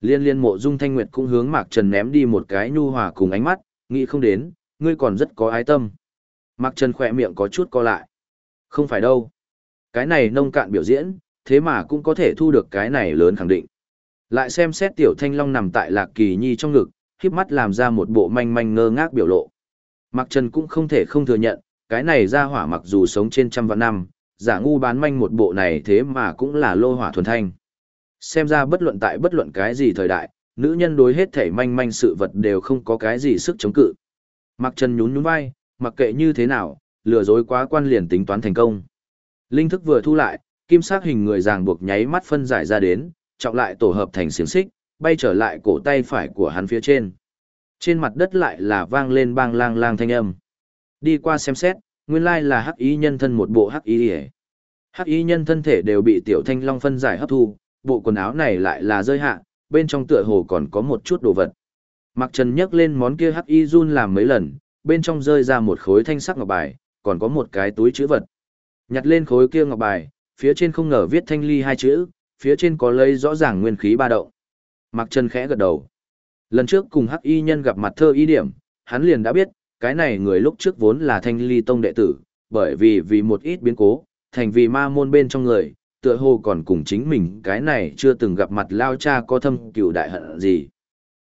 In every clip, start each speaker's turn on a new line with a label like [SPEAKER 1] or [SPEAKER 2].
[SPEAKER 1] Liên liên mộ dung thanh nguyệt cũng hướng Mạc Trần ném đi một cái nhu hòa cùng ánh mắt, nghĩ không đến, ngươi còn rất có ái tâm. Mạc Trần khỏe miệng có chút co lại. Không phải đâu. Cái này nông cạn biểu diễn, thế mà cũng có thể thu được cái này lớn khẳng định. Lại xem xét tiểu thanh long nằm tại lạc kỳ nhi trong ngực, khiếp mắt làm ra một bộ manh manh ngơ ngác biểu lộ. Mạc Trần cũng không thể không thừa nhận, cái này ra hỏa mặc dù sống trên trăm vạn năm, giả ngu bán manh một bộ này thế mà cũng là lô hỏa thuần thanh. Xem ra bất luận tại bất luận cái gì thời đại, nữ nhân đối hết thể manh manh sự vật đều không có cái gì sức chống cự. Mặc Trần nhún nhún vai, mặc kệ như thế nào, lừa dối quá quan liền tính toán thành công. Linh thức vừa thu lại, kim sắc hình người ràng buộc nháy mắt phân giải ra đến, trọng lại tổ hợp thành xiềng xích, bay trở lại cổ tay phải của hắn phía trên. Trên mặt đất lại là vang lên bang lang lang thanh âm. Đi qua xem xét, nguyên lai là hắc ý nhân thân một bộ hắc ý hề. Hắc ý nhân thân thể đều bị tiểu thanh long phân giải hấp thu, bộ quần áo này lại là rơi hạ, bên trong tựa hồ còn có một chút đồ vật. Mặc trần nhấc lên món kia hắc y run làm mấy lần, bên trong rơi ra một khối thanh sắc ngọc bài, còn có một cái túi chữ vật. Nhặt lên khối kia ngọc bài, phía trên không ngờ viết thanh ly hai chữ, phía trên có lấy rõ ràng nguyên khí ba động. Mặc trần khẽ gật đầu. Lần trước cùng hắc y nhân gặp mặt thơ y điểm, hắn liền đã biết, cái này người lúc trước vốn là thanh ly tông đệ tử, bởi vì vì một ít biến cố, thành vì ma môn bên trong người, tựa hồ còn cùng chính mình cái này chưa từng gặp mặt lao cha có thâm cựu đại hận gì.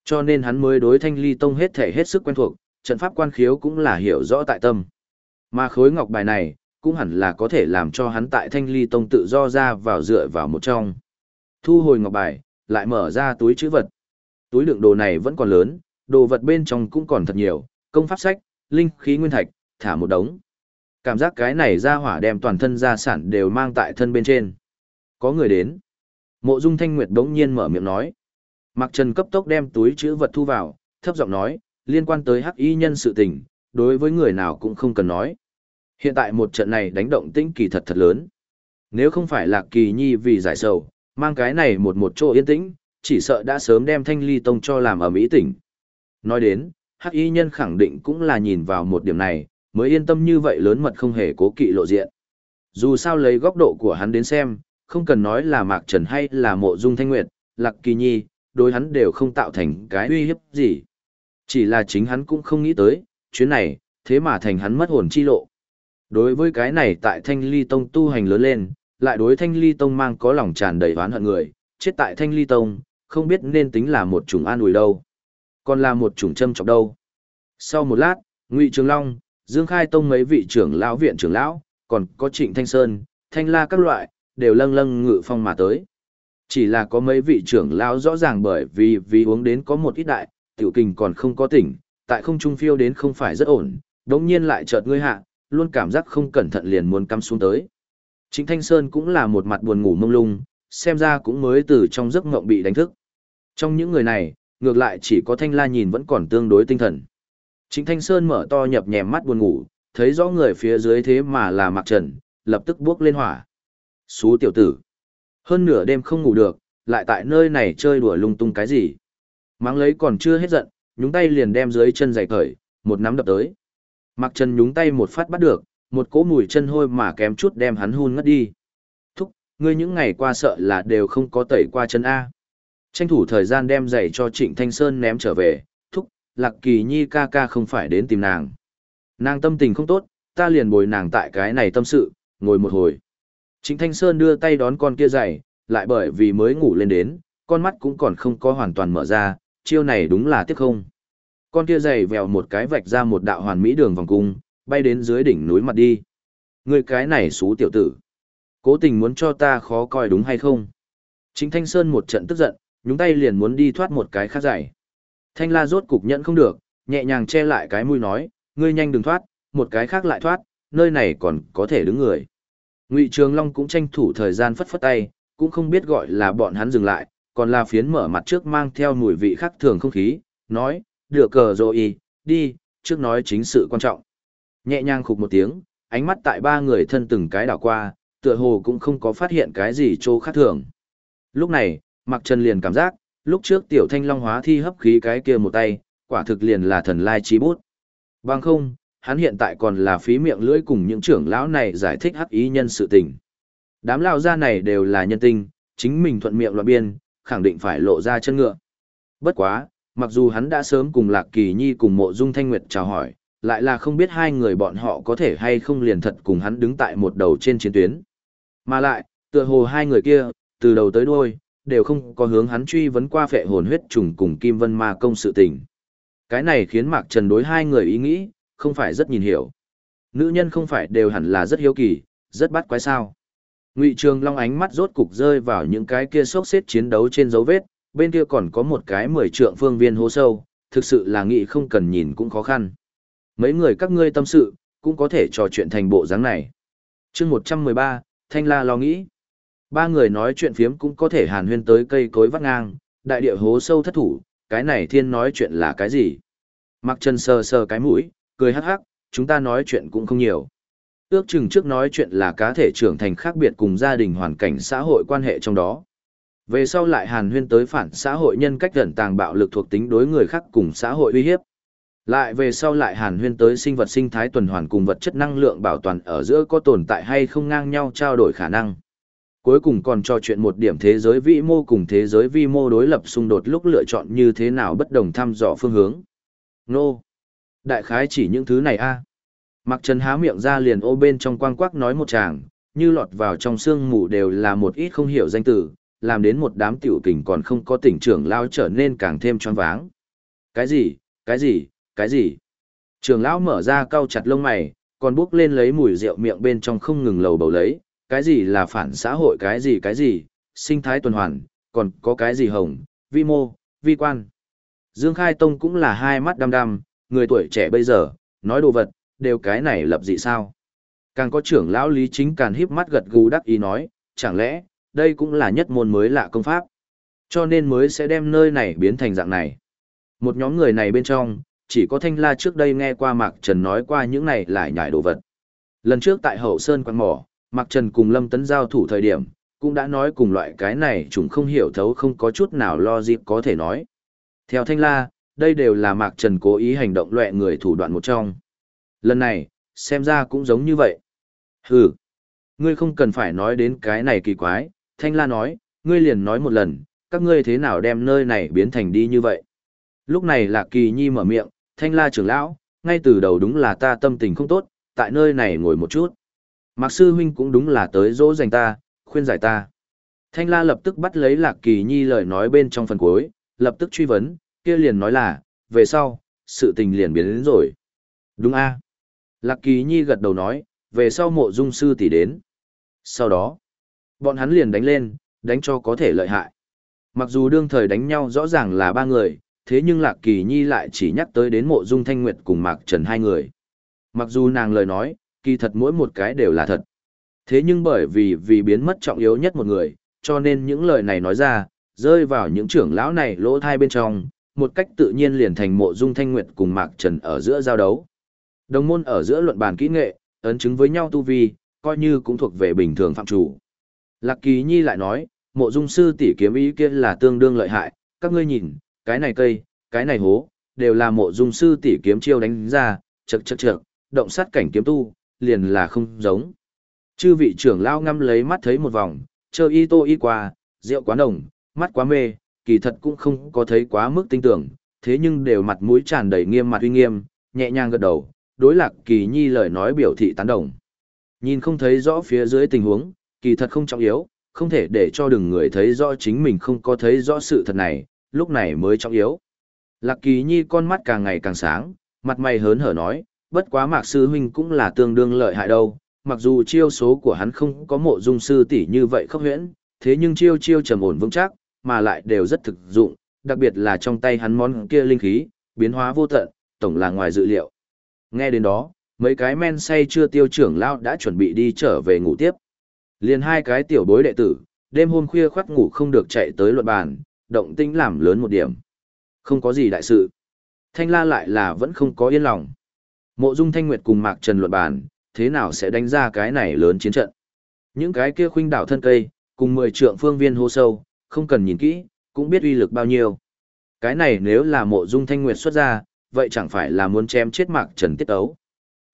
[SPEAKER 1] Cho nên hắn mới đối thanh ly tông hết thể hết sức quen thuộc, trận pháp quan khiếu cũng là hiểu rõ tại tâm. Mà khối ngọc bài này, cũng hẳn là có thể làm cho hắn tại thanh ly tông tự do ra vào dựa vào một trong. Thu hồi ngọc bài, lại mở ra túi chữ vật. Túi đựng đồ này vẫn còn lớn, đồ vật bên trong cũng còn thật nhiều, công pháp sách, linh khí nguyên thạch, thả một đống. Cảm giác cái này ra hỏa đem toàn thân gia sản đều mang tại thân bên trên. Có người đến. Mộ Dung Thanh Nguyệt đống nhiên mở miệng nói. Mạc Trần cấp tốc đem túi chữ vật thu vào, thấp giọng nói, liên quan tới hắc y nhân sự tình, đối với người nào cũng không cần nói. Hiện tại một trận này đánh động tĩnh kỳ thật thật lớn. Nếu không phải Lạc Kỳ Nhi vì giải sầu, mang cái này một một chỗ yên tĩnh, chỉ sợ đã sớm đem thanh ly tông cho làm ở Mỹ tỉnh. Nói đến, hắc y nhân khẳng định cũng là nhìn vào một điểm này, mới yên tâm như vậy lớn mật không hề cố kỵ lộ diện. Dù sao lấy góc độ của hắn đến xem, không cần nói là Mạc Trần hay là Mộ Dung Thanh Nguyệt, Lạc Kỳ Nhi, đối hắn đều không tạo thành cái uy hiếp gì. Chỉ là chính hắn cũng không nghĩ tới, chuyến này, thế mà thành hắn mất hồn chi lộ. Đối với cái này tại Thanh Ly Tông tu hành lớn lên, lại đối Thanh Ly Tông mang có lòng tràn đầy oán hận người, chết tại Thanh Ly Tông, không biết nên tính là một chủng an ủi đâu, còn là một chủng châm trọng đâu. Sau một lát, Ngụy Trường Long, Dương Khai Tông mấy vị trưởng lão viện trưởng lão, còn có Trịnh Thanh Sơn, Thanh La các loại, đều lâng lâng ngự phong mà tới. Chỉ là có mấy vị trưởng lão rõ ràng bởi vì vì uống đến có một ít đại, tiểu kình còn không có tỉnh, tại không trung phiêu đến không phải rất ổn, đống nhiên lại chợt ngươi hạ, luôn cảm giác không cẩn thận liền muốn cắm xuống tới. Trịnh Thanh Sơn cũng là một mặt buồn ngủ mông lung, xem ra cũng mới từ trong giấc ngộng bị đánh thức. Trong những người này, ngược lại chỉ có Thanh La nhìn vẫn còn tương đối tinh thần. Trịnh Thanh Sơn mở to nhập nhèm mắt buồn ngủ, thấy rõ người phía dưới thế mà là Mạc Trần, lập tức bước lên hỏa. Xú tiểu tử. Hơn nửa đêm không ngủ được, lại tại nơi này chơi đùa lung tung cái gì. Mắng lấy còn chưa hết giận, nhúng tay liền đem dưới chân giày cởi, một nắm đập tới. Mặc chân nhúng tay một phát bắt được, một cỗ mùi chân hôi mà kém chút đem hắn hun ngất đi. Thúc, ngươi những ngày qua sợ là đều không có tẩy qua chân A. Tranh thủ thời gian đem giày cho Trịnh Thanh Sơn ném trở về, thúc, lạc kỳ nhi ca ca không phải đến tìm nàng. Nàng tâm tình không tốt, ta liền bồi nàng tại cái này tâm sự, ngồi một hồi. Trịnh Thanh Sơn đưa tay đón con kia dậy, lại bởi vì mới ngủ lên đến, con mắt cũng còn không có hoàn toàn mở ra, chiêu này đúng là tiếc không. Con kia dày vèo một cái vạch ra một đạo hoàn mỹ đường vòng cung, bay đến dưới đỉnh núi mặt đi. Người cái này xú tiểu tử. Cố tình muốn cho ta khó coi đúng hay không? Trịnh Thanh Sơn một trận tức giận, nhúng tay liền muốn đi thoát một cái khác dày. Thanh la rốt cục nhận không được, nhẹ nhàng che lại cái mũi nói, ngươi nhanh đừng thoát, một cái khác lại thoát, nơi này còn có thể đứng người. Ngụy Trường Long cũng tranh thủ thời gian phất phất tay, cũng không biết gọi là bọn hắn dừng lại, còn là phiến mở mặt trước mang theo mùi vị khác thường không khí, nói, được cờ rồi đi, trước nói chính sự quan trọng. Nhẹ nhàng khục một tiếng, ánh mắt tại ba người thân từng cái đảo qua, tựa hồ cũng không có phát hiện cái gì chỗ khác thường. Lúc này, Mạc Trần liền cảm giác, lúc trước tiểu thanh long hóa thi hấp khí cái kia một tay, quả thực liền là thần lai trí bút. Bằng không, hắn hiện tại còn là phí miệng lưỡi cùng những trưởng lão này giải thích hắc ý nhân sự tình. Đám lão gia này đều là nhân tinh, chính mình thuận miệng loạn biên, khẳng định phải lộ ra chân ngựa. Bất quá, mặc dù hắn đã sớm cùng Lạc Kỳ Nhi cùng mộ dung thanh nguyệt chào hỏi, lại là không biết hai người bọn họ có thể hay không liền thật cùng hắn đứng tại một đầu trên chiến tuyến. Mà lại, tựa hồ hai người kia, từ đầu tới đuôi, đều không có hướng hắn truy vấn qua phệ hồn huyết trùng cùng Kim Vân Ma công sự tình. Cái này khiến Mạc Trần đối hai người ý nghĩ, không phải rất nhìn hiểu. Nữ nhân không phải đều hẳn là rất hiếu kỳ, rất bắt quái sao. Ngụy Trường Long ánh mắt rốt cục rơi vào những cái kia sốc xếp chiến đấu trên dấu vết, bên kia còn có một cái mười trượng phương viên hố sâu, thực sự là nghị không cần nhìn cũng khó khăn. Mấy người các ngươi tâm sự, cũng có thể trò chuyện thành bộ dáng này. chương 113, Thanh La lo nghĩ. Ba người nói chuyện phiếm cũng có thể hàn huyên tới cây cối vắt ngang, đại địa hố sâu thất thủ, cái này thiên nói chuyện là cái gì? Mặc chân sờ sờ cái mũi, cười hắc hắc, chúng ta nói chuyện cũng không nhiều. Ước chừng trước nói chuyện là cá thể trưởng thành khác biệt cùng gia đình hoàn cảnh xã hội quan hệ trong đó. Về sau lại hàn huyên tới phản xã hội nhân cách gần tàng bạo lực thuộc tính đối người khác cùng xã hội uy hiếp. Lại về sau lại hàn huyên tới sinh vật sinh thái tuần hoàn cùng vật chất năng lượng bảo toàn ở giữa có tồn tại hay không ngang nhau trao đổi khả năng. Cuối cùng còn trò chuyện một điểm thế giới vĩ mô cùng thế giới vi mô đối lập xung đột lúc lựa chọn như thế nào bất đồng thăm dò phương hướng. Nô! Đại khái chỉ những thứ này a Mặc trần há miệng ra liền ô bên trong quang quắc nói một chàng, như lọt vào trong xương mù đều là một ít không hiểu danh từ, làm đến một đám tiểu kình còn không có tỉnh trưởng lao trở nên càng thêm choáng váng. Cái gì, cái gì, cái gì? Trường lão mở ra cau chặt lông mày, còn bước lên lấy mùi rượu miệng bên trong không ngừng lầu bầu lấy, cái gì là phản xã hội cái gì cái gì, sinh thái tuần hoàn, còn có cái gì hồng, vi mô, vi quan. Dương Khai Tông cũng là hai mắt đăm đăm, người tuổi trẻ bây giờ, nói đồ vật, đều cái này lập dị sao. Càng có trưởng lão Lý Chính Càn híp mắt gật gù đắc ý nói, chẳng lẽ, đây cũng là nhất môn mới lạ công pháp. Cho nên mới sẽ đem nơi này biến thành dạng này. Một nhóm người này bên trong, chỉ có Thanh La trước đây nghe qua Mạc Trần nói qua những này lại nhải đồ vật. Lần trước tại Hậu Sơn Quang Mỏ, Mạc Trần cùng Lâm Tấn giao thủ thời điểm, cũng đã nói cùng loại cái này chúng không hiểu thấu không có chút nào lo dịp có thể nói. Theo Thanh La, đây đều là Mạc Trần cố ý hành động loại người thủ đoạn một trong. Lần này, xem ra cũng giống như vậy. Hừ, ngươi không cần phải nói đến cái này kỳ quái, Thanh La nói, ngươi liền nói một lần, các ngươi thế nào đem nơi này biến thành đi như vậy. Lúc này Lạc Kỳ Nhi mở miệng, Thanh La trưởng lão, ngay từ đầu đúng là ta tâm tình không tốt, tại nơi này ngồi một chút. Mạc sư huynh cũng đúng là tới dỗ dành ta, khuyên giải ta. Thanh La lập tức bắt lấy Lạc Kỳ Nhi lời nói bên trong phần cuối, lập tức truy vấn, kia liền nói là, về sau, sự tình liền biến đến rồi. Đúng a Lạc Kỳ Nhi gật đầu nói, về sau mộ dung sư tỷ đến. Sau đó, bọn hắn liền đánh lên, đánh cho có thể lợi hại. Mặc dù đương thời đánh nhau rõ ràng là ba người, thế nhưng Lạc Kỳ Nhi lại chỉ nhắc tới đến mộ dung thanh nguyệt cùng Mạc Trần hai người. Mặc dù nàng lời nói, kỳ thật mỗi một cái đều là thật. Thế nhưng bởi vì vì biến mất trọng yếu nhất một người, cho nên những lời này nói ra, rơi vào những trưởng lão này lỗ thai bên trong, một cách tự nhiên liền thành mộ dung thanh nguyệt cùng Mạc Trần ở giữa giao đấu. Đồng môn ở giữa luận bàn kỹ nghệ, ấn chứng với nhau tu vi, coi như cũng thuộc về bình thường phạm chủ. Lạc Kỳ Nhi lại nói, mộ dung sư tỷ kiếm ý kia là tương đương lợi hại, các ngươi nhìn, cái này cây, cái này hố, đều là mộ dung sư tỷ kiếm chiêu đánh ra, chật chật chật, động sát cảnh kiếm tu, liền là không giống. Chư vị trưởng lao ngâm lấy mắt thấy một vòng, chơ y tô y qua, rượu quá nồng, mắt quá mê, kỳ thật cũng không có thấy quá mức tinh tưởng, thế nhưng đều mặt mũi tràn đầy nghiêm mặt uy nghiêm, nhẹ nhàng gật đầu, đối lạc kỳ nhi lời nói biểu thị tán đồng. Nhìn không thấy rõ phía dưới tình huống, kỳ thật không trọng yếu, không thể để cho đừng người thấy rõ chính mình không có thấy rõ sự thật này, lúc này mới trọng yếu. Lạc kỳ nhi con mắt càng ngày càng sáng, mặt mày hớn hở nói, bất quá mạc sư huynh cũng là tương đương lợi hại đâu, mặc dù chiêu số của hắn không có mộ dung sư tỷ như vậy khốc huyễn, thế nhưng chiêu chiêu trầm ổn vững chắc, mà lại đều rất thực dụng, đặc biệt là trong tay hắn món kia linh khí, biến hóa vô tận, tổng là ngoài dự liệu. Nghe đến đó, mấy cái men say chưa tiêu trưởng lao đã chuẩn bị đi trở về ngủ tiếp. Liền hai cái tiểu bối đệ tử, đêm hôm khuya khoắt ngủ không được chạy tới luận bàn, động tĩnh làm lớn một điểm. Không có gì đại sự. Thanh la lại là vẫn không có yên lòng. Mộ dung thanh nguyệt cùng Mạc Trần luận bàn, thế nào sẽ đánh ra cái này lớn chiến trận. Những cái kia khuynh đảo thân cây, cùng 10 trượng phương viên hô sâu, không cần nhìn kỹ, cũng biết uy lực bao nhiêu. Cái này nếu là mộ dung thanh nguyệt xuất ra, vậy chẳng phải là muốn chém chết Mạc Trần tiết ấu.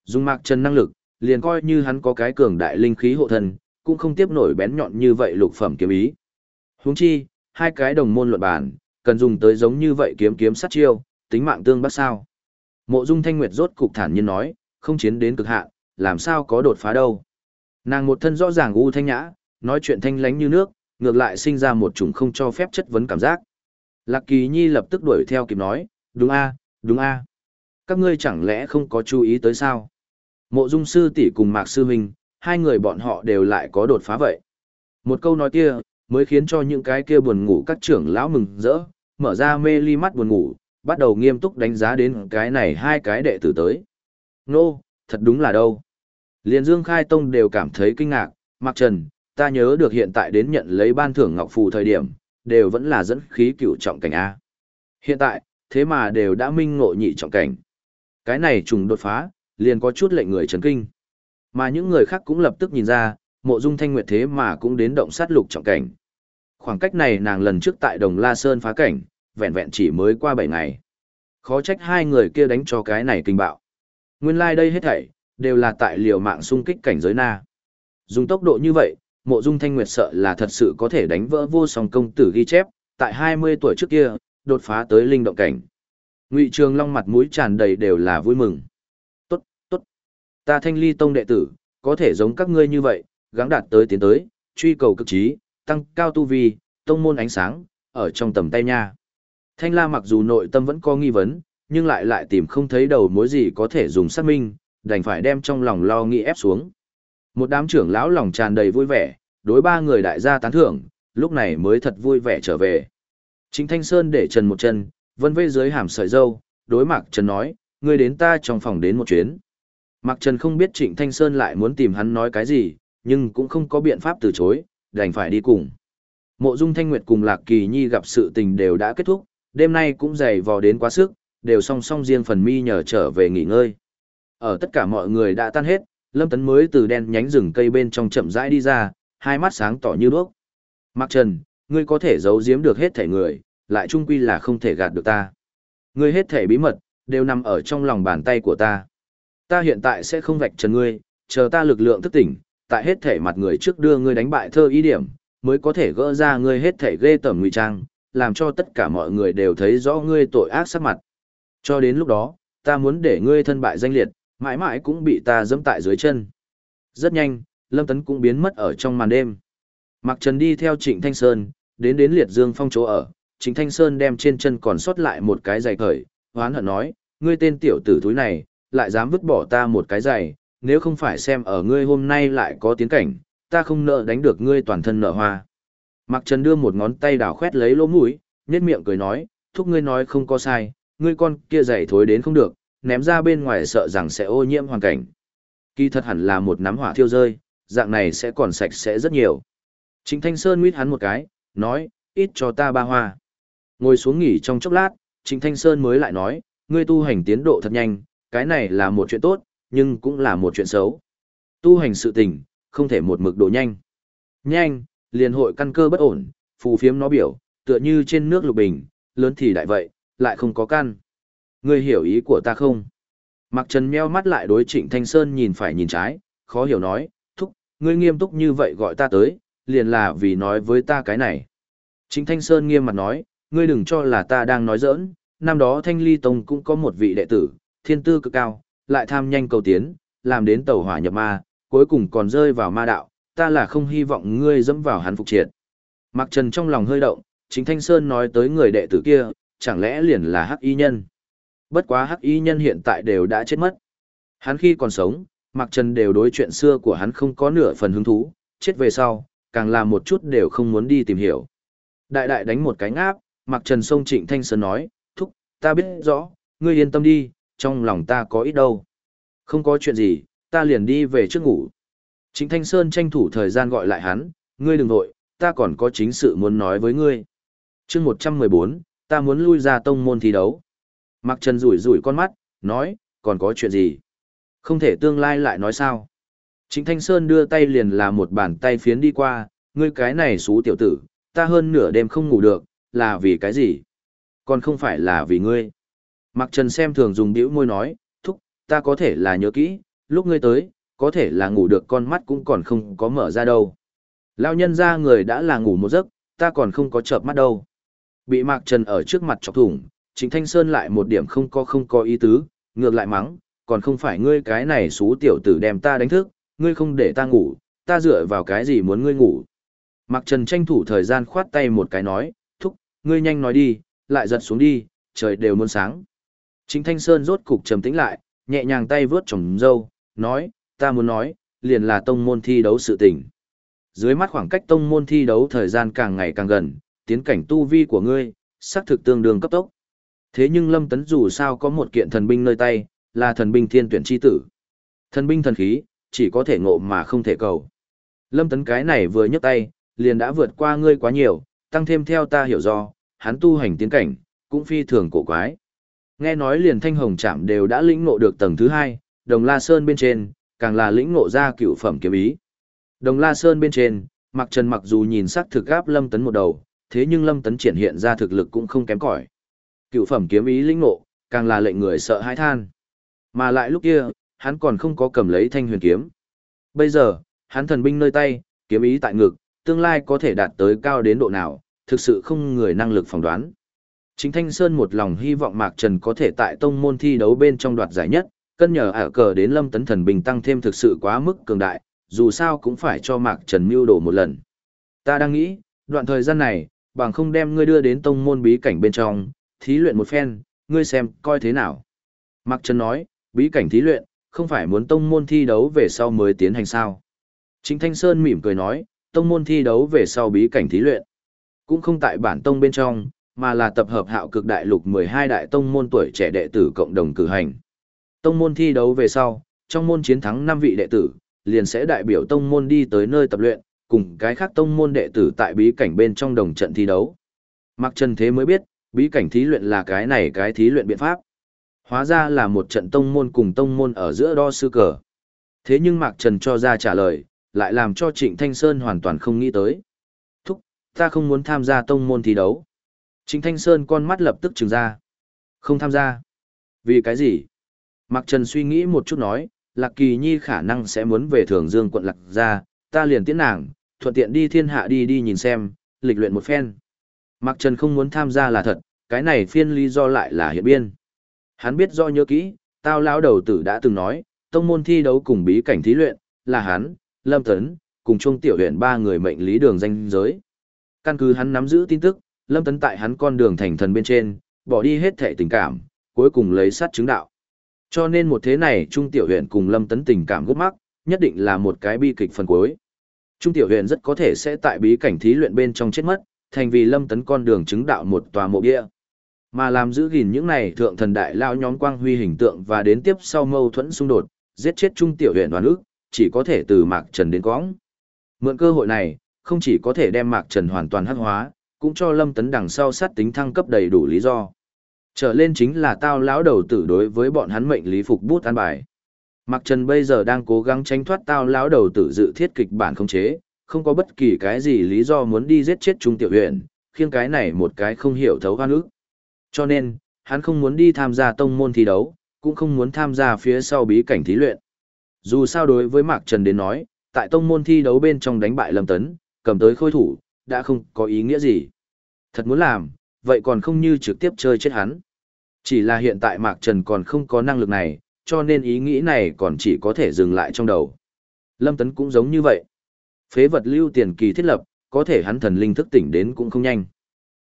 [SPEAKER 1] Dung Mạc Trần năng lực, liền coi như hắn có cái cường đại linh khí hộ thân, cũng không tiếp nổi bén nhọn như vậy lục phẩm kiếm ý. Huống chi, hai cái đồng môn luận bản, cần dùng tới giống như vậy kiếm kiếm sát chiêu, tính mạng tương bắt sao. Mộ Dung Thanh Nguyệt rốt cục thản nhiên nói, không chiến đến cực hạn, làm sao có đột phá đâu. Nàng một thân rõ ràng u thanh nhã, nói chuyện thanh lánh như nước, ngược lại sinh ra một chủng không cho phép chất vấn cảm giác. Lạc Kỳ Nhi lập tức đuổi theo kịp nói, đúng a, đúng a. Các ngươi chẳng lẽ không có chú ý tới sao? Mộ Dung sư tỷ cùng Mạc sư huynh, hai người bọn họ đều lại có đột phá vậy. Một câu nói kia, mới khiến cho những cái kia buồn ngủ các trưởng lão mừng rỡ, mở ra mê ly mắt buồn ngủ, bắt đầu nghiêm túc đánh giá đến cái này hai cái đệ tử tới. Nô, thật đúng là đâu. Liên Dương Khai Tông đều cảm thấy kinh ngạc, Mạc Trần, ta nhớ được hiện tại đến nhận lấy ban thưởng Ngọc Phù thời điểm, đều vẫn là dẫn khí cửu trọng cảnh A. Hiện tại, thế mà đều đã minh ngộ nhị trọng cảnh. Cái này trùng đột phá, liền có chút lệnh người chấn kinh. Mà những người khác cũng lập tức nhìn ra, mộ dung thanh nguyệt thế mà cũng đến động sát lục trọng cảnh. Khoảng cách này nàng lần trước tại Đồng La Sơn phá cảnh, vẹn vẹn chỉ mới qua 7 ngày. Khó trách hai người kia đánh cho cái này kinh bạo. Nguyên lai like đây hết thảy, đều là tại liều mạng xung kích cảnh giới na. Dùng tốc độ như vậy, mộ dung thanh nguyệt sợ là thật sự có thể đánh vỡ vô song công tử ghi chép, tại 20 tuổi trước kia, đột phá tới linh động cảnh. Ngụy Trường Long mặt mũi tràn đầy đều là vui mừng. Tốt, tốt. Ta thanh ly tông đệ tử, có thể giống các ngươi như vậy, gắng đạt tới tiến tới, truy cầu cực trí, tăng cao tu vi, tông môn ánh sáng, ở trong tầm tay nha. Thanh la mặc dù nội tâm vẫn có nghi vấn, nhưng lại lại tìm không thấy đầu mối gì có thể dùng xác minh, đành phải đem trong lòng lo nghĩ ép xuống. Một đám trưởng lão lòng tràn đầy vui vẻ, đối ba người đại gia tán thưởng, lúc này mới thật vui vẻ trở về. Chính Thanh Sơn để trần một chân, vân vê dưới hàm sợi dâu, đối Mạc Trần nói, ngươi đến ta trong phòng đến một chuyến. Mạc Trần không biết Trịnh Thanh Sơn lại muốn tìm hắn nói cái gì, nhưng cũng không có biện pháp từ chối, đành phải đi cùng. Mộ Dung Thanh Nguyệt cùng Lạc Kỳ Nhi gặp sự tình đều đã kết thúc, đêm nay cũng dày vò đến quá sức, đều song song riêng phần mi nhờ trở về nghỉ ngơi. Ở tất cả mọi người đã tan hết, Lâm Tấn mới từ đen nhánh rừng cây bên trong chậm rãi đi ra, hai mắt sáng tỏ như đuốc. Mặc Trần, ngươi có thể giấu giếm được hết thể người, lại trung quy là không thể gạt được ta. Ngươi hết thể bí mật, đều nằm ở trong lòng bàn tay của ta. Ta hiện tại sẽ không vạch trần ngươi, chờ ta lực lượng thức tỉnh, tại hết thể mặt người trước đưa ngươi đánh bại thơ ý điểm, mới có thể gỡ ra ngươi hết thể ghê tởm ngụy trang, làm cho tất cả mọi người đều thấy rõ ngươi tội ác sắc mặt. Cho đến lúc đó, ta muốn để ngươi thân bại danh liệt, mãi mãi cũng bị ta dẫm tại dưới chân. Rất nhanh, Lâm Tấn cũng biến mất ở trong màn đêm. Mạc Trần đi theo Trịnh Thanh Sơn, đến đến Liệt Dương Phong chỗ ở, Trịnh Thanh Sơn đem trên chân còn sót lại một cái giày cởi, hoán hận nói, ngươi tên tiểu tử thúi này, lại dám vứt bỏ ta một cái giày, nếu không phải xem ở ngươi hôm nay lại có tiến cảnh, ta không nợ đánh được ngươi toàn thân nợ hoa. Mạc Trần đưa một ngón tay đào khoét lấy lỗ mũi, nhếch miệng cười nói, thúc ngươi nói không có sai, ngươi con kia giày thối đến không được, ném ra bên ngoài sợ rằng sẽ ô nhiễm hoàn cảnh. Kỳ thật hẳn là một nắm hỏa thiêu rơi, dạng này sẽ còn sạch sẽ rất nhiều. Trịnh Thanh Sơn nguyết hắn một cái, nói, ít cho ta ba hoa. Ngồi xuống nghỉ trong chốc lát, Trịnh Thanh Sơn mới lại nói, ngươi tu hành tiến độ thật nhanh, cái này là một chuyện tốt, nhưng cũng là một chuyện xấu. Tu hành sự tình, không thể một mực độ nhanh. Nhanh, liền hội căn cơ bất ổn, phù phiếm nó biểu, tựa như trên nước lục bình, lớn thì đại vậy, lại không có căn. Ngươi hiểu ý của ta không? Mặc Trần meo mắt lại đối Trịnh Thanh Sơn nhìn phải nhìn trái, khó hiểu nói, thúc, ngươi nghiêm túc như vậy gọi ta tới, liền là vì nói với ta cái này. Trịnh Thanh Sơn nghiêm mặt nói, ngươi đừng cho là ta đang nói giỡn, năm đó Thanh Ly Tông cũng có một vị đệ tử, thiên tư cực cao, lại tham nhanh cầu tiến, làm đến tàu hỏa nhập ma, cuối cùng còn rơi vào ma đạo, ta là không hy vọng ngươi dẫm vào hắn phục triệt. Mặc Trần trong lòng hơi động, chính Thanh Sơn nói tới người đệ tử kia, chẳng lẽ liền là hắc y nhân. Bất quá hắc y nhân hiện tại đều đã chết mất. Hắn khi còn sống, Mặc Trần đều đối chuyện xưa của hắn không có nửa phần hứng thú, chết về sau, càng là một chút đều không muốn đi tìm hiểu. Đại đại đánh một cái ngáp, Mặc Trần sông Trịnh Thanh Sơn nói, thúc, ta biết rõ, ngươi yên tâm đi, trong lòng ta có ít đâu. Không có chuyện gì, ta liền đi về trước ngủ. Trịnh Thanh Sơn tranh thủ thời gian gọi lại hắn, ngươi đừng vội, ta còn có chính sự muốn nói với ngươi. chương 114, ta muốn lui ra tông môn thi đấu. Mặc Trần rủi rủi con mắt, nói, còn có chuyện gì? Không thể tương lai lại nói sao? Trịnh Thanh Sơn đưa tay liền là một bàn tay phiến đi qua, ngươi cái này xú tiểu tử, ta hơn nửa đêm không ngủ được, là vì cái gì? Còn không phải là vì ngươi. Mặc Trần xem thường dùng bĩu môi nói, thúc, ta có thể là nhớ kỹ, lúc ngươi tới, có thể là ngủ được con mắt cũng còn không có mở ra đâu. Lao nhân ra người đã là ngủ một giấc, ta còn không có chợp mắt đâu. Bị Mạc Trần ở trước mặt chọc thủng, Trịnh Thanh Sơn lại một điểm không có không có ý tứ, ngược lại mắng, còn không phải ngươi cái này xú tiểu tử đem ta đánh thức, ngươi không để ta ngủ, ta dựa vào cái gì muốn ngươi ngủ. Mạc Trần tranh thủ thời gian khoát tay một cái nói, thúc, ngươi nhanh nói đi, lại giật xuống đi, trời đều muốn sáng. Trịnh Thanh Sơn rốt cục trầm tĩnh lại, nhẹ nhàng tay vướt trồng dâu, nói, ta muốn nói, liền là tông môn thi đấu sự tình. Dưới mắt khoảng cách tông môn thi đấu thời gian càng ngày càng gần, tiến cảnh tu vi của ngươi, xác thực tương đương cấp tốc. Thế nhưng Lâm Tấn dù sao có một kiện thần binh nơi tay, là thần binh thiên tuyển chi tử. Thần binh thần khí, chỉ có thể ngộ mà không thể cầu. Lâm Tấn cái này vừa nhấc tay, liền đã vượt qua ngươi quá nhiều, tăng thêm theo ta hiểu do, hắn tu hành tiến cảnh, cũng phi thường cổ quái. Nghe nói liền thanh hồng chạm đều đã lĩnh ngộ được tầng thứ hai, đồng la sơn bên trên, càng là lĩnh ngộ ra cựu phẩm kiếm ý. Đồng la sơn bên trên, mặc trần mặc dù nhìn sắc thực gáp lâm tấn một đầu, thế nhưng lâm tấn triển hiện ra thực lực cũng không kém cỏi. Cựu phẩm kiếm ý linh ngộ, càng là lệnh người sợ hãi than. Mà lại lúc kia, hắn còn không có cầm lấy thanh huyền kiếm. Bây giờ, hắn thần binh nơi tay, kiếm ý tại ngực, tương lai có thể đạt tới cao đến độ nào, thực sự không người năng lực phỏng đoán. Chính Thanh Sơn một lòng hy vọng Mạc Trần có thể tại tông môn thi đấu bên trong đoạt giải nhất, cân nhờ ả cờ đến lâm tấn thần bình tăng thêm thực sự quá mức cường đại, dù sao cũng phải cho Mạc Trần mưu đồ một lần. Ta đang nghĩ, đoạn thời gian này, bằng không đem ngươi đưa đến tông môn bí cảnh bên trong, thí luyện một phen, ngươi xem, coi thế nào. Mạc Trần nói, bí cảnh thí luyện, không phải muốn tông môn thi đấu về sau mới tiến hành sao. Chính Thanh Sơn mỉm cười nói, tông môn thi đấu về sau bí cảnh thí luyện. Cũng không tại bản tông bên trong, mà là tập hợp hạo cực đại lục 12 đại tông môn tuổi trẻ đệ tử cộng đồng cử hành. Tông môn thi đấu về sau, trong môn chiến thắng 5 vị đệ tử, liền sẽ đại biểu tông môn đi tới nơi tập luyện, cùng cái khác tông môn đệ tử tại bí cảnh bên trong đồng trận thi đấu. Mặc Trần Thế mới biết, bí cảnh thí luyện là cái này cái thí luyện biện pháp. Hóa ra là một trận tông môn cùng tông môn ở giữa đo sư cờ. Thế nhưng Mạc Trần cho ra trả lời, lại làm cho Trịnh Thanh Sơn hoàn toàn không nghĩ tới. Thúc, ta không muốn tham gia tông môn thi đấu. Trịnh Thanh Sơn con mắt lập tức trừng ra. Không tham gia. Vì cái gì? Mạc Trần suy nghĩ một chút nói, Lạc Kỳ Nhi khả năng sẽ muốn về Thường Dương quận Lạc ra, ta liền tiễn nàng, thuận tiện đi thiên hạ đi đi nhìn xem, lịch luyện một phen. Mạc Trần không muốn tham gia là thật, cái này phiên lý do lại là hiện biên. Hắn biết do nhớ kỹ, tao lão đầu tử đã từng nói, tông môn thi đấu cùng bí cảnh thí luyện, là hắn, Lâm Tấn, cùng Trung Tiểu huyện ba người mệnh lý đường danh giới. Căn cứ hắn nắm giữ tin tức, Lâm Tấn tại hắn con đường thành thần bên trên, bỏ đi hết thể tình cảm, cuối cùng lấy sát chứng đạo. Cho nên một thế này Trung Tiểu huyện cùng Lâm Tấn tình cảm gốc mắc, nhất định là một cái bi kịch phần cuối. Trung Tiểu huyện rất có thể sẽ tại bí cảnh thí luyện bên trong chết mất, thành vì Lâm Tấn con đường chứng đạo một tòa mộ địa mà làm giữ gìn những này thượng thần đại lao nhóm quang huy hình tượng và đến tiếp sau mâu thuẫn xung đột, giết chết Trung Tiểu huyện đoàn ước, chỉ có thể từ Mạc Trần đến cõng. Mượn cơ hội này, không chỉ có thể đem Mạc Trần hoàn toàn hắc hóa, cũng cho Lâm Tấn đằng sau sát tính thăng cấp đầy đủ lý do. Trở lên chính là tao lão đầu tử đối với bọn hắn mệnh lý phục bút an bài. Mạc Trần bây giờ đang cố gắng tránh thoát tao lão đầu tử dự thiết kịch bản không chế, không có bất kỳ cái gì lý do muốn đi giết chết Trung Tiểu huyện, khiêng cái này một cái không hiểu thấu hoa nước. Cho nên, hắn không muốn đi tham gia tông môn thi đấu, cũng không muốn tham gia phía sau bí cảnh thí luyện. Dù sao đối với Mạc Trần đến nói, tại tông môn thi đấu bên trong đánh bại Lâm Tấn, cầm tới khôi thủ, đã không có ý nghĩa gì. Thật muốn làm, vậy còn không như trực tiếp chơi chết hắn. Chỉ là hiện tại Mạc Trần còn không có năng lực này, cho nên ý nghĩ này còn chỉ có thể dừng lại trong đầu. Lâm Tấn cũng giống như vậy. Phế vật lưu tiền kỳ thiết lập, có thể hắn thần linh thức tỉnh đến cũng không nhanh.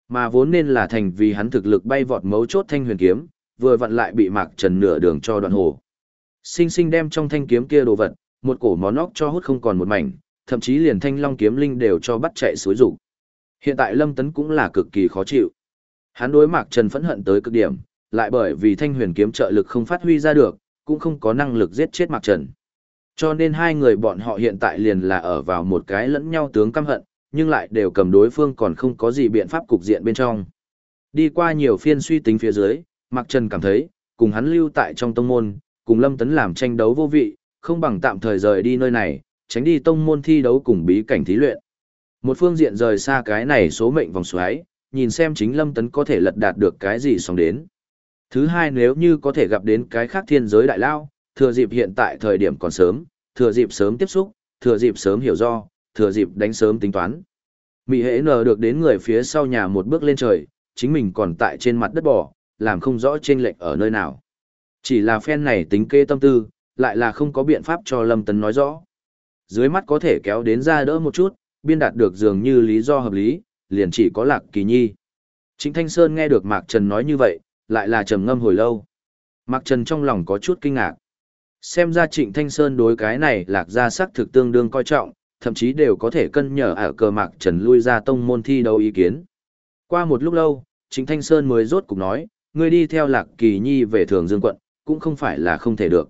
[SPEAKER 1] Mà vốn nên là thành vì hắn thực lực bay vọt mấu chốt thanh huyền kiếm, vừa vặn lại bị Mạc Trần nửa đường cho đoạn hồ. Sinh sinh đem trong thanh kiếm kia đồ vật, một cổ món óc cho hút không còn một mảnh, thậm chí liền thanh long kiếm linh đều cho bắt chạy suối rủ. Hiện tại Lâm Tấn cũng là cực kỳ khó chịu. Hắn đối Mạc Trần phẫn hận tới cực điểm, lại bởi vì thanh huyền kiếm trợ lực không phát huy ra được, cũng không có năng lực giết chết Mạc Trần. Cho nên hai người bọn họ hiện tại liền là ở vào một cái lẫn nhau tướng căm hận, nhưng lại đều cầm đối phương còn không có gì biện pháp cục diện bên trong. Đi qua nhiều phiên suy tính phía dưới, Mạc Trần cảm thấy, cùng hắn lưu tại trong tông môn, cùng Lâm Tấn làm tranh đấu vô vị, không bằng tạm thời rời đi nơi này, tránh đi tông môn thi đấu cùng bí cảnh thí luyện. Một phương diện rời xa cái này số mệnh vòng xoáy, nhìn xem chính Lâm Tấn có thể lật đạt được cái gì xong đến. Thứ hai nếu như có thể gặp đến cái khác thiên giới đại lao, thừa dịp hiện tại thời điểm còn sớm, thừa dịp sớm tiếp xúc, thừa dịp sớm hiểu do, thừa dịp đánh sớm tính toán. Mị hễ nờ được đến người phía sau nhà một bước lên trời, chính mình còn tại trên mặt đất bỏ, làm không rõ trên lệnh ở nơi nào. Chỉ là phen này tính kê tâm tư, lại là không có biện pháp cho Lâm Tấn nói rõ. Dưới mắt có thể kéo đến ra đỡ một chút, biên đạt được dường như lý do hợp lý, liền chỉ có Lạc Kỳ Nhi. Trịnh Thanh Sơn nghe được Mạc Trần nói như vậy, lại là trầm ngâm hồi lâu. Mạc Trần trong lòng có chút kinh ngạc. Xem ra Trịnh Thanh Sơn đối cái này lạc ra sắc thực tương đương coi trọng, thậm chí đều có thể cân nhở ở cờ Mạc Trần lui ra tông môn thi đấu ý kiến. Qua một lúc lâu, chính Thanh Sơn mới rốt cục nói, ngươi đi theo Lạc Kỳ Nhi về Thường Dương quận, cũng không phải là không thể được.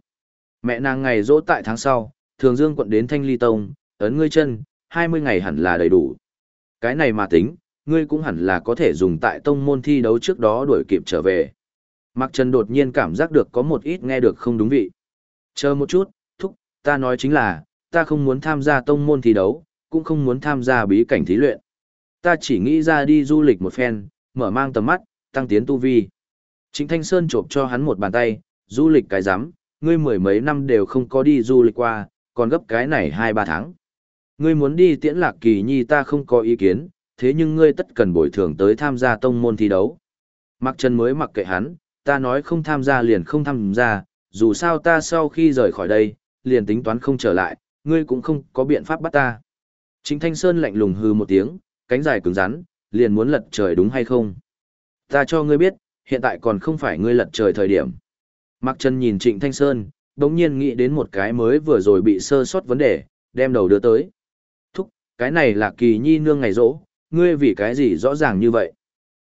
[SPEAKER 1] Mẹ nàng ngày dỗ tại tháng sau, Thường Dương quận đến Thanh Ly Tông, ấn ngươi chân, 20 ngày hẳn là đầy đủ. Cái này mà tính, ngươi cũng hẳn là có thể dùng tại tông môn thi đấu trước đó đuổi kịp trở về. Mạc Trần đột nhiên cảm giác được có một ít nghe được không đúng vị. Chờ một chút, thúc, ta nói chính là, ta không muốn tham gia tông môn thi đấu, cũng không muốn tham gia bí cảnh thí luyện. Ta chỉ nghĩ ra đi du lịch một phen, mở mang tầm mắt, tăng tiến tu vi. Trịnh Thanh Sơn chộp cho hắn một bàn tay, du lịch cái rắm ngươi mười mấy năm đều không có đi du lịch qua, còn gấp cái này hai ba tháng. Ngươi muốn đi tiễn lạc kỳ nhi ta không có ý kiến, thế nhưng ngươi tất cần bồi thường tới tham gia tông môn thi đấu. Mặc Trần mới mặc kệ hắn, ta nói không tham gia liền không tham gia, dù sao ta sau khi rời khỏi đây, liền tính toán không trở lại, ngươi cũng không có biện pháp bắt ta. Trịnh Thanh Sơn lạnh lùng hư một tiếng, cánh dài cứng rắn, liền muốn lật trời đúng hay không? Ta cho ngươi biết, hiện tại còn không phải ngươi lật trời thời điểm. Mạc Trần nhìn Trịnh Thanh Sơn, đống nhiên nghĩ đến một cái mới vừa rồi bị sơ sót vấn đề, đem đầu đưa tới. Thúc, cái này là kỳ nhi nương ngày rỗ, ngươi vì cái gì rõ ràng như vậy?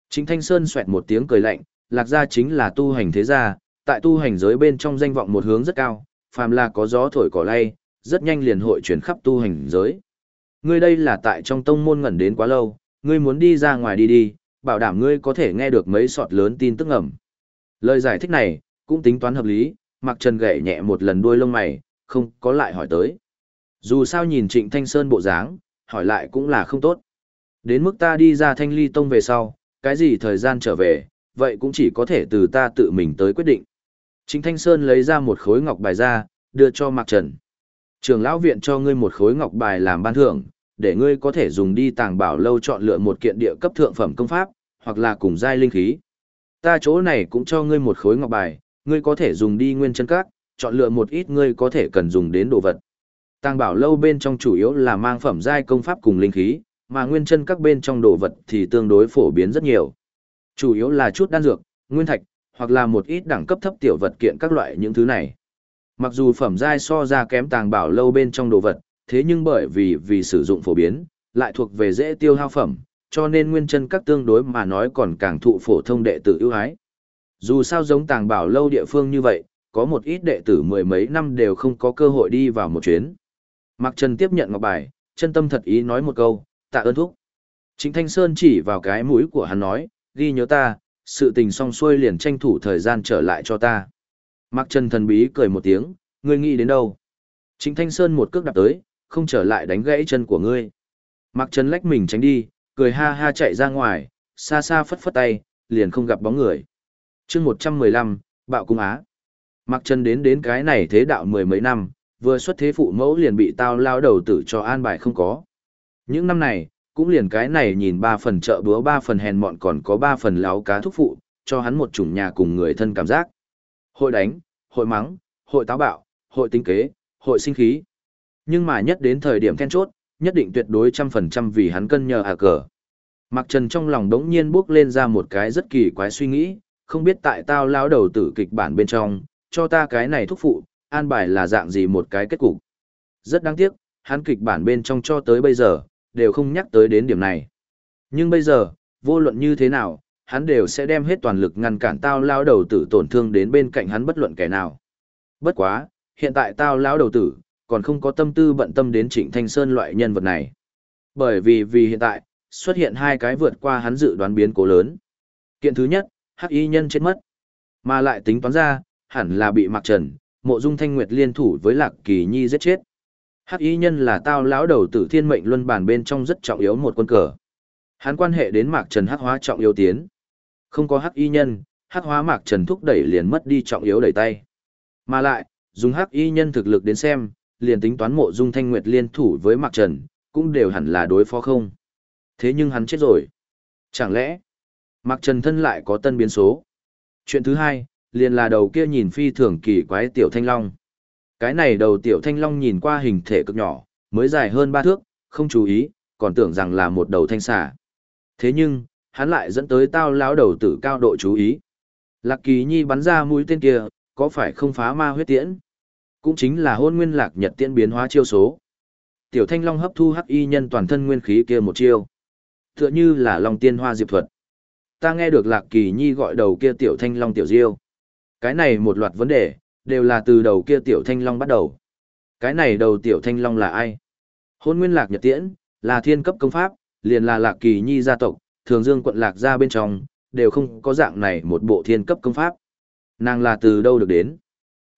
[SPEAKER 1] Trịnh Thanh Sơn xoẹt một tiếng cười lạnh, lạc gia chính là tu hành thế gia, tại tu hành giới bên trong danh vọng một hướng rất cao, phàm là có gió thổi cỏ lay, rất nhanh liền hội chuyển khắp tu hành giới. Ngươi đây là tại trong tông môn ngẩn đến quá lâu, ngươi muốn đi ra ngoài đi đi, bảo đảm ngươi có thể nghe được mấy sọt lớn tin tức ngầm. Lời giải thích này, cũng tính toán hợp lý, Mặc Trần gậy nhẹ một lần đuôi lông mày, không có lại hỏi tới. Dù sao nhìn Trịnh Thanh Sơn bộ dáng, hỏi lại cũng là không tốt. Đến mức ta đi ra Thanh Ly Tông về sau, cái gì thời gian trở về, vậy cũng chỉ có thể từ ta tự mình tới quyết định. Trịnh Thanh Sơn lấy ra một khối ngọc bài ra, đưa cho Mạc Trần. Trường lão viện cho ngươi một khối ngọc bài làm ban thưởng, để ngươi có thể dùng đi tàng bảo lâu chọn lựa một kiện địa cấp thượng phẩm công pháp, hoặc là cùng giai linh khí. Ta chỗ này cũng cho ngươi một khối ngọc bài, ngươi có thể dùng đi nguyên chân các, chọn lựa một ít ngươi có thể cần dùng đến đồ vật. Tàng bảo lâu bên trong chủ yếu là mang phẩm giai công pháp cùng linh khí, mà nguyên chân các bên trong đồ vật thì tương đối phổ biến rất nhiều. Chủ yếu là chút đan dược, nguyên thạch, hoặc là một ít đẳng cấp thấp tiểu vật kiện các loại những thứ này. Mặc dù phẩm giai so ra kém tàng bảo lâu bên trong đồ vật, thế nhưng bởi vì vì sử dụng phổ biến, lại thuộc về dễ tiêu hao phẩm, cho nên nguyên chân các tương đối mà nói còn càng thụ phổ thông đệ tử ưu ái. Dù sao giống tàng bảo lâu địa phương như vậy, có một ít đệ tử mười mấy năm đều không có cơ hội đi vào một chuyến. Mạc Trần tiếp nhận ngọc bài, chân tâm thật ý nói một câu, tạ ơn thúc. Trịnh Thanh Sơn chỉ vào cái mũi của hắn nói, ghi nhớ ta, sự tình xong xuôi liền tranh thủ thời gian trở lại cho ta. Mạc Trần thần bí cười một tiếng, ngươi nghĩ đến đâu? Trịnh Thanh Sơn một cước đạp tới, không trở lại đánh gãy chân của ngươi. Mạc Trần lách mình tránh đi, cười ha ha chạy ra ngoài, xa xa phất phất tay, liền không gặp bóng người. chương 115, Bạo Cung Á. Mạc Trần đến đến cái này thế đạo mười mấy năm, vừa xuất thế phụ mẫu liền bị tao lao đầu tử cho an bài không có. Những năm này, cũng liền cái này nhìn ba phần chợ búa ba phần hèn mọn còn có ba phần láo cá thúc phụ, cho hắn một chủng nhà cùng người thân cảm giác. Hội đánh, hội mắng, hội táo bạo, hội tinh kế, hội sinh khí. Nhưng mà nhất đến thời điểm then chốt, nhất định tuyệt đối trăm phần trăm vì hắn cân nhờ à cờ. Mặc trần trong lòng đống nhiên bước lên ra một cái rất kỳ quái suy nghĩ, không biết tại tao lao đầu tử kịch bản bên trong, cho ta cái này thúc phụ, an bài là dạng gì một cái kết cục. Rất đáng tiếc, hắn kịch bản bên trong cho tới bây giờ, đều không nhắc tới đến điểm này. Nhưng bây giờ, vô luận như thế nào, hắn đều sẽ đem hết toàn lực ngăn cản tao lao đầu tử tổn thương đến bên cạnh hắn bất luận kẻ nào. Bất quá, hiện tại tao lao đầu tử, còn không có tâm tư bận tâm đến Trịnh Thanh Sơn loại nhân vật này. Bởi vì vì hiện tại, xuất hiện hai cái vượt qua hắn dự đoán biến cố lớn. Kiện thứ nhất, hắc y nhân chết mất. Mà lại tính toán ra, hẳn là bị Mạc Trần, Mộ Dung Thanh Nguyệt liên thủ với Lạc Kỳ Nhi giết chết. Hắc y nhân là tao lão đầu tử thiên mệnh luân bản bên trong rất trọng yếu một quân cờ. Hắn quan hệ đến Mạc Trần hắc hóa trọng yếu tiến. Không có hắc y nhân, hắc hóa Mạc Trần thúc đẩy liền mất đi trọng yếu đẩy tay. Mà lại, dùng hắc y nhân thực lực đến xem, liền tính toán mộ dung thanh nguyệt liên thủ với Mạc Trần, cũng đều hẳn là đối phó không. Thế nhưng hắn chết rồi. Chẳng lẽ, Mạc Trần thân lại có tân biến số? Chuyện thứ hai, liền là đầu kia nhìn phi thường kỳ quái tiểu thanh long. Cái này đầu tiểu thanh long nhìn qua hình thể cực nhỏ, mới dài hơn ba thước, không chú ý, còn tưởng rằng là một đầu thanh xà. Thế nhưng, hắn lại dẫn tới tao lão đầu tử cao độ chú ý. Lạc Kỳ Nhi bắn ra mũi tên kia, có phải không phá ma huyết tiễn? Cũng chính là hôn nguyên lạc nhật tiễn biến hóa chiêu số. Tiểu Thanh Long hấp thu hắc y nhân toàn thân nguyên khí kia một chiêu. Tựa như là Long Tiên Hoa Diệp thuật. Ta nghe được Lạc Kỳ Nhi gọi đầu kia Tiểu Thanh Long Tiểu Diêu. Cái này một loạt vấn đề, đều là từ đầu kia Tiểu Thanh Long bắt đầu. Cái này đầu Tiểu Thanh Long là ai? Hôn nguyên lạc nhật tiễn, là thiên cấp công pháp, liền là Lạc Kỳ Nhi gia tộc, thường dương quận lạc ra bên trong, đều không có dạng này một bộ thiên cấp công pháp. Nàng là từ đâu được đến?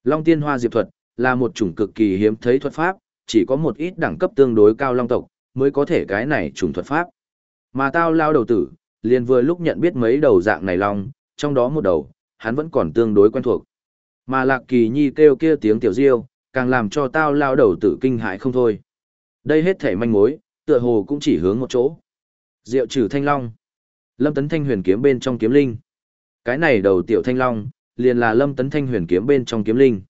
[SPEAKER 1] Long tiên hoa diệp thuật, là một chủng cực kỳ hiếm thấy thuật pháp, chỉ có một ít đẳng cấp tương đối cao long tộc, mới có thể cái này chủng thuật pháp. Mà tao lao đầu tử, liền vừa lúc nhận biết mấy đầu dạng này long, trong đó một đầu, hắn vẫn còn tương đối quen thuộc. Mà lạc kỳ nhi kêu kia tiếng tiểu diêu, càng làm cho tao lao đầu tử kinh hại không thôi. Đây hết thể manh mối, tựa hồ cũng chỉ hướng một chỗ. Diệu trừ thanh long. Lâm Tấn Thanh huyền kiếm bên trong kiếm linh. Cái này đầu tiểu thanh long, liền là Lâm Tấn Thanh huyền kiếm bên trong kiếm linh.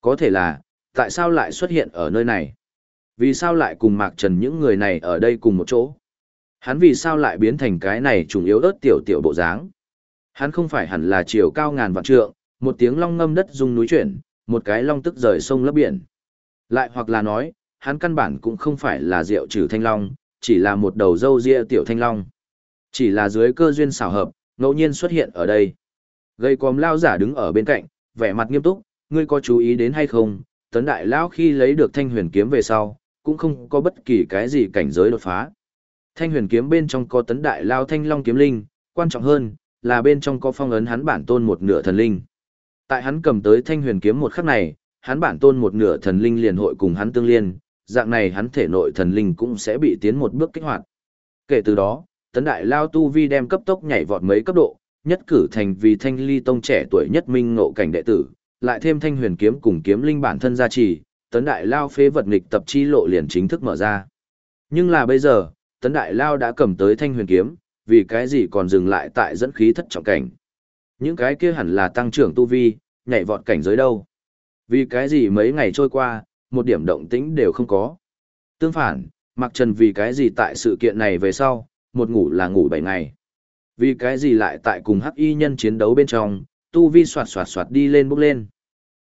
[SPEAKER 1] Có thể là, tại sao lại xuất hiện ở nơi này? Vì sao lại cùng Mạc Trần những người này ở đây cùng một chỗ? Hắn vì sao lại biến thành cái này trùng yếu ớt tiểu tiểu bộ dáng? Hắn không phải hẳn là chiều cao ngàn vạn trượng, một tiếng long ngâm đất rung núi chuyển, một cái long tức rời sông lấp biển. Lại hoặc là nói, hắn căn bản cũng không phải là diệu trừ thanh long, chỉ là một đầu dâu ria tiểu thanh long. Chỉ là dưới cơ duyên xảo hợp, ngẫu nhiên xuất hiện ở đây. Gây còm lao giả đứng ở bên cạnh, vẻ mặt nghiêm túc, ngươi có chú ý đến hay không, tấn đại lao khi lấy được thanh huyền kiếm về sau, cũng không có bất kỳ cái gì cảnh giới đột phá. Thanh huyền kiếm bên trong có tấn đại lao thanh long kiếm linh, quan trọng hơn, là bên trong có phong ấn hắn bản tôn một nửa thần linh. Tại hắn cầm tới thanh huyền kiếm một khắc này, hắn bản tôn một nửa thần linh liền hội cùng hắn tương liên, dạng này hắn thể nội thần linh cũng sẽ bị tiến một bước kích hoạt. Kể từ đó, tấn đại lao tu vi đem cấp tốc nhảy vọt mấy cấp độ, nhất cử thành vì thanh ly tông trẻ tuổi nhất minh ngộ cảnh đệ tử, lại thêm thanh huyền kiếm cùng kiếm linh bản thân gia trì, tấn đại lao phế vật nghịch tập chi lộ liền chính thức mở ra. Nhưng là bây giờ, tấn đại lao đã cầm tới thanh huyền kiếm, vì cái gì còn dừng lại tại dẫn khí thất trọng cảnh. Những cái kia hẳn là tăng trưởng tu vi, nhảy vọt cảnh giới đâu. Vì cái gì mấy ngày trôi qua, một điểm động tĩnh đều không có. Tương phản, Mạc Trần vì cái gì tại sự kiện này về sau, một ngủ là ngủ 7 ngày. Vì cái gì lại tại cùng hắc y nhân chiến đấu bên trong, tu vi soạt soạt soạt đi lên bốc lên.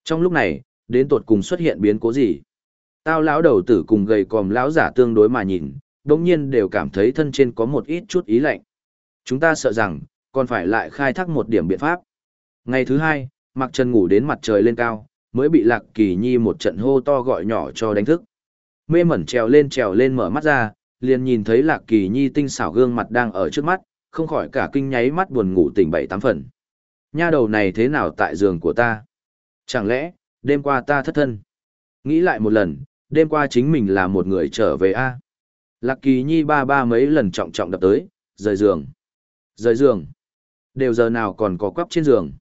[SPEAKER 1] Trong lúc này, đến tột cùng xuất hiện biến cố gì? Tao lão đầu tử cùng gầy còm lão giả tương đối mà nhìn, đồng nhiên đều cảm thấy thân trên có một ít chút ý lạnh. Chúng ta sợ rằng, còn phải lại khai thác một điểm biện pháp. Ngày thứ hai, Mạc Trần ngủ đến mặt trời lên cao, mới bị Lạc Kỳ Nhi một trận hô to gọi nhỏ cho đánh thức. Mê mẩn trèo lên trèo lên mở mắt ra, liền nhìn thấy Lạc Kỳ Nhi tinh xảo gương mặt đang ở trước mắt, không khỏi cả kinh nháy mắt buồn ngủ tỉnh bảy tám phần. Nha đầu này thế nào tại giường của ta? Chẳng lẽ, đêm qua ta thất thân? Nghĩ lại một lần, đêm qua chính mình là một người trở về a Lạc Kỳ Nhi ba ba mấy lần trọng trọng đập tới, rời giường. Rời giường. Đều giờ nào còn có quắp trên giường.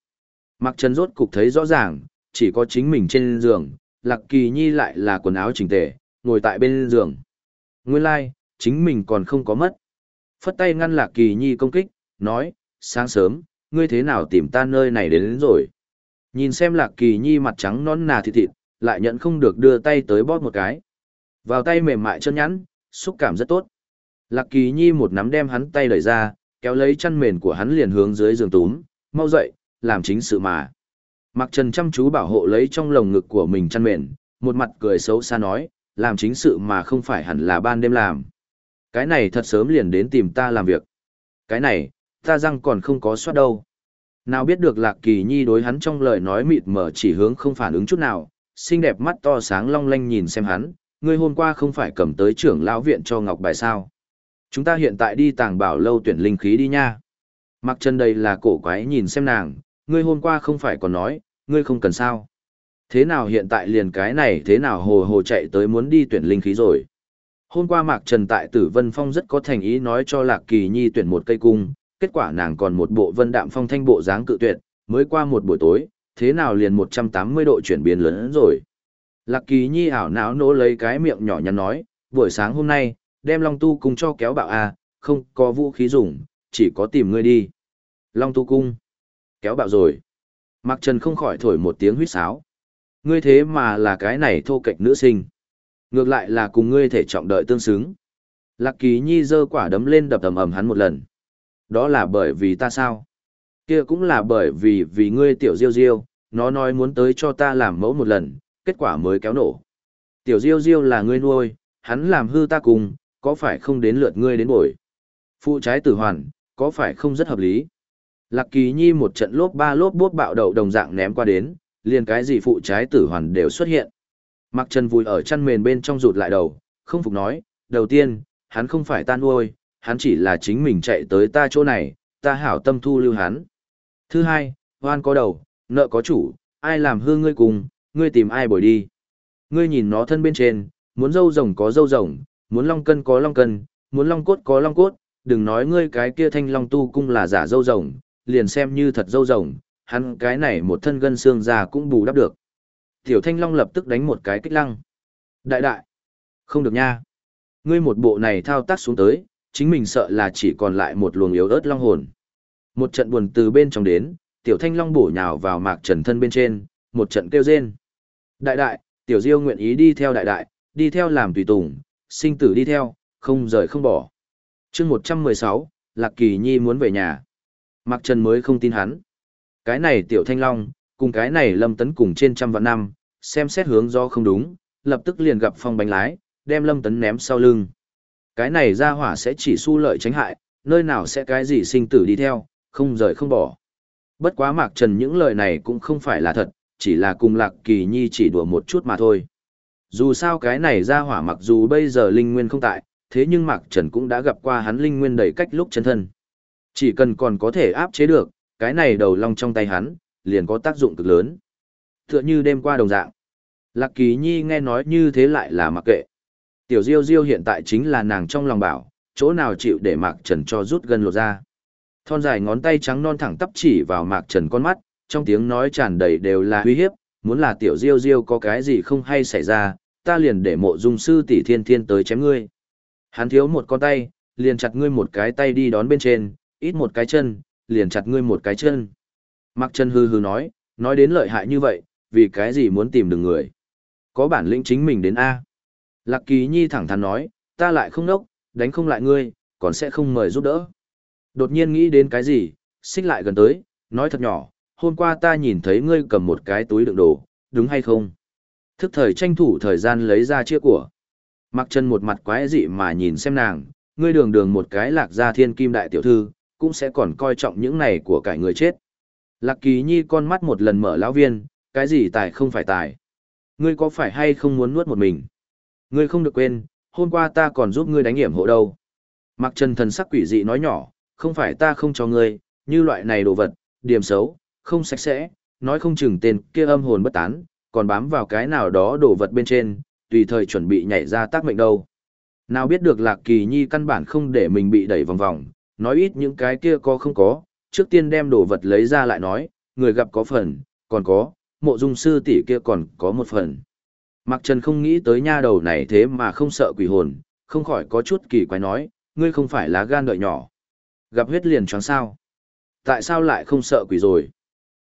[SPEAKER 1] Mặc chân rốt cục thấy rõ ràng, chỉ có chính mình trên giường, Lạc Kỳ Nhi lại là quần áo chỉnh tề, ngồi tại bên giường. Nguyên lai, like, chính mình còn không có mất. Phất tay ngăn Lạc Kỳ Nhi công kích, nói, sáng sớm, ngươi thế nào tìm ta nơi này đến, đến rồi. Nhìn xem Lạc Kỳ Nhi mặt trắng non nà thịt thịt, lại nhận không được đưa tay tới bóp một cái. Vào tay mềm mại chân nhắn, xúc cảm rất tốt. Lạc Kỳ Nhi một nắm đem hắn tay đẩy ra, kéo lấy chăn mền của hắn liền hướng dưới giường túm, mau dậy, làm chính sự mà. Mặc Trần chăm chú bảo hộ lấy trong lồng ngực của mình chăn mền, một mặt cười xấu xa nói, làm chính sự mà không phải hẳn là ban đêm làm. Cái này thật sớm liền đến tìm ta làm việc. Cái này, ta răng còn không có soát đâu. Nào biết được Lạc Kỳ Nhi đối hắn trong lời nói mịt mở chỉ hướng không phản ứng chút nào, xinh đẹp mắt to sáng long lanh nhìn xem hắn, ngươi hôm qua không phải cầm tới trưởng lão viện cho Ngọc Bài sao. Chúng ta hiện tại đi tàng bảo lâu tuyển linh khí đi nha. Mặc chân đây là cổ quái nhìn xem nàng, ngươi hôm qua không phải còn nói, ngươi không cần sao. Thế nào hiện tại liền cái này thế nào hồ hồ chạy tới muốn đi tuyển linh khí rồi. Hôm qua Mạc Trần tại Tử Vân Phong rất có thành ý nói cho Lạc Kỳ Nhi tuyển một cây cung, kết quả nàng còn một bộ vân đạm phong thanh bộ dáng cự tuyệt, mới qua một buổi tối, thế nào liền 180 độ chuyển biến lớn rồi. Lạc Kỳ Nhi ảo não nỗ lấy cái miệng nhỏ nhắn nói, buổi sáng hôm nay, đem Long Tu cung cho kéo bạo a, không có vũ khí dùng, chỉ có tìm ngươi đi. Long tu cung. Kéo bạo rồi. Mạc Trần không khỏi thổi một tiếng huýt sáo. Ngươi thế mà là cái này thô kệch nữ sinh. Ngược lại là cùng ngươi thể trọng đợi tương xứng. Lạc Kỳ Nhi giơ quả đấm lên đập ầm ầm hắn một lần. Đó là bởi vì ta sao? Kia cũng là bởi vì vì ngươi tiểu diêu diêu, nó nói muốn tới cho ta làm mẫu một lần, kết quả mới kéo nổ. Tiểu diêu diêu là ngươi nuôi, hắn làm hư ta cùng, có phải không đến lượt ngươi đến bồi? Phụ trái tử hoàn, có phải không rất hợp lý? Lạc Kỳ Nhi một trận lốp ba lốp bốt bạo đầu đồng dạng ném qua đến, liền cái gì phụ trái tử hoàn đều xuất hiện. Mặc Trần vùi ở chăn mền bên trong rụt lại đầu, không phục nói, đầu tiên, hắn không phải ta nuôi, hắn chỉ là chính mình chạy tới ta chỗ này, ta hảo tâm thu lưu hắn. Thứ hai, hoan có đầu, nợ có chủ, ai làm hư ngươi cùng, ngươi tìm ai bồi đi. Ngươi nhìn nó thân bên trên, muốn dâu rồng có dâu rồng, muốn long cân có long cân, muốn long cốt có long cốt, đừng nói ngươi cái kia thanh long tu cung là giả dâu rồng, liền xem như thật dâu rồng, hắn cái này một thân gân xương già cũng bù đắp được. Tiểu thanh long lập tức đánh một cái kích lăng. Đại đại, không được nha. Ngươi một bộ này thao tác xuống tới, chính mình sợ là chỉ còn lại một luồng yếu ớt long hồn. Một trận buồn từ bên trong đến, tiểu thanh long bổ nhào vào mạc trần thân bên trên, một trận kêu rên. Đại đại, tiểu diêu nguyện ý đi theo đại đại, đi theo làm tùy tùng, sinh tử đi theo, không rời không bỏ. chương 116, Lạc Kỳ Nhi muốn về nhà. Mạc Trần mới không tin hắn. Cái này tiểu thanh long, cùng cái này lâm tấn cùng trên trăm vạn năm, xem xét hướng do không đúng, lập tức liền gặp phong bánh lái, đem lâm tấn ném sau lưng. Cái này ra hỏa sẽ chỉ su lợi tránh hại, nơi nào sẽ cái gì sinh tử đi theo, không rời không bỏ. Bất quá Mạc Trần những lời này cũng không phải là thật, chỉ là cùng Lạc Kỳ Nhi chỉ đùa một chút mà thôi. Dù sao cái này ra hỏa mặc dù bây giờ Linh Nguyên không tại, thế nhưng Mạc Trần cũng đã gặp qua hắn Linh Nguyên đầy cách lúc chân thân. Chỉ cần còn có thể áp chế được, cái này đầu long trong tay hắn, liền có tác dụng cực lớn. Tựa như đêm qua đồng dạng. Lạc Kỳ Nhi nghe nói như thế lại là mặc kệ. Tiểu Diêu Diêu hiện tại chính là nàng trong lòng bảo, chỗ nào chịu để Mạc Trần cho rút gần lột ra. Thon dài ngón tay trắng non thẳng tắp chỉ vào Mạc Trần con mắt, trong tiếng nói tràn đầy đều là uy hiếp, muốn là Tiểu Diêu Diêu có cái gì không hay xảy ra, ta liền để mộ dung sư tỷ thiên thiên tới chém ngươi. Hắn thiếu một con tay, liền chặt ngươi một cái tay đi đón bên trên, ít một cái chân, liền chặt ngươi một cái chân. Mạc Trần hư hư nói, nói đến lợi hại như vậy, vì cái gì muốn tìm được người. Có bản lĩnh chính mình đến A. Lạc Kỳ Nhi thẳng thắn nói, ta lại không nốc, đánh không lại ngươi, còn sẽ không mời giúp đỡ. Đột nhiên nghĩ đến cái gì, xích lại gần tới, nói thật nhỏ, hôm qua ta nhìn thấy ngươi cầm một cái túi đựng đồ, đúng hay không? Thức thời tranh thủ thời gian lấy ra chia của. Mặc chân một mặt quái dị mà nhìn xem nàng, ngươi đường đường một cái lạc gia thiên kim đại tiểu thư, cũng sẽ còn coi trọng những này của cải người chết. Lạc kỳ nhi con mắt một lần mở lão viên, cái gì tài không phải tài. Ngươi có phải hay không muốn nuốt một mình? Ngươi không được quên, hôm qua ta còn giúp ngươi đánh hiểm hộ đâu. Mặc trần thần sắc quỷ dị nói nhỏ, không phải ta không cho ngươi, như loại này đồ vật, điểm xấu, không sạch sẽ, nói không chừng tên kia âm hồn bất tán, còn bám vào cái nào đó đồ vật bên trên, tùy thời chuẩn bị nhảy ra tác mệnh đâu. Nào biết được Lạc Kỳ Nhi căn bản không để mình bị đẩy vòng vòng, nói ít những cái kia có không có, trước tiên đem đồ vật lấy ra lại nói, người gặp có phần, còn có, mộ dung sư tỷ kia còn có một phần. Mạc Trần không nghĩ tới nha đầu này thế mà không sợ quỷ hồn, không khỏi có chút kỳ quái nói, ngươi không phải là gan đợi nhỏ. Gặp huyết liền choáng sao. Tại sao lại không sợ quỷ rồi?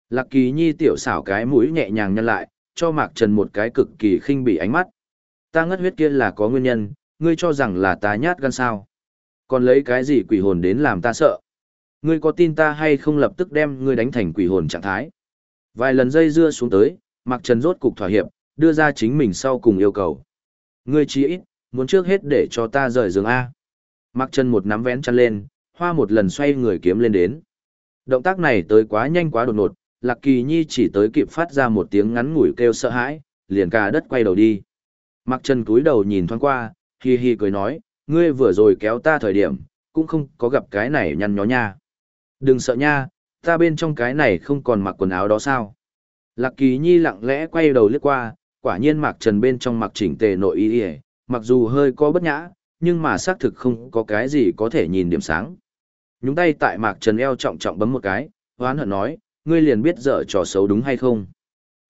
[SPEAKER 1] Lạc kỳ nhi tiểu xảo cái mũi nhẹ nhàng nhăn lại, cho Mạc Trần một cái cực kỳ khinh bỉ ánh mắt. Ta ngất huyết kia là có nguyên nhân, ngươi cho rằng là ta nhát gan sao. Còn lấy cái gì quỷ hồn đến làm ta sợ? Ngươi có tin ta hay không lập tức đem ngươi đánh thành quỷ hồn trạng thái? Vài lần dây dưa xuống tới, Mạc Trần rốt cục thỏa hiệp, đưa ra chính mình sau cùng yêu cầu. Ngươi chí ít, muốn trước hết để cho ta rời giường A. Mạc Trần một nắm vén chăn lên, hoa một lần xoay người kiếm lên đến. Động tác này tới quá nhanh quá đột ngột, Lạc Kỳ Nhi chỉ tới kịp phát ra một tiếng ngắn ngủi kêu sợ hãi, liền cả đất quay đầu đi. Mạc Trần cúi đầu nhìn thoáng qua, hi hi cười nói, ngươi vừa rồi kéo ta thời điểm, cũng không có gặp cái này nhăn nhó nha. Đừng sợ nha, ta bên trong cái này không còn mặc quần áo đó sao. Lạc Kỳ Nhi lặng lẽ quay đầu liếc qua, quả nhiên Mạc Trần bên trong mặc chỉnh tề nội y y, mặc dù hơi có bất nhã, nhưng mà xác thực không có cái gì có thể nhìn điểm sáng. Nhúng tay tại Mạc Trần eo trọng trọng bấm một cái, hoán hận nói, ngươi liền biết dở trò xấu đúng hay không.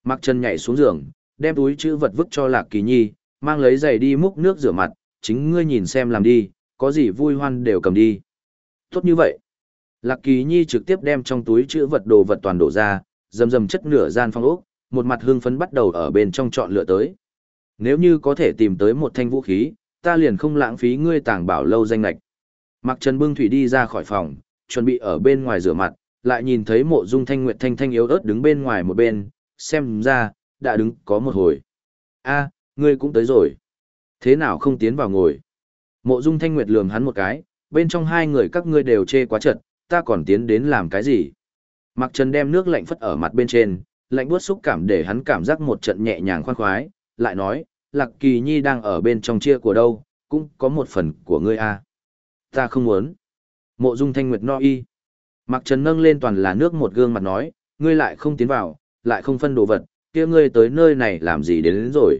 [SPEAKER 1] Mạc Trần nhảy xuống giường, đem túi chữ vật vứt cho Lạc Kỳ Nhi, mang lấy giày đi múc nước rửa mặt, chính ngươi nhìn xem làm đi, có gì vui hoan đều cầm đi. Tốt như vậy. Lạc Kỳ Nhi trực tiếp đem trong túi chữ vật đồ vật toàn đổ ra, dầm dầm chất nửa gian phong ốc, một mặt hương phấn bắt đầu ở bên trong chọn lựa tới. Nếu như có thể tìm tới một thanh vũ khí, ta liền không lãng phí ngươi tàng bảo lâu danh lạch. Mặc Trần bưng thủy đi ra khỏi phòng, chuẩn bị ở bên ngoài rửa mặt, lại nhìn thấy mộ dung thanh nguyệt thanh thanh yếu ớt đứng bên ngoài một bên, xem ra, đã đứng có một hồi. a ngươi cũng tới rồi. Thế nào không tiến vào ngồi? Mộ dung thanh nguyệt lườm hắn một cái, bên trong hai người các ngươi đều chê quá chật, ta còn tiến đến làm cái gì? Mặc Trần đem nước lạnh phất ở mặt bên trên, lạnh buốt xúc cảm để hắn cảm giác một trận nhẹ nhàng khoan khoái, lại nói, Lạc Kỳ Nhi đang ở bên trong chia của đâu, cũng có một phần của ngươi a. Ta không muốn. Mộ Dung Thanh Nguyệt no y. Mặc Trần nâng lên toàn là nước một gương mặt nói, ngươi lại không tiến vào, lại không phân đồ vật, kia ngươi tới nơi này làm gì đến, đến rồi.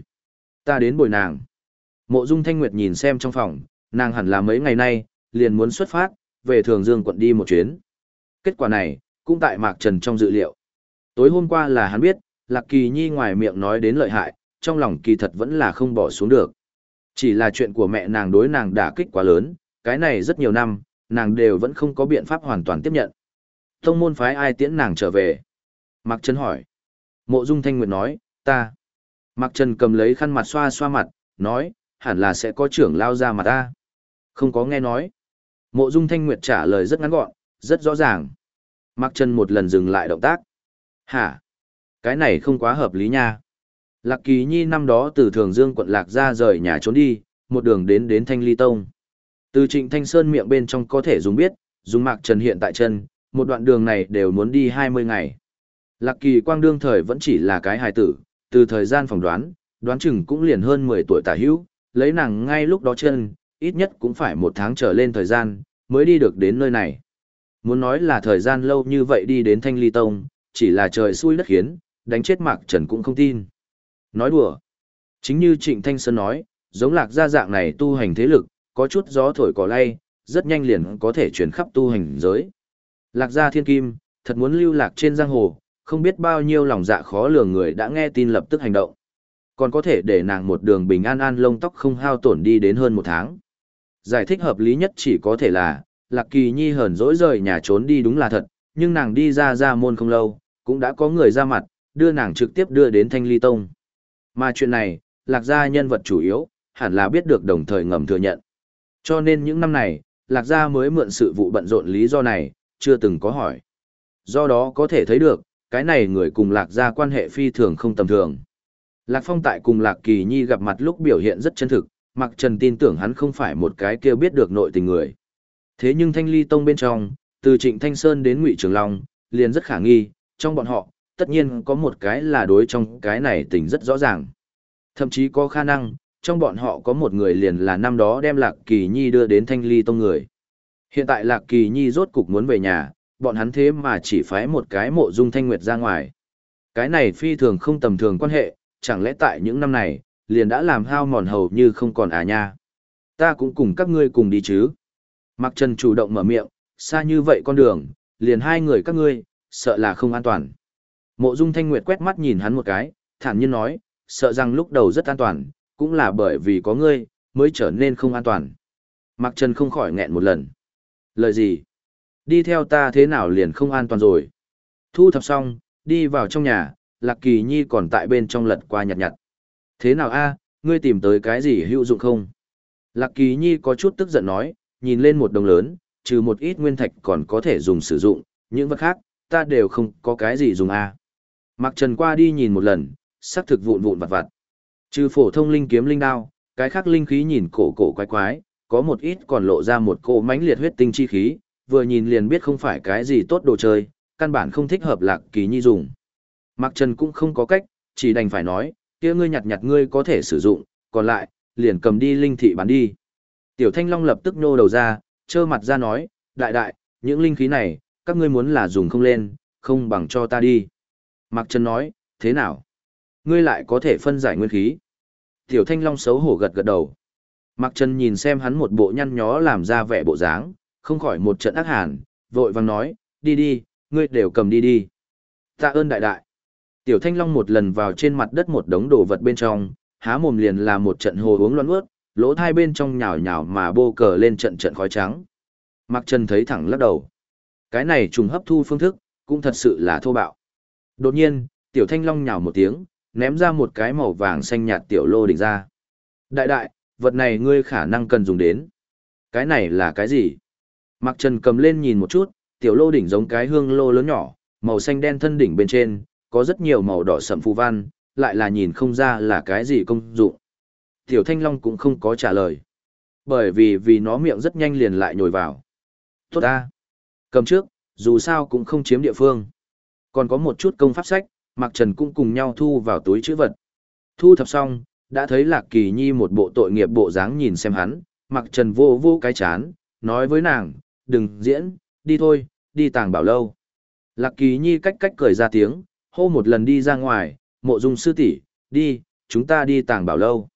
[SPEAKER 1] Ta đến bồi nàng. Mộ Dung Thanh Nguyệt nhìn xem trong phòng, nàng hẳn là mấy ngày nay, liền muốn xuất phát, về Thường Dương quận đi một chuyến. Kết quả này, cũng tại Mạc Trần trong dự liệu. Tối hôm qua là hắn biết, Lạc Kỳ Nhi ngoài miệng nói đến lợi hại, trong lòng kỳ thật vẫn là không bỏ xuống được. Chỉ là chuyện của mẹ nàng đối nàng đả kích quá lớn, cái này rất nhiều năm, nàng đều vẫn không có biện pháp hoàn toàn tiếp nhận. Tông môn phái ai tiễn nàng trở về? Mạc Trần hỏi. Mộ Dung Thanh Nguyệt nói, ta. Mạc Trần cầm lấy khăn mặt xoa xoa mặt, nói, hẳn là sẽ có trưởng lao ra mà ta. Không có nghe nói. Mộ Dung Thanh Nguyệt trả lời rất ngắn gọn, rất rõ ràng. Mạc Trần một lần dừng lại động tác. Hả? Cái này không quá hợp lý nha. Lạc Kỳ Nhi năm đó từ Thường Dương quận Lạc ra rời nhà trốn đi, một đường đến đến Thanh Ly Tông. Từ Trịnh Thanh Sơn miệng bên trong có thể dùng biết, dùng Mạc Trần hiện tại chân, một đoạn đường này đều muốn đi 20 ngày. Lạc Kỳ Quang đương thời vẫn chỉ là cái hài tử, từ thời gian phỏng đoán, đoán chừng cũng liền hơn 10 tuổi tả hữu, lấy nàng ngay lúc đó chân, ít nhất cũng phải một tháng trở lên thời gian, mới đi được đến nơi này. Muốn nói là thời gian lâu như vậy đi đến Thanh Ly Tông, chỉ là trời xui đất khiến, đánh chết Mạc Trần cũng không tin. Nói đùa. Chính như Trịnh Thanh Sơn nói, giống lạc gia dạng này tu hành thế lực, có chút gió thổi cỏ lay, rất nhanh liền có thể chuyển khắp tu hành giới. Lạc gia thiên kim, thật muốn lưu lạc trên giang hồ, không biết bao nhiêu lòng dạ khó lường người đã nghe tin lập tức hành động. Còn có thể để nàng một đường bình an an lông tóc không hao tổn đi đến hơn một tháng. Giải thích hợp lý nhất chỉ có thể là, Lạc Kỳ Nhi hờn dỗi rời nhà trốn đi đúng là thật, nhưng nàng đi ra ra môn không lâu, cũng đã có người ra mặt, đưa nàng trực tiếp đưa đến Thanh Ly Tông. Mà chuyện này, Lạc gia nhân vật chủ yếu, hẳn là biết được đồng thời ngầm thừa nhận. Cho nên những năm này, Lạc gia mới mượn sự vụ bận rộn lý do này, chưa từng có hỏi. Do đó có thể thấy được, cái này người cùng Lạc gia quan hệ phi thường không tầm thường. Lạc Phong tại cùng Lạc Kỳ Nhi gặp mặt lúc biểu hiện rất chân thực, Mặc Trần tin tưởng hắn không phải một cái kia biết được nội tình người. Thế nhưng Thanh Ly Tông bên trong, từ Trịnh Thanh Sơn đến Ngụy Trường Long, liền rất khả nghi, trong bọn họ, tất nhiên có một cái là đối trong cái này tình rất rõ ràng. Thậm chí có khả năng, trong bọn họ có một người liền là năm đó đem Lạc Kỳ Nhi đưa đến Thanh Ly Tông người. Hiện tại Lạc Kỳ Nhi rốt cục muốn về nhà, bọn hắn thế mà chỉ phái một cái mộ dung thanh nguyệt ra ngoài. Cái này phi thường không tầm thường quan hệ, chẳng lẽ tại những năm này, liền đã làm hao mòn hầu như không còn à nha. Ta cũng cùng các ngươi cùng đi chứ. Mặc Trần chủ động mở miệng, xa như vậy con đường, liền hai người các ngươi, sợ là không an toàn. Mộ Dung Thanh Nguyệt quét mắt nhìn hắn một cái, thản nhiên nói, sợ rằng lúc đầu rất an toàn, cũng là bởi vì có ngươi, mới trở nên không an toàn. Mặc Trần không khỏi nghẹn một lần. Lời gì? Đi theo ta thế nào liền không an toàn rồi? Thu thập xong, đi vào trong nhà, Lạc Kỳ Nhi còn tại bên trong lật qua nhặt nhặt. Thế nào a, ngươi tìm tới cái gì hữu dụng không? Lạc Kỳ Nhi có chút tức giận nói, nhìn lên một đồng lớn, trừ một ít nguyên thạch còn có thể dùng sử dụng, những vật khác, ta đều không có cái gì dùng a. Mặc Trần qua đi nhìn một lần, sắc thực vụn vụn vặt vặt. Trừ phổ thông linh kiếm linh đao, cái khác linh khí nhìn cổ cổ quái quái, có một ít còn lộ ra một cỗ mãnh liệt huyết tinh chi khí, vừa nhìn liền biết không phải cái gì tốt đồ chơi, căn bản không thích hợp Lạc Kỳ Nhi dùng. Mạc Trần cũng không có cách, chỉ đành phải nói, kia ngươi nhặt nhặt ngươi có thể sử dụng, còn lại, liền cầm đi linh thị bán đi. Tiểu Thanh Long lập tức nô đầu ra, trơ mặt ra nói, đại đại, những linh khí này, các ngươi muốn là dùng không lên, không bằng cho ta đi. Mạc Trần nói, thế nào? Ngươi lại có thể phân giải nguyên khí. Tiểu Thanh Long xấu hổ gật gật đầu. Mạc Trần nhìn xem hắn một bộ nhăn nhó làm ra vẻ bộ dáng, không khỏi một trận ác hàn, vội vàng nói, đi đi, ngươi đều cầm đi đi. Tạ ơn đại đại. Tiểu Thanh Long một lần vào trên mặt đất một đống đồ vật bên trong, há mồm liền là một trận hồ uống loạn ướt, lỗ thai bên trong nhào nhào mà bô cờ lên trận trận khói trắng. Mặc Trần thấy thẳng lắc đầu. Cái này trùng hấp thu phương thức, cũng thật sự là thô bạo. Đột nhiên, tiểu thanh long nhào một tiếng, ném ra một cái màu vàng xanh nhạt tiểu lô đỉnh ra. Đại đại, vật này ngươi khả năng cần dùng đến. Cái này là cái gì? Mặc Trần cầm lên nhìn một chút, tiểu lô đỉnh giống cái hương lô lớn nhỏ, màu xanh đen thân đỉnh bên trên, có rất nhiều màu đỏ sậm phù văn, lại là nhìn không ra là cái gì công dụng. Tiểu Thanh Long cũng không có trả lời. Bởi vì vì nó miệng rất nhanh liền lại nhồi vào. Tốt ta. Cầm trước, dù sao cũng không chiếm địa phương. Còn có một chút công pháp sách, Mạc Trần cũng cùng nhau thu vào túi chữ vật. Thu thập xong, đã thấy Lạc Kỳ Nhi một bộ tội nghiệp bộ dáng nhìn xem hắn, Mạc Trần vô vô cái chán, nói với nàng, đừng diễn, đi thôi, đi tàng bảo lâu. Lạc Kỳ Nhi cách cách cười ra tiếng, hô một lần đi ra ngoài, mộ dung sư tỷ, đi, chúng ta đi tàng bảo lâu.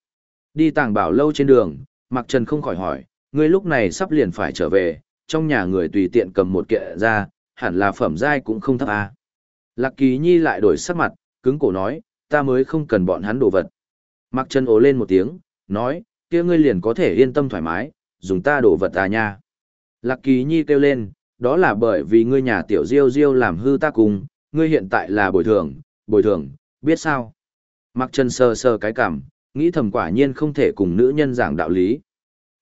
[SPEAKER 1] Đi tàng bảo lâu trên đường, Mạc Trần không khỏi hỏi, ngươi lúc này sắp liền phải trở về, trong nhà người tùy tiện cầm một kệ ra, hẳn là phẩm giai cũng không thấp à. Lạc Kỳ Nhi lại đổi sắc mặt, cứng cổ nói, ta mới không cần bọn hắn đồ vật. Mạc Trần ố lên một tiếng, nói, kia ngươi liền có thể yên tâm thoải mái, dùng ta đồ vật à nha. Lạc Kỳ Nhi kêu lên, đó là bởi vì ngươi nhà tiểu diêu diêu làm hư ta cùng, ngươi hiện tại là bồi thường, bồi thường, biết sao? Mặc Trần sờ sờ cái cảm, nghĩ thầm quả nhiên không thể cùng nữ nhân giảng đạo lý.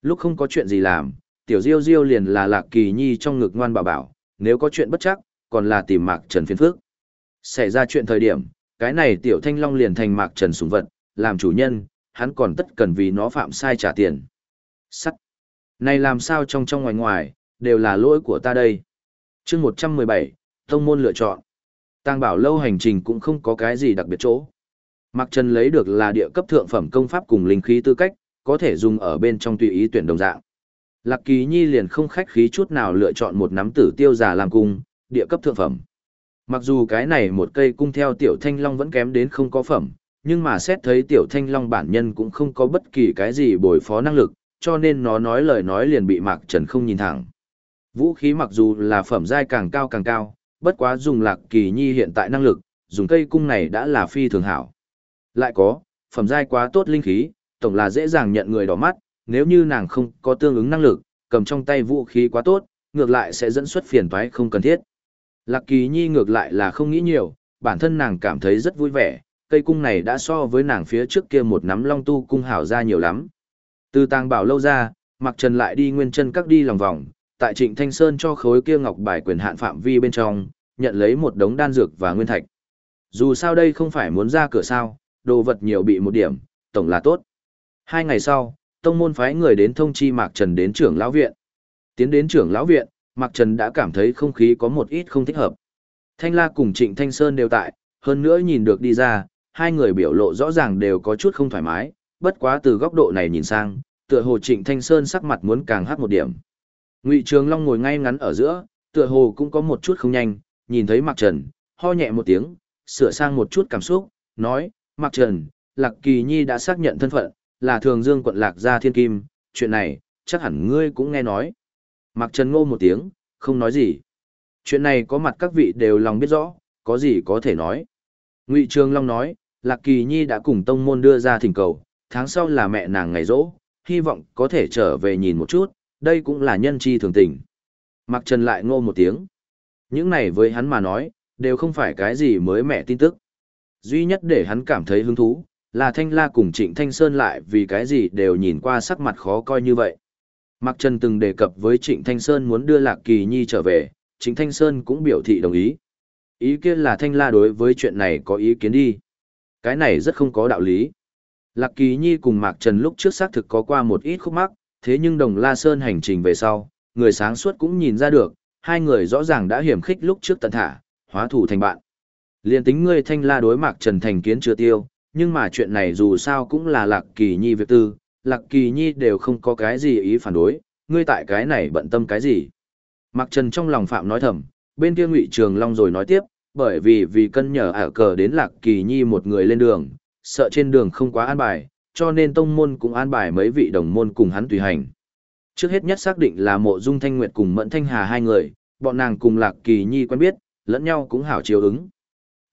[SPEAKER 1] Lúc không có chuyện gì làm, tiểu diêu diêu liền là lạc kỳ nhi trong ngực ngoan bảo bảo, nếu có chuyện bất chắc, còn là tìm Mạc Trần phiền phước. Xảy ra chuyện thời điểm, cái này tiểu thanh long liền thành Mạc Trần sủng vật, làm chủ nhân, hắn còn tất cần vì nó phạm sai trả tiền. Sắt. Này làm sao trong trong ngoài ngoài, đều là lỗi của ta đây. chương 117, Tông môn lựa chọn. Tàng bảo lâu hành trình cũng không có cái gì đặc biệt chỗ. Mạc Trần lấy được là địa cấp thượng phẩm công pháp cùng linh khí tư cách, có thể dùng ở bên trong tùy ý tuyển đồng dạng. Lạc Kỳ Nhi liền không khách khí chút nào lựa chọn một nắm tử tiêu giả làm cung, địa cấp thượng phẩm. Mặc dù cái này một cây cung theo tiểu thanh long vẫn kém đến không có phẩm, nhưng mà xét thấy tiểu thanh long bản nhân cũng không có bất kỳ cái gì bồi phó năng lực, cho nên nó nói lời nói liền bị Mạc Trần không nhìn thẳng. Vũ khí mặc dù là phẩm giai càng cao càng cao, bất quá dùng lạc kỳ nhi hiện tại năng lực, dùng cây cung này đã là phi thường hảo. Lại có, phẩm giai quá tốt linh khí, tổng là dễ dàng nhận người đỏ mắt, nếu như nàng không có tương ứng năng lực, cầm trong tay vũ khí quá tốt, ngược lại sẽ dẫn xuất phiền toái không cần thiết. Lạc kỳ nhi ngược lại là không nghĩ nhiều, bản thân nàng cảm thấy rất vui vẻ, cây cung này đã so với nàng phía trước kia một nắm long tu cung hảo ra nhiều lắm. Từ tàng bảo lâu ra, mặc trần lại đi nguyên chân các đi lòng vòng, tại Trịnh Thanh Sơn cho khối kia ngọc bài quyền hạn phạm vi bên trong, nhận lấy một đống đan dược và nguyên thạch. Dù sao đây không phải muốn ra cửa sao, đồ vật nhiều bị một điểm, tổng là tốt. Hai ngày sau, tông môn phái người đến thông chi Mạc Trần đến trưởng lão viện. Tiến đến trưởng lão viện, Mạc Trần đã cảm thấy không khí có một ít không thích hợp. Thanh La cùng Trịnh Thanh Sơn đều tại, hơn nữa nhìn được đi ra, hai người biểu lộ rõ ràng đều có chút không thoải mái, bất quá từ góc độ này nhìn sang, tựa hồ Trịnh Thanh Sơn sắc mặt muốn càng hát một điểm. Ngụy Trường Long ngồi ngay ngắn ở giữa, tựa hồ cũng có một chút không nhanh, nhìn thấy Mạc Trần, ho nhẹ một tiếng, sửa sang một chút cảm xúc, nói, Mạc Trần, Lạc Kỳ Nhi đã xác nhận thân phận, là thường dương quận Lạc Gia Thiên Kim, chuyện này, chắc hẳn ngươi cũng nghe nói. Mạc Trần ngô một tiếng, không nói gì. Chuyện này có mặt các vị đều lòng biết rõ, có gì có thể nói. Ngụy Trường Long nói, Lạc Kỳ Nhi đã cùng tông môn đưa ra thỉnh cầu, tháng sau là mẹ nàng ngày rỗ, hy vọng có thể trở về nhìn một chút, đây cũng là nhân chi thường tình. Mạc Trần lại ngô một tiếng. Những này với hắn mà nói, đều không phải cái gì mới mẻ tin tức. Duy nhất để hắn cảm thấy hứng thú, là Thanh La cùng Trịnh Thanh Sơn lại vì cái gì đều nhìn qua sắc mặt khó coi như vậy. Mạc Trần từng đề cập với Trịnh Thanh Sơn muốn đưa Lạc Kỳ Nhi trở về, Trịnh Thanh Sơn cũng biểu thị đồng ý. Ý kiến là Thanh La đối với chuyện này có ý kiến đi. Cái này rất không có đạo lý. Lạc Kỳ Nhi cùng Mạc Trần lúc trước xác thực có qua một ít khúc mắc, thế nhưng Đồng La Sơn hành trình về sau, người sáng suốt cũng nhìn ra được, hai người rõ ràng đã hiểm khích lúc trước tận thả, hóa thủ thành bạn. Liên tính ngươi thanh la đối mạc Trần Thành Kiến chưa tiêu, nhưng mà chuyện này dù sao cũng là Lạc Kỳ Nhi việc tư, Lạc Kỳ Nhi đều không có cái gì ý phản đối, ngươi tại cái này bận tâm cái gì. Mạc Trần trong lòng phạm nói thầm, bên kia Ngụy Trường Long rồi nói tiếp, bởi vì vì cân nhờ ả cờ đến Lạc Kỳ Nhi một người lên đường, sợ trên đường không quá an bài, cho nên tông môn cũng an bài mấy vị đồng môn cùng hắn tùy hành. Trước hết nhất xác định là mộ dung thanh nguyệt cùng mẫn thanh hà hai người, bọn nàng cùng lạc kỳ nhi quen biết, lẫn nhau cũng hảo chiều ứng.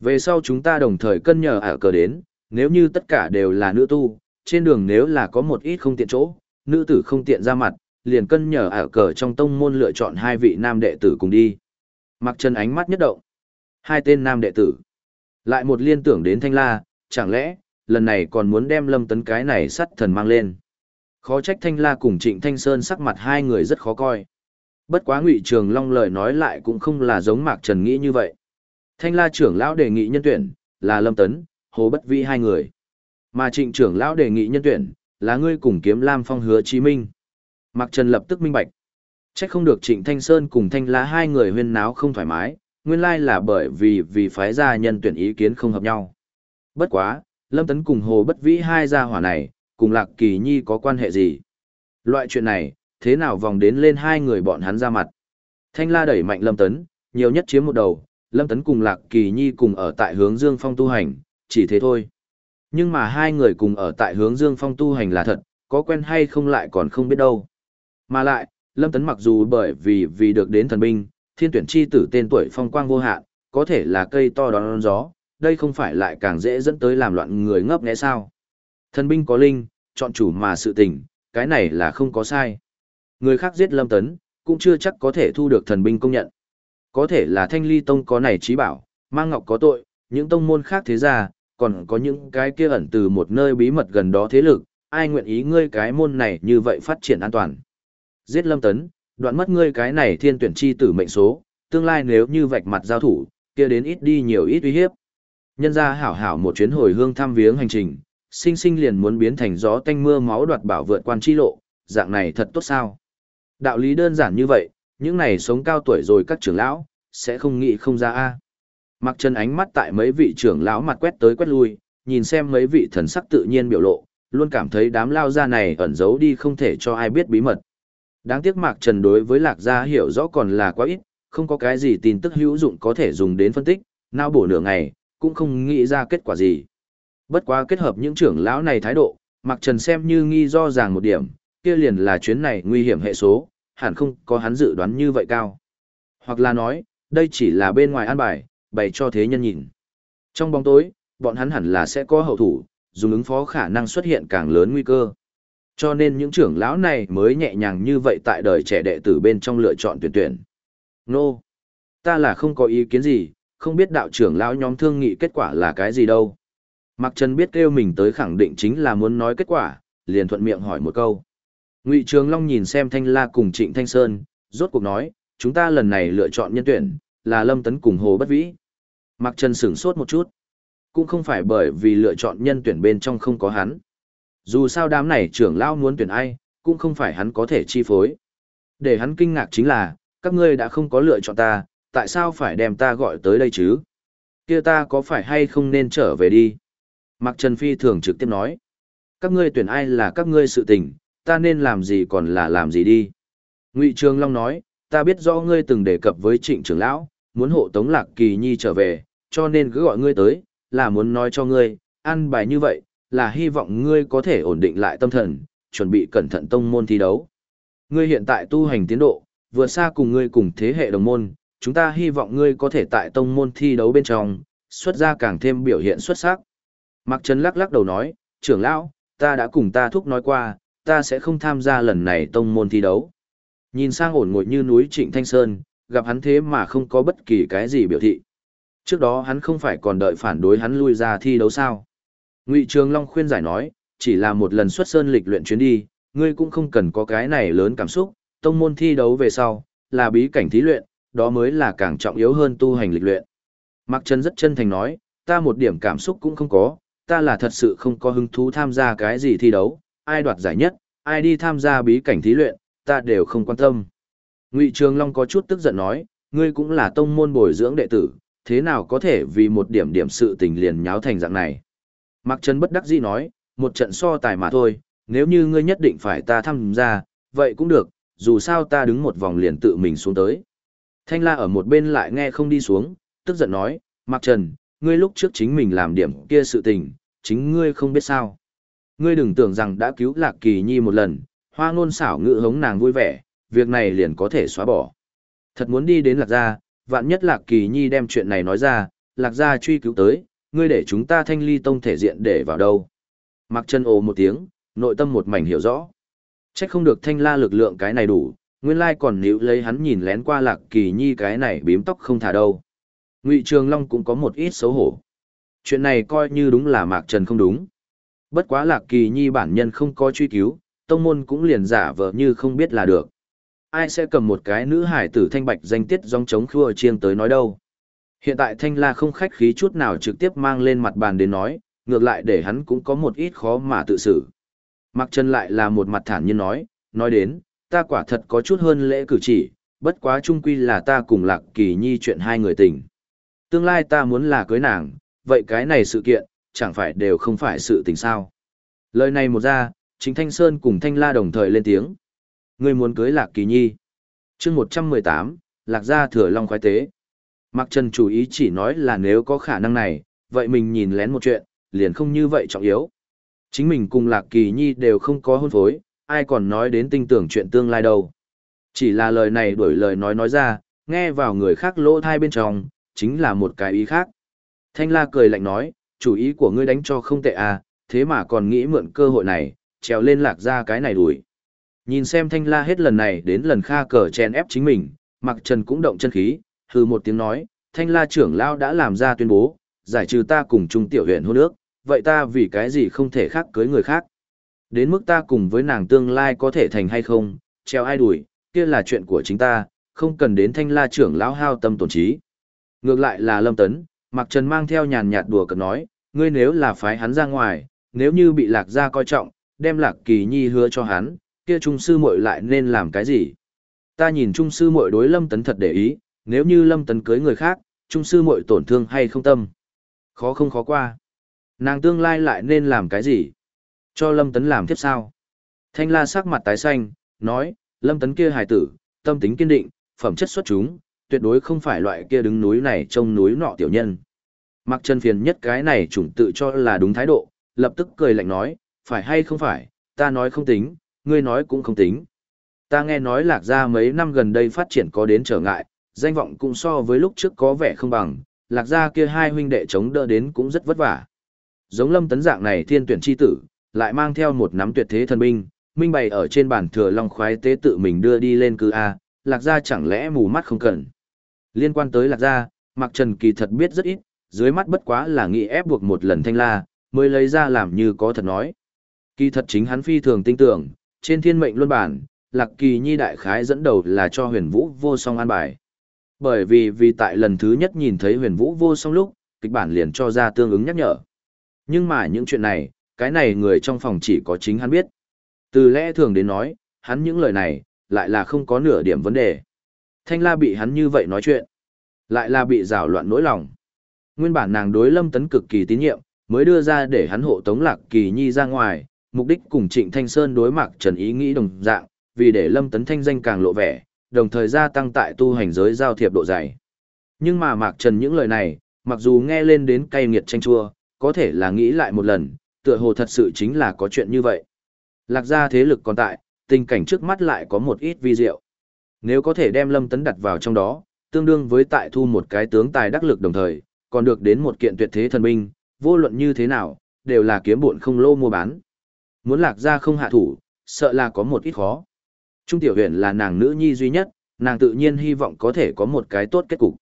[SPEAKER 1] Về sau chúng ta đồng thời cân nhờ ở cờ đến, nếu như tất cả đều là nữ tu, trên đường nếu là có một ít không tiện chỗ, nữ tử không tiện ra mặt, liền cân nhờ ở cờ trong tông môn lựa chọn hai vị nam đệ tử cùng đi. Mặc chân ánh mắt nhất động. Hai tên nam đệ tử. Lại một liên tưởng đến Thanh La, chẳng lẽ, lần này còn muốn đem Lâm Tấn cái này sắt thần mang lên. Khó trách Thanh La cùng Trịnh Thanh Sơn sắc mặt hai người rất khó coi. Bất quá Ngụy Trường Long lời nói lại cũng không là giống Mạc Trần nghĩ như vậy. Thanh La trưởng lão đề nghị nhân tuyển là Lâm Tấn, Hồ Bất Vi hai người. Mà Trịnh trưởng lão đề nghị nhân tuyển là ngươi cùng Kiếm Lam Phong Hứa Chí Minh. Mạc Trần lập tức minh bạch. Chắc không được Trịnh Thanh Sơn cùng Thanh La hai người huyên náo không thoải mái, nguyên lai là bởi vì vì phái gia nhân tuyển ý kiến không hợp nhau. Bất quá, Lâm Tấn cùng Hồ Bất Vĩ hai gia hỏa này, cùng Lạc Kỳ Nhi có quan hệ gì? Loại chuyện này, thế nào vòng đến lên hai người bọn hắn ra mặt? Thanh La đẩy mạnh Lâm Tấn, nhiều nhất chiếm một đầu, Lâm Tấn cùng Lạc Kỳ Nhi cùng ở tại hướng Dương Phong tu hành, chỉ thế thôi. Nhưng mà hai người cùng ở tại hướng Dương Phong tu hành là thật, có quen hay không lại còn không biết đâu. Mà lại, Lâm Tấn mặc dù bởi vì vì được đến thần binh, thiên tuyển chi tử tên tuổi phong quang vô hạn, có thể là cây to đón gió, đây không phải lại càng dễ dẫn tới làm loạn người ngấp nghẽ sao. Thần binh có linh, chọn chủ mà sự tình, cái này là không có sai. Người khác giết Lâm Tấn, cũng chưa chắc có thể thu được thần binh công nhận. Có thể là thanh ly tông có này trí bảo, mang ngọc có tội, những tông môn khác thế ra, còn có những cái kia ẩn từ một nơi bí mật gần đó thế lực, ai nguyện ý ngươi cái môn này như vậy phát triển an toàn. Giết Lâm Tấn, đoạn mất ngươi cái này thiên tuyển chi tử mệnh số, tương lai nếu như vạch mặt giao thủ, kia đến ít đi nhiều ít uy hiếp. Nhân ra hảo hảo một chuyến hồi hương thăm viếng hành trình, sinh sinh liền muốn biến thành gió tanh mưa máu đoạt bảo vượt quan chi lộ, dạng này thật tốt sao? Đạo lý đơn giản như vậy, những này sống cao tuổi rồi các trưởng lão, sẽ không nghĩ không ra a. Mặc chân ánh mắt tại mấy vị trưởng lão mặt quét tới quét lui, nhìn xem mấy vị thần sắc tự nhiên biểu lộ, luôn cảm thấy đám lao ra này ẩn giấu đi không thể cho ai biết bí mật. Đáng tiếc Mạc Trần đối với Lạc Gia hiểu rõ còn là quá ít, không có cái gì tin tức hữu dụng có thể dùng đến phân tích, nào bổ nửa ngày, cũng không nghĩ ra kết quả gì. Bất quá kết hợp những trưởng lão này thái độ, Mạc Trần xem như nghi do ràng một điểm, kia liền là chuyến này nguy hiểm hệ số, hẳn không có hắn dự đoán như vậy cao. Hoặc là nói, đây chỉ là bên ngoài an bài, bày cho thế nhân nhìn. Trong bóng tối, bọn hắn hẳn là sẽ có hậu thủ, dùng ứng phó khả năng xuất hiện càng lớn nguy cơ. Cho nên những trưởng lão này mới nhẹ nhàng như vậy tại đời trẻ đệ tử bên trong lựa chọn tuyển tuyển. Nô! Ta là không có ý kiến gì, không biết đạo trưởng lão nhóm thương nghị kết quả là cái gì đâu. Mặc Trần biết kêu mình tới khẳng định chính là muốn nói kết quả, liền thuận miệng hỏi một câu. Ngụy Trường Long nhìn xem Thanh La cùng Trịnh Thanh Sơn, rốt cuộc nói, chúng ta lần này lựa chọn nhân tuyển, là Lâm Tấn cùng Hồ Bất Vĩ. Mặc Trần sửng sốt một chút. Cũng không phải bởi vì lựa chọn nhân tuyển bên trong không có hắn. Dù sao đám này trưởng lão muốn tuyển ai, cũng không phải hắn có thể chi phối. Để hắn kinh ngạc chính là, các ngươi đã không có lựa chọn ta, tại sao phải đem ta gọi tới đây chứ? Kia ta có phải hay không nên trở về đi? Mạc Trần Phi thường trực tiếp nói. Các ngươi tuyển ai là các ngươi sự tình, ta nên làm gì còn là làm gì đi. Ngụy Trường Long nói, ta biết rõ ngươi từng đề cập với trịnh trưởng lão, muốn hộ tống lạc kỳ nhi trở về, cho nên cứ gọi ngươi tới, là muốn nói cho ngươi, ăn bài như vậy, là hy vọng ngươi có thể ổn định lại tâm thần, chuẩn bị cẩn thận tông môn thi đấu. Ngươi hiện tại tu hành tiến độ, vừa xa cùng ngươi cùng thế hệ đồng môn, chúng ta hy vọng ngươi có thể tại tông môn thi đấu bên trong, xuất ra càng thêm biểu hiện xuất sắc. Mạc Trần lắc lắc đầu nói, trưởng lão, ta đã cùng ta thúc nói qua, ta sẽ không tham gia lần này tông môn thi đấu. Nhìn sang ổn ngồi như núi Trịnh Thanh Sơn, gặp hắn thế mà không có bất kỳ cái gì biểu thị. Trước đó hắn không phải còn đợi phản đối hắn lui ra thi đấu sao. Ngụy Trường Long khuyên giải nói, chỉ là một lần xuất sơn lịch luyện chuyến đi, ngươi cũng không cần có cái này lớn cảm xúc, tông môn thi đấu về sau, là bí cảnh thí luyện, đó mới là càng trọng yếu hơn tu hành lịch luyện. Mạc Trần rất chân thành nói, ta một điểm cảm xúc cũng không có, ta là thật sự không có hứng thú tham gia cái gì thi đấu, ai đoạt giải nhất, ai đi tham gia bí cảnh thí luyện, ta đều không quan tâm. Ngụy Trường Long có chút tức giận nói, ngươi cũng là tông môn bồi dưỡng đệ tử, thế nào có thể vì một điểm điểm sự tình liền nháo thành dạng này. Mạc Trần bất đắc dĩ nói, một trận so tài mà thôi, nếu như ngươi nhất định phải ta tham gia, vậy cũng được, dù sao ta đứng một vòng liền tự mình xuống tới. Thanh La ở một bên lại nghe không đi xuống, tức giận nói, Mạc Trần, ngươi lúc trước chính mình làm điểm kia sự tình, chính ngươi không biết sao. Ngươi đừng tưởng rằng đã cứu Lạc Kỳ Nhi một lần, hoa ngôn xảo ngự hống nàng vui vẻ, việc này liền có thể xóa bỏ. Thật muốn đi đến Lạc Gia, vạn nhất Lạc Kỳ Nhi đem chuyện này nói ra, Lạc Gia truy cứu tới, ngươi để chúng ta thanh ly tông thể diện để vào đâu. Mạc Trần ồ một tiếng, nội tâm một mảnh hiểu rõ. Trách không được thanh la lực lượng cái này đủ, nguyên lai còn níu lấy hắn nhìn lén qua lạc kỳ nhi cái này bím tóc không thả đâu. Ngụy Trường Long cũng có một ít xấu hổ. Chuyện này coi như đúng là Mạc Trần không đúng. Bất quá lạc kỳ nhi bản nhân không có truy cứu, tông môn cũng liền giả vờ như không biết là được. Ai sẽ cầm một cái nữ hải tử thanh bạch danh tiết dòng chống khua chiêng tới nói đâu. Hiện tại thanh la không khách khí chút nào trực tiếp mang lên mặt bàn đến nói, ngược lại để hắn cũng có một ít khó mà tự xử. Mặc chân lại là một mặt thản nhiên nói, nói đến, ta quả thật có chút hơn lễ cử chỉ, bất quá chung quy là ta cùng lạc kỳ nhi chuyện hai người tình. Tương lai ta muốn là cưới nàng, vậy cái này sự kiện, chẳng phải đều không phải sự tình sao. Lời này một ra, chính Thanh Sơn cùng Thanh La đồng thời lên tiếng. Người muốn cưới lạc kỳ nhi. chương 118, lạc gia thừa long khoái tế. Mặc Trần chủ ý chỉ nói là nếu có khả năng này, vậy mình nhìn lén một chuyện, liền không như vậy trọng yếu. Chính mình cùng Lạc Kỳ Nhi đều không có hôn phối, ai còn nói đến tinh tưởng chuyện tương lai đâu. Chỉ là lời này đổi lời nói nói ra, nghe vào người khác lỗ thai bên trong, chính là một cái ý khác. Thanh La cười lạnh nói, chủ ý của ngươi đánh cho không tệ à, thế mà còn nghĩ mượn cơ hội này, trèo lên lạc ra cái này đuổi. Nhìn xem Thanh La hết lần này đến lần kha cờ chèn ép chính mình, Mặc Trần cũng động chân khí, hư một tiếng nói, Thanh La trưởng lao đã làm ra tuyên bố, giải trừ ta cùng Trung tiểu huyện hôn ước, vậy ta vì cái gì không thể khác cưới người khác? Đến mức ta cùng với nàng tương lai có thể thành hay không, treo ai đuổi, kia là chuyện của chính ta, không cần đến thanh la trưởng lão hao tâm tổn trí. Ngược lại là Lâm Tấn, Mạc Trần mang theo nhàn nhạt đùa cợt nói, ngươi nếu là phái hắn ra ngoài, nếu như bị lạc gia coi trọng, đem lạc kỳ nhi hứa cho hắn, kia trung sư muội lại nên làm cái gì? Ta nhìn trung sư muội đối Lâm Tấn thật để ý, nếu như Lâm Tấn cưới người khác, trung sư muội tổn thương hay không tâm? Khó không khó qua. Nàng tương lai lại nên làm cái gì? Cho Lâm Tấn làm tiếp sao? Thanh la sắc mặt tái xanh, nói, Lâm Tấn kia hài tử, tâm tính kiên định, phẩm chất xuất chúng, tuyệt đối không phải loại kia đứng núi này trông núi nọ tiểu nhân. Mặc chân phiền nhất cái này chủng tự cho là đúng thái độ, lập tức cười lạnh nói, phải hay không phải, ta nói không tính, ngươi nói cũng không tính. Ta nghe nói lạc gia mấy năm gần đây phát triển có đến trở ngại, danh vọng cũng so với lúc trước có vẻ không bằng, lạc gia kia hai huynh đệ chống đỡ đến cũng rất vất vả. Giống lâm tấn dạng này thiên tuyển chi tử, lại mang theo một nắm tuyệt thế thần binh, minh bày ở trên bàn thừa long khoái tế tự mình đưa đi lên cư A, lạc gia chẳng lẽ mù mắt không cần. Liên quan tới lạc gia, Mạc Trần kỳ thật biết rất ít, dưới mắt bất quá là nghĩ ép buộc một lần thanh la, mới lấy ra làm như có thật nói. Kỳ thật chính hắn phi thường tin tưởng, trên thiên mệnh luân bản, lạc kỳ nhi đại khái dẫn đầu là cho huyền vũ vô song an bài. Bởi vì vì tại lần thứ nhất nhìn thấy huyền vũ vô song lúc, kịch bản liền cho ra tương ứng nhắc nhở. Nhưng mà những chuyện này, cái này người trong phòng chỉ có chính hắn biết. Từ lẽ thường đến nói, hắn những lời này, lại là không có nửa điểm vấn đề. Thanh la bị hắn như vậy nói chuyện, lại là bị rào loạn nỗi lòng. Nguyên bản nàng đối lâm tấn cực kỳ tín nhiệm, mới đưa ra để hắn hộ tống lạc kỳ nhi ra ngoài, mục đích cùng trịnh thanh sơn đối mặt trần ý nghĩ đồng dạng, vì để lâm tấn thanh danh càng lộ vẻ, đồng thời gia tăng tại tu hành giới giao thiệp độ dày. Nhưng mà Mạc Trần những lời này, mặc dù nghe lên đến cay nghiệt tranh chua, có thể là nghĩ lại một lần, tựa hồ thật sự chính là có chuyện như vậy. Lạc gia thế lực còn tại, tình cảnh trước mắt lại có một ít vi diệu. Nếu có thể đem Lâm Tấn đặt vào trong đó, tương đương với tại thu một cái tướng tài đắc lực đồng thời, còn được đến một kiện tuyệt thế thần binh, vô luận như thế nào, đều là kiếm bộn không lô mua bán. Muốn lạc gia không hạ thủ, sợ là có một ít khó. Trung tiểu huyền là nàng nữ nhi duy nhất, nàng tự nhiên hy vọng có thể có một cái tốt kết cục.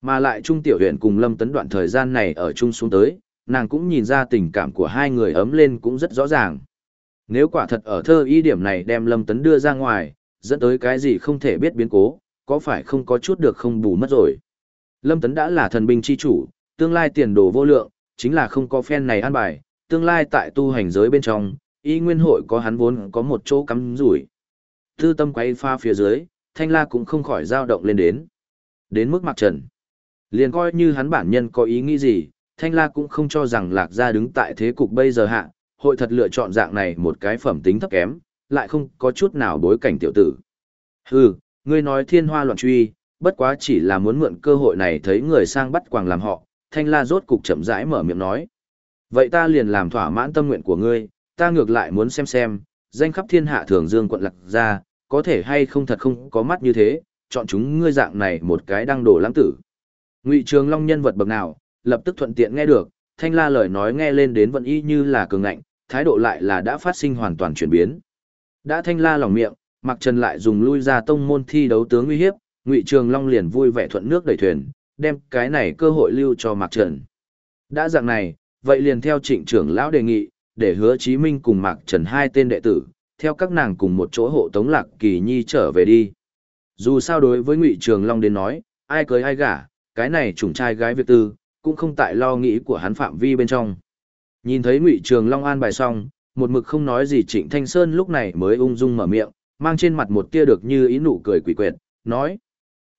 [SPEAKER 1] Mà lại Trung tiểu huyền cùng Lâm Tấn đoạn thời gian này ở chung xuống tới, nàng cũng nhìn ra tình cảm của hai người ấm lên cũng rất rõ ràng. Nếu quả thật ở thơ ý điểm này đem Lâm Tấn đưa ra ngoài, dẫn tới cái gì không thể biết biến cố, có phải không có chút được không bù mất rồi. Lâm Tấn đã là thần binh chi chủ, tương lai tiền đồ vô lượng, chính là không có phen này an bài, tương lai tại tu hành giới bên trong, y nguyên hội có hắn vốn có một chỗ cắm rủi. Tư tâm quay pha phía dưới, thanh la cũng không khỏi dao động lên đến. Đến mức mặc trần. Liền coi như hắn bản nhân có ý nghĩ gì, Thanh La cũng không cho rằng Lạc Gia đứng tại thế cục bây giờ hạ, hội thật lựa chọn dạng này một cái phẩm tính thấp kém, lại không có chút nào bối cảnh tiểu tử. Hừ, ngươi nói thiên hoa loạn truy, bất quá chỉ là muốn mượn cơ hội này thấy người sang bắt quàng làm họ, Thanh La rốt cục chậm rãi mở miệng nói. Vậy ta liền làm thỏa mãn tâm nguyện của ngươi, ta ngược lại muốn xem xem, danh khắp thiên hạ thường dương quận Lạc Gia, có thể hay không thật không có mắt như thế, chọn chúng ngươi dạng này một cái đăng đổ lãng tử. Ngụy Trường Long nhân vật bậc nào, lập tức thuận tiện nghe được, thanh la lời nói nghe lên đến vẫn y như là cường ngạnh, thái độ lại là đã phát sinh hoàn toàn chuyển biến. Đã thanh la lòng miệng, Mạc Trần lại dùng lui ra tông môn thi đấu tướng uy hiếp, Ngụy Trường Long liền vui vẻ thuận nước đẩy thuyền, đem cái này cơ hội lưu cho Mạc Trần. Đã dạng này, vậy liền theo trịnh trưởng lão đề nghị, để hứa Chí Minh cùng Mạc Trần hai tên đệ tử, theo các nàng cùng một chỗ hộ tống Lạc Kỳ Nhi trở về đi. Dù sao đối với Ngụy Trường Long đến nói, ai cưới ai gả, cái này chủng trai gái việc tư, cũng không tại lo nghĩ của hắn phạm vi bên trong. Nhìn thấy Ngụy Trường Long an bài xong, một mực không nói gì Trịnh Thanh Sơn lúc này mới ung dung mở miệng, mang trên mặt một tia được như ý nụ cười quỷ quyệt, nói: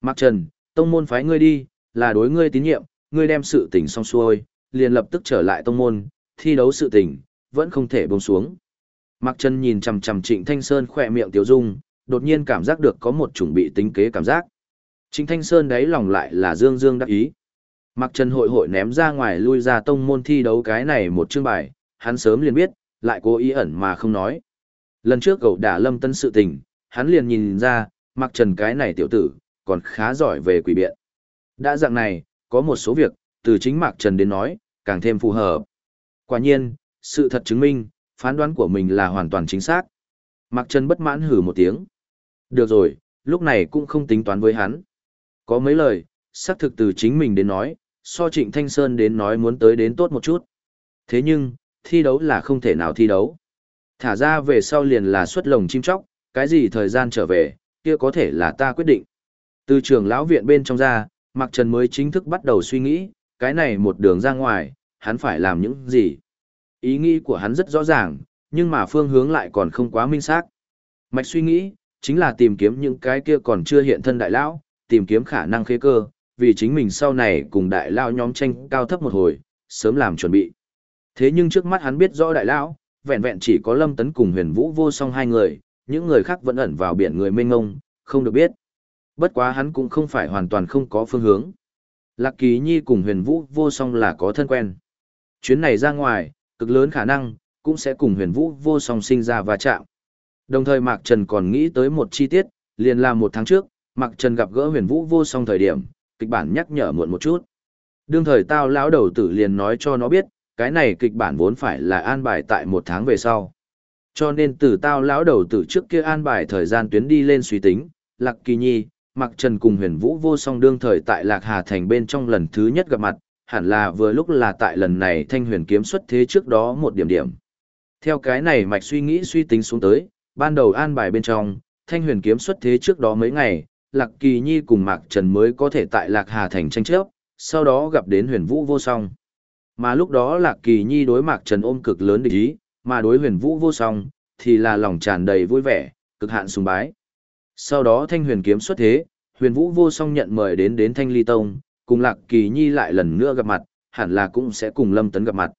[SPEAKER 1] "Mạc Trần, tông môn phái ngươi đi, là đối ngươi tín nhiệm, ngươi đem sự tình xong xuôi, liền lập tức trở lại tông môn, thi đấu sự tình, vẫn không thể buông xuống." Mạc Trần nhìn chằm chằm Trịnh Thanh Sơn khỏe miệng tiểu dung, đột nhiên cảm giác được có một chủng bị tính kế cảm giác. Trịnh Thanh Sơn đấy lòng lại là dương dương đắc ý. Mạc Trần hội hội ném ra ngoài lui ra tông môn thi đấu cái này một chương bài, hắn sớm liền biết, lại cố ý ẩn mà không nói. Lần trước cậu đã lâm tân sự tình, hắn liền nhìn ra, Mạc Trần cái này tiểu tử, còn khá giỏi về quỷ biện. Đã dạng này, có một số việc, từ chính Mạc Trần đến nói, càng thêm phù hợp. Quả nhiên, sự thật chứng minh, phán đoán của mình là hoàn toàn chính xác. Mạc Trần bất mãn hử một tiếng. Được rồi, lúc này cũng không tính toán với hắn. Có mấy lời, xác thực từ chính mình đến nói, so trịnh Thanh Sơn đến nói muốn tới đến tốt một chút. Thế nhưng, thi đấu là không thể nào thi đấu. Thả ra về sau liền là xuất lồng chim chóc, cái gì thời gian trở về, kia có thể là ta quyết định. Từ trường lão viện bên trong ra, Mạc Trần mới chính thức bắt đầu suy nghĩ, cái này một đường ra ngoài, hắn phải làm những gì. Ý nghĩ của hắn rất rõ ràng, nhưng mà phương hướng lại còn không quá minh xác. Mạch suy nghĩ, chính là tìm kiếm những cái kia còn chưa hiện thân đại lão, tìm kiếm khả năng khế cơ, vì chính mình sau này cùng đại lão nhóm tranh cao thấp một hồi, sớm làm chuẩn bị. Thế nhưng trước mắt hắn biết rõ đại lão, vẹn vẹn chỉ có Lâm Tấn cùng Huyền Vũ vô song hai người, những người khác vẫn ẩn vào biển người mênh ngông, không được biết. Bất quá hắn cũng không phải hoàn toàn không có phương hướng. Lạc Kỳ Nhi cùng Huyền Vũ vô song là có thân quen. Chuyến này ra ngoài, cực lớn khả năng, cũng sẽ cùng Huyền Vũ vô song sinh ra va chạm. Đồng thời Mạc Trần còn nghĩ tới một chi tiết, liền là một tháng trước, Mạc Trần gặp gỡ huyền vũ vô song thời điểm, kịch bản nhắc nhở muộn một chút. Đương thời tao lão đầu tử liền nói cho nó biết, cái này kịch bản vốn phải là an bài tại một tháng về sau. Cho nên từ tao lão đầu tử trước kia an bài thời gian tuyến đi lên suy tính, Lạc Kỳ Nhi, Mạc Trần cùng huyền vũ vô song đương thời tại Lạc Hà Thành bên trong lần thứ nhất gặp mặt, hẳn là vừa lúc là tại lần này thanh huyền kiếm xuất thế trước đó một điểm điểm. Theo cái này mạch suy nghĩ suy tính xuống tới, ban đầu an bài bên trong, thanh huyền kiếm xuất thế trước đó mấy ngày, Lạc Kỳ Nhi cùng Mạc Trần mới có thể tại Lạc Hà Thành tranh chấp, sau đó gặp đến huyền vũ vô song. Mà lúc đó Lạc Kỳ Nhi đối Mạc Trần ôm cực lớn địch ý, mà đối huyền vũ vô song, thì là lòng tràn đầy vui vẻ, cực hạn sùng bái. Sau đó thanh huyền kiếm xuất thế, huyền vũ vô song nhận mời đến đến thanh ly tông, cùng Lạc Kỳ Nhi lại lần nữa gặp mặt, hẳn là cũng sẽ cùng Lâm Tấn gặp mặt.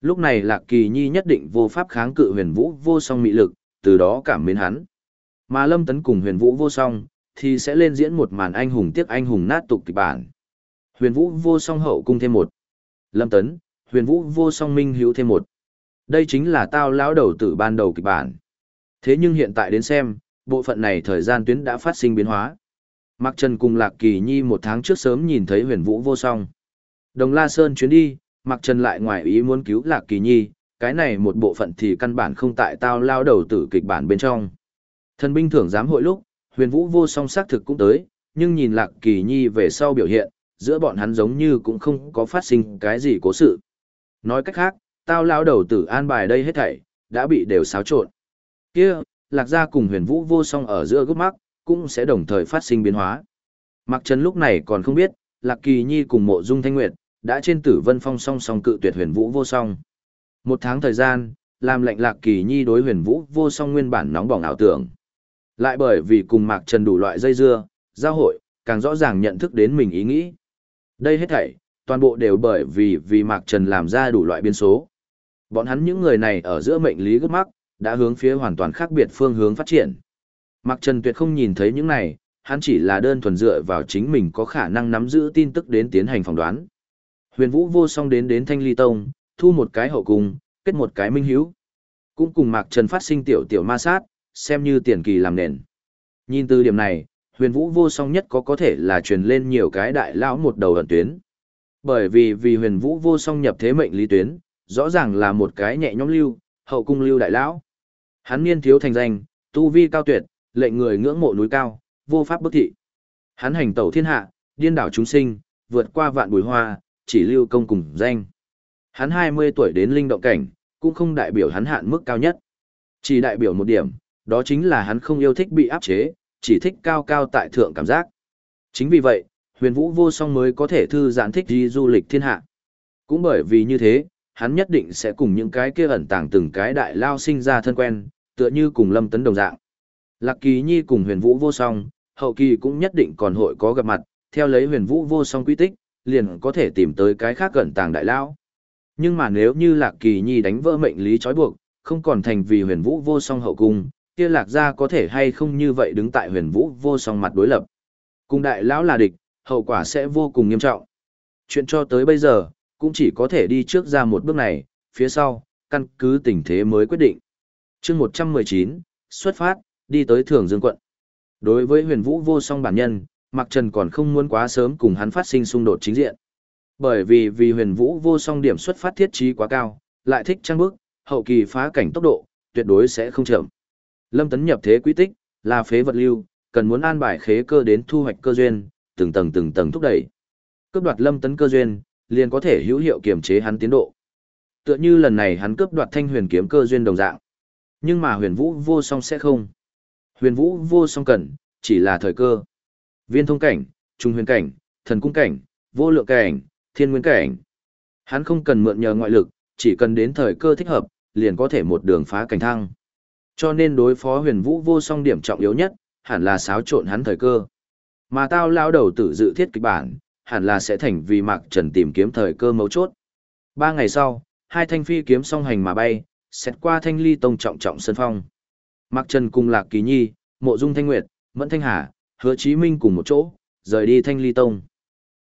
[SPEAKER 1] Lúc này Lạc Kỳ Nhi nhất định vô pháp kháng cự huyền vũ vô song mị lực, từ đó cảm mến hắn. Mà Lâm Tấn cùng huyền vũ vô song, thì sẽ lên diễn một màn anh hùng tiếc anh hùng nát tục kịch bản. Huyền vũ vô song hậu cung thêm một. Lâm Tấn, huyền vũ vô song minh hữu thêm một. Đây chính là tao lão đầu tử ban đầu kịch bản. Thế nhưng hiện tại đến xem, bộ phận này thời gian tuyến đã phát sinh biến hóa. Mạc Trần cùng Lạc Kỳ Nhi một tháng trước sớm nhìn thấy huyền vũ vô song. Đồng La Sơn chuyến đi, Mạc Trần lại ngoài ý muốn cứu Lạc Kỳ Nhi, cái này một bộ phận thì căn bản không tại tao lao đầu tử kịch bản bên trong. Thần binh thưởng giám hội lúc, huyền vũ vô song xác thực cũng tới, nhưng nhìn lạc kỳ nhi về sau biểu hiện, giữa bọn hắn giống như cũng không có phát sinh cái gì cố sự. Nói cách khác, tao lao đầu tử an bài đây hết thảy, đã bị đều xáo trộn. kia lạc gia cùng huyền vũ vô song ở giữa gốc mắc, cũng sẽ đồng thời phát sinh biến hóa. Mặc trần lúc này còn không biết, lạc kỳ nhi cùng mộ dung thanh nguyệt, đã trên tử vân phong song song cự tuyệt huyền vũ vô song. Một tháng thời gian, làm lệnh lạc kỳ nhi đối huyền vũ vô song nguyên bản nóng bỏng ảo tưởng. Lại bởi vì cùng Mạc Trần đủ loại dây dưa, giao hội, càng rõ ràng nhận thức đến mình ý nghĩ. Đây hết thảy, toàn bộ đều bởi vì vì Mạc Trần làm ra đủ loại biến số. Bọn hắn những người này ở giữa mệnh lý gấp mắc, đã hướng phía hoàn toàn khác biệt phương hướng phát triển. Mạc Trần tuyệt không nhìn thấy những này, hắn chỉ là đơn thuần dựa vào chính mình có khả năng nắm giữ tin tức đến tiến hành phỏng đoán. Huyền Vũ vô song đến đến Thanh Ly Tông, thu một cái hậu cung, kết một cái minh hiếu. Cũng cùng Mạc Trần phát sinh tiểu tiểu ma sát, xem như tiền kỳ làm nền. Nhìn từ điểm này, huyền vũ vô song nhất có có thể là truyền lên nhiều cái đại lão một đầu ẩn tuyến. Bởi vì vì huyền vũ vô song nhập thế mệnh lý tuyến, rõ ràng là một cái nhẹ nhõm lưu, hậu cung lưu đại lão. Hắn niên thiếu thành danh, tu vi cao tuyệt, lệnh người ngưỡng mộ núi cao, vô pháp bức thị. Hắn hành tẩu thiên hạ, điên đảo chúng sinh, vượt qua vạn bùi hoa, chỉ lưu công cùng danh. Hắn 20 tuổi đến linh động cảnh, cũng không đại biểu hắn hạn mức cao nhất. Chỉ đại biểu một điểm, đó chính là hắn không yêu thích bị áp chế, chỉ thích cao cao tại thượng cảm giác. Chính vì vậy, huyền vũ vô song mới có thể thư giãn thích đi du lịch thiên hạ. Cũng bởi vì như thế, hắn nhất định sẽ cùng những cái kia ẩn tàng từng cái đại lao sinh ra thân quen, tựa như cùng lâm tấn đồng dạng. Lạc kỳ nhi cùng huyền vũ vô song, hậu kỳ cũng nhất định còn hội có gặp mặt, theo lấy huyền vũ vô song quy tích, liền có thể tìm tới cái khác ẩn tàng đại lao. Nhưng mà nếu như lạc kỳ nhi đánh vỡ mệnh lý trói buộc, không còn thành vì huyền vũ vô song hậu cung, kia lạc gia có thể hay không như vậy đứng tại huyền vũ vô song mặt đối lập. Cùng đại lão là địch, hậu quả sẽ vô cùng nghiêm trọng. Chuyện cho tới bây giờ, cũng chỉ có thể đi trước ra một bước này, phía sau, căn cứ tình thế mới quyết định. chương 119, xuất phát, đi tới Thường Dương quận. Đối với huyền vũ vô song bản nhân, Mạc Trần còn không muốn quá sớm cùng hắn phát sinh xung đột chính diện. Bởi vì vì huyền vũ vô song điểm xuất phát thiết trí quá cao, lại thích trang bước, hậu kỳ phá cảnh tốc độ, tuyệt đối sẽ không chậm. Lâm tấn nhập thế quy tích, là phế vật lưu, cần muốn an bài khế cơ đến thu hoạch cơ duyên, từng tầng từng tầng thúc đẩy. Cướp đoạt lâm tấn cơ duyên, liền có thể hữu hiệu kiềm chế hắn tiến độ. Tựa như lần này hắn cướp đoạt thanh huyền kiếm cơ duyên đồng dạng. Nhưng mà huyền vũ vô song sẽ không. Huyền vũ vô song cần, chỉ là thời cơ. Viên thông cảnh, trung huyền cảnh, thần cung cảnh, vô lượng cảnh, thiên nguyên cảnh. Hắn không cần mượn nhờ ngoại lực, chỉ cần đến thời cơ thích hợp, liền có thể một đường phá cảnh thăng. Cho nên đối phó huyền vũ vô song điểm trọng yếu nhất, hẳn là xáo trộn hắn thời cơ. Mà tao lao đầu tử dự thiết kịch bản, hẳn là sẽ thành vì Mạc Trần tìm kiếm thời cơ mấu chốt. Ba ngày sau, hai thanh phi kiếm song hành mà bay, xét qua thanh ly tông trọng trọng sân phong. Mạc Trần cùng Lạc Kỳ Nhi, Mộ Dung Thanh Nguyệt, Mẫn Thanh Hà, Hứa Chí Minh cùng một chỗ, rời đi thanh ly tông.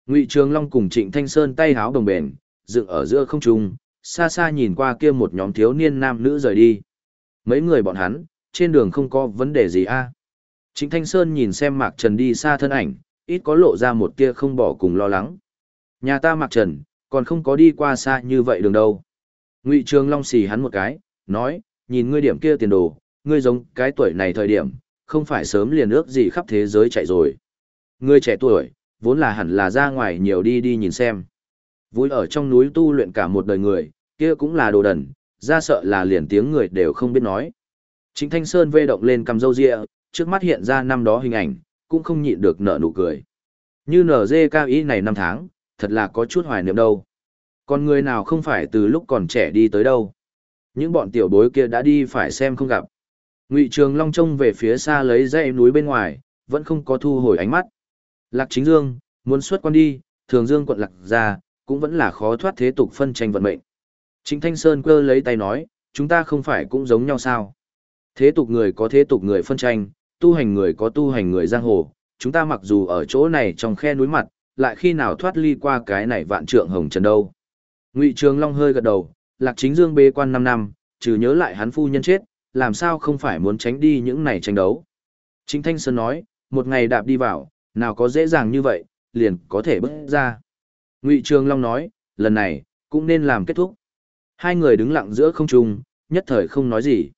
[SPEAKER 1] Ngụy Trường Long cùng Trịnh Thanh Sơn tay háo đồng bền, dựng ở giữa không trung, xa xa nhìn qua kia một nhóm thiếu niên nam nữ rời đi. Mấy người bọn hắn, trên đường không có vấn đề gì a Trịnh Thanh Sơn nhìn xem Mạc Trần đi xa thân ảnh, ít có lộ ra một tia không bỏ cùng lo lắng. Nhà ta Mạc Trần, còn không có đi qua xa như vậy đường đâu. Ngụy Trường Long xì hắn một cái, nói, nhìn ngươi điểm kia tiền đồ, ngươi giống cái tuổi này thời điểm, không phải sớm liền ước gì khắp thế giới chạy rồi. Ngươi trẻ tuổi, vốn là hẳn là ra ngoài nhiều đi đi nhìn xem. Vui ở trong núi tu luyện cả một đời người, kia cũng là đồ đần, ra sợ là liền tiếng người đều không biết nói. Trịnh Thanh Sơn vê động lên cầm râu ria, trước mắt hiện ra năm đó hình ảnh, cũng không nhịn được nở nụ cười. Như nở dê cao ý này năm tháng, thật là có chút hoài niệm đâu. Còn người nào không phải từ lúc còn trẻ đi tới đâu. Những bọn tiểu bối kia đã đi phải xem không gặp. Ngụy Trường Long trông về phía xa lấy dãy núi bên ngoài, vẫn không có thu hồi ánh mắt. Lạc Chính Dương, muốn xuất quan đi, Thường Dương quận Lạc ra, cũng vẫn là khó thoát thế tục phân tranh vận mệnh. Trịnh Thanh Sơn cơ lấy tay nói, chúng ta không phải cũng giống nhau sao? Thế tục người có thế tục người phân tranh, tu hành người có tu hành người giang hồ, chúng ta mặc dù ở chỗ này trong khe núi mặt, lại khi nào thoát ly qua cái này vạn trượng hồng trần đâu. Ngụy Trường Long hơi gật đầu, Lạc Chính Dương bế quan 5 năm, trừ nhớ lại hắn phu nhân chết, làm sao không phải muốn tránh đi những này tranh đấu. Chính Thanh Sơn nói, một ngày đạp đi vào, nào có dễ dàng như vậy, liền có thể bước ra. Ngụy Trường Long nói, lần này, cũng nên làm kết thúc. Hai người đứng lặng giữa không trung, nhất thời không nói gì.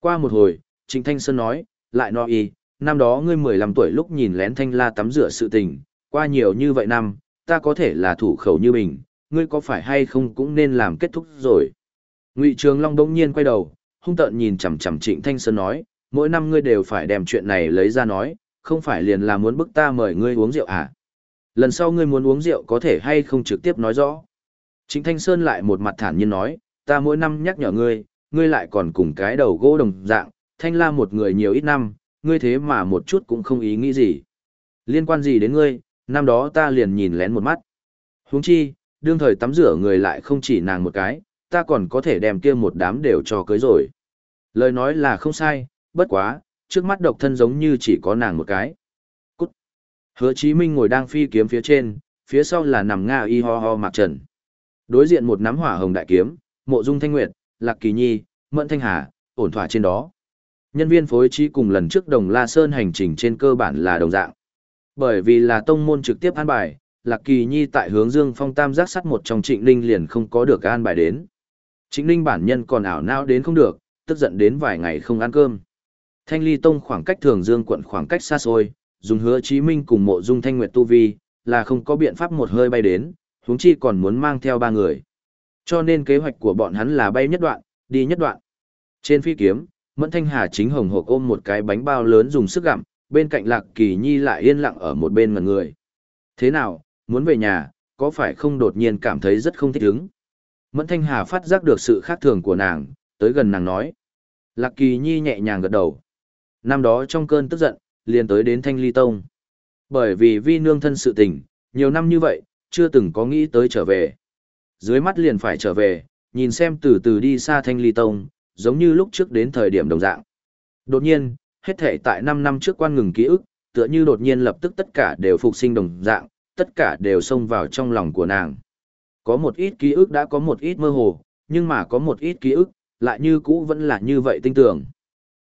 [SPEAKER 1] Qua một hồi, Trịnh Thanh Sơn nói, lại nói y, năm đó ngươi 15 tuổi lúc nhìn lén thanh la tắm rửa sự tình, qua nhiều như vậy năm, ta có thể là thủ khẩu như mình, ngươi có phải hay không cũng nên làm kết thúc rồi. Ngụy Trường Long đông nhiên quay đầu, hung tợn nhìn chằm chằm Trịnh Thanh Sơn nói, mỗi năm ngươi đều phải đem chuyện này lấy ra nói, không phải liền là muốn bức ta mời ngươi uống rượu à? Lần sau ngươi muốn uống rượu có thể hay không trực tiếp nói rõ. Trịnh Thanh Sơn lại một mặt thản nhiên nói, ta mỗi năm nhắc nhở ngươi, ngươi lại còn cùng cái đầu gỗ đồng dạng, thanh la một người nhiều ít năm, ngươi thế mà một chút cũng không ý nghĩ gì. Liên quan gì đến ngươi, năm đó ta liền nhìn lén một mắt. Huống chi, đương thời tắm rửa người lại không chỉ nàng một cái, ta còn có thể đem kia một đám đều cho cưới rồi. Lời nói là không sai, bất quá, trước mắt độc thân giống như chỉ có nàng một cái. Cút. Hứa Chí Minh ngồi đang phi kiếm phía trên, phía sau là nằm Nga y ho ho mạc trần. Đối diện một nắm hỏa hồng đại kiếm, mộ dung thanh nguyệt, lạc kỳ nhi, mẫn thanh hà, ổn thỏa trên đó. Nhân viên phối trí cùng lần trước đồng La Sơn hành trình trên cơ bản là đồng dạng. Bởi vì là tông môn trực tiếp an bài, Lạc Kỳ Nhi tại hướng Dương Phong Tam giác sắt một trong Trịnh Linh liền không có được an bài đến. trịnh Ninh bản nhân còn ảo não đến không được, tức giận đến vài ngày không ăn cơm. Thanh Ly Tông khoảng cách Thường Dương quận khoảng cách xa xôi, dùng hứa Chí Minh cùng mộ dung Thanh Nguyệt Tu Vi, là không có biện pháp một hơi bay đến, huống chi còn muốn mang theo ba người. Cho nên kế hoạch của bọn hắn là bay nhất đoạn, đi nhất đoạn. Trên phi kiếm, Mẫn Thanh Hà chính hồng hộc ôm một cái bánh bao lớn dùng sức gặm, bên cạnh Lạc Kỳ Nhi lại yên lặng ở một bên ngẩn người. Thế nào, muốn về nhà, có phải không đột nhiên cảm thấy rất không thích ứng? Mẫn Thanh Hà phát giác được sự khác thường của nàng, tới gần nàng nói. Lạc Kỳ Nhi nhẹ nhàng gật đầu. Năm đó trong cơn tức giận, liền tới đến Thanh Ly Tông. Bởi vì vi nương thân sự tình, nhiều năm như vậy, chưa từng có nghĩ tới trở về. Dưới mắt liền phải trở về, nhìn xem từ từ đi xa Thanh Ly Tông, giống như lúc trước đến thời điểm đồng dạng. Đột nhiên, hết thể tại 5 năm trước quan ngừng ký ức, tựa như đột nhiên lập tức tất cả đều phục sinh đồng dạng, tất cả đều xông vào trong lòng của nàng. Có một ít ký ức đã có một ít mơ hồ, nhưng mà có một ít ký ức, lại như cũ vẫn là như vậy tinh tưởng.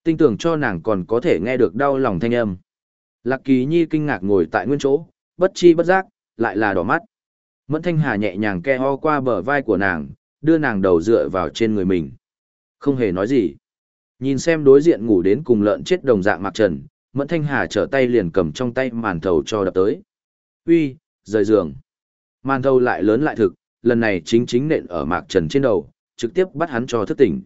[SPEAKER 1] Tinh tưởng cho nàng còn có thể nghe được đau lòng thanh âm. Lạc Kỳ Nhi kinh ngạc ngồi tại nguyên chỗ, bất chi bất giác, lại là đỏ mắt. Mẫn Thanh Hà nhẹ nhàng ke ho qua bờ vai của nàng, đưa nàng đầu dựa vào trên người mình. Không hề nói gì. Nhìn xem đối diện ngủ đến cùng lợn chết đồng dạng mặc trần, Mẫn Thanh Hà trở tay liền cầm trong tay màn thầu cho đập tới. Uy, rời giường. Màn thầu lại lớn lại thực, lần này chính chính nện ở mạc trần trên đầu, trực tiếp bắt hắn cho thức tỉnh.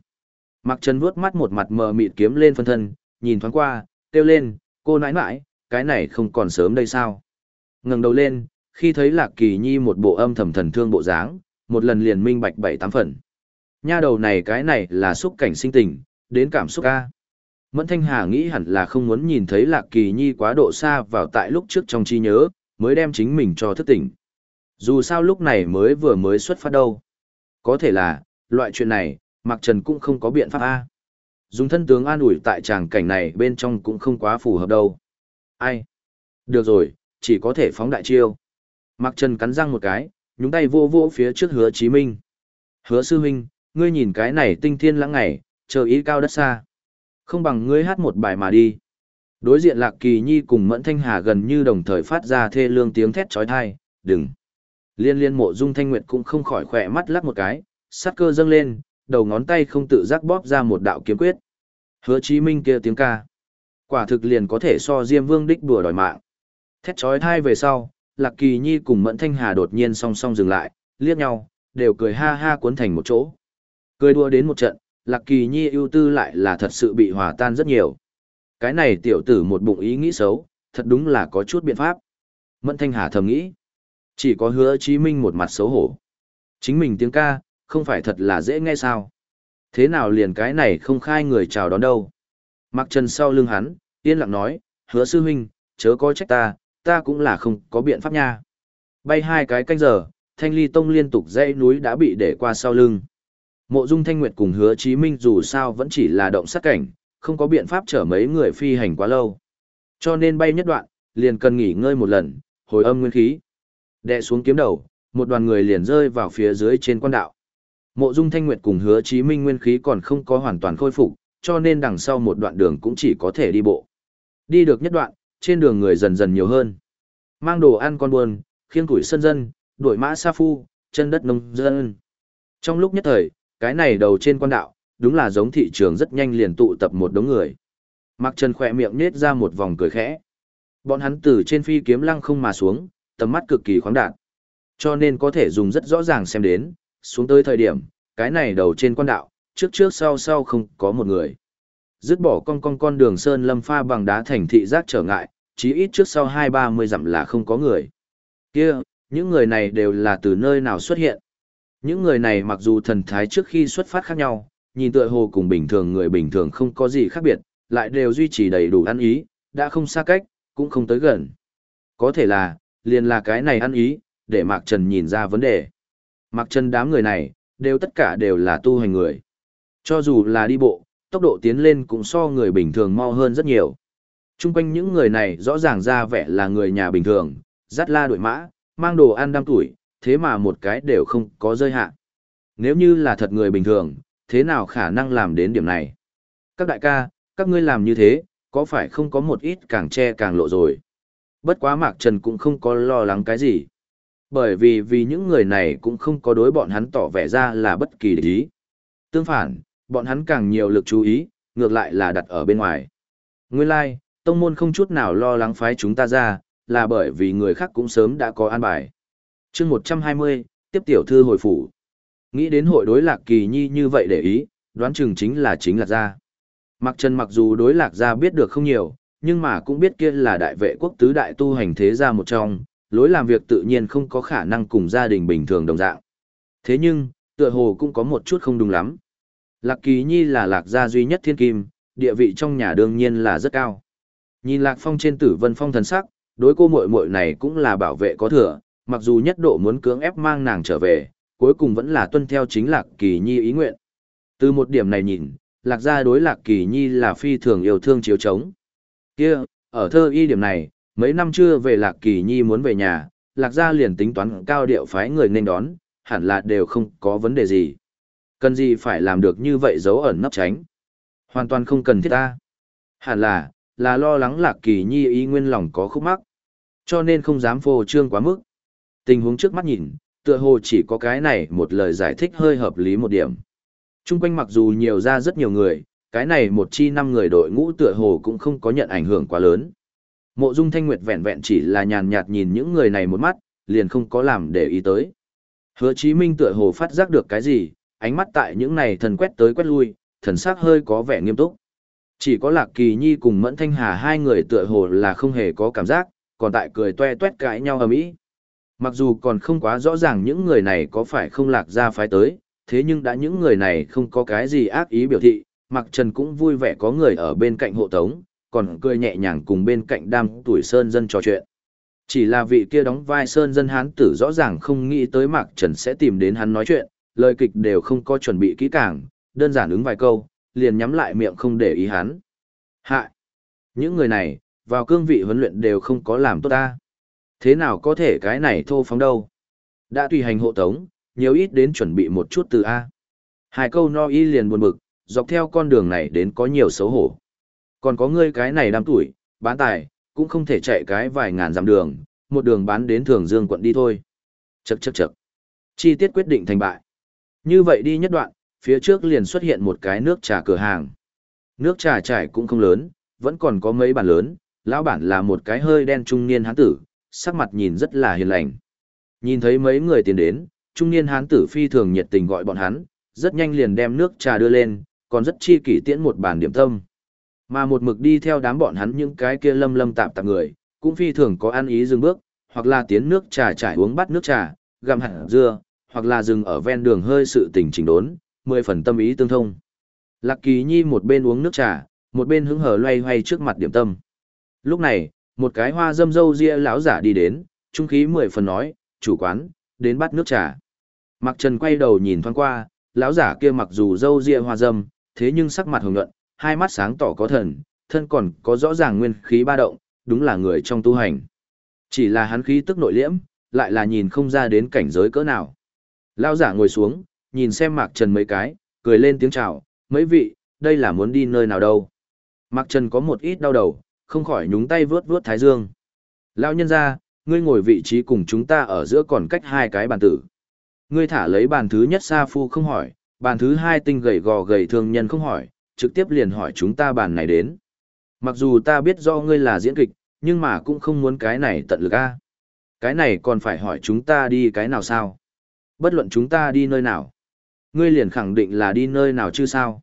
[SPEAKER 1] Mạc trần vuốt mắt một mặt mờ mịt kiếm lên phân thân, nhìn thoáng qua, kêu lên, cô nãi nãi, cái này không còn sớm đây sao? ngẩng đầu lên, khi thấy Lạc Kỳ Nhi một bộ âm thầm thần thương bộ dáng, một lần liền minh bạch bảy tám phần. Nha đầu này cái này là xúc cảnh sinh tình, đến cảm xúc ca. Mẫn Thanh Hà nghĩ hẳn là không muốn nhìn thấy Lạc Kỳ Nhi quá độ xa vào tại lúc trước trong trí nhớ, mới đem chính mình cho thức tỉnh. Dù sao lúc này mới vừa mới xuất phát đâu. Có thể là, loại chuyện này, Mạc Trần cũng không có biện pháp A. Dùng thân tướng an ủi tại tràng cảnh này bên trong cũng không quá phù hợp đâu. Ai? Được rồi, chỉ có thể phóng đại chiêu. Mạc Trần cắn răng một cái, nhúng tay vô vô phía trước hứa Chí Minh. Hứa sư huynh, ngươi nhìn cái này tinh thiên lãng ngày, chờ ý cao đất xa. Không bằng ngươi hát một bài mà đi. Đối diện Lạc Kỳ Nhi cùng Mẫn Thanh Hà gần như đồng thời phát ra thê lương tiếng thét chói tai. đừng. Liên liên mộ dung thanh nguyệt cũng không khỏi khỏe mắt lắc một cái, sát cơ dâng lên, đầu ngón tay không tự giác bóp ra một đạo kiếm quyết. Hứa Chí Minh kia tiếng ca. Quả thực liền có thể so Diêm Vương đích đùa đòi mạng. Thét chói tai về sau, Lạc Kỳ Nhi cùng Mẫn Thanh Hà đột nhiên song song dừng lại, liếc nhau, đều cười ha ha cuốn thành một chỗ. Cười đùa đến một trận, Lạc Kỳ Nhi ưu tư lại là thật sự bị hòa tan rất nhiều. Cái này tiểu tử một bụng ý nghĩ xấu, thật đúng là có chút biện pháp. Mẫn Thanh Hà thầm nghĩ. Chỉ có hứa Chí Minh một mặt xấu hổ. Chính mình tiếng ca, không phải thật là dễ nghe sao. Thế nào liền cái này không khai người chào đón đâu. Mặc chân sau lưng hắn, yên lặng nói, hứa sư huynh, chớ có trách ta, ta cũng là không có biện pháp nha. Bay hai cái canh giờ, thanh ly tông liên tục dãy núi đã bị để qua sau lưng. Mộ dung thanh nguyệt cùng hứa chí minh dù sao vẫn chỉ là động sát cảnh, không có biện pháp chở mấy người phi hành quá lâu. Cho nên bay nhất đoạn, liền cần nghỉ ngơi một lần, hồi âm nguyên khí. Đệ xuống kiếm đầu, một đoàn người liền rơi vào phía dưới trên quan đạo. Mộ Dung Thanh Nguyệt cùng Hứa Chí Minh nguyên khí còn không có hoàn toàn khôi phục, cho nên đằng sau một đoạn đường cũng chỉ có thể đi bộ. Đi được nhất đoạn, trên đường người dần dần nhiều hơn. Mang đồ ăn con buồn, khiêng củi sân dân, đuổi mã sa phu, chân đất nông dân. Trong lúc nhất thời, cái này đầu trên quan đạo, đúng là giống thị trường rất nhanh liền tụ tập một đống người. Mặc Trần khỏe miệng nết ra một vòng cười khẽ. Bọn hắn từ trên phi kiếm lăng không mà xuống, tầm mắt cực kỳ khoáng đạt. Cho nên có thể dùng rất rõ ràng xem đến, xuống tới thời điểm, cái này đầu trên quan đạo, trước trước sau sau không có một người. Dứt bỏ con con con đường sơn lâm pha bằng đá thành thị giác trở ngại, chí ít trước sau hai ba mươi dặm là không có người. Kia, những người này đều là từ nơi nào xuất hiện. Những người này mặc dù thần thái trước khi xuất phát khác nhau, nhìn tựa hồ cùng bình thường người bình thường không có gì khác biệt, lại đều duy trì đầy đủ ăn ý, đã không xa cách, cũng không tới gần. Có thể là, liền là cái này ăn ý, để Mạc Trần nhìn ra vấn đề. Mạc Trần đám người này, đều tất cả đều là tu hành người. Cho dù là đi bộ, tốc độ tiến lên cũng so người bình thường mau hơn rất nhiều. Trung quanh những người này rõ ràng ra vẻ là người nhà bình thường, dắt la đuổi mã, mang đồ ăn đam tuổi, thế mà một cái đều không có rơi hạ. Nếu như là thật người bình thường, thế nào khả năng làm đến điểm này? Các đại ca, các ngươi làm như thế, có phải không có một ít càng che càng lộ rồi? Bất quá Mạc Trần cũng không có lo lắng cái gì. Bởi vì vì những người này cũng không có đối bọn hắn tỏ vẻ ra là bất kỳ địch ý. Tương phản, bọn hắn càng nhiều lực chú ý, ngược lại là đặt ở bên ngoài. Nguyên lai, like, tông môn không chút nào lo lắng phái chúng ta ra, là bởi vì người khác cũng sớm đã có an bài. chương 120, tiếp tiểu thư hồi phủ. Nghĩ đến hội đối lạc kỳ nhi như vậy để ý, đoán chừng chính là chính lạc gia. Mặc trần mặc dù đối lạc gia biết được không nhiều, nhưng mà cũng biết kia là đại vệ quốc tứ đại tu hành thế gia một trong, lối làm việc tự nhiên không có khả năng cùng gia đình bình thường đồng dạng. Thế nhưng, tựa hồ cũng có một chút không đúng lắm. Lạc Kỳ Nhi là lạc gia duy nhất thiên kim, địa vị trong nhà đương nhiên là rất cao. Nhìn Lạc Phong trên tử vân phong thần sắc, đối cô muội muội này cũng là bảo vệ có thừa, mặc dù nhất độ muốn cưỡng ép mang nàng trở về, cuối cùng vẫn là tuân theo chính Lạc Kỳ Nhi ý nguyện. Từ một điểm này nhìn, Lạc gia đối Lạc Kỳ Nhi là phi thường yêu thương chiếu trống. Kia, ở thơ y điểm này, mấy năm chưa về Lạc Kỳ Nhi muốn về nhà, Lạc gia liền tính toán cao điệu phái người nên đón, hẳn là đều không có vấn đề gì. Cần gì phải làm được như vậy giấu ẩn nấp tránh? Hoàn toàn không cần thiết ta. Hẳn là, là lo lắng Lạc Kỳ Nhi ý nguyên lòng có khúc mắc. Cho nên không dám phô trương quá mức. Tình huống trước mắt nhìn, tựa hồ chỉ có cái này một lời giải thích hơi hợp lý một điểm. Trung quanh mặc dù nhiều ra rất nhiều người, cái này một chi năm người đội ngũ tựa hồ cũng không có nhận ảnh hưởng quá lớn. Mộ Dung Thanh Nguyệt vẹn vẹn chỉ là nhàn nhạt nhìn những người này một mắt, liền không có làm để ý tới. Hứa Chí Minh tựa hồ phát giác được cái gì, ánh mắt tại những này thần quét tới quét lui, thần sắc hơi có vẻ nghiêm túc. Chỉ có Lạc Kỳ Nhi cùng Mẫn Thanh Hà hai người tựa hồ là không hề có cảm giác, còn tại cười toe toét cãi nhau ầm ĩ. Mặc dù còn không quá rõ ràng những người này có phải không lạc ra phái tới, thế nhưng đã những người này không có cái gì ác ý biểu thị, Mạc Trần cũng vui vẻ có người ở bên cạnh hộ tống, còn cười nhẹ nhàng cùng bên cạnh đam tuổi sơn dân trò chuyện. Chỉ là vị kia đóng vai sơn dân hán tử rõ ràng không nghĩ tới Mạc Trần sẽ tìm đến hắn nói chuyện, lời kịch đều không có chuẩn bị kỹ càng, đơn giản ứng vài câu, liền nhắm lại miệng không để ý hắn. Hạ! Những người này, vào cương vị huấn luyện đều không có làm tốt ta. Thế nào có thể cái này thô phóng đâu? Đã tùy hành hộ tống, nhiều ít đến chuẩn bị một chút từ A. Hai câu no y liền buồn bực, dọc theo con đường này đến có nhiều xấu hổ. Còn có ngươi cái này đam tuổi, bán tài, cũng không thể chạy cái vài ngàn dặm đường, một đường bán đến thường dương quận đi thôi. Chậc chậc chậc. Chi tiết quyết định thành bại. Như vậy đi nhất đoạn, phía trước liền xuất hiện một cái nước trà cửa hàng. Nước trà trải cũng không lớn, vẫn còn có mấy bàn lớn, lão bản là một cái hơi đen trung niên hán tử, sắc mặt nhìn rất là hiền lành. Nhìn thấy mấy người tiến đến, trung niên hán tử phi thường nhiệt tình gọi bọn hắn, rất nhanh liền đem nước trà đưa lên, còn rất chi kỷ tiễn một bàn điểm tâm. Mà một mực đi theo đám bọn hắn những cái kia lâm lâm tạp tạp người, cũng phi thường có ăn ý dừng bước, hoặc là tiến nước trà trải uống bắt nước trà, gặm hạt dưa, hoặc là dừng ở ven đường hơi sự tình trình đốn, mười phần tâm ý tương thông. Lạc Kỳ Nhi một bên uống nước trà, một bên hứng hở loay hoay trước mặt điểm tâm. Lúc này, một cái hoa dâm dâu ria lão giả đi đến, trung khí mười phần nói, chủ quán, đến bắt nước trà. Mặc Trần quay đầu nhìn thoáng qua, lão giả kia mặc dù dâu ria hoa dâm, thế nhưng sắc mặt hồng nhuận, hai mắt sáng tỏ có thần, thân còn có rõ ràng nguyên khí ba động, đúng là người trong tu hành. Chỉ là hắn khí tức nội liễm, lại là nhìn không ra đến cảnh giới cỡ nào. Lão giả ngồi xuống, nhìn xem Mạc Trần mấy cái, cười lên tiếng chào, mấy vị, đây là muốn đi nơi nào đâu. Mạc Trần có một ít đau đầu, không khỏi nhúng tay vướt vướt thái dương. Lão nhân ra, ngươi ngồi vị trí cùng chúng ta ở giữa còn cách hai cái bàn tử. Ngươi thả lấy bàn thứ nhất Sa Phu không hỏi, bàn thứ hai tinh gầy gò gầy thương nhân không hỏi, trực tiếp liền hỏi chúng ta bàn này đến. Mặc dù ta biết do ngươi là diễn kịch, nhưng mà cũng không muốn cái này tận lực a. Cái này còn phải hỏi chúng ta đi cái nào sao? Bất luận chúng ta đi nơi nào. Ngươi liền khẳng định là đi nơi nào chứ sao?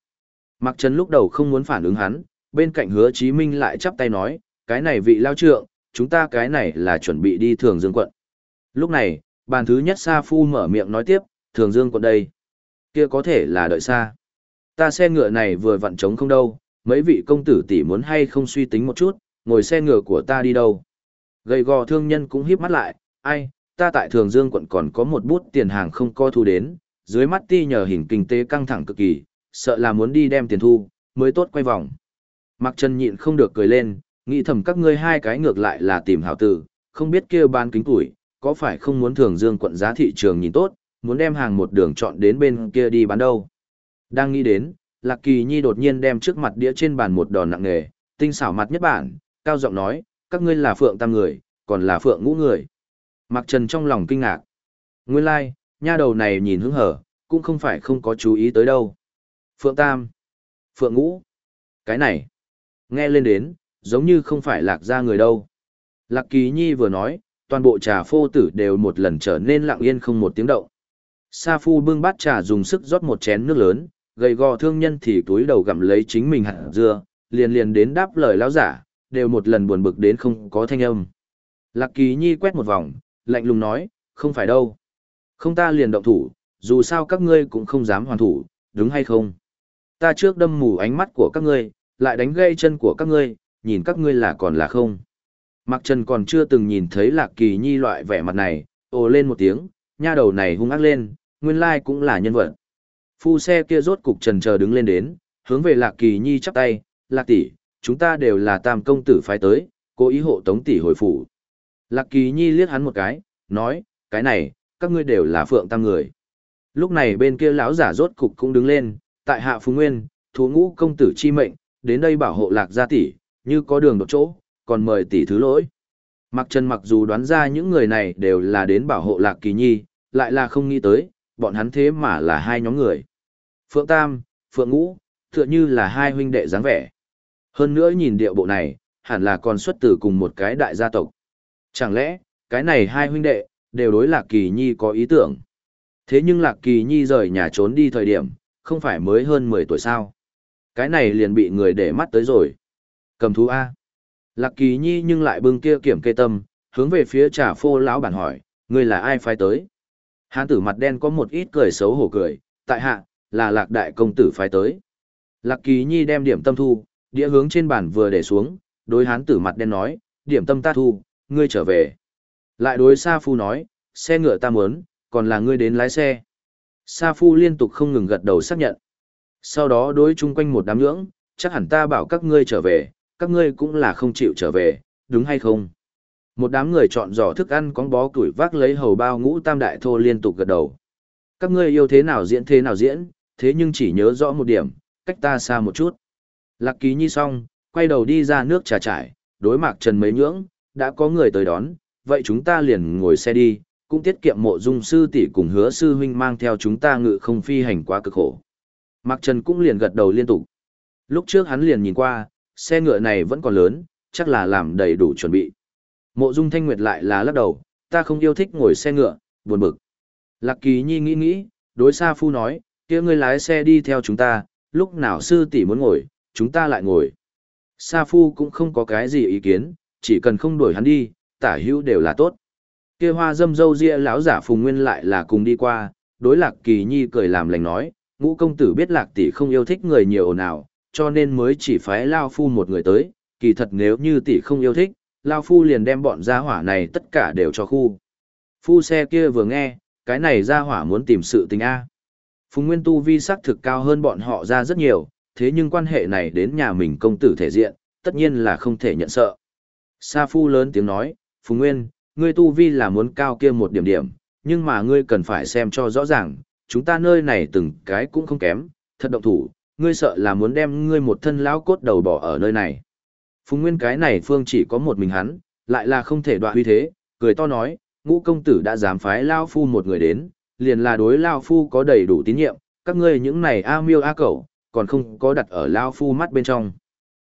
[SPEAKER 1] Mặc Trần lúc đầu không muốn phản ứng hắn, bên cạnh hứa Chí Minh lại chắp tay nói, cái này vị lao trượng, chúng ta cái này là chuẩn bị đi thường dương quận. Lúc này, bàn thứ nhất Sa Phu mở miệng nói tiếp, thường dương quận đây. Kia có thể là đợi xa. Ta xe ngựa này vừa vặn trống không đâu, mấy vị công tử tỷ muốn hay không suy tính một chút, ngồi xe ngựa của ta đi đâu. Gầy gò thương nhân cũng híp mắt lại, ai, ta tại thường dương quận còn có một bút tiền hàng không co thu đến, dưới mắt ti nhờ hình kinh tế căng thẳng cực kỳ, sợ là muốn đi đem tiền thu, mới tốt quay vòng. Mặc Trần nhịn không được cười lên, nghĩ thầm các ngươi hai cái ngược lại là tìm hảo tử, không biết kêu bán kính tuổi, có phải không muốn thường dương quận giá thị trường nhìn tốt, muốn đem hàng một đường chọn đến bên kia đi bán đâu. Đang nghĩ đến, Lạc Kỳ Nhi đột nhiên đem trước mặt đĩa trên bàn một đòn nặng nghề, tinh xảo mặt nhất bản, cao giọng nói, các ngươi là phượng tam người, còn là phượng ngũ người. Mặc Trần trong lòng kinh ngạc. Nguyên lai, like, nha đầu này nhìn hứng hở, cũng không phải không có chú ý tới đâu. Phượng Tam, Phượng Ngũ. Cái này, nghe lên đến, giống như không phải lạc ra người đâu. Lạc Kỳ Nhi vừa nói, toàn bộ trà phô tử đều một lần trở nên lặng yên không một tiếng động. Sa Phu bưng bát trà dùng sức rót một chén nước lớn, gầy gò thương nhân thì túi đầu gặm lấy chính mình hạt dưa, liền liền đến đáp lời lão giả, đều một lần buồn bực đến không có thanh âm. Lạc Kỳ Nhi quét một vòng, lạnh lùng nói, không phải đâu. Không ta liền động thủ, dù sao các ngươi cũng không dám hoàn thủ, đúng hay không? Ta trước đâm mù ánh mắt của các ngươi, lại đánh gây chân của các ngươi, nhìn các ngươi là còn là không. Mặc Trần còn chưa từng nhìn thấy Lạc Kỳ Nhi loại vẻ mặt này, ồ lên một tiếng, nha đầu này hung ác lên, nguyên lai cũng là nhân vật. Phu xe kia rốt cục trần chờ đứng lên đến, hướng về Lạc Kỳ Nhi chắp tay, Lạc tỷ, chúng ta đều là tam công tử phái tới, cố ý hộ tống tỷ hồi phủ. Lạc Kỳ Nhi liếc hắn một cái, nói, cái này, các ngươi đều là phượng tam người. Lúc này bên kia lão giả rốt cục cũng đứng lên, tại hạ phú nguyên, thú ngũ công tử chi mệnh, đến đây bảo hộ lạc gia tỷ, như có đường đột chỗ, còn mời tỷ thứ lỗi. Mặc Trần mặc dù đoán ra những người này đều là đến bảo hộ lạc kỳ nhi, lại là không nghĩ tới, bọn hắn thế mà là hai nhóm người. Phượng Tam, Phượng Ngũ, tựa như là hai huynh đệ dáng vẻ. Hơn nữa nhìn điệu bộ này, hẳn là còn xuất từ cùng một cái đại gia tộc. Chẳng lẽ, cái này hai huynh đệ, đều đối Lạc Kỳ Nhi có ý tưởng. Thế nhưng Lạc Kỳ Nhi rời nhà trốn đi thời điểm, không phải mới hơn 10 tuổi sao. Cái này liền bị người để mắt tới rồi. Cầm thú A. Lạc Kỳ Nhi nhưng lại bưng kia kiểm kê tâm, hướng về phía trà phô lão bản hỏi, người là ai phái tới? Hán tử mặt đen có một ít cười xấu hổ cười, tại hạ, là lạc đại công tử phái tới. Lạc Kỳ Nhi đem điểm tâm thu, đĩa hướng trên bàn vừa để xuống, đối hán tử mặt đen nói, điểm tâm ta thu, ngươi trở về. Lại đối Sa Phu nói, xe ngựa ta muốn, còn là ngươi đến lái xe. Sa Phu liên tục không ngừng gật đầu xác nhận. Sau đó đối chung quanh một đám ngưỡng, chắc hẳn ta bảo các ngươi trở về, các ngươi cũng là không chịu trở về, đúng hay không? Một đám người chọn giỏ thức ăn con bó củi vác lấy hầu bao ngũ tam đại thô liên tục gật đầu. Các ngươi yêu thế nào diễn thế nào diễn, thế nhưng chỉ nhớ rõ một điểm, cách ta xa một chút. Lạc ký nhi xong, quay đầu đi ra nước trà trải, đối mặt trần mấy nhưỡng, đã có người tới đón, vậy chúng ta liền ngồi xe đi, cũng tiết kiệm mộ dung sư tỷ cùng hứa sư huynh mang theo chúng ta ngự không phi hành quá cực khổ. Mạc Trần cũng liền gật đầu liên tục. Lúc trước hắn liền nhìn qua, xe ngựa này vẫn còn lớn, chắc là làm đầy đủ chuẩn bị. Mộ dung thanh nguyệt lại là lắc đầu, ta không yêu thích ngồi xe ngựa, buồn bực. Lạc kỳ nhi nghĩ nghĩ, đối xa Phu nói, kia ngươi lái xe đi theo chúng ta, lúc nào sư tỷ muốn ngồi, chúng ta lại ngồi. Sa Phu cũng không có cái gì ý kiến, chỉ cần không đuổi hắn đi, tả hữu đều là tốt. Kia hoa dâm dâu ria lão giả Phùng Nguyên lại là cùng đi qua, đối Lạc Kỳ Nhi cười làm lành nói, ngũ công tử biết Lạc tỷ không yêu thích người nhiều nào, cho nên mới chỉ phái Lao Phu một người tới, kỳ thật nếu như tỷ không yêu thích, Lao Phu liền đem bọn gia hỏa này tất cả đều cho khu. Phu xe kia vừa nghe, cái này gia hỏa muốn tìm sự tình A. Phùng Nguyên Tu vi sắc thực cao hơn bọn họ ra rất nhiều, thế nhưng quan hệ này đến nhà mình công tử thể diện, tất nhiên là không thể nhận sợ. Sa Phu lớn tiếng nói, Phùng Nguyên, ngươi tu vi là muốn cao kia một điểm điểm, nhưng mà ngươi cần phải xem cho rõ ràng, chúng ta nơi này từng cái cũng không kém, thật động thủ, ngươi sợ là muốn đem ngươi một thân lão cốt đầu bỏ ở nơi này. Phùng Nguyên cái này phương chỉ có một mình hắn, lại là không thể đoạn huy thế, cười to nói, ngũ công tử đã dám phái Lao Phu một người đến, liền là đối Lao Phu có đầy đủ tín nhiệm, các ngươi những này a miêu a cẩu, còn không có đặt ở Lao Phu mắt bên trong.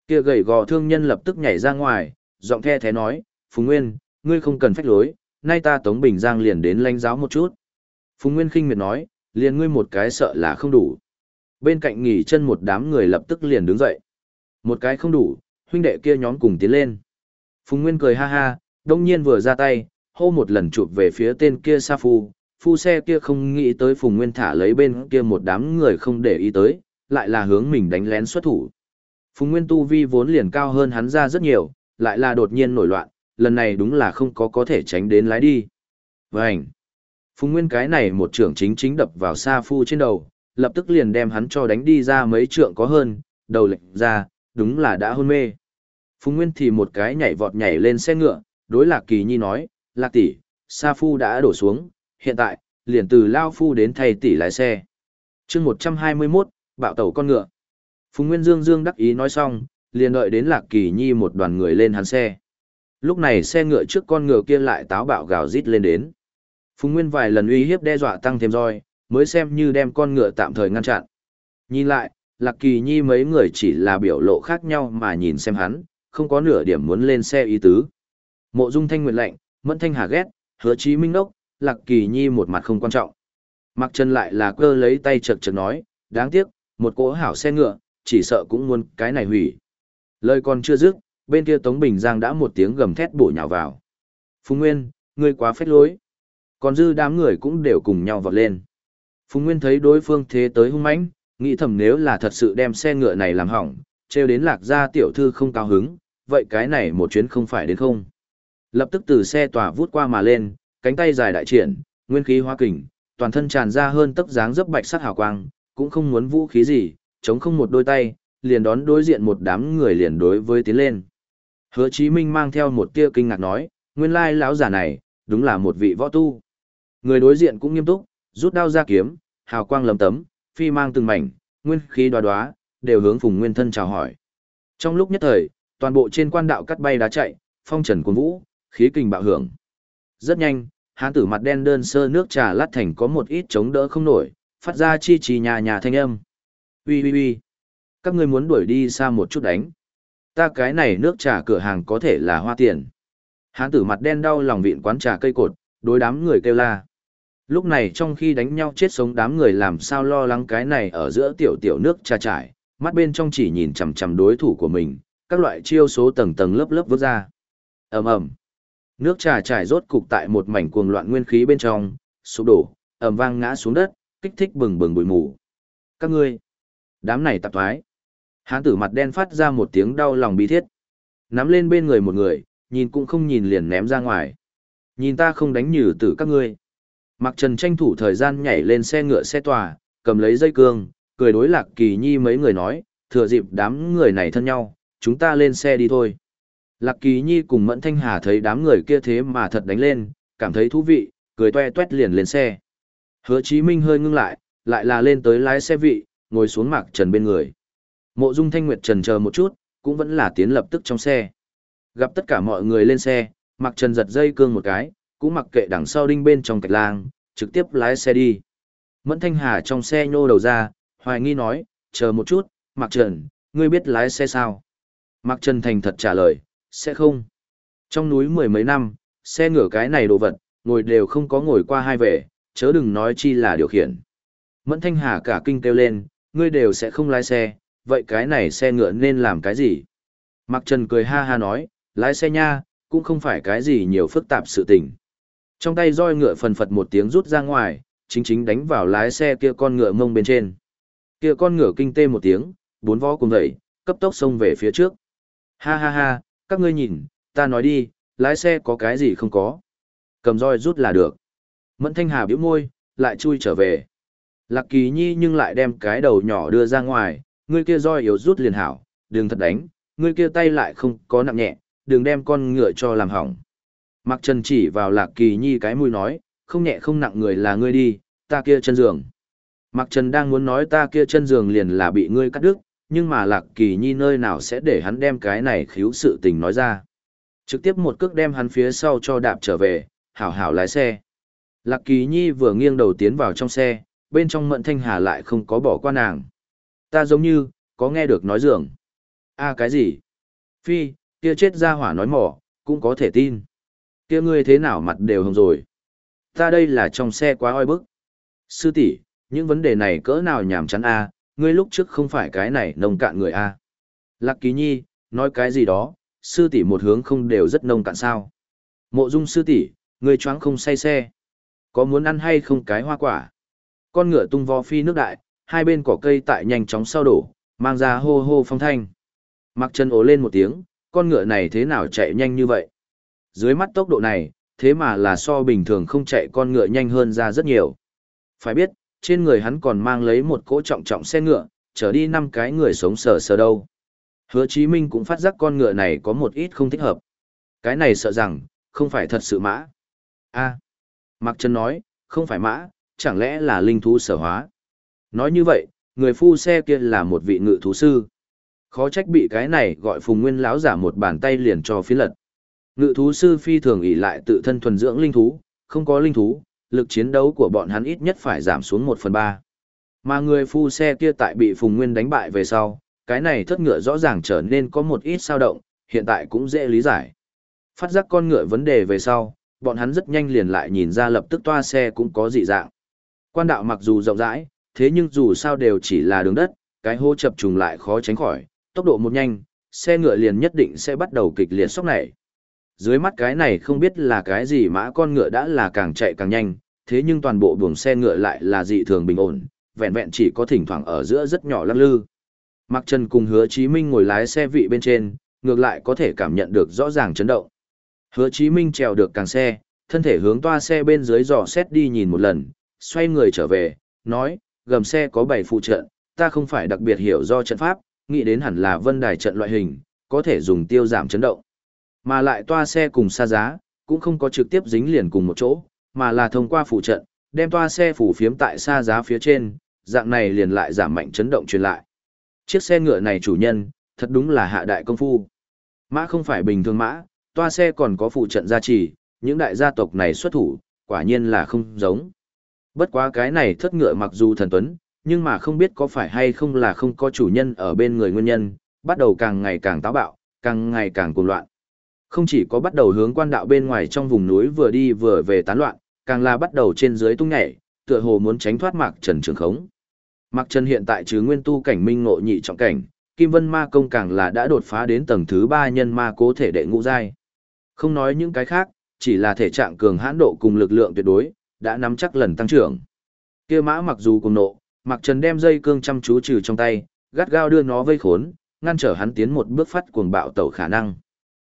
[SPEAKER 1] Kia gầy gò thương nhân lập tức nhảy ra ngoài, giọng the thế nói, Phùng Nguyên, ngươi không cần phách lối, nay ta Tống Bình Giang liền đến lãnh giáo một chút. Phùng Nguyên khinh miệt nói, liền ngươi một cái sợ là không đủ. Bên cạnh nghỉ chân một đám người lập tức liền đứng dậy. Một cái không đủ, huynh đệ kia nhóm cùng tiến lên. Phùng Nguyên cười ha ha, đông nhiên vừa ra tay, hô một lần chụp về phía tên kia Sa Phu. Phu xe kia không nghĩ tới Phùng Nguyên thả lấy bên kia một đám người không để ý tới, lại là hướng mình đánh lén xuất thủ. Phùng Nguyên tu vi vốn liền cao hơn hắn ra rất nhiều, lại là đột nhiên nổi loạn, lần này đúng là không có có thể tránh đến lái đi. Vânh! Phùng Nguyên cái này một trưởng chính chính đập vào Sa Phu trên đầu, lập tức liền đem hắn cho đánh đi ra mấy trượng có hơn, đầu lệnh ra, đúng là đã hôn mê. Phùng Nguyên thì một cái nhảy vọt nhảy lên xe ngựa, đối Lạc Kỳ Nhi nói, Lạc tỷ, Sa Phu đã đổ xuống, hiện tại, liền từ Lao Phu đến thay tỷ lái xe. chương 121, bạo tẩu con ngựa. Phùng Nguyên Dương Dương đắc ý nói xong, liền đợi đến Lạc Kỳ Nhi một đoàn người lên hắn xe. Lúc này xe ngựa trước con ngựa kia lại táo bạo gào rít lên đến. Phùng Nguyên vài lần uy hiếp đe dọa tăng thêm roi, mới xem như đem con ngựa tạm thời ngăn chặn. Nhìn lại, Lạc Kỳ Nhi mấy người chỉ là biểu lộ khác nhau mà nhìn xem hắn, không có nửa điểm muốn lên xe ý tứ. Mộ Dung Thanh Nguyệt lạnh, Mẫn Thanh Hà ghét, Hứa Chí Minh đốc, Lạc Kỳ Nhi một mặt không quan trọng. Mặc chân lại là cơ lấy tay chật chật nói, đáng tiếc, một cỗ hảo xe ngựa, chỉ sợ cũng muốn cái này hủy. Lời còn chưa dứt, bên kia Tống Bình Giang đã một tiếng gầm thét bổ nhào vào. Phùng Nguyên, ngươi quá phết lối. Còn dư đám người cũng đều cùng nhau vọt lên. Phùng Nguyên thấy đối phương thế tới hung mãnh, nghĩ thầm nếu là thật sự đem xe ngựa này làm hỏng, treo đến lạc gia tiểu thư không cao hứng, vậy cái này một chuyến không phải đến không. Lập tức từ xe tòa vút qua mà lên, cánh tay dài đại triển, nguyên khí hoa kình, toàn thân tràn ra hơn tấc dáng dấp bạch sắc hào quang, cũng không muốn vũ khí gì, chống không một đôi tay, liền đón đối diện một đám người liền đối với tiến lên. Hứa Chí Minh mang theo một tia kinh ngạc nói, nguyên lai lão giả này, đúng là một vị võ tu. Người đối diện cũng nghiêm túc, rút đao ra kiếm, hào quang lấm tấm, phi mang từng mảnh, nguyên khí đoá đoá, đều hướng Phùng Nguyên Thân chào hỏi. Trong lúc nhất thời, toàn bộ trên quan đạo cắt bay đá chạy, phong trần cuồng vũ, khí kình bạo hưởng. Rất nhanh, hán tử mặt đen đơn sơ nước trà lát thành có một ít chống đỡ không nổi, phát ra chi trì nhà nhà thanh âm. Ui ui ui, các ngươi muốn đuổi đi xa một chút đánh. Ta cái này nước trà cửa hàng có thể là hoa tiền. Hán tử mặt đen đau lòng vịn quán trà cây cột, đối đám người kêu la. Lúc này trong khi đánh nhau chết sống đám người làm sao lo lắng cái này ở giữa tiểu tiểu nước trà trải, mắt bên trong chỉ nhìn chằm chằm đối thủ của mình, các loại chiêu số tầng tầng lớp lớp vứt ra. ầm ầm, nước trà trải rốt cục tại một mảnh cuồng loạn nguyên khí bên trong, sụp đổ, ầm vang ngã xuống đất, kích thích bừng bừng bụi mù. Các ngươi, đám này tạp thoái. Hán tử mặt đen phát ra một tiếng đau lòng bi thiết. Nắm lên bên người một người, nhìn cũng không nhìn liền ném ra ngoài. Nhìn ta không đánh nhử tử các ngươi. Mặc trần tranh thủ thời gian nhảy lên xe ngựa xe tòa, cầm lấy dây cương, cười đối lạc kỳ nhi mấy người nói, thừa dịp đám người này thân nhau, chúng ta lên xe đi thôi. Lạc kỳ nhi cùng mẫn thanh hà thấy đám người kia thế mà thật đánh lên, cảm thấy thú vị, cười toe toét liền lên xe. Hứa Chí Minh hơi ngưng lại, lại là lên tới lái xe vị, ngồi xuống Mặc Trần bên người. Mộ Dung Thanh Nguyệt trần chờ một chút, cũng vẫn là tiến lập tức trong xe. Gặp tất cả mọi người lên xe, Mặc Trần giật dây cương một cái, cũng mặc kệ đằng sau đinh bên trong cạch lang, trực tiếp lái xe đi. Mẫn Thanh Hà trong xe nhô đầu ra, hoài nghi nói, chờ một chút, Mặc Trần, ngươi biết lái xe sao? Mặc Trần thành thật trả lời, sẽ không. Trong núi mười mấy năm, xe ngửa cái này đồ vật, ngồi đều không có ngồi qua hai về, chớ đừng nói chi là điều khiển. Mẫn Thanh Hà cả kinh kêu lên, ngươi đều sẽ không lái xe, vậy cái này xe ngựa nên làm cái gì? Mạc Trần cười ha ha nói, lái xe nha, cũng không phải cái gì nhiều phức tạp sự tình. Trong tay roi ngựa phần phật một tiếng rút ra ngoài, chính chính đánh vào lái xe kia con ngựa mông bên trên. Kia con ngựa kinh tê một tiếng, bốn vó cùng dậy, cấp tốc xông về phía trước. Ha ha ha, các ngươi nhìn, ta nói đi, lái xe có cái gì không có. Cầm roi rút là được. Mẫn Thanh Hà bĩu môi, lại chui trở về. Lạc Kỳ Nhi nhưng lại đem cái đầu nhỏ đưa ra ngoài, ngươi kia roi yếu rút liền hảo, đừng thật đánh, ngươi kia tay lại không có nặng nhẹ, đừng đem con ngựa cho làm hỏng. Mặc Trần chỉ vào Lạc Kỳ Nhi cái mũi nói, không nhẹ không nặng người là ngươi đi, ta kia chân giường. Mặc Trần đang muốn nói ta kia chân giường liền là bị ngươi cắt đứt, nhưng mà Lạc Kỳ Nhi nơi nào sẽ để hắn đem cái này khiếu sự tình nói ra. Trực tiếp một cước đem hắn phía sau cho đạp trở về, hảo hảo lái xe. Lạc Kỳ Nhi vừa nghiêng đầu tiến vào trong xe, bên trong Mận Thanh Hà lại không có bỏ qua nàng. Ta giống như, có nghe được nói dường. a cái gì? Phi, kia chết ra hỏa nói mỏ, cũng có thể tin. Kia ngươi thế nào mặt đều hồng rồi. Ta đây là trong xe quá oi bức. Sư tỷ, những vấn đề này cỡ nào nhảm chán a, ngươi lúc trước không phải cái này nông cạn người a. Lạc Kỳ Nhi, nói cái gì đó, sư tỷ một hướng không đều rất nông cạn sao? Mộ Dung sư tỷ, ngươi choáng không say xe. Có muốn ăn hay không cái hoa quả? Con ngựa tung vo phi nước đại, hai bên cỏ cây tại nhanh chóng sao đổ, mang ra hô hô phong thanh. Mặc chân ố lên một tiếng, con ngựa này thế nào chạy nhanh như vậy? Dưới mắt tốc độ này, thế mà là so bình thường không chạy con ngựa nhanh hơn ra rất nhiều. Phải biết, trên người hắn còn mang lấy một cỗ trọng trọng xe ngựa, chở đi năm cái người sống sờ sờ đâu. Hứa Chí Minh cũng phát giác con ngựa này có một ít không thích hợp. Cái này sợ rằng, không phải thật sự mã. a Mạc Trần nói, không phải mã, chẳng lẽ là linh thú sở hóa. Nói như vậy, người phu xe kia là một vị ngự thú sư. Khó trách bị cái này gọi phùng nguyên lão giả một bàn tay liền cho phi lật. Ngự thú sư phi thường ỷ lại tự thân thuần dưỡng linh thú, không có linh thú, lực chiến đấu của bọn hắn ít nhất phải giảm xuống một phần ba. Mà người phu xe kia tại bị Phùng Nguyên đánh bại về sau, cái này thất ngựa rõ ràng trở nên có một ít sao động, hiện tại cũng dễ lý giải. Phát giác con ngựa vấn đề về sau, bọn hắn rất nhanh liền lại nhìn ra lập tức toa xe cũng có dị dạng. Quan đạo mặc dù rộng rãi, thế nhưng dù sao đều chỉ là đường đất, cái hô chập trùng lại khó tránh khỏi, tốc độ một nhanh, xe ngựa liền nhất định sẽ bắt đầu kịch liệt sốc này. Dưới mắt cái này không biết là cái gì mã con ngựa đã là càng chạy càng nhanh, thế nhưng toàn bộ buồng xe ngựa lại là dị thường bình ổn, vẹn vẹn chỉ có thỉnh thoảng ở giữa rất nhỏ lắc lư. Mặc Trần cùng Hứa Chí Minh ngồi lái xe vị bên trên, ngược lại có thể cảm nhận được rõ ràng chấn động. Hứa Chí Minh trèo được càng xe, thân thể hướng toa xe bên dưới dò xét đi nhìn một lần, xoay người trở về, nói, gầm xe có bảy phụ trận, ta không phải đặc biệt hiểu do trận pháp, nghĩ đến hẳn là vân đài trận loại hình, có thể dùng tiêu giảm chấn động. Mà lại toa xe cùng xa giá, cũng không có trực tiếp dính liền cùng một chỗ, mà là thông qua phụ trận, đem toa xe phủ phiếm tại xa giá phía trên, dạng này liền lại giảm mạnh chấn động truyền lại. Chiếc xe ngựa này chủ nhân, thật đúng là hạ đại công phu. Mã không phải bình thường mã, toa xe còn có phụ trận gia trì, những đại gia tộc này xuất thủ, quả nhiên là không giống. Bất quá cái này thất ngựa mặc dù thần tuấn, nhưng mà không biết có phải hay không là không có chủ nhân ở bên người nguyên nhân, bắt đầu càng ngày càng táo bạo, càng ngày càng cuồng loạn. Không chỉ có bắt đầu hướng quan đạo bên ngoài trong vùng núi vừa đi vừa về tán loạn, càng là bắt đầu trên dưới tung nhảy, tựa hồ muốn tránh thoát Mạc Trần trường khống. Mạc Trần hiện tại chứ nguyên tu cảnh minh ngộ nhị trọng cảnh, Kim Vân Ma công càng là đã đột phá đến tầng thứ ba nhân ma cố thể đệ ngũ giai. Không nói những cái khác, chỉ là thể trạng cường hãn độ cùng lực lượng tuyệt đối, đã nắm chắc lần tăng trưởng. Kia mã mặc dù cùng nộ, Mạc Trần đem dây cương chăm chú trừ trong tay, gắt gao đưa nó vây khốn, ngăn trở hắn tiến một bước phát cuồng bạo tẩu khả năng.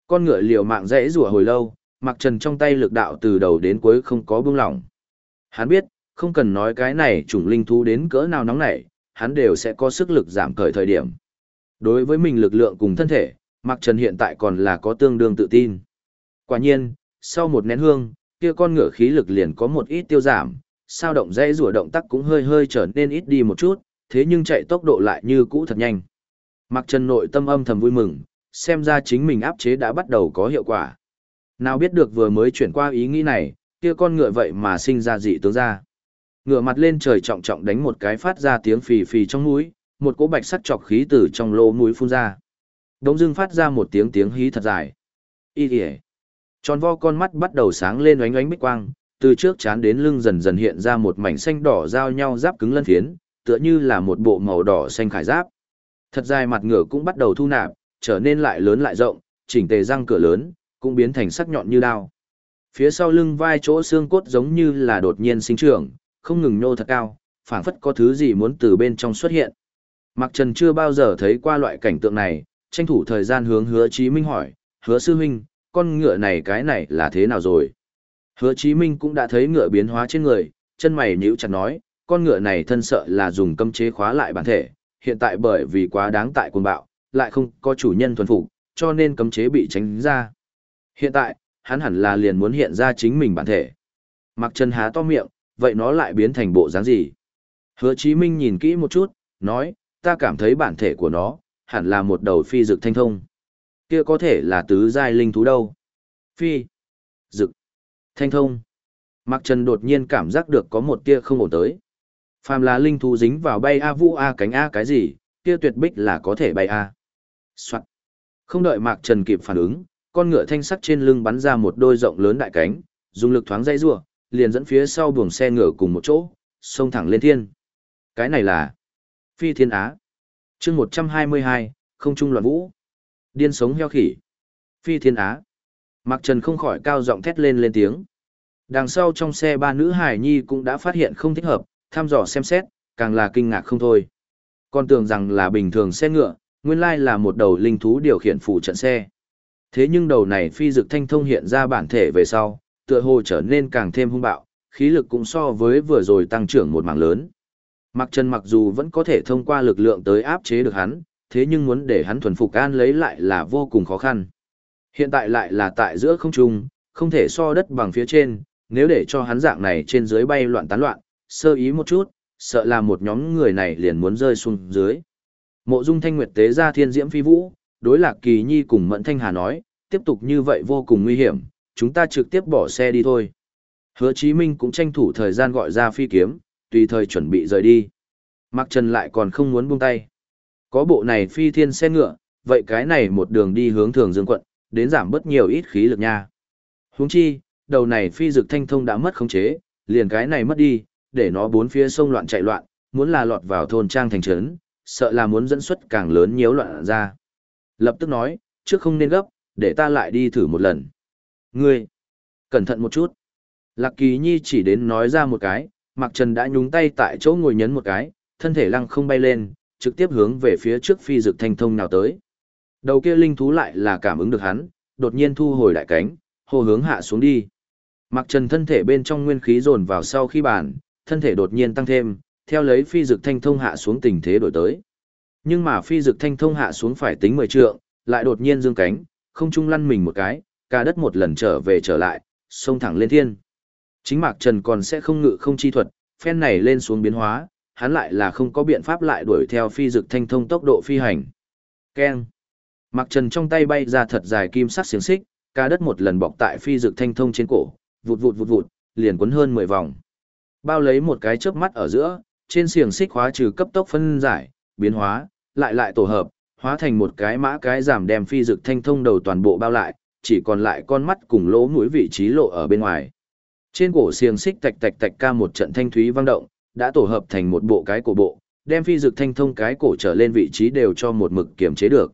[SPEAKER 1] Con ngựa liều mạng rẽ rủa hồi lâu, Mạc Trần trong tay lực đạo từ đầu đến cuối không có buông lỏng. Hắn biết, không cần nói cái này chủng linh thú đến cỡ nào nóng nảy, hắn đều sẽ có sức lực giảm cởi thời điểm. Đối với mình lực lượng cùng thân thể, Mạc Trần hiện tại còn là có tương đương tự tin. Quả nhiên, sau một nén hương, kia con ngựa khí lực liền có một ít tiêu giảm, sao động dây rùa động tác cũng hơi hơi trở nên ít đi một chút, thế nhưng chạy tốc độ lại như cũ thật nhanh. Mặc Trần nội tâm âm thầm vui mừng, xem ra chính mình áp chế đã bắt đầu có hiệu quả. Nào biết được vừa mới chuyển qua ý nghĩ này, kia con ngựa vậy mà sinh ra dị tướng ra. Ngựa mặt lên trời trọng trọng đánh một cái phát ra tiếng phì phì trong mũi, một cỗ bạch sắc chọc khí từ trong lỗ mũi phun ra. Đống dưng phát ra một tiếng tiếng hí thật dài. ý kìa. Tròn vo con mắt bắt đầu sáng lên oánh oánh bích quang, từ trước chán đến lưng dần dần hiện ra một mảnh xanh đỏ giao nhau giáp cứng lân phiến, tựa như là một bộ màu đỏ xanh khải giáp. Thật dài mặt ngựa cũng bắt đầu thu nạp, trở nên lại lớn lại rộng, chỉnh tề răng cửa lớn, cũng biến thành sắc nhọn như đao. Phía sau lưng vai chỗ xương cốt giống như là đột nhiên sinh trưởng, không ngừng nhô thật cao, phảng phất có thứ gì muốn từ bên trong xuất hiện. Mạc Trần chưa bao giờ thấy qua loại cảnh tượng này, tranh thủ thời gian hướng hứa Chí Minh hỏi, hứa sư huynh, con ngựa này cái này là thế nào rồi? Hứa Chí Minh cũng đã thấy ngựa biến hóa trên người, chân mày nhíu chặt nói, con ngựa này thân sợ là dùng cấm chế khóa lại bản thể, hiện tại bởi vì quá đáng tại cuồng bạo, lại không có chủ nhân thuần phục, cho nên cấm chế bị tránh ra. Hiện tại, hắn hẳn là liền muốn hiện ra chính mình bản thể. Mặc Trần há to miệng, vậy nó lại biến thành bộ dáng gì? Hứa Chí Minh nhìn kỹ một chút, nói, ta cảm thấy bản thể của nó, hẳn là một đầu phi dực thanh thông. Kia có thể là tứ giai linh thú đâu. Phi, dực, thanh thông. Mạc Trần đột nhiên cảm giác được có một tia không ổn tới. Phàm là linh thú dính vào bay A vũ A cánh A cái gì, kia tuyệt bích là có thể bay A. Soạn. Không đợi Mạc Trần kịp phản ứng, con ngựa thanh sắc trên lưng bắn ra một đôi rộng lớn đại cánh, dùng lực thoáng dây rua, liền dẫn phía sau buồng xe ngựa cùng một chỗ, xông thẳng lên thiên. Cái này là Phi Thiên Á. chương 122, không trung loạn vũ. Điên sống heo khỉ. Phi Thiên Á. Mạc Trần không khỏi cao giọng thét lên lên tiếng. Đằng sau trong xe ba nữ hải nhi cũng đã phát hiện không thích hợp, tham dò xem xét, càng là kinh ngạc không thôi. Con tưởng rằng là bình thường xe ngựa, nguyên lai là một đầu linh thú điều khiển phụ trận xe. Thế nhưng đầu này phi dực thanh thông hiện ra bản thể về sau, tựa hồ trở nên càng thêm hung bạo, khí lực cũng so với vừa rồi tăng trưởng một mảng lớn. Mặc Trần mặc dù vẫn có thể thông qua lực lượng tới áp chế được hắn, thế nhưng muốn để hắn thuần phục an lấy lại là vô cùng khó khăn. Hiện tại lại là tại giữa không trung, không thể so đất bằng phía trên, nếu để cho hắn dạng này trên dưới bay loạn tán loạn, sơ ý một chút, sợ là một nhóm người này liền muốn rơi xuống dưới. Mộ Dung Thanh Nguyệt tế ra thiên diễm phi vũ, đối Lạc Kỳ Nhi cùng Mẫn Thanh Hà nói, tiếp tục như vậy vô cùng nguy hiểm, chúng ta trực tiếp bỏ xe đi thôi. Hứa Chí Minh cũng tranh thủ thời gian gọi ra phi kiếm, tùy thời chuẩn bị rời đi. Mạc Trần lại còn không muốn buông tay. Có bộ này phi thiên xe ngựa, vậy cái này một đường đi hướng thường dương quận, đến giảm bớt nhiều ít khí lực nha. Huống chi, đầu này phi dực thanh thông đã mất khống chế, liền cái này mất đi, để nó bốn phía sông loạn chạy loạn, muốn là lọt vào thôn trang thành trấn, sợ là muốn dẫn xuất càng lớn nhiễu loạn ra. Lập tức nói, trước không nên gấp, để ta lại đi thử một lần. Ngươi, cẩn thận một chút. Lạc Kỳ Nhi chỉ đến nói ra một cái, Mạc Trần đã nhúng tay tại chỗ ngồi nhấn một cái, thân thể lăng không bay lên, trực tiếp hướng về phía trước phi dực thanh thông nào tới. Đầu kia linh thú lại là cảm ứng được hắn, đột nhiên thu hồi đại cánh, hồ hướng hạ xuống đi. mặc Trần thân thể bên trong nguyên khí dồn vào sau khi bàn, thân thể đột nhiên tăng thêm, theo lấy phi dực thanh thông hạ xuống tình thế đổi tới. Nhưng mà phi dực thanh thông hạ xuống phải tính 10 trượng, lại đột nhiên dương cánh, không trung lăn mình một cái, cả đất một lần trở về trở lại, xông thẳng lên thiên. Chính Mạc Trần còn sẽ không ngự không chi thuật, phen này lên xuống biến hóa, hắn lại là không có biện pháp lại đuổi theo phi dực thanh thông tốc độ phi hành. Keng. Mạc Trần trong tay bay ra thật dài kim sắc xiềng xích, cả đất một lần bọc tại phi dực thanh thông trên cổ, vụt vụt vụt vụt, liền quấn hơn 10 vòng. Bao lấy một cái chớp mắt ở giữa, trên xiềng xích hóa trừ cấp tốc phân giải, biến hóa, lại lại tổ hợp, hóa thành một cái mã cái giảm đem phi dực thanh thông đầu toàn bộ bao lại, chỉ còn lại con mắt cùng lỗ mũi vị trí lộ ở bên ngoài. Trên cổ xiềng xích tạch tạch tạch ca một trận thanh thúy vang động, đã tổ hợp thành một bộ cái cổ bộ, đem phi dực thanh thông cái cổ trở lên vị trí đều cho một mực kiểm chế được.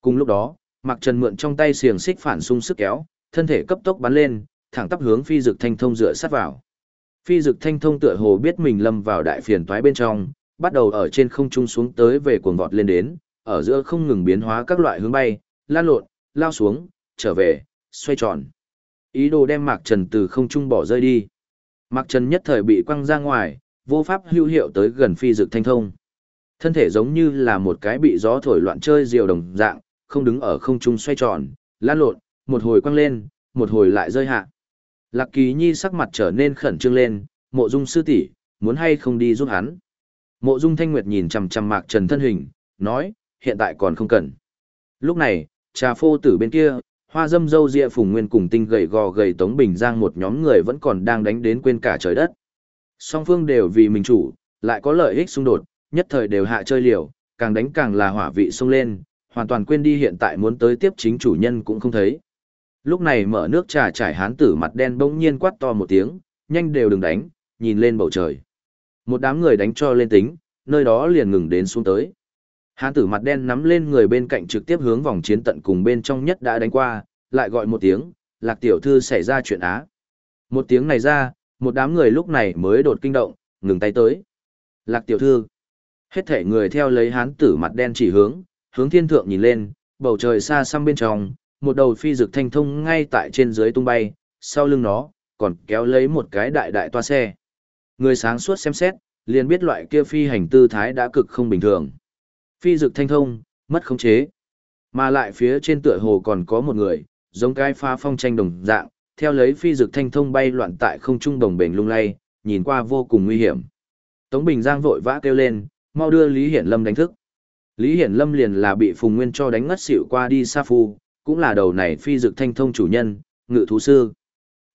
[SPEAKER 1] Cùng lúc đó, Mạc Trần mượn trong tay xiềng xích phản xung sức kéo, thân thể cấp tốc bắn lên, thẳng tắp hướng phi dực thanh thông dựa sát vào. Phi dực thanh thông tựa hồ biết mình lâm vào đại phiền toái bên trong, bắt đầu ở trên không trung xuống tới về cuồng vọt lên đến, ở giữa không ngừng biến hóa các loại hướng bay, lan lộn, lao xuống, trở về, xoay tròn. Ý đồ đem Mạc Trần từ không trung bỏ rơi đi. Mạc Trần nhất thời bị quăng ra ngoài, vô pháp hữu hiệu tới gần phi dực thanh thông. Thân thể giống như là một cái bị gió thổi loạn chơi diều đồng dạng, không đứng ở không trung xoay tròn, lan lộn, một hồi quăng lên, một hồi lại rơi hạ. Lạc Kỳ Nhi sắc mặt trở nên khẩn trương lên, mộ dung sư tỷ muốn hay không đi giúp hắn. Mộ dung thanh nguyệt nhìn chằm chằm mạc trần thân hình, nói, hiện tại còn không cần. Lúc này, trà phô tử bên kia, hoa dâm dâu rịa phùng nguyên cùng tinh gầy gò gầy tống bình giang một nhóm người vẫn còn đang đánh đến quên cả trời đất. Song phương đều vì mình chủ, lại có lợi ích xung đột, nhất thời đều hạ chơi liều, càng đánh càng là hỏa vị xông lên, hoàn toàn quên đi hiện tại muốn tới tiếp chính chủ nhân cũng không thấy. Lúc này mở nước trà trải hán tử mặt đen bỗng nhiên quát to một tiếng, nhanh đều đừng đánh, nhìn lên bầu trời. Một đám người đánh cho lên tính, nơi đó liền ngừng đến xuống tới. Hán tử mặt đen nắm lên người bên cạnh trực tiếp hướng vòng chiến tận cùng bên trong nhất đã đánh qua, lại gọi một tiếng, lạc tiểu thư xảy ra chuyện á. Một tiếng này ra, một đám người lúc này mới đột kinh động, ngừng tay tới. Lạc tiểu thư. Hết thể người theo lấy hán tử mặt đen chỉ hướng, hướng thiên thượng nhìn lên, bầu trời xa xăm bên trong, một đầu phi dực thanh thông ngay tại trên dưới tung bay, sau lưng nó, còn kéo lấy một cái đại đại toa xe. Người sáng suốt xem xét, liền biết loại kia phi hành tư thái đã cực không bình thường. Phi dực thanh thông, mất khống chế. Mà lại phía trên tựa hồ còn có một người, giống cái pha phong tranh đồng dạng, theo lấy phi dực thanh thông bay loạn tại không trung đồng bền lung lay, nhìn qua vô cùng nguy hiểm. Tống Bình Giang vội vã kêu lên, mau đưa Lý Hiển Lâm đánh thức. Lý Hiển Lâm liền là bị Phùng Nguyên cho đánh ngất xỉu qua đi xa phu, cũng là đầu này phi dực thanh thông chủ nhân, ngự thú sư.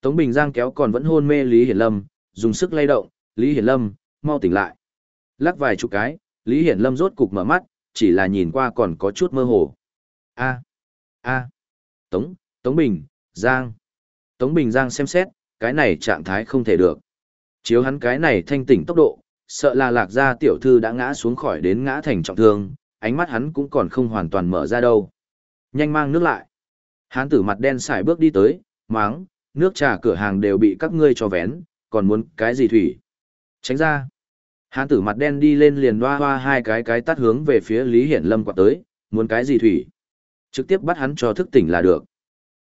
[SPEAKER 1] Tống Bình Giang kéo còn vẫn hôn mê Lý Hiển Lâm, dùng sức lay động, Lý Hiển Lâm, mau tỉnh lại. Lắc vài chục cái, Lý Hiển Lâm rốt cục mở mắt, chỉ là nhìn qua còn có chút mơ hồ. A, A, Tống, Tống Bình, Giang. Tống Bình Giang xem xét, cái này trạng thái không thể được. Chiếu hắn cái này thanh tỉnh tốc độ, sợ là lạc gia tiểu thư đã ngã xuống khỏi đến ngã thành trọng thương, ánh mắt hắn cũng còn không hoàn toàn mở ra đâu. Nhanh mang nước lại. Hán tử mặt đen xài bước đi tới, máng, nước trà cửa hàng đều bị các ngươi cho vén, còn muốn cái gì thủy. Tránh ra. Hán tử mặt đen đi lên liền hoa hoa hai cái cái tắt hướng về phía Lý Hiển Lâm quạt tới, muốn cái gì thủy. Trực tiếp bắt hắn cho thức tỉnh là được.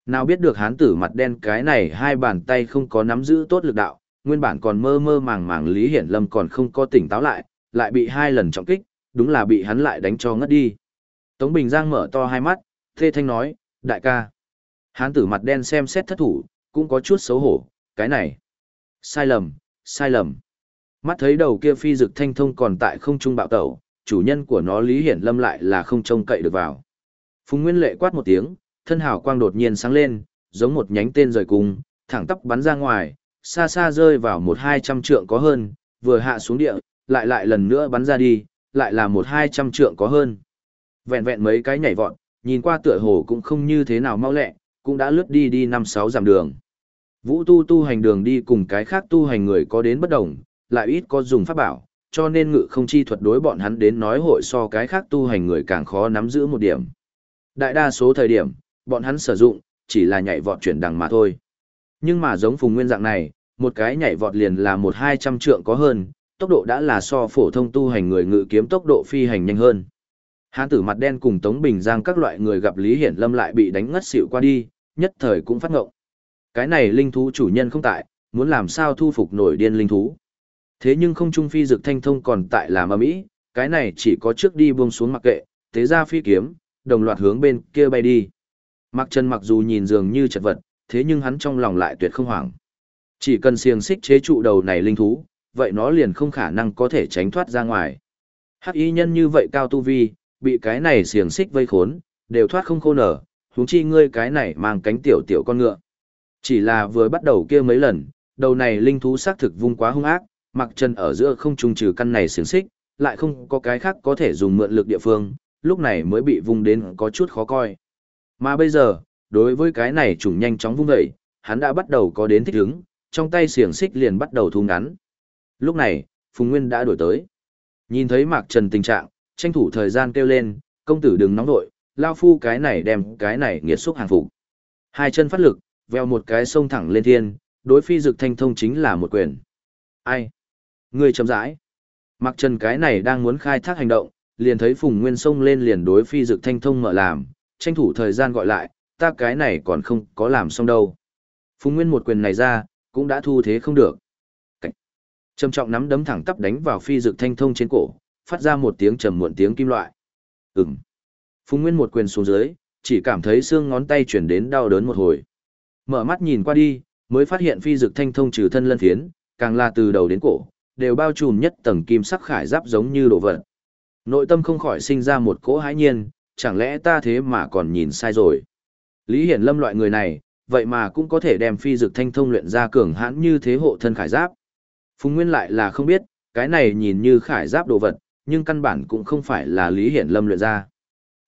[SPEAKER 1] Nào biết được hán tử mặt đen cái này hai bàn tay không có nắm giữ tốt lực đạo, nguyên bản còn mơ mơ màng màng Lý Hiển Lâm còn không có tỉnh táo lại, lại bị hai lần trọng kích, đúng là bị hắn lại đánh cho ngất đi. Tống Bình Giang mở to hai mắt, thê thanh nói, đại ca. Hán tử mặt đen xem xét thất thủ, cũng có chút xấu hổ, cái này. Sai lầm, sai lầm. Mắt thấy đầu kia phi dực thanh thông còn tại không trung bạo tẩu, chủ nhân của nó Lý Hiển Lâm lại là không trông cậy được vào. Phùng Nguyên Lệ quát một tiếng, thân hào quang đột nhiên sáng lên, giống một nhánh tên rời cung, thẳng tắp bắn ra ngoài, xa xa rơi vào một hai trăm trượng có hơn, vừa hạ xuống địa, lại lại lần nữa bắn ra đi, lại là một hai trăm trượng có hơn. Vẹn vẹn mấy cái nhảy vọt, nhìn qua tựa hồ cũng không như thế nào mau lẹ, cũng đã lướt đi đi năm sáu dặm đường. Vũ tu tu hành đường đi cùng cái khác tu hành người có đến bất đồng, lại ít có dùng pháp bảo, cho nên ngự không chi thuật đối bọn hắn đến nói hội so cái khác tu hành người càng khó nắm giữ một điểm. Đại đa số thời điểm, bọn hắn sử dụng, chỉ là nhảy vọt chuyển đằng mà thôi. Nhưng mà giống phùng nguyên dạng này, một cái nhảy vọt liền là một hai trăm trượng có hơn, tốc độ đã là so phổ thông tu hành người ngự kiếm tốc độ phi hành nhanh hơn. Hán tử mặt đen cùng Tống Bình Giang các loại người gặp Lý Hiển Lâm lại bị đánh ngất xỉu qua đi, nhất thời cũng phát ngộng. Cái này linh thú chủ nhân không tại, muốn làm sao thu phục nổi điên linh thú. Thế nhưng không trung phi dực thanh thông còn tại làm ầm mỹ cái này chỉ có trước đi buông xuống mặc kệ, thế ra phi kiếm, đồng loạt hướng bên kia bay đi. Mặc Trần mặc dù nhìn dường như chật vật, thế nhưng hắn trong lòng lại tuyệt không hoảng. Chỉ cần xiềng xích chế trụ đầu này linh thú, vậy nó liền không khả năng có thể tránh thoát ra ngoài. Hắc y nhân như vậy cao tu vi, bị cái này xiềng xích vây khốn, đều thoát không khô nở, huống chi ngươi cái này mang cánh tiểu tiểu con ngựa. Chỉ là vừa bắt đầu kia mấy lần, đầu này linh thú xác thực vung quá hung ác, mặc chân ở giữa không trùng trừ căn này xiềng xích, lại không có cái khác có thể dùng mượn lực địa phương, lúc này mới bị vung đến có chút khó coi. Mà bây giờ, đối với cái này trùng nhanh chóng vung dậy, hắn đã bắt đầu có đến thích ứng, trong tay xiềng xích liền bắt đầu thu ngắn. Lúc này, Phùng Nguyên đã đổi tới. Nhìn thấy Mạc Trần tình trạng, tranh thủ thời gian kêu lên, công tử đừng nóng vội, lao phu cái này đem cái này nghiệt xúc hàng phục. Hai chân phát lực, veo một cái sông thẳng lên thiên, đối phi dực thanh thông chính là một quyền. Ai? Người chậm rãi. Mặc trần cái này đang muốn khai thác hành động, liền thấy Phùng Nguyên sông lên liền đối phi dực thanh thông mở làm, tranh thủ thời gian gọi lại, ta cái này còn không có làm xong đâu. Phùng Nguyên một quyền này ra, cũng đã thu thế không được. Cảnh. Trầm trọng nắm đấm thẳng tắp đánh vào phi dực thanh thông trên cổ, phát ra một tiếng trầm muộn tiếng kim loại. Ừm. Phùng Nguyên một quyền xuống dưới, chỉ cảm thấy xương ngón tay chuyển đến đau đớn một hồi. Mở mắt nhìn qua đi, mới phát hiện phi dực thanh thông trừ thân lân thiến, càng là từ đầu đến cổ, đều bao trùm nhất tầng kim sắc khải giáp giống như đồ vật. Nội tâm không khỏi sinh ra một cỗ hãi nhiên, chẳng lẽ ta thế mà còn nhìn sai rồi. Lý Hiển Lâm loại người này, vậy mà cũng có thể đem phi dực thanh thông luyện ra cường hãn như thế hộ thân khải giáp. Phùng Nguyên lại là không biết, cái này nhìn như khải giáp đồ vật, nhưng căn bản cũng không phải là Lý Hiển Lâm luyện ra.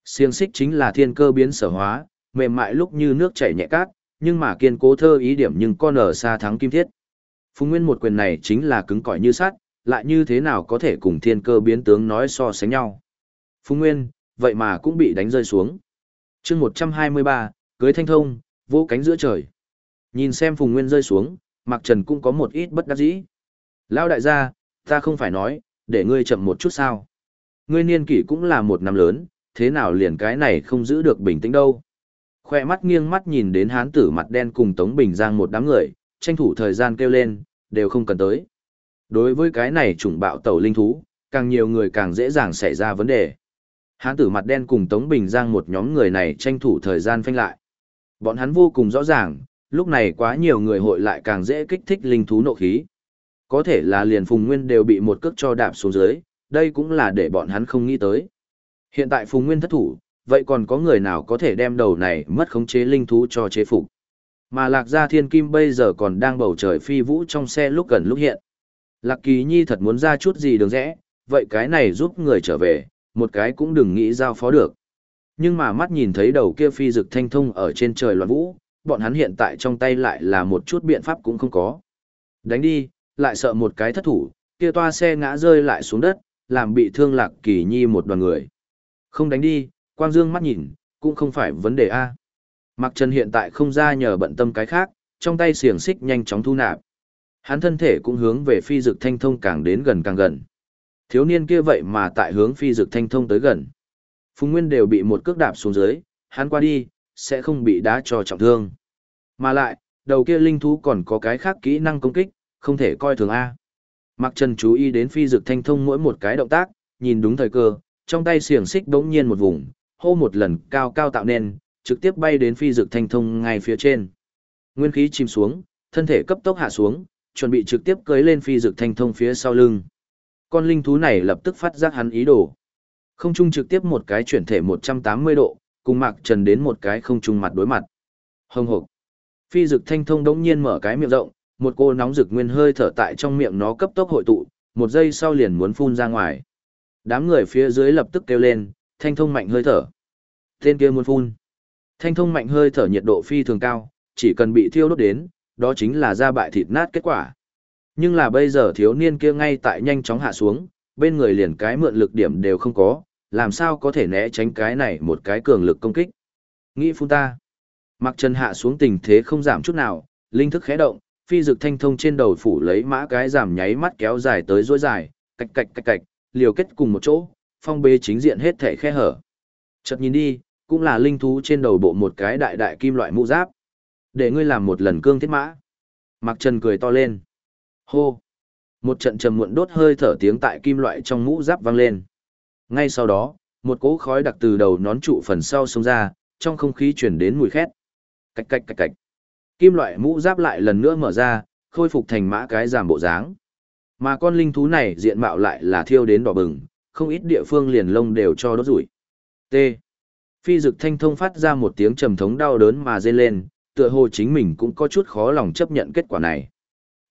[SPEAKER 1] Siêng xích chính là thiên cơ biến sở hóa, mềm mại lúc như nước chảy nhẹ cát, nhưng mà kiên cố thơ ý điểm nhưng con ở xa thắng kim thiết. Phùng Nguyên một quyền này chính là cứng cỏi như sắt, lại như thế nào có thể cùng thiên cơ biến tướng nói so sánh nhau. Phùng Nguyên, vậy mà cũng bị đánh rơi xuống. chương 123, cưới thanh thông, vô cánh giữa trời. Nhìn xem Phùng Nguyên rơi xuống, Mạc Trần cũng có một ít bất đắc dĩ. Lao đại gia, ta không phải nói, để ngươi chậm một chút sao. Ngươi niên kỷ cũng là một năm lớn, thế nào liền cái này không giữ được bình tĩnh đâu. Khoe mắt nghiêng mắt nhìn đến hán tử mặt đen cùng Tống Bình Giang một đám người, tranh thủ thời gian kêu lên, đều không cần tới. Đối với cái này trùng bạo tẩu linh thú, càng nhiều người càng dễ dàng xảy ra vấn đề. Hán tử mặt đen cùng Tống Bình Giang một nhóm người này tranh thủ thời gian phanh lại. Bọn hắn vô cùng rõ ràng, lúc này quá nhiều người hội lại càng dễ kích thích linh thú nộ khí. Có thể là liền Phùng Nguyên đều bị một cước cho đạp xuống dưới, đây cũng là để bọn hắn không nghĩ tới. Hiện tại Phùng Nguyên thất thủ, vậy còn có người nào có thể đem đầu này mất khống chế linh thú cho chế phục? Mà Lạc Gia Thiên Kim bây giờ còn đang bầu trời phi vũ trong xe lúc gần lúc hiện. Lạc Kỳ Nhi thật muốn ra chút gì đường rẽ, vậy cái này giúp người trở về, một cái cũng đừng nghĩ giao phó được. Nhưng mà mắt nhìn thấy đầu kia phi dực thanh thông ở trên trời loạn vũ, bọn hắn hiện tại trong tay lại là một chút biện pháp cũng không có. Đánh đi, lại sợ một cái thất thủ, kia toa xe ngã rơi lại xuống đất, làm bị thương Lạc Kỳ Nhi một đoàn người. Không đánh đi, Quang Dương mắt nhìn, cũng không phải vấn đề A. Mặc Trần hiện tại không ra nhờ bận tâm cái khác, trong tay xiềng xích nhanh chóng thu nạp. Hắn thân thể cũng hướng về phi dực thanh thông càng đến gần càng gần. Thiếu niên kia vậy mà tại hướng phi dực thanh thông tới gần. Phùng Nguyên đều bị một cước đạp xuống dưới, hắn qua đi, sẽ không bị đá cho trọng thương. Mà lại, đầu kia linh thú còn có cái khác kỹ năng công kích, không thể coi thường A. Mặc Trần chú ý đến phi dực thanh thông mỗi một cái động tác, nhìn đúng thời cơ, trong tay xiềng xích đống nhiên một vùng, hô một lần cao cao tạo nên, trực tiếp bay đến phi dực thanh thông ngay phía trên. Nguyên khí chìm xuống, thân thể cấp tốc hạ xuống, chuẩn bị trực tiếp cưới lên phi dực thanh thông phía sau lưng. Con linh thú này lập tức phát giác hắn ý đồ. Không trung trực tiếp một cái chuyển thể 180 độ, cùng Mạc Trần đến một cái không trung mặt đối mặt. Hồng hộc. Phi dực thanh thông đống nhiên mở cái miệng rộng, một cô nóng rực nguyên hơi thở tại trong miệng nó cấp tốc hội tụ, một giây sau liền muốn phun ra ngoài. Đám người phía dưới lập tức kêu lên, thanh thông mạnh hơi thở. Tên kia muốn phun. Thanh thông mạnh hơi thở nhiệt độ phi thường cao, chỉ cần bị thiêu đốt đến, đó chính là ra bại thịt nát kết quả. Nhưng là bây giờ thiếu niên kia ngay tại nhanh chóng hạ xuống, bên người liền cái mượn lực điểm đều không có, làm sao có thể né tránh cái này một cái cường lực công kích. Nghĩ phun ta. Mặc chân hạ xuống tình thế không giảm chút nào, linh thức khẽ động, phi dực thanh thông trên đầu phủ lấy mã cái giảm nháy mắt kéo dài tới dối dài, cạch cạch cạch cạch, liều kết cùng một chỗ, phong bê chính diện hết thể khe hở. Chợt nhìn đi, cũng là linh thú trên đầu bộ một cái đại đại kim loại mũ giáp. Để ngươi làm một lần cương thiết mã. Mặc Trần cười to lên. Hô! Một trận trầm muộn đốt hơi thở tiếng tại kim loại trong mũ giáp vang lên. Ngay sau đó, một cỗ khói đặc từ đầu nón trụ phần sau xông ra, trong không khí chuyển đến mùi khét. Cạch cạch cạch cạch. Kim loại mũ giáp lại lần nữa mở ra, khôi phục thành mã cái giảm bộ dáng. Mà con linh thú này diện mạo lại là thiêu đến đỏ bừng, không ít địa phương liền lông đều cho đốt rủi. T. Phi dực thanh thông phát ra một tiếng trầm thống đau đớn mà rên lên, tựa hồ chính mình cũng có chút khó lòng chấp nhận kết quả này.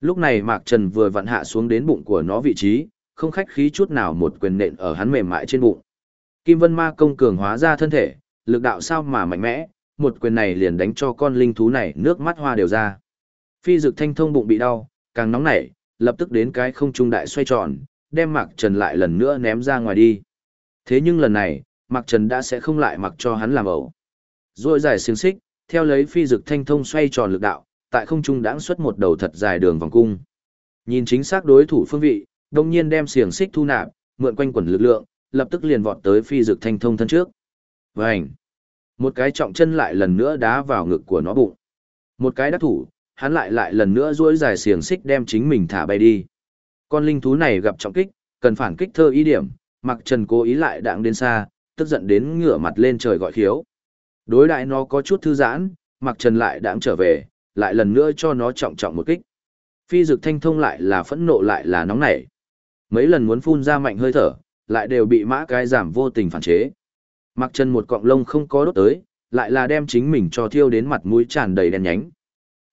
[SPEAKER 1] Lúc này Mạc Trần vừa vặn hạ xuống đến bụng của nó vị trí, không khách khí chút nào một quyền nện ở hắn mềm mại trên bụng. Kim Vân Ma công cường hóa ra thân thể, lực đạo sao mà mạnh mẽ, một quyền này liền đánh cho con linh thú này nước mắt hoa đều ra. Phi dực thanh thông bụng bị đau, càng nóng nảy, lập tức đến cái không trung đại xoay tròn, đem Mạc Trần lại lần nữa ném ra ngoài đi. Thế nhưng lần này, Mạc Trần đã sẽ không lại mặc cho hắn làm ẩu. Rồi dài xiềng xích, theo lấy phi dực thanh thông xoay tròn lực đạo, tại không trung đãng xuất một đầu thật dài đường vòng cung. Nhìn chính xác đối thủ phương vị, đồng nhiên đem xiềng xích thu nạp, mượn quanh quẩn lực lượng, lập tức liền vọt tới phi dực thanh thông thân trước. Vành! Một cái trọng chân lại lần nữa đá vào ngực của nó bụng. Một cái đắc thủ, hắn lại lại lần nữa duỗi dài xiềng xích đem chính mình thả bay đi. Con linh thú này gặp trọng kích, cần phản kích thơ ý điểm, mặc trần cố ý lại đạng đến xa, tức giận đến ngửa mặt lên trời gọi khiếu. Đối đại nó có chút thư giãn, mặc trần lại đạng trở về, lại lần nữa cho nó trọng trọng một kích. Phi dực thanh thông lại là phẫn nộ lại là nóng nảy. Mấy lần muốn phun ra mạnh hơi thở, lại đều bị mã cái giảm vô tình phản chế. Mặc chân một cọng lông không có đốt tới, lại là đem chính mình cho thiêu đến mặt mũi tràn đầy đen nhánh.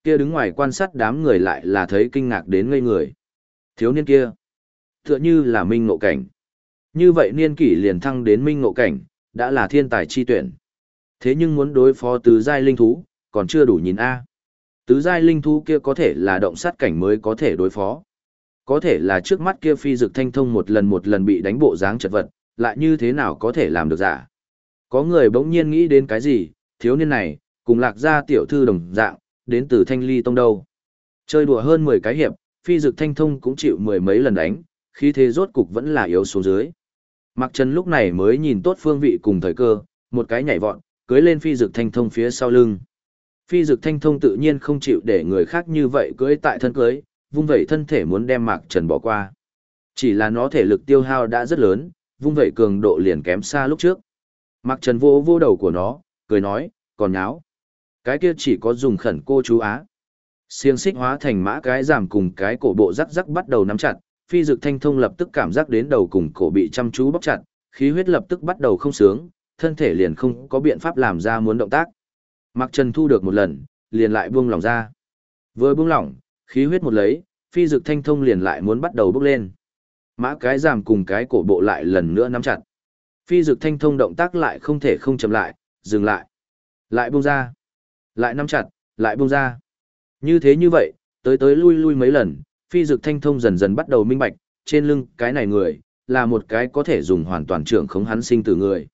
[SPEAKER 1] Kia đứng ngoài quan sát đám người lại là thấy kinh ngạc đến ngây người. Thiếu niên kia, tựa như là minh ngộ cảnh. Như vậy niên kỷ liền thăng đến minh ngộ cảnh, đã là thiên tài chi tuyển. Thế nhưng muốn đối phó tứ giai linh thú, còn chưa đủ nhìn A. Tứ giai linh thú kia có thể là động sát cảnh mới có thể đối phó. Có thể là trước mắt kia phi dực thanh thông một lần một lần bị đánh bộ dáng chật vật, lại như thế nào có thể làm được giả. Có người bỗng nhiên nghĩ đến cái gì, thiếu niên này, cùng lạc gia tiểu thư đồng dạng, đến từ thanh ly tông đâu. Chơi đùa hơn 10 cái hiệp, phi dực thanh thông cũng chịu mười mấy lần đánh, khi thế rốt cục vẫn là yếu xuống dưới. Mặc Trần lúc này mới nhìn tốt phương vị cùng thời cơ, một cái nhảy vọt, cưới lên phi dực thanh thông phía sau lưng. Phi dực thanh thông tự nhiên không chịu để người khác như vậy cưới tại thân cưới, vung vẩy thân thể muốn đem Mạc Trần bỏ qua. Chỉ là nó thể lực tiêu hao đã rất lớn, vung vẩy cường độ liền kém xa lúc trước. Mạc Trần vô vô đầu của nó, cười nói, còn nháo. Cái kia chỉ có dùng khẩn cô chú á. Xiềng xích hóa thành mã cái giảm cùng cái cổ bộ rắc rắc bắt đầu nắm chặt, phi dực thanh thông lập tức cảm giác đến đầu cùng cổ bị chăm chú bóc chặt, khí huyết lập tức bắt đầu không sướng, thân thể liền không có biện pháp làm ra muốn động tác. Mạc Trần thu được một lần, liền lại buông lỏng ra. Vừa buông lỏng, khí huyết một lấy, phi dược thanh thông liền lại muốn bắt đầu bốc lên. Mã cái giảm cùng cái cổ bộ lại lần nữa nắm chặt. Phi dược thanh thông động tác lại không thể không chậm lại, dừng lại. Lại buông ra. Lại nắm chặt, lại buông ra. Như thế như vậy, tới tới lui lui mấy lần, phi dược thanh thông dần dần bắt đầu minh bạch, trên lưng cái này người, là một cái có thể dùng hoàn toàn trưởng khống hắn sinh tử người.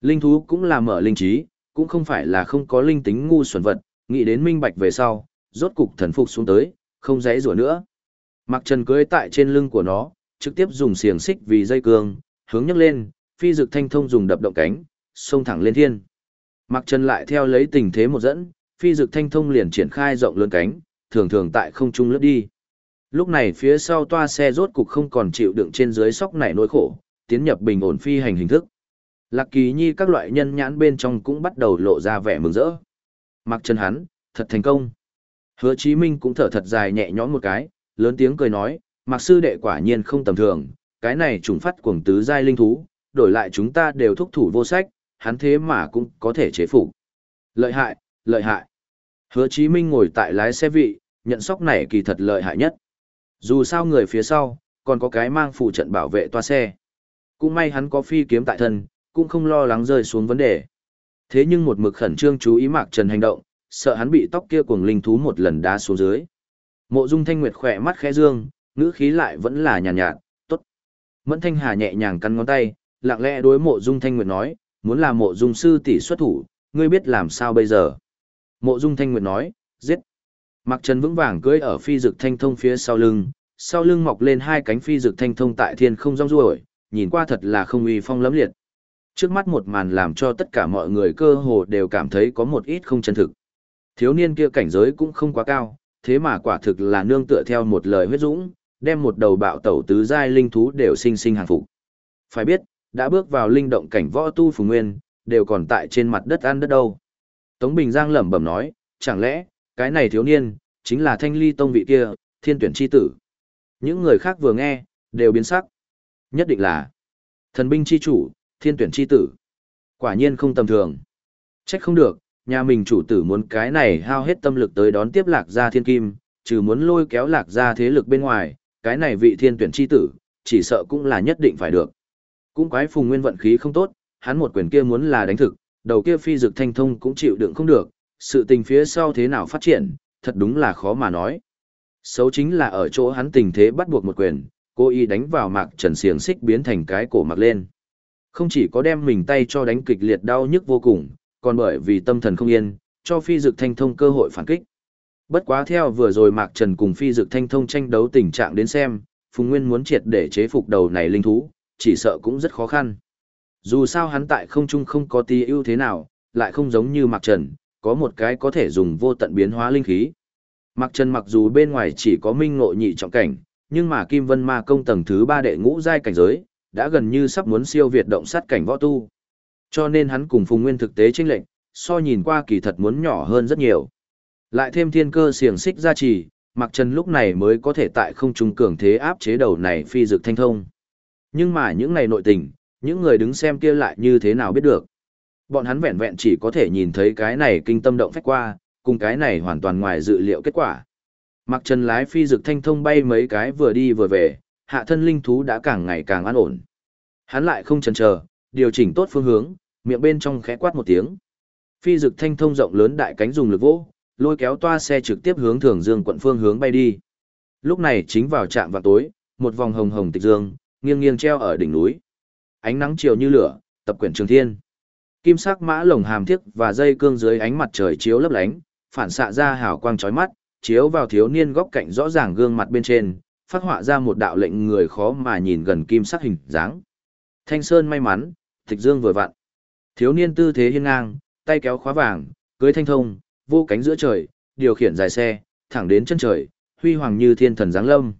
[SPEAKER 1] Linh thú cũng là mở linh trí, cũng không phải là không có linh tính ngu xuẩn vật, nghĩ đến minh bạch về sau, rốt cục thần phục xuống tới, không dãy rủa nữa. Mặc trần cưỡi tại trên lưng của nó, trực tiếp dùng xiềng xích vì dây cương, hướng nhấc lên, phi dực thanh thông dùng đập động cánh, xông thẳng lên thiên. Mặc trần lại theo lấy tình thế một dẫn, phi dực thanh thông liền triển khai rộng lớn cánh, thường thường tại không trung lướt đi. Lúc này phía sau toa xe rốt cục không còn chịu đựng trên dưới sóc này nỗi khổ, tiến nhập bình ổn phi hành hình thức. Lạc kỳ nhi các loại nhân nhãn bên trong cũng bắt đầu lộ ra vẻ mừng rỡ. Mặc chân hắn, thật thành công. Hứa Chí Minh cũng thở thật dài nhẹ nhõm một cái, lớn tiếng cười nói, mặc sư đệ quả nhiên không tầm thường, cái này trùng phát cuồng tứ giai linh thú, đổi lại chúng ta đều thúc thủ vô sách, hắn thế mà cũng có thể chế phục. Lợi hại, lợi hại. Hứa Chí Minh ngồi tại lái xe vị, nhận sóc này kỳ thật lợi hại nhất. Dù sao người phía sau, còn có cái mang phụ trận bảo vệ toa xe. Cũng may hắn có phi kiếm tại thân, cũng không lo lắng rơi xuống vấn đề. Thế nhưng một mực khẩn trương chú ý Mạc Trần hành động, sợ hắn bị tóc kia cuồng linh thú một lần đá xuống dưới. Mộ Dung Thanh Nguyệt khỏe mắt khẽ dương, ngữ khí lại vẫn là nhàn nhạt, nhạt, "Tốt." Mẫn Thanh Hà nhẹ nhàng cắn ngón tay, lặng lẽ đối Mộ Dung Thanh Nguyệt nói, "Muốn là Mộ Dung sư tỷ xuất thủ, ngươi biết làm sao bây giờ?" Mộ Dung Thanh Nguyệt nói, "Giết." Mạc Trần vững vàng cưỡi ở phi dực thanh thông phía sau lưng, sau lưng mọc lên hai cánh phi dực thanh thông tại thiên không rong ruổi, nhìn qua thật là không uy phong lẫm liệt. Trước mắt một màn làm cho tất cả mọi người cơ hồ đều cảm thấy có một ít không chân thực. Thiếu niên kia cảnh giới cũng không quá cao, thế mà quả thực là nương tựa theo một lời huyết dũng, đem một đầu bạo tẩu tứ giai linh thú đều sinh sinh hàng phục. Phải biết, đã bước vào linh động cảnh võ tu phù nguyên, đều còn tại trên mặt đất ăn đất đâu. Tống Bình Giang lẩm bẩm nói, chẳng lẽ, cái này thiếu niên, chính là thanh ly tông vị kia, thiên tuyển chi tử. Những người khác vừa nghe, đều biến sắc. Nhất định là thần binh chi chủ, thiên tuyển chi tử. Quả nhiên không tầm thường. Trách không được, nhà mình chủ tử muốn cái này hao hết tâm lực tới đón tiếp lạc gia thiên kim, trừ muốn lôi kéo lạc gia thế lực bên ngoài, cái này vị thiên tuyển chi tử, chỉ sợ cũng là nhất định phải được. Cũng quái phùng nguyên vận khí không tốt, hắn một quyền kia muốn là đánh thực, đầu kia phi dực thanh thông cũng chịu đựng không được, sự tình phía sau thế nào phát triển, thật đúng là khó mà nói. Xấu chính là ở chỗ hắn tình thế bắt buộc một quyền, cố ý đánh vào mạc trần xiềng xích biến thành cái cổ mặc lên. Không chỉ có đem mình tay cho đánh kịch liệt đau nhức vô cùng, còn bởi vì tâm thần không yên, cho phi dực thanh thông cơ hội phản kích. Bất quá theo vừa rồi mạc trần cùng phi dực thanh thông tranh đấu tình trạng đến xem, Phùng Nguyên muốn triệt để chế phục đầu này linh thú, chỉ sợ cũng rất khó khăn. Dù sao hắn tại không trung không có tí ưu thế nào, lại không giống như mạc trần, có một cái có thể dùng vô tận biến hóa linh khí. Mạc Trần mặc dù bên ngoài chỉ có minh ngộ nhị trọng cảnh, nhưng mà Kim Vân Ma công tầng thứ 3 đệ ngũ giai cảnh giới, đã gần như sắp muốn siêu việt động sát cảnh võ tu. Cho nên hắn cùng Phùng Nguyên thực tế chênh lệnh, so nhìn qua kỳ thật muốn nhỏ hơn rất nhiều. Lại thêm thiên cơ xiềng xích gia trì, Mạc Trần lúc này mới có thể tại không trung cường thế áp chế đầu này phi dược thanh thông. Nhưng mà những này nội tình, những người đứng xem kia lại như thế nào biết được. Bọn hắn vẹn vẹn chỉ có thể nhìn thấy cái này kinh tâm động phách qua, cùng cái này hoàn toàn ngoài dự liệu kết quả. Mặc Trần lái phi dược thanh thông bay mấy cái vừa đi vừa về, hạ thân linh thú đã càng ngày càng an ổn. Hắn lại không chần chờ, điều chỉnh tốt phương hướng, miệng bên trong khẽ quát một tiếng. Phi dực thanh thông rộng lớn đại cánh dùng lực vỗ, lôi kéo toa xe trực tiếp hướng Thường Dương quận phương hướng bay đi. Lúc này chính vào trạm vào tối, một vòng hồng hồng tịch dương, nghiêng nghiêng treo ở đỉnh núi. Ánh nắng chiều như lửa, tập quyển trường thiên. Kim sắc mã lồng hàm thiếc và dây cương dưới ánh mặt trời chiếu lấp lánh, phản xạ ra hào quang chói mắt, chiếu vào thiếu niên góc cạnh rõ ràng gương mặt bên trên, phát họa ra một đạo lệnh người khó mà nhìn gần kim sắc hình dáng. Thanh Sơn may mắn, Tịch Dương vừa vặn. Thiếu niên tư thế hiên ngang, tay kéo khóa vàng, cưới thanh thông, vô cánh giữa trời, điều khiển dài xe, thẳng đến chân trời, huy hoàng như thiên thần giáng lâm.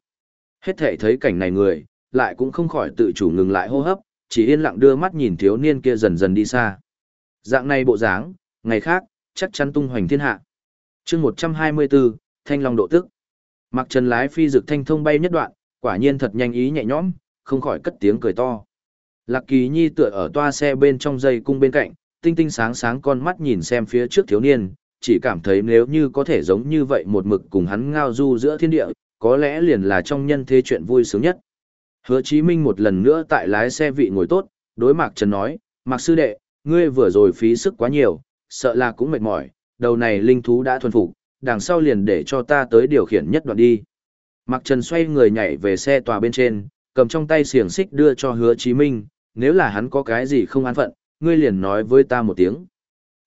[SPEAKER 1] Hết thể thấy cảnh này người, lại cũng không khỏi tự chủ ngừng lại hô hấp, chỉ yên lặng đưa mắt nhìn thiếu niên kia dần dần đi xa. Dạng này bộ dáng, ngày khác, chắc chắn tung hoành thiên hạ. chương 124, Thanh Long độ tức. Mặc trần lái phi dực thanh thông bay nhất đoạn, quả nhiên thật nhanh ý nhẹ nhõm, không khỏi cất tiếng cười to. Lạc Kỳ Nhi tựa ở toa xe bên trong dây cung bên cạnh, tinh tinh sáng sáng con mắt nhìn xem phía trước thiếu niên, chỉ cảm thấy nếu như có thể giống như vậy một mực cùng hắn ngao du giữa thiên địa, có lẽ liền là trong nhân thế chuyện vui sướng nhất. Hứa Chí Minh một lần nữa tại lái xe vị ngồi tốt, đối Mạc Trần nói, Mạc Sư Đệ, ngươi vừa rồi phí sức quá nhiều, sợ là cũng mệt mỏi, đầu này linh thú đã thuần phục, đằng sau liền để cho ta tới điều khiển nhất đoạn đi. Mạc Trần xoay người nhảy về xe tòa bên trên, cầm trong tay xiềng xích đưa cho hứa Chí Minh, nếu là hắn có cái gì không an phận, ngươi liền nói với ta một tiếng.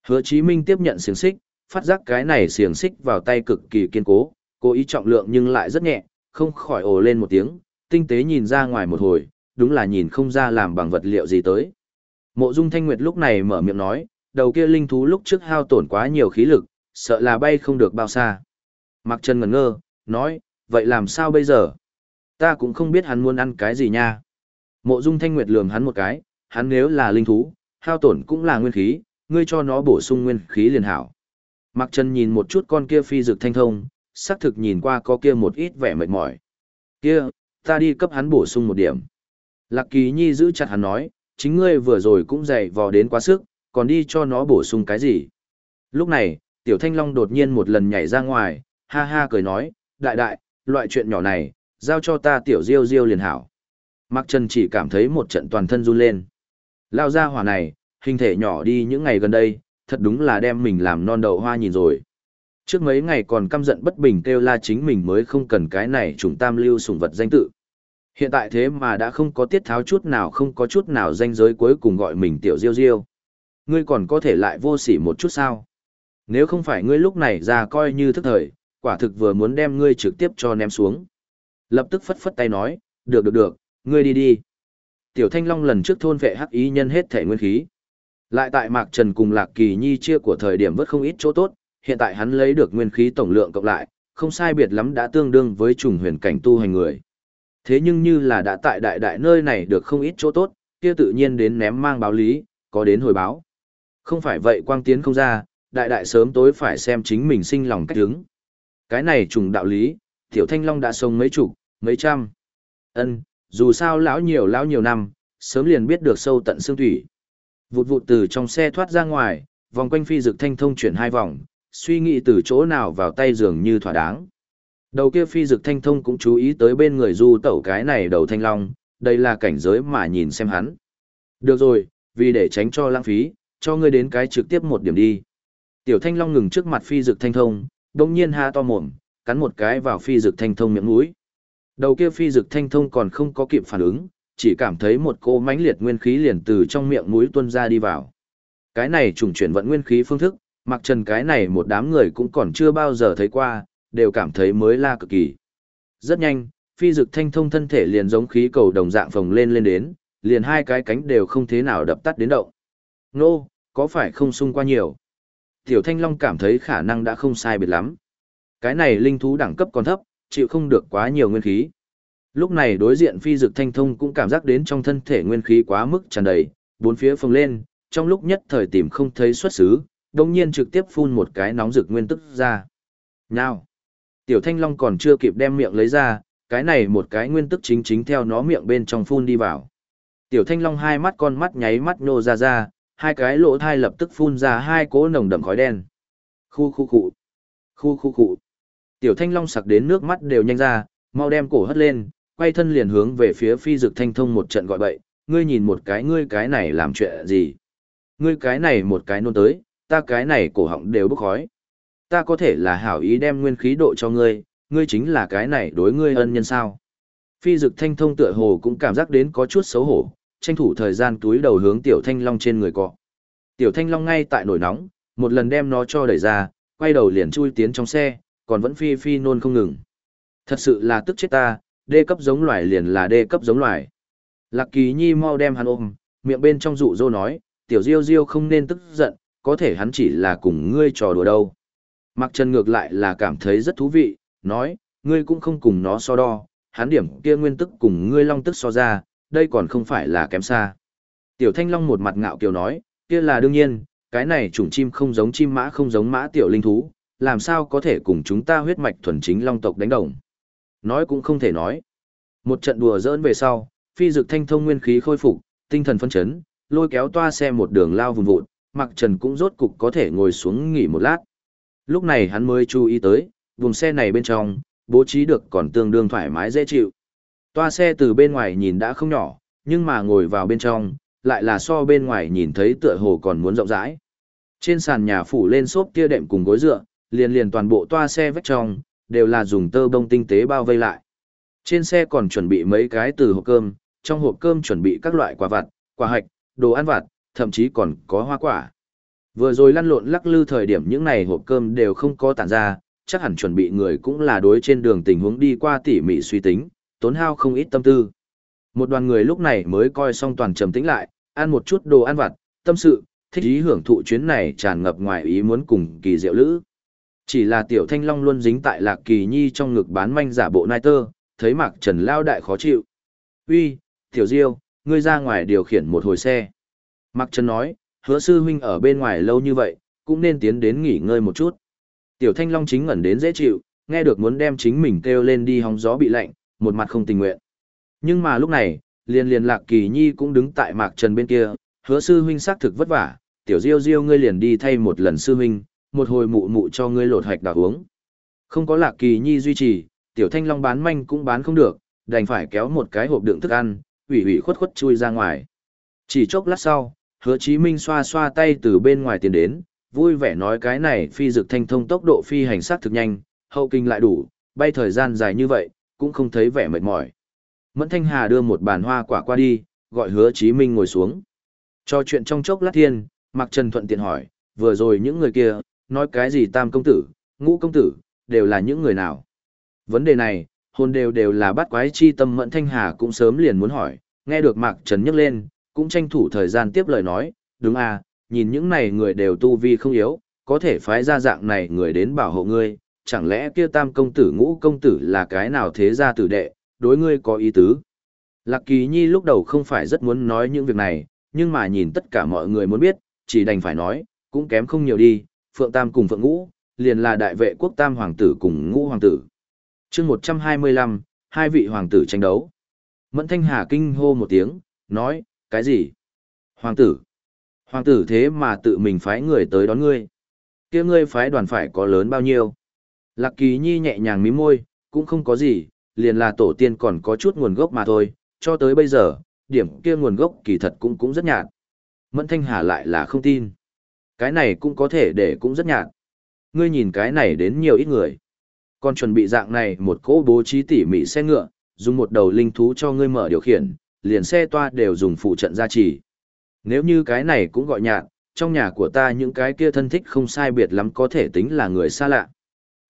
[SPEAKER 1] Hứa Chí Minh tiếp nhận xiềng xích, phát giác cái này xiềng xích vào tay cực kỳ kiên cố, cố ý trọng lượng nhưng lại rất nhẹ, không khỏi ồ lên một tiếng, tinh tế nhìn ra ngoài một hồi, đúng là nhìn không ra làm bằng vật liệu gì tới. Mộ Dung Thanh Nguyệt lúc này mở miệng nói, đầu kia linh thú lúc trước hao tổn quá nhiều khí lực, sợ là bay không được bao xa. Mặc Trần ngẩn ngơ, nói, vậy làm sao bây giờ? Ta cũng không biết hắn muốn ăn cái gì nha. Mộ Dung Thanh Nguyệt lườm hắn một cái, hắn nếu là linh thú, hao tổn cũng là nguyên khí, ngươi cho nó bổ sung nguyên khí liền hảo. Mặc Trần nhìn một chút con kia phi dược thanh thông, xác thực nhìn qua có kia một ít vẻ mệt mỏi. Kia, ta đi cấp hắn bổ sung một điểm. Lạc Kỳ Nhi giữ chặt hắn nói, chính ngươi vừa rồi cũng dày vò đến quá sức, còn đi cho nó bổ sung cái gì. Lúc này, Tiểu Thanh Long đột nhiên một lần nhảy ra ngoài, ha ha cười nói, đại đại, loại chuyện nhỏ này, giao cho ta tiểu diêu diêu liền hảo. Mạc Trần chỉ cảm thấy một trận toàn thân run lên. Lao ra hỏa này, hình thể nhỏ đi những ngày gần đây, thật đúng là đem mình làm non đậu hoa nhìn rồi. Trước mấy ngày còn căm giận bất bình kêu la chính mình mới không cần cái này trùng tam lưu sủng vật danh tự. Hiện tại thế mà đã không có tiết tháo chút nào không có chút nào danh giới cuối cùng gọi mình tiểu diêu diêu. Ngươi còn có thể lại vô sỉ một chút sao? Nếu không phải ngươi lúc này ra coi như thức thời, quả thực vừa muốn đem ngươi trực tiếp cho ném xuống. Lập tức phất phất tay nói, được được được, ngươi đi đi. Tiểu Thanh Long lần trước thôn vệ hắc ý nhân hết thể nguyên khí. Lại tại Mạc Trần cùng Lạc Kỳ Nhi chia của thời điểm vất không ít chỗ tốt, hiện tại hắn lấy được nguyên khí tổng lượng cộng lại, không sai biệt lắm đã tương đương với trùng huyền cảnh tu hành người. Thế nhưng như là đã tại đại đại nơi này được không ít chỗ tốt, kia tự nhiên đến ném mang báo lý, có đến hồi báo. Không phải vậy quang tiến không ra, đại đại sớm tối phải xem chính mình sinh lòng cách đứng, Cái này trùng đạo lý, Tiểu Thanh Long đã sống mấy chục, mấy trăm. Ân, dù sao lão nhiều lão nhiều năm, sớm liền biết được sâu tận xương thủy. Vụt vụt từ trong xe thoát ra ngoài, vòng quanh phi dực thanh thông chuyển hai vòng, suy nghĩ từ chỗ nào vào tay dường như thỏa đáng. Đầu kia phi dực thanh thông cũng chú ý tới bên người du tẩu cái này đầu thanh long, đây là cảnh giới mà nhìn xem hắn. Được rồi, vì để tránh cho lãng phí, cho ngươi đến cái trực tiếp một điểm đi. Tiểu thanh long ngừng trước mặt phi dực thanh thông, đồng nhiên ha to mồm, cắn một cái vào phi dực thanh thông miệng mũi. Đầu kia phi dực thanh thông còn không có kịp phản ứng, chỉ cảm thấy một cô mãnh liệt nguyên khí liền từ trong miệng mũi tuôn ra đi vào. Cái này trùng chuyển vận nguyên khí phương thức, mặc trần cái này một đám người cũng còn chưa bao giờ thấy qua, đều cảm thấy mới la cực kỳ. Rất nhanh, phi dực thanh thông thân thể liền giống khí cầu đồng dạng phồng lên lên đến, liền hai cái cánh đều không thế nào đập tắt đến động. Nô, có phải không sung qua nhiều? Tiểu thanh long cảm thấy khả năng đã không sai biệt lắm. Cái này linh thú đẳng cấp còn thấp, chịu không được quá nhiều nguyên khí. Lúc này đối diện phi dực thanh thông cũng cảm giác đến trong thân thể nguyên khí quá mức tràn đầy, bốn phía phồng lên, trong lúc nhất thời tìm không thấy xuất xứ, đồng nhiên trực tiếp phun một cái nóng rực nguyên tức ra. Nào! Tiểu thanh long còn chưa kịp đem miệng lấy ra, cái này một cái nguyên tức chính chính theo nó miệng bên trong phun đi vào. Tiểu thanh long hai mắt con mắt nháy mắt nô ra ra, hai cái lỗ thai lập tức phun ra hai cỗ nồng đậm khói đen. Khu khu khu. Khu khu khu. Tiểu thanh long sặc đến nước mắt đều nhanh ra, mau đem cổ hất lên, quay thân liền hướng về phía phi dực thanh thông một trận gọi bậy, ngươi nhìn một cái ngươi cái này làm chuyện gì. Ngươi cái này một cái nôn tới, ta cái này cổ họng đều bốc khói. Ta có thể là hảo ý đem nguyên khí độ cho ngươi, ngươi chính là cái này đối ngươi ân nhân sao. Phi dực thanh thông tựa hồ cũng cảm giác đến có chút xấu hổ, tranh thủ thời gian túi đầu hướng tiểu thanh long trên người cọ. Tiểu thanh long ngay tại nổi nóng, một lần đem nó cho đẩy ra, quay đầu liền chui tiến trong xe, còn vẫn phi phi nôn không ngừng. Thật sự là tức chết ta, đê cấp giống loài liền là đê cấp giống loài. Lạc Kỳ Nhi mau đem hắn ôm, miệng bên trong dụ dỗ nói, tiểu diêu diêu không nên tức giận, có thể hắn chỉ là cùng ngươi trò đùa đâu. Mặc Trần ngược lại là cảm thấy rất thú vị, nói, ngươi cũng không cùng nó so đo, hắn điểm kia nguyên tức cùng ngươi long tức so ra, đây còn không phải là kém xa. Tiểu Thanh Long một mặt ngạo kiều nói, kia là đương nhiên, cái này chủng chim không giống chim mã không giống mã tiểu linh thú, làm sao có thể cùng chúng ta huyết mạch thuần chính long tộc đánh đồng. Nói cũng không thể nói. Một trận đùa giỡn về sau, phi dực thanh thông nguyên khí khôi phục, tinh thần phân chấn, lôi kéo toa xe một đường lao vùng vụt, mặc trần cũng rốt cục có thể ngồi xuống nghỉ một lát. Lúc này hắn mới chú ý tới, vùng xe này bên trong, bố trí được còn tương đương thoải mái dễ chịu. Toa xe từ bên ngoài nhìn đã không nhỏ, nhưng mà ngồi vào bên trong, lại là so bên ngoài nhìn thấy tựa hồ còn muốn rộng rãi. Trên sàn nhà phủ lên xốp kia đệm cùng gối dựa, liền liền toàn bộ toa xe vách trong, đều là dùng tơ bông tinh tế bao vây lại. Trên xe còn chuẩn bị mấy cái từ hộp cơm, trong hộp cơm chuẩn bị các loại quả vặt, quả hạch, đồ ăn vặt, thậm chí còn có hoa quả. Vừa rồi lăn lộn lắc lư thời điểm những này hộp cơm đều không có tản ra, chắc hẳn chuẩn bị người cũng là đối trên đường tình huống đi qua tỉ mỉ suy tính, tốn hao không ít tâm tư. Một đoàn người lúc này mới coi xong toàn trầm tĩnh lại, ăn một chút đồ ăn vặt, tâm sự, thích ý hưởng thụ chuyến này tràn ngập ngoài ý muốn cùng kỳ diệu lữ. Chỉ là tiểu thanh long luôn dính tại lạc kỳ nhi trong ngực bán manh giả bộ nai tơ, thấy mạc trần lao đại khó chịu. Uy, tiểu diêu, ngươi ra ngoài điều khiển một hồi xe. Mạc trần nói, hứa sư huynh ở bên ngoài lâu như vậy, cũng nên tiến đến nghỉ ngơi một chút. Tiểu thanh long chính ngẩn đến dễ chịu, nghe được muốn đem chính mình kêu lên đi hóng gió bị lạnh, một mặt không tình nguyện. Nhưng mà lúc này, liền liền lạc kỳ nhi cũng đứng tại mạc trần bên kia, hứa sư huynh xác thực vất vả, tiểu diêu diêu ngươi liền đi thay một lần sư huynh, một hồi mụ mụ cho ngươi lột hạch đào uống. Không có lạc kỳ nhi duy trì, tiểu thanh long bán manh cũng bán không được, đành phải kéo một cái hộp đựng thức ăn, ủy ủy khuất khuất chui ra ngoài. Chỉ chốc lát sau, hứa chí minh xoa xoa tay từ bên ngoài tiến đến, vui vẻ nói cái này phi dực thanh thông tốc độ phi hành sát thực nhanh, hậu kinh lại đủ, bay thời gian dài như vậy, cũng không thấy vẻ mệt mỏi. Mẫn Thanh Hà đưa một bàn hoa quả qua đi, gọi hứa chí minh ngồi xuống. Cho chuyện trong chốc lát thiên, Mạc Trần thuận tiện hỏi, vừa rồi những người kia, nói cái gì tam công tử, ngũ công tử, đều là những người nào. Vấn đề này, hồn đều đều là bắt quái chi tâm Mẫn Thanh Hà cũng sớm liền muốn hỏi, nghe được Mạc Trần nhắc lên, cũng tranh thủ thời gian tiếp lời nói, đúng à, nhìn những này người đều tu vi không yếu, có thể phái ra dạng này người đến bảo hộ ngươi, chẳng lẽ kia tam công tử ngũ công tử là cái nào thế gia tử đệ, đối ngươi có ý tứ. Lạc Kỳ Nhi lúc đầu không phải rất muốn nói những việc này, nhưng mà nhìn tất cả mọi người muốn biết, chỉ đành phải nói, cũng kém không nhiều đi, Phượng Tam cùng Phượng Ngũ, liền là đại vệ quốc Tam Hoàng tử cùng Ngũ Hoàng tử. chương 125, hai vị Hoàng tử tranh đấu. Mẫn Thanh Hà kinh hô một tiếng, nói, cái gì? Hoàng tử? Hoàng tử thế mà tự mình phái người tới đón ngươi. kia ngươi phái đoàn phải có lớn bao nhiêu? Lạc Kỳ Nhi nhẹ nhàng mím môi, cũng không có gì, liền là tổ tiên còn có chút nguồn gốc mà thôi, cho tới bây giờ, điểm kia nguồn gốc kỳ thật cũng cũng rất nhạt. Mẫn Thanh Hà lại là không tin. Cái này cũng có thể để cũng rất nhạt. Ngươi nhìn cái này đến nhiều ít người. Còn chuẩn bị dạng này một cỗ bố trí tỉ mỉ xe ngựa, dùng một đầu linh thú cho ngươi mở điều khiển, liền xe toa đều dùng phụ trận gia trì. Nếu như cái này cũng gọi nhạt, trong nhà của ta những cái kia thân thích không sai biệt lắm có thể tính là người xa lạ.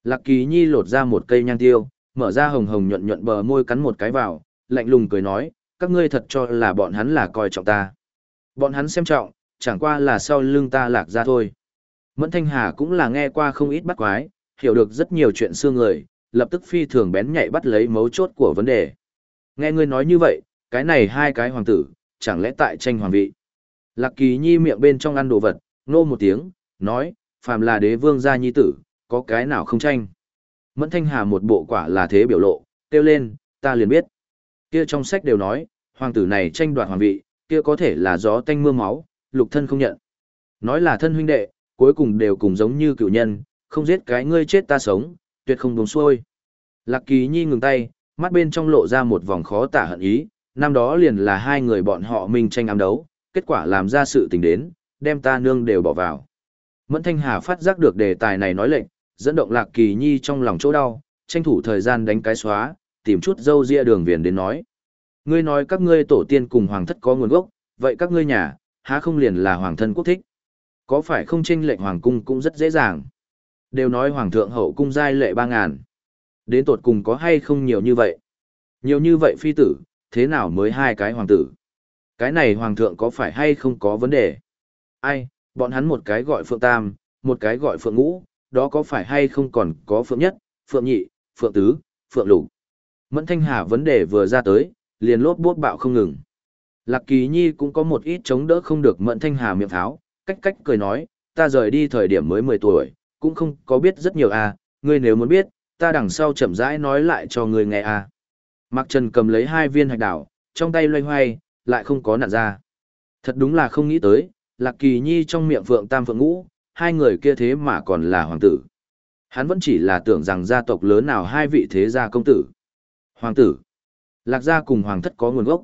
[SPEAKER 1] Lạc Kỳ Nhi lột ra một cây nhang tiêu, mở ra hồng hồng nhuận nhuận bờ môi cắn một cái vào, lạnh lùng cười nói, các ngươi thật cho là bọn hắn là coi trọng ta. Bọn hắn xem trọng, chẳng qua là sau lưng ta lạc ra thôi. Mẫn Thanh Hà cũng là nghe qua không ít bắt quái, hiểu được rất nhiều chuyện xưa người, lập tức phi thường bén nhạy bắt lấy mấu chốt của vấn đề. Nghe ngươi nói như vậy, cái này hai cái hoàng tử, chẳng lẽ tại tranh hoàng vị. Lạc Kỳ Nhi miệng bên trong ăn đồ vật, nô một tiếng, nói, phàm là đế vương gia nhi tử, có cái nào không tranh. Mẫn Thanh Hà một bộ quả là thế biểu lộ, kêu lên, ta liền biết. Kia trong sách đều nói, hoàng tử này tranh đoạt hoàng vị, kia có thể là gió tanh mưa máu, lục thân không nhận. Nói là thân huynh đệ, cuối cùng đều cùng giống như cựu nhân, không giết cái ngươi chết ta sống, tuyệt không đúng xuôi. Lạc Kỳ Nhi ngừng tay, mắt bên trong lộ ra một vòng khó tả hận ý, năm đó liền là hai người bọn họ mình tranh ám đấu, kết quả làm ra sự tình đến, đem ta nương đều bỏ vào. Mẫn Thanh Hà phát giác được đề tài này nói lệnh, dẫn động Lạc Kỳ Nhi trong lòng chỗ đau, tranh thủ thời gian đánh cái xóa, tìm chút dâu ria đường viền đến nói. Ngươi nói các ngươi tổ tiên cùng hoàng thất có nguồn gốc, vậy các ngươi nhà, há không liền là hoàng thân quốc thích? Có phải không tranh lệnh hoàng cung cũng rất dễ dàng? Đều nói hoàng thượng hậu cung giai lệ ba ngàn. Đến tột cùng có hay không nhiều như vậy? Nhiều như vậy phi tử, thế nào mới hai cái hoàng tử? Cái này hoàng thượng có phải hay không có vấn đề? Ai, bọn hắn một cái gọi phượng tam, một cái gọi phượng ngũ, đó có phải hay không còn có phượng nhất, phượng nhị, phượng tứ, phượng lục. Mẫn Thanh Hà vấn đề vừa ra tới, liền lốp bốt bạo không ngừng. Lạc Kỳ Nhi cũng có một ít chống đỡ không được Mẫn Thanh Hà miệng tháo, cách cách cười nói, ta rời đi thời điểm mới 10 tuổi, cũng không có biết rất nhiều à, ngươi nếu muốn biết, ta đằng sau chậm rãi nói lại cho ngươi nghe à. Mạc Trần cầm lấy hai viên hạch đảo, trong tay loay hoay, lại không có nạn ra. Thật đúng là không nghĩ tới, Lạc Kỳ Nhi trong miệng Phượng Tam Phượng Ngũ, hai người kia thế mà còn là hoàng tử. Hắn vẫn chỉ là tưởng rằng gia tộc lớn nào hai vị thế gia công tử. Hoàng tử. Lạc gia cùng hoàng thất có nguồn gốc.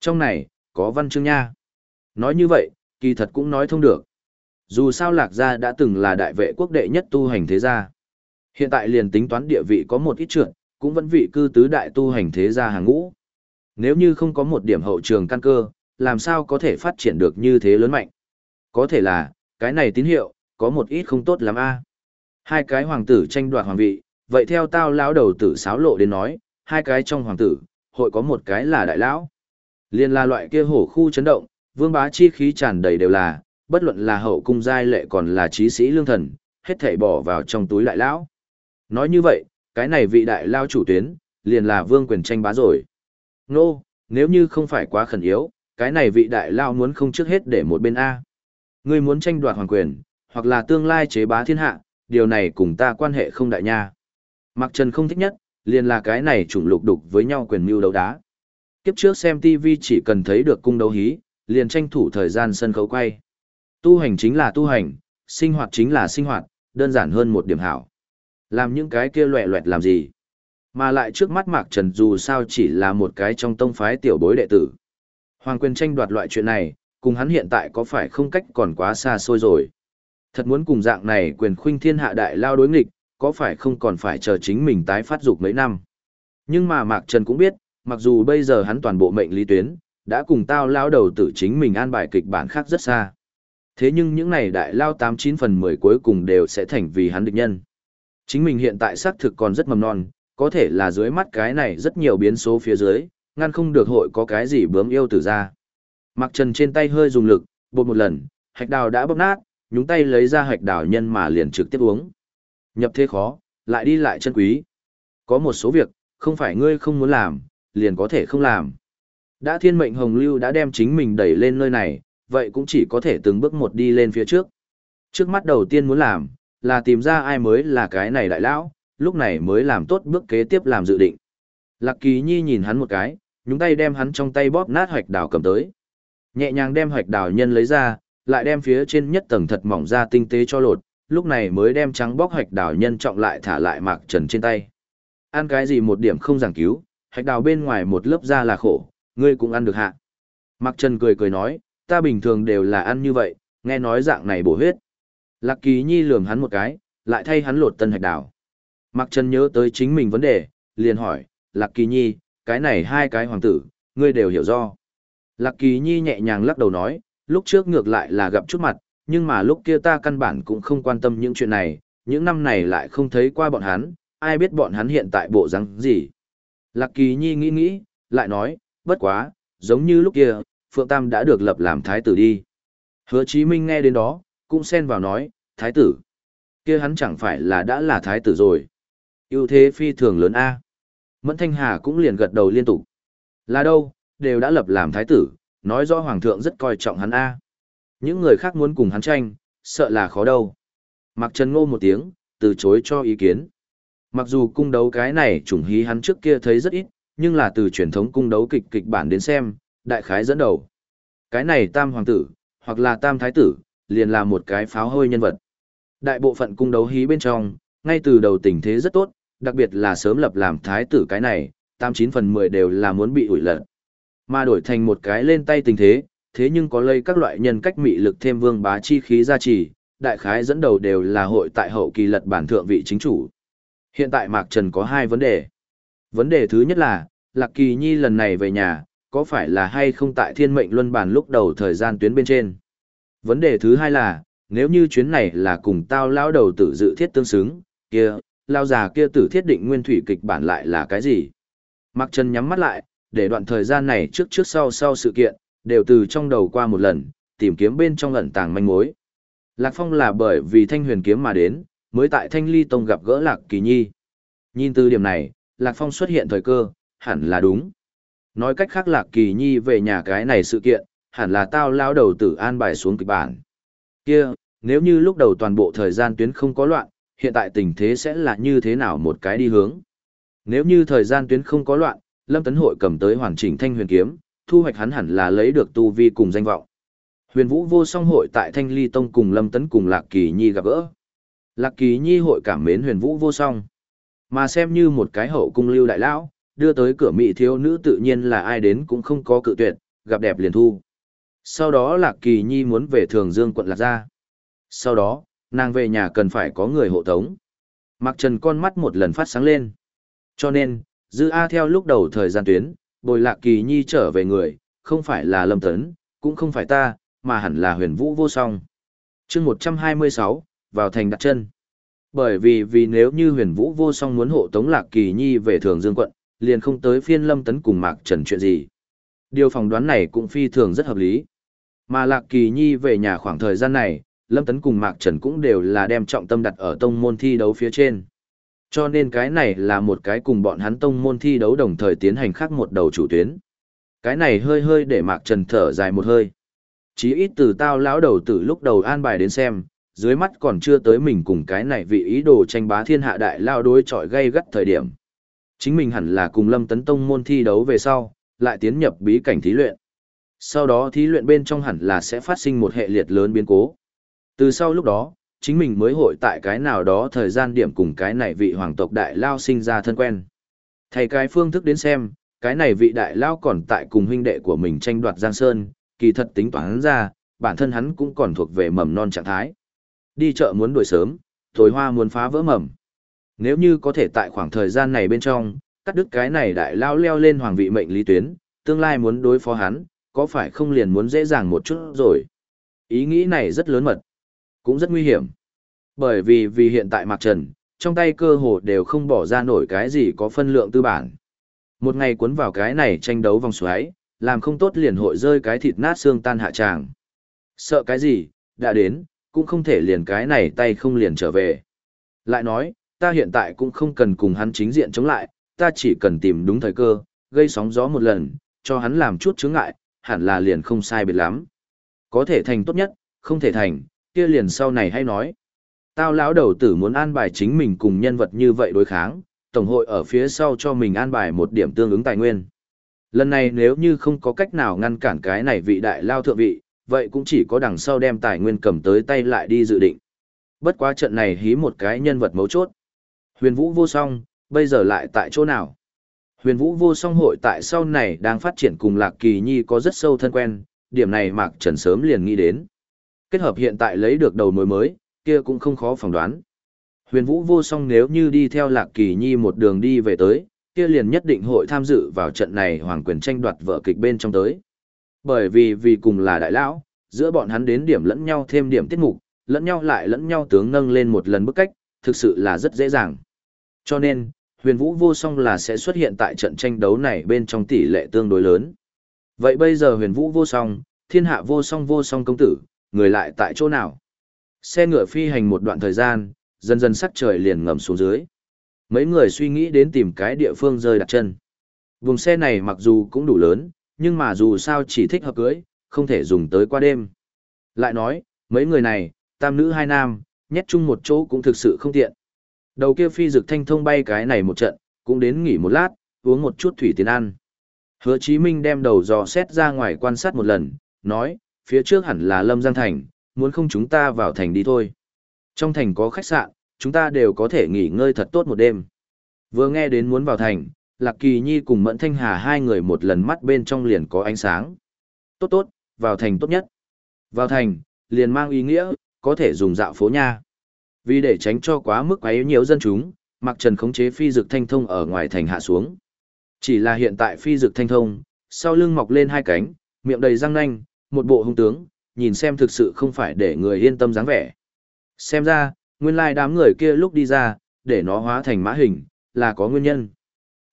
[SPEAKER 1] Trong này, có văn chương nha. Nói như vậy, kỳ thật cũng nói thông được. Dù sao lạc gia đã từng là đại vệ quốc đệ nhất tu hành thế gia. Hiện tại liền tính toán địa vị có một ít trượt, cũng vẫn vị cư tứ đại tu hành thế gia hàng ngũ. Nếu như không có một điểm hậu trường căn cơ, làm sao có thể phát triển được như thế lớn mạnh? Có thể là, cái này tín hiệu, có một ít không tốt lắm a. Hai cái hoàng tử tranh đoạt hoàng vị, vậy theo tao lão đầu tử sáo lộ đến nói, hai cái trong hoàng tử, hội có một cái là đại lão. Liên là loại kia hổ khu chấn động, vương bá chi khí tràn đầy đều là, bất luận là hậu cung giai lệ còn là trí sĩ lương thần, hết thảy bỏ vào trong túi đại lão. Nói như vậy, cái này vị đại lao chủ tuyến, liền là vương quyền tranh bá rồi. Nô, no, nếu như không phải quá khẩn yếu, cái này vị đại lao muốn không trước hết để một bên A. Ngươi muốn tranh đoạt hoàng quyền, hoặc là tương lai chế bá thiên hạ, điều này cùng ta quan hệ không đại nha. Mạc Trần không thích nhất, liền là cái này trùng lục đục với nhau quyền mưu đấu đá. Kiếp trước xem TV chỉ cần thấy được cung đấu hí, liền tranh thủ thời gian sân khấu quay. Tu hành chính là tu hành, sinh hoạt chính là sinh hoạt, đơn giản hơn một điểm hảo. Làm những cái kia loẹ loẹt làm gì? Mà lại trước mắt Mạc Trần dù sao chỉ là một cái trong tông phái tiểu bối đệ tử. Hoàng quyền tranh đoạt loại chuyện này, cùng hắn hiện tại có phải không cách còn quá xa xôi rồi. Thật muốn cùng dạng này quyền khuynh thiên hạ đại lao đối nghịch, có phải không còn phải chờ chính mình tái phát dục mấy năm. Nhưng mà Mạc Trần cũng biết, mặc dù bây giờ hắn toàn bộ mệnh lý tuyến, đã cùng tao lao đầu tử chính mình an bài kịch bản khác rất xa. Thế nhưng những này đại lao 89 phần 10 cuối cùng đều sẽ thành vì hắn địch nhân. Chính mình hiện tại xác thực còn rất mầm non, có thể là dưới mắt cái này rất nhiều biến số phía dưới, ngăn không được hội có cái gì bướm yêu tử ra. Mặc trần trên tay hơi dùng lực, bột một lần, hạch đào đã bóp nát, nhúng tay lấy ra hạch đào nhân mà liền trực tiếp uống. Nhập thế khó, lại đi lại chân quý. Có một số việc, không phải ngươi không muốn làm, liền có thể không làm. Đã thiên mệnh hồng lưu đã đem chính mình đẩy lên nơi này, vậy cũng chỉ có thể từng bước một đi lên phía trước. Trước mắt đầu tiên muốn làm, là tìm ra ai mới là cái này đại lão, lúc này mới làm tốt bước kế tiếp làm dự định. Lạc Kỳ Nhi nhìn hắn một cái, nhúng tay đem hắn trong tay bóp nát hoạch đào cầm tới. Nhẹ nhàng đem hoạch đào nhân lấy ra, lại đem phía trên nhất tầng thật mỏng ra tinh tế cho lột, lúc này mới đem trắng bóc hạch đào nhân trọng lại thả lại mạc trần trên tay. Ăn cái gì một điểm không giảng cứu, hạch đào bên ngoài một lớp da là khổ, ngươi cũng ăn được hạ. Mạc trần cười cười nói, ta bình thường đều là ăn như vậy, nghe nói dạng này bổ huyết. Lạc Kỳ Nhi lườm hắn một cái, lại thay hắn lột tân hạch đào. Mạc Trần nhớ tới chính mình vấn đề, liền hỏi, Lạc Kỳ Nhi, cái này hai cái hoàng tử, ngươi đều hiểu do. Lạc Kỳ Nhi nhẹ nhàng lắc đầu nói, lúc trước ngược lại là gặp chút mặt, nhưng mà lúc kia ta căn bản cũng không quan tâm những chuyện này, những năm này lại không thấy qua bọn hắn, ai biết bọn hắn hiện tại bộ răng gì. Lạc Kỳ Nhi nghĩ nghĩ, lại nói, bất quá, giống như lúc kia, Phượng Tam đã được lập làm thái tử đi. Hứa Chí Minh nghe đến đó, cũng xen vào nói, thái tử. kia hắn chẳng phải là đã là thái tử rồi. ưu thế phi thường lớn A. Mẫn Thanh Hà cũng liền gật đầu liên tục. Là đâu, đều đã lập làm thái tử, nói rõ hoàng thượng rất coi trọng hắn A. Những người khác muốn cùng hắn tranh, sợ là khó đâu. Mặc Trần Ngô một tiếng, từ chối cho ý kiến. Mặc dù cung đấu cái này chủng hí hắn trước kia thấy rất ít, nhưng là từ truyền thống cung đấu kịch kịch bản đến xem, đại khái dẫn đầu. Cái này tam hoàng tử, hoặc là tam thái tử, liền là một cái pháo hôi nhân vật. Đại bộ phận cung đấu hí bên trong, ngay từ đầu tình thế rất tốt, đặc biệt là sớm lập làm thái tử cái này, tam chín phần mười đều là muốn bị ủi lật. Mà đổi thành một cái lên tay tình thế, thế nhưng có lây các loại nhân cách mị lực thêm vương bá chi khí gia trì, đại khái dẫn đầu đều là hội tại hậu kỳ lật bản thượng vị chính chủ. Hiện tại Mạc Trần có hai vấn đề. Vấn đề thứ nhất là, Lạc Kỳ Nhi lần này về nhà, có phải là hay không tại thiên mệnh luân bản lúc đầu thời gian tuyến bên trên. Vấn đề thứ hai là, nếu như chuyến này là cùng tao lão đầu tử dự thiết tương xứng, kia, lao già kia tử thiết định nguyên thủy kịch bản lại là cái gì? Mạc Trần nhắm mắt lại, để đoạn thời gian này trước trước sau sau sự kiện, đều từ trong đầu qua một lần, tìm kiếm bên trong ẩn tàng manh mối. Lạc Phong là bởi vì Thanh Huyền kiếm mà đến, mới tại Thanh Ly Tông gặp gỡ Lạc Kỳ Nhi. Nhìn từ điểm này, Lạc Phong xuất hiện thời cơ, hẳn là đúng. Nói cách khác Lạc Kỳ Nhi về nhà cái này sự kiện, hẳn là tao lao đầu tử an bài xuống kịch bản. Kia, nếu như lúc đầu toàn bộ thời gian tuyến không có loạn, hiện tại tình thế sẽ là như thế nào một cái đi hướng. Nếu như thời gian tuyến không có loạn, Lâm Tấn Hội cầm tới hoàn chỉnh thanh huyền kiếm, thu hoạch hắn hẳn là lấy được tu vi cùng danh vọng. Huyền Vũ vô song hội tại Thanh Ly Tông cùng Lâm Tấn cùng Lạc Kỳ Nhi gặp gỡ. Lạc Kỳ Nhi hội cảm mến Huyền Vũ vô song, mà xem như một cái hậu cung lưu đại lão, đưa tới cửa mỹ thiếu nữ tự nhiên là ai đến cũng không có cự tuyệt, gặp đẹp liền thu. Sau đó Lạc Kỳ Nhi muốn về Thường Dương quận Lạc Gia. Sau đó, nàng về nhà cần phải có người hộ tống. Mặc trần con mắt một lần phát sáng lên. Cho nên, Dư A theo lúc đầu thời gian tuyến, bồi Lạc Kỳ Nhi trở về người, không phải là Lâm Tấn, cũng không phải ta, mà hẳn là huyền vũ vô song. chương 126, vào thành đặt chân. Bởi vì vì nếu như huyền vũ vô song muốn hộ tống Lạc Kỳ Nhi về Thường Dương quận, liền không tới phiên Lâm Tấn cùng Mạc Trần chuyện gì. Điều phỏng đoán này cũng phi thường rất hợp lý. Mà Lạc Kỳ Nhi về nhà khoảng thời gian này, Lâm Tấn cùng Mạc Trần cũng đều là đem trọng tâm đặt ở tông môn thi đấu phía trên. Cho nên cái này là một cái cùng bọn hắn tông môn thi đấu đồng thời tiến hành khác một đầu chủ tuyến. Cái này hơi hơi để Mạc Trần thở dài một hơi. Chí ít từ tao lão đầu từ lúc đầu an bài đến xem, dưới mắt còn chưa tới mình cùng cái này vị ý đồ tranh bá thiên hạ đại lao đối chọi gây gắt thời điểm. Chính mình hẳn là cùng Lâm Tấn Tông môn thi đấu về sau, lại tiến nhập bí cảnh thí luyện. Sau đó thí luyện bên trong hẳn là sẽ phát sinh một hệ liệt lớn biến cố. Từ sau lúc đó, chính mình mới hội tại cái nào đó thời gian điểm cùng cái này vị hoàng tộc đại lao sinh ra thân quen. Thầy cái phương thức đến xem, cái này vị đại lao còn tại cùng huynh đệ của mình tranh đoạt Giang Sơn, kỳ thật tính toán ra, bản thân hắn cũng còn thuộc về mầm non trạng thái. Đi chợ muốn đuổi sớm, thối hoa muốn phá vỡ mầm. Nếu như có thể tại khoảng thời gian này bên trong, cắt đứt cái này đại lao leo lên hoàng vị mệnh lý tuyến, tương lai muốn đối phó hắn, có phải không liền muốn dễ dàng một chút rồi. Ý nghĩ này rất lớn mật, cũng rất nguy hiểm. Bởi vì vì hiện tại Mạc Trần, trong tay cơ hồ đều không bỏ ra nổi cái gì có phân lượng tư bản. Một ngày cuốn vào cái này tranh đấu vòng xoáy, làm không tốt liền hội rơi cái thịt nát xương tan hạ tràng. Sợ cái gì, đã đến, cũng không thể liền cái này tay không liền trở về. Lại nói, ta hiện tại cũng không cần cùng hắn chính diện chống lại, ta chỉ cần tìm đúng thời cơ, gây sóng gió một lần, cho hắn làm chút chướng ngại, hẳn là liền không sai biệt lắm. Có thể thành tốt nhất, không thể thành, kia liền sau này hay nói. Tao lão đầu tử muốn an bài chính mình cùng nhân vật như vậy đối kháng, tổng hội ở phía sau cho mình an bài một điểm tương ứng tài nguyên. Lần này nếu như không có cách nào ngăn cản cái này vị đại lao thượng vị, vậy cũng chỉ có đằng sau đem tài nguyên cầm tới tay lại đi dự định. Bất quá trận này hí một cái nhân vật mấu chốt. Huyền Vũ vô song, bây giờ lại tại chỗ nào? Huyền Vũ vô song hội tại sau này đang phát triển cùng Lạc Kỳ Nhi có rất sâu thân quen, điểm này Mạc Trần sớm liền nghĩ đến. Kết hợp hiện tại lấy được đầu mối mới, kia cũng không khó phỏng đoán. Huyền Vũ vô song nếu như đi theo Lạc Kỳ Nhi một đường đi về tới, kia liền nhất định hội tham dự vào trận này hoàng quyền tranh đoạt vợ kịch bên trong tới. Bởi vì vì cùng là đại lão, giữa bọn hắn đến điểm lẫn nhau thêm điểm tiết mục, lẫn nhau lại lẫn nhau tướng nâng lên một lần bức cách, thực sự là rất dễ dàng. Cho nên, huyền vũ vô song là sẽ xuất hiện tại trận tranh đấu này bên trong tỷ lệ tương đối lớn. Vậy bây giờ huyền vũ vô song, thiên hạ vô song vô song công tử, người lại tại chỗ nào? Xe ngựa phi hành một đoạn thời gian, dần dần sắc trời liền ngầm xuống dưới. Mấy người suy nghĩ đến tìm cái địa phương rơi đặt chân. Vùng xe này mặc dù cũng đủ lớn, nhưng mà dù sao chỉ thích hợp cưới, không thể dùng tới qua đêm. Lại nói, mấy người này, tam nữ hai nam, nhét chung một chỗ cũng thực sự không tiện. Đầu kia phi dực thanh thông bay cái này một trận, cũng đến nghỉ một lát, uống một chút thủy tiền ăn. Hứa Chí Minh đem đầu dò xét ra ngoài quan sát một lần, nói, phía trước hẳn là Lâm Giang Thành, muốn không chúng ta vào thành đi thôi. Trong thành có khách sạn, chúng ta đều có thể nghỉ ngơi thật tốt một đêm. Vừa nghe đến muốn vào thành, Lạc Kỳ Nhi cùng Mẫn Thanh Hà hai người một lần mắt bên trong liền có ánh sáng. Tốt tốt, vào thành tốt nhất. Vào thành, liền mang ý nghĩa, có thể dùng dạo phố nha. Vì để tránh cho quá mức quấy nhiều dân chúng, Mạc Trần khống chế phi dực thanh thông ở ngoài thành hạ xuống. Chỉ là hiện tại phi dực thanh thông, sau lưng mọc lên hai cánh, miệng đầy răng nanh, một bộ hung tướng, nhìn xem thực sự không phải để người yên tâm dáng vẻ. Xem ra, nguyên lai đám người kia lúc đi ra, để nó hóa thành mã hình, là có nguyên nhân.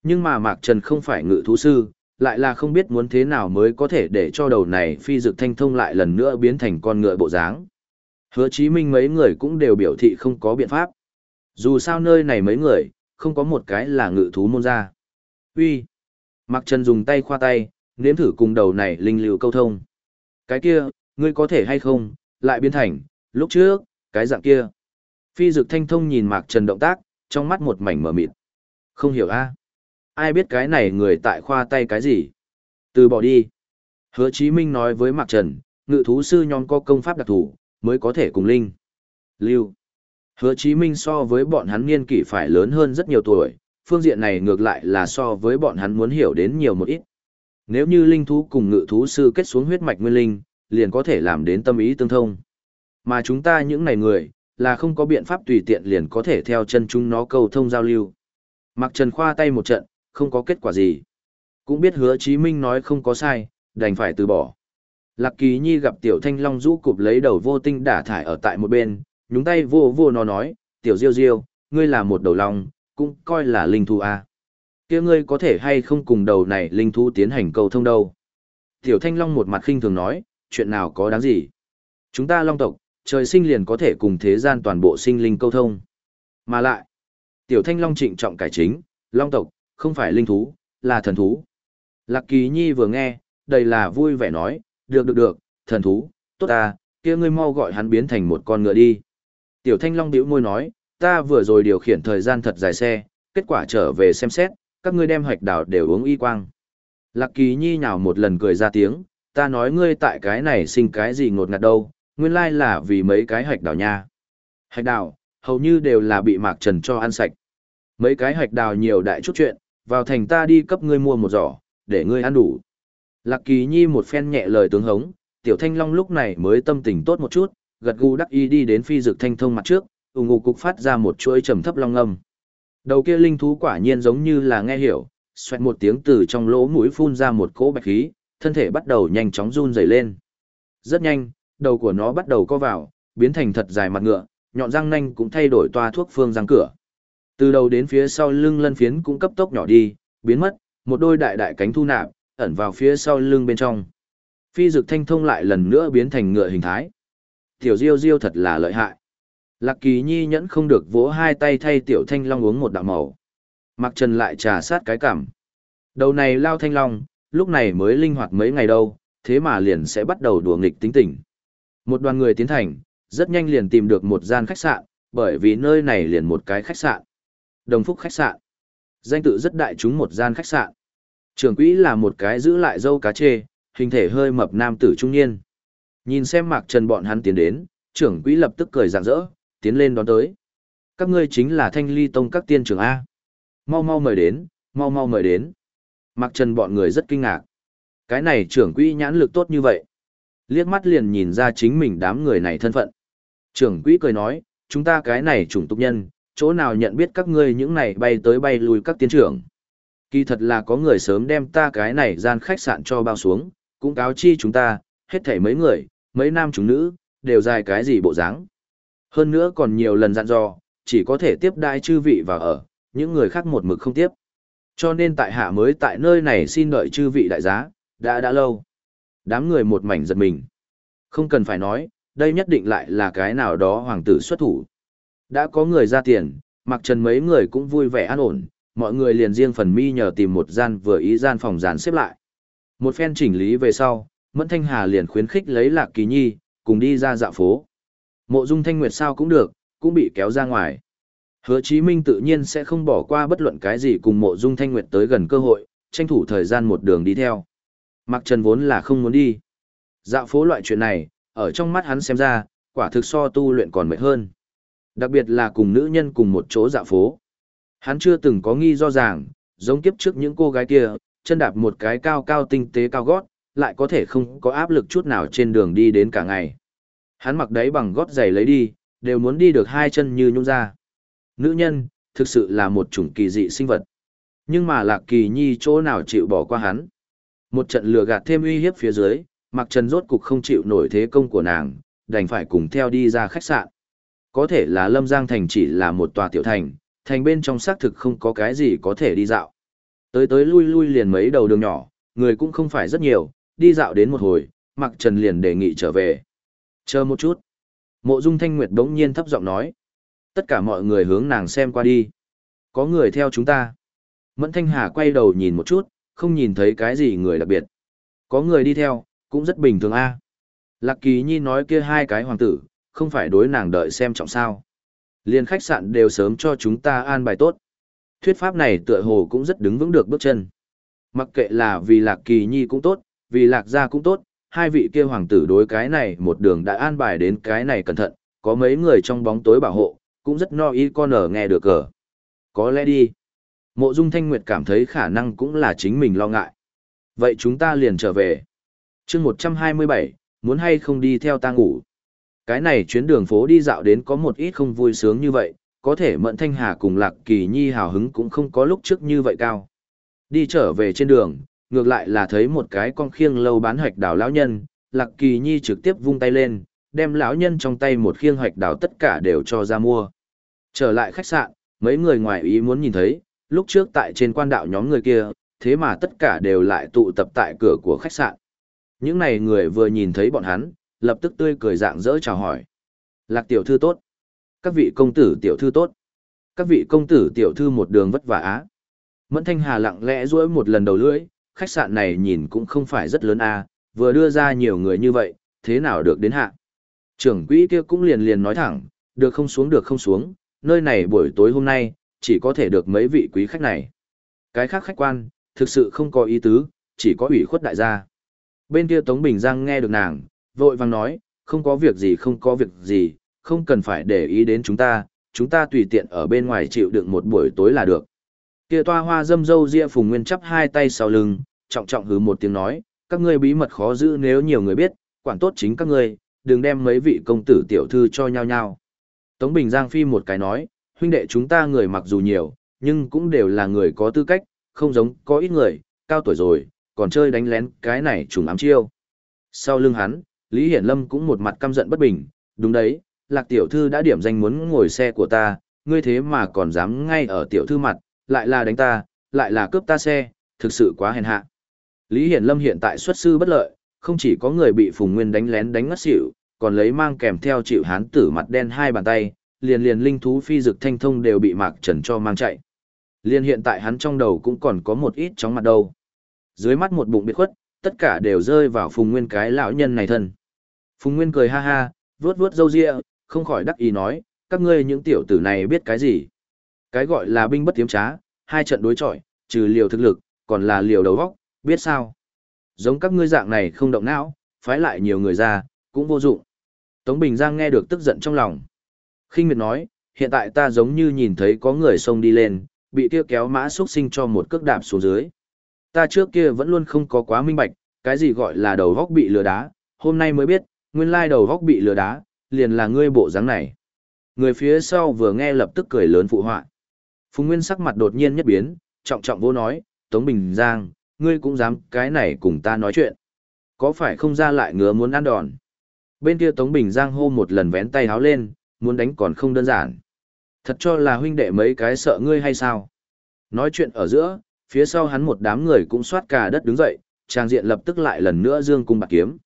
[SPEAKER 1] Nhưng mà Mạc Trần không phải ngự thú sư, lại là không biết muốn thế nào mới có thể để cho đầu này phi dực thanh thông lại lần nữa biến thành con ngựa bộ dáng. Hứa Chí Minh mấy người cũng đều biểu thị không có biện pháp. Dù sao nơi này mấy người, không có một cái là ngự thú môn ra. Uy, Mạc Trần dùng tay khoa tay, nếm thử cùng đầu này linh lưu câu thông. Cái kia, ngươi có thể hay không, lại biến thành, lúc trước, cái dạng kia. Phi dực thanh thông nhìn Mạc Trần động tác, trong mắt một mảnh mờ mịt. Không hiểu a Ai biết cái này người tại khoa tay cái gì? Từ bỏ đi. Hứa Chí Minh nói với Mạc Trần, ngự thú sư nhóm có công pháp đặc thù mới có thể cùng linh. Lưu. Hứa Chí Minh so với bọn hắn niên kỷ phải lớn hơn rất nhiều tuổi, phương diện này ngược lại là so với bọn hắn muốn hiểu đến nhiều một ít. Nếu như linh thú cùng ngự thú sư kết xuống huyết mạch nguyên linh, liền có thể làm đến tâm ý tương thông. Mà chúng ta những này người, là không có biện pháp tùy tiện liền có thể theo chân chúng nó cầu thông giao lưu. Mặc Trần khoa tay một trận, không có kết quả gì. Cũng biết hứa Chí Minh nói không có sai, đành phải từ bỏ. Lạc Kỳ Nhi gặp Tiểu Thanh Long rũ cụp lấy đầu vô tinh đả thải ở tại một bên, nhúng tay vô vô nó nói, Tiểu Diêu Diêu, ngươi là một đầu long, cũng coi là linh thú à. kia ngươi có thể hay không cùng đầu này linh thú tiến hành cầu thông đâu. Tiểu Thanh Long một mặt khinh thường nói, chuyện nào có đáng gì. Chúng ta long tộc, trời sinh liền có thể cùng thế gian toàn bộ sinh linh câu thông. Mà lại, Tiểu Thanh Long trịnh trọng cải chính, long tộc, không phải linh thú, là thần thú. Lạc Kỳ Nhi vừa nghe, đầy là vui vẻ nói, được được được, thần thú, tốt ta, kia ngươi mau gọi hắn biến thành một con ngựa đi. Tiểu Thanh Long bĩu môi nói, ta vừa rồi điều khiển thời gian thật dài xe, kết quả trở về xem xét, các ngươi đem hoạch đảo đều uống y quang. Lạc Kỳ Nhi nhào một lần cười ra tiếng, ta nói ngươi tại cái này sinh cái gì ngột ngạt đâu, nguyên lai là vì mấy cái hạch đào nha. Hạch đào hầu như đều là bị Mạc Trần cho ăn sạch. Mấy cái hạch đào nhiều đại chút chuyện, vào thành ta đi cấp ngươi mua một giỏ, để ngươi ăn đủ. Lạc Kỳ Nhi một phen nhẹ lời tướng hống, Tiểu Thanh Long lúc này mới tâm tình tốt một chút, gật gù đắc ý đi đến phi dược thanh thông mặt trước, ủng ngục cục phát ra một chuỗi trầm thấp long âm. Đầu kia linh thú quả nhiên giống như là nghe hiểu, xoẹt một tiếng từ trong lỗ mũi phun ra một cỗ bạch khí, thân thể bắt đầu nhanh chóng run rẩy lên. Rất nhanh, đầu của nó bắt đầu co vào, biến thành thật dài mặt ngựa, nhọn răng nanh cũng thay đổi toa thuốc phương răng cửa. Từ đầu đến phía sau lưng lân phiến cũng cấp tốc nhỏ đi, biến mất, một đôi đại đại cánh thu nạp, ẩn vào phía sau lưng bên trong. Phi dực thanh thông lại lần nữa biến thành ngựa hình thái. Tiểu Diêu Diêu thật là lợi hại. Lạc Kỳ Nhi nhẫn không được vỗ hai tay thay Tiểu Thanh Long uống một đạo màu. Mặc Trần lại trà sát cái cảm. Đầu này lao Thanh Long, lúc này mới linh hoạt mấy ngày đâu, thế mà liền sẽ bắt đầu đùa nghịch tính tình. Một đoàn người tiến thành, rất nhanh liền tìm được một gian khách sạn, bởi vì nơi này liền một cái khách sạn. Đồng Phúc khách sạn. Danh tự rất đại chúng một gian khách sạn. Trưởng quỹ là một cái giữ lại dâu cá chê, hình thể hơi mập nam tử trung niên. Nhìn xem Mạc Trần bọn hắn tiến đến, trưởng quỹ lập tức cười rạng rỡ, tiến lên đón tới. Các ngươi chính là Thanh Ly Tông các tiên trưởng A. Mau mau mời đến, mau mau mời đến. Mạc Trần bọn người rất kinh ngạc. Cái này trưởng quỹ nhãn lực tốt như vậy. Liếc mắt liền nhìn ra chính mình đám người này thân phận. Trưởng quỹ cười nói, chúng ta cái này chủng tục nhân, chỗ nào nhận biết các ngươi những này bay tới bay lui các tiến trưởng. Kỳ thật là có người sớm đem ta cái này gian khách sạn cho bao xuống, cũng cáo chi chúng ta, hết thảy mấy người, mấy nam chúng nữ, đều dài cái gì bộ dáng. Hơn nữa còn nhiều lần dặn dò, chỉ có thể tiếp đai chư vị vào ở, những người khác một mực không tiếp. Cho nên tại hạ mới tại nơi này xin đợi chư vị đại giá, đã đã lâu. Đám người một mảnh giật mình. Không cần phải nói, đây nhất định lại là cái nào đó hoàng tử xuất thủ. Đã có người ra tiền, mặc trần mấy người cũng vui vẻ an ổn, mọi người liền riêng phần mi nhờ tìm một gian vừa ý gian phòng dàn xếp lại. Một phen chỉnh lý về sau, Mẫn Thanh Hà liền khuyến khích lấy Lạc Kỳ Nhi, cùng đi ra dạo phố. Mộ Dung Thanh Nguyệt sao cũng được, cũng bị kéo ra ngoài. Hứa Chí Minh tự nhiên sẽ không bỏ qua bất luận cái gì cùng Mộ Dung Thanh Nguyệt tới gần cơ hội, tranh thủ thời gian một đường đi theo. Mặc Trần vốn là không muốn đi. Dạo phố loại chuyện này, ở trong mắt hắn xem ra, quả thực so tu luyện còn mệt hơn. Đặc biệt là cùng nữ nhân cùng một chỗ dạo phố. Hắn chưa từng có nghi do ràng, giống kiếp trước những cô gái kia, chân đạp một cái cao cao tinh tế cao gót, lại có thể không có áp lực chút nào trên đường đi đến cả ngày. Hắn mặc đấy bằng gót giày lấy đi, đều muốn đi được hai chân như nhung ra. Nữ nhân, thực sự là một chủng kỳ dị sinh vật. Nhưng mà lạc kỳ nhi chỗ nào chịu bỏ qua hắn. Một trận lừa gạt thêm uy hiếp phía dưới, mặc trần rốt cục không chịu nổi thế công của nàng, đành phải cùng theo đi ra khách sạn. Có thể là Lâm Giang Thành chỉ là một tòa tiểu thành, thành bên trong xác thực không có cái gì có thể đi dạo. Tới tới lui lui liền mấy đầu đường nhỏ, người cũng không phải rất nhiều, đi dạo đến một hồi, Mạc Trần liền đề nghị trở về. Chờ một chút. Mộ Dung Thanh Nguyệt đống nhiên thấp giọng nói. Tất cả mọi người hướng nàng xem qua đi. Có người theo chúng ta. Mẫn Thanh Hà quay đầu nhìn một chút, không nhìn thấy cái gì người đặc biệt. Có người đi theo, cũng rất bình thường a. Lạc Kỳ Nhi nói kia hai cái hoàng tử, không phải đối nàng đợi xem trọng sao. Liên khách sạn đều sớm cho chúng ta an bài tốt. Thuyết pháp này tựa hồ cũng rất đứng vững được bước chân. Mặc kệ là vì Lạc Kỳ Nhi cũng tốt, vì Lạc Gia cũng tốt, hai vị kia hoàng tử đối cái này một đường đã an bài đến cái này cẩn thận, có mấy người trong bóng tối bảo hộ, cũng rất no ý con ở nghe được cờ. Có lẽ đi. Mộ Dung Thanh Nguyệt cảm thấy khả năng cũng là chính mình lo ngại. Vậy chúng ta liền trở về. chương 127, muốn hay không đi theo ta ngủ. Cái này chuyến đường phố đi dạo đến có một ít không vui sướng như vậy, có thể Mận Thanh Hà cùng Lạc Kỳ Nhi hào hứng cũng không có lúc trước như vậy cao. Đi trở về trên đường, ngược lại là thấy một cái con khiêng lâu bán hoạch đảo lão nhân, Lạc Kỳ Nhi trực tiếp vung tay lên, đem lão nhân trong tay một khiêng hoạch đảo tất cả đều cho ra mua. Trở lại khách sạn, mấy người ngoài ý muốn nhìn thấy, lúc trước tại trên quan đạo nhóm người kia, thế mà tất cả đều lại tụ tập tại cửa của khách sạn. Những này người vừa nhìn thấy bọn hắn, lập tức tươi cười dạng dỡ chào hỏi. Lạc tiểu thư tốt. Các vị công tử tiểu thư tốt. Các vị công tử tiểu thư một đường vất vả á. Mẫn Thanh Hà lặng lẽ duỗi một lần đầu lưỡi, khách sạn này nhìn cũng không phải rất lớn a, vừa đưa ra nhiều người như vậy, thế nào được đến hạ. Trưởng quỹ kia cũng liền liền nói thẳng, được không xuống được không xuống, nơi này buổi tối hôm nay, chỉ có thể được mấy vị quý khách này. Cái khác khách quan, thực sự không có ý tứ, chỉ có ủy khuất đại gia. Bên kia Tống Bình Giang nghe được nàng, vội vàng nói, không có việc gì không có việc gì, không cần phải để ý đến chúng ta, chúng ta tùy tiện ở bên ngoài chịu đựng một buổi tối là được. Kia toa hoa dâm dâu ria Phùng Nguyên chắp hai tay sau lưng, trọng trọng hứ một tiếng nói, các ngươi bí mật khó giữ nếu nhiều người biết, quản tốt chính các ngươi, đừng đem mấy vị công tử tiểu thư cho nhau nhau. Tống Bình Giang phi một cái nói, huynh đệ chúng ta người mặc dù nhiều, nhưng cũng đều là người có tư cách, không giống có ít người, cao tuổi rồi, còn chơi đánh lén cái này trùng ám chiêu. Sau lưng hắn, Lý Hiển Lâm cũng một mặt căm giận bất bình, đúng đấy, lạc tiểu thư đã điểm danh muốn ngồi xe của ta, ngươi thế mà còn dám ngay ở tiểu thư mặt, lại là đánh ta, lại là cướp ta xe, thực sự quá hèn hạ. Lý Hiển Lâm hiện tại xuất sư bất lợi, không chỉ có người bị Phùng Nguyên đánh lén đánh ngất xỉu, còn lấy mang kèm theo chịu hán tử mặt đen hai bàn tay, liền liền linh thú phi dực thanh thông đều bị Mạc Trần cho mang chạy. Liên hiện tại hắn trong đầu cũng còn có một ít chóng mặt đâu. Dưới mắt một bụng biệt khuất, tất cả đều rơi vào Phùng Nguyên cái lão nhân này thân. Phùng Nguyên cười ha ha, vuốt vuốt râu ria, không khỏi đắc ý nói, các ngươi những tiểu tử này biết cái gì. Cái gọi là binh bất tiếm trá, hai trận đối chọi, trừ liều thực lực, còn là liều đầu vóc, biết sao. Giống các ngươi dạng này không động não, phái lại nhiều người ra, cũng vô dụng. Tống Bình Giang nghe được tức giận trong lòng. khinh miệt nói, hiện tại ta giống như nhìn thấy có người xông đi lên, bị kia kéo mã xuất sinh cho một cước đạp xuống dưới. Ta trước kia vẫn luôn không có quá minh bạch, cái gì gọi là đầu góc bị lừa đá, hôm nay mới biết, nguyên lai đầu góc bị lừa đá, liền là ngươi bộ dáng này. Người phía sau vừa nghe lập tức cười lớn phụ họa. Phùng Nguyên sắc mặt đột nhiên nhất biến, trọng trọng vô nói, Tống Bình Giang, ngươi cũng dám cái này cùng ta nói chuyện. Có phải không ra lại ngứa muốn ăn đòn? Bên kia Tống Bình Giang hô một lần vén tay háo lên, muốn đánh còn không đơn giản. Thật cho là huynh đệ mấy cái sợ ngươi hay sao? Nói chuyện ở giữa, phía sau hắn một đám người cũng xoát cả đất đứng dậy, trang diện lập tức lại lần nữa dương cung bạc kiếm.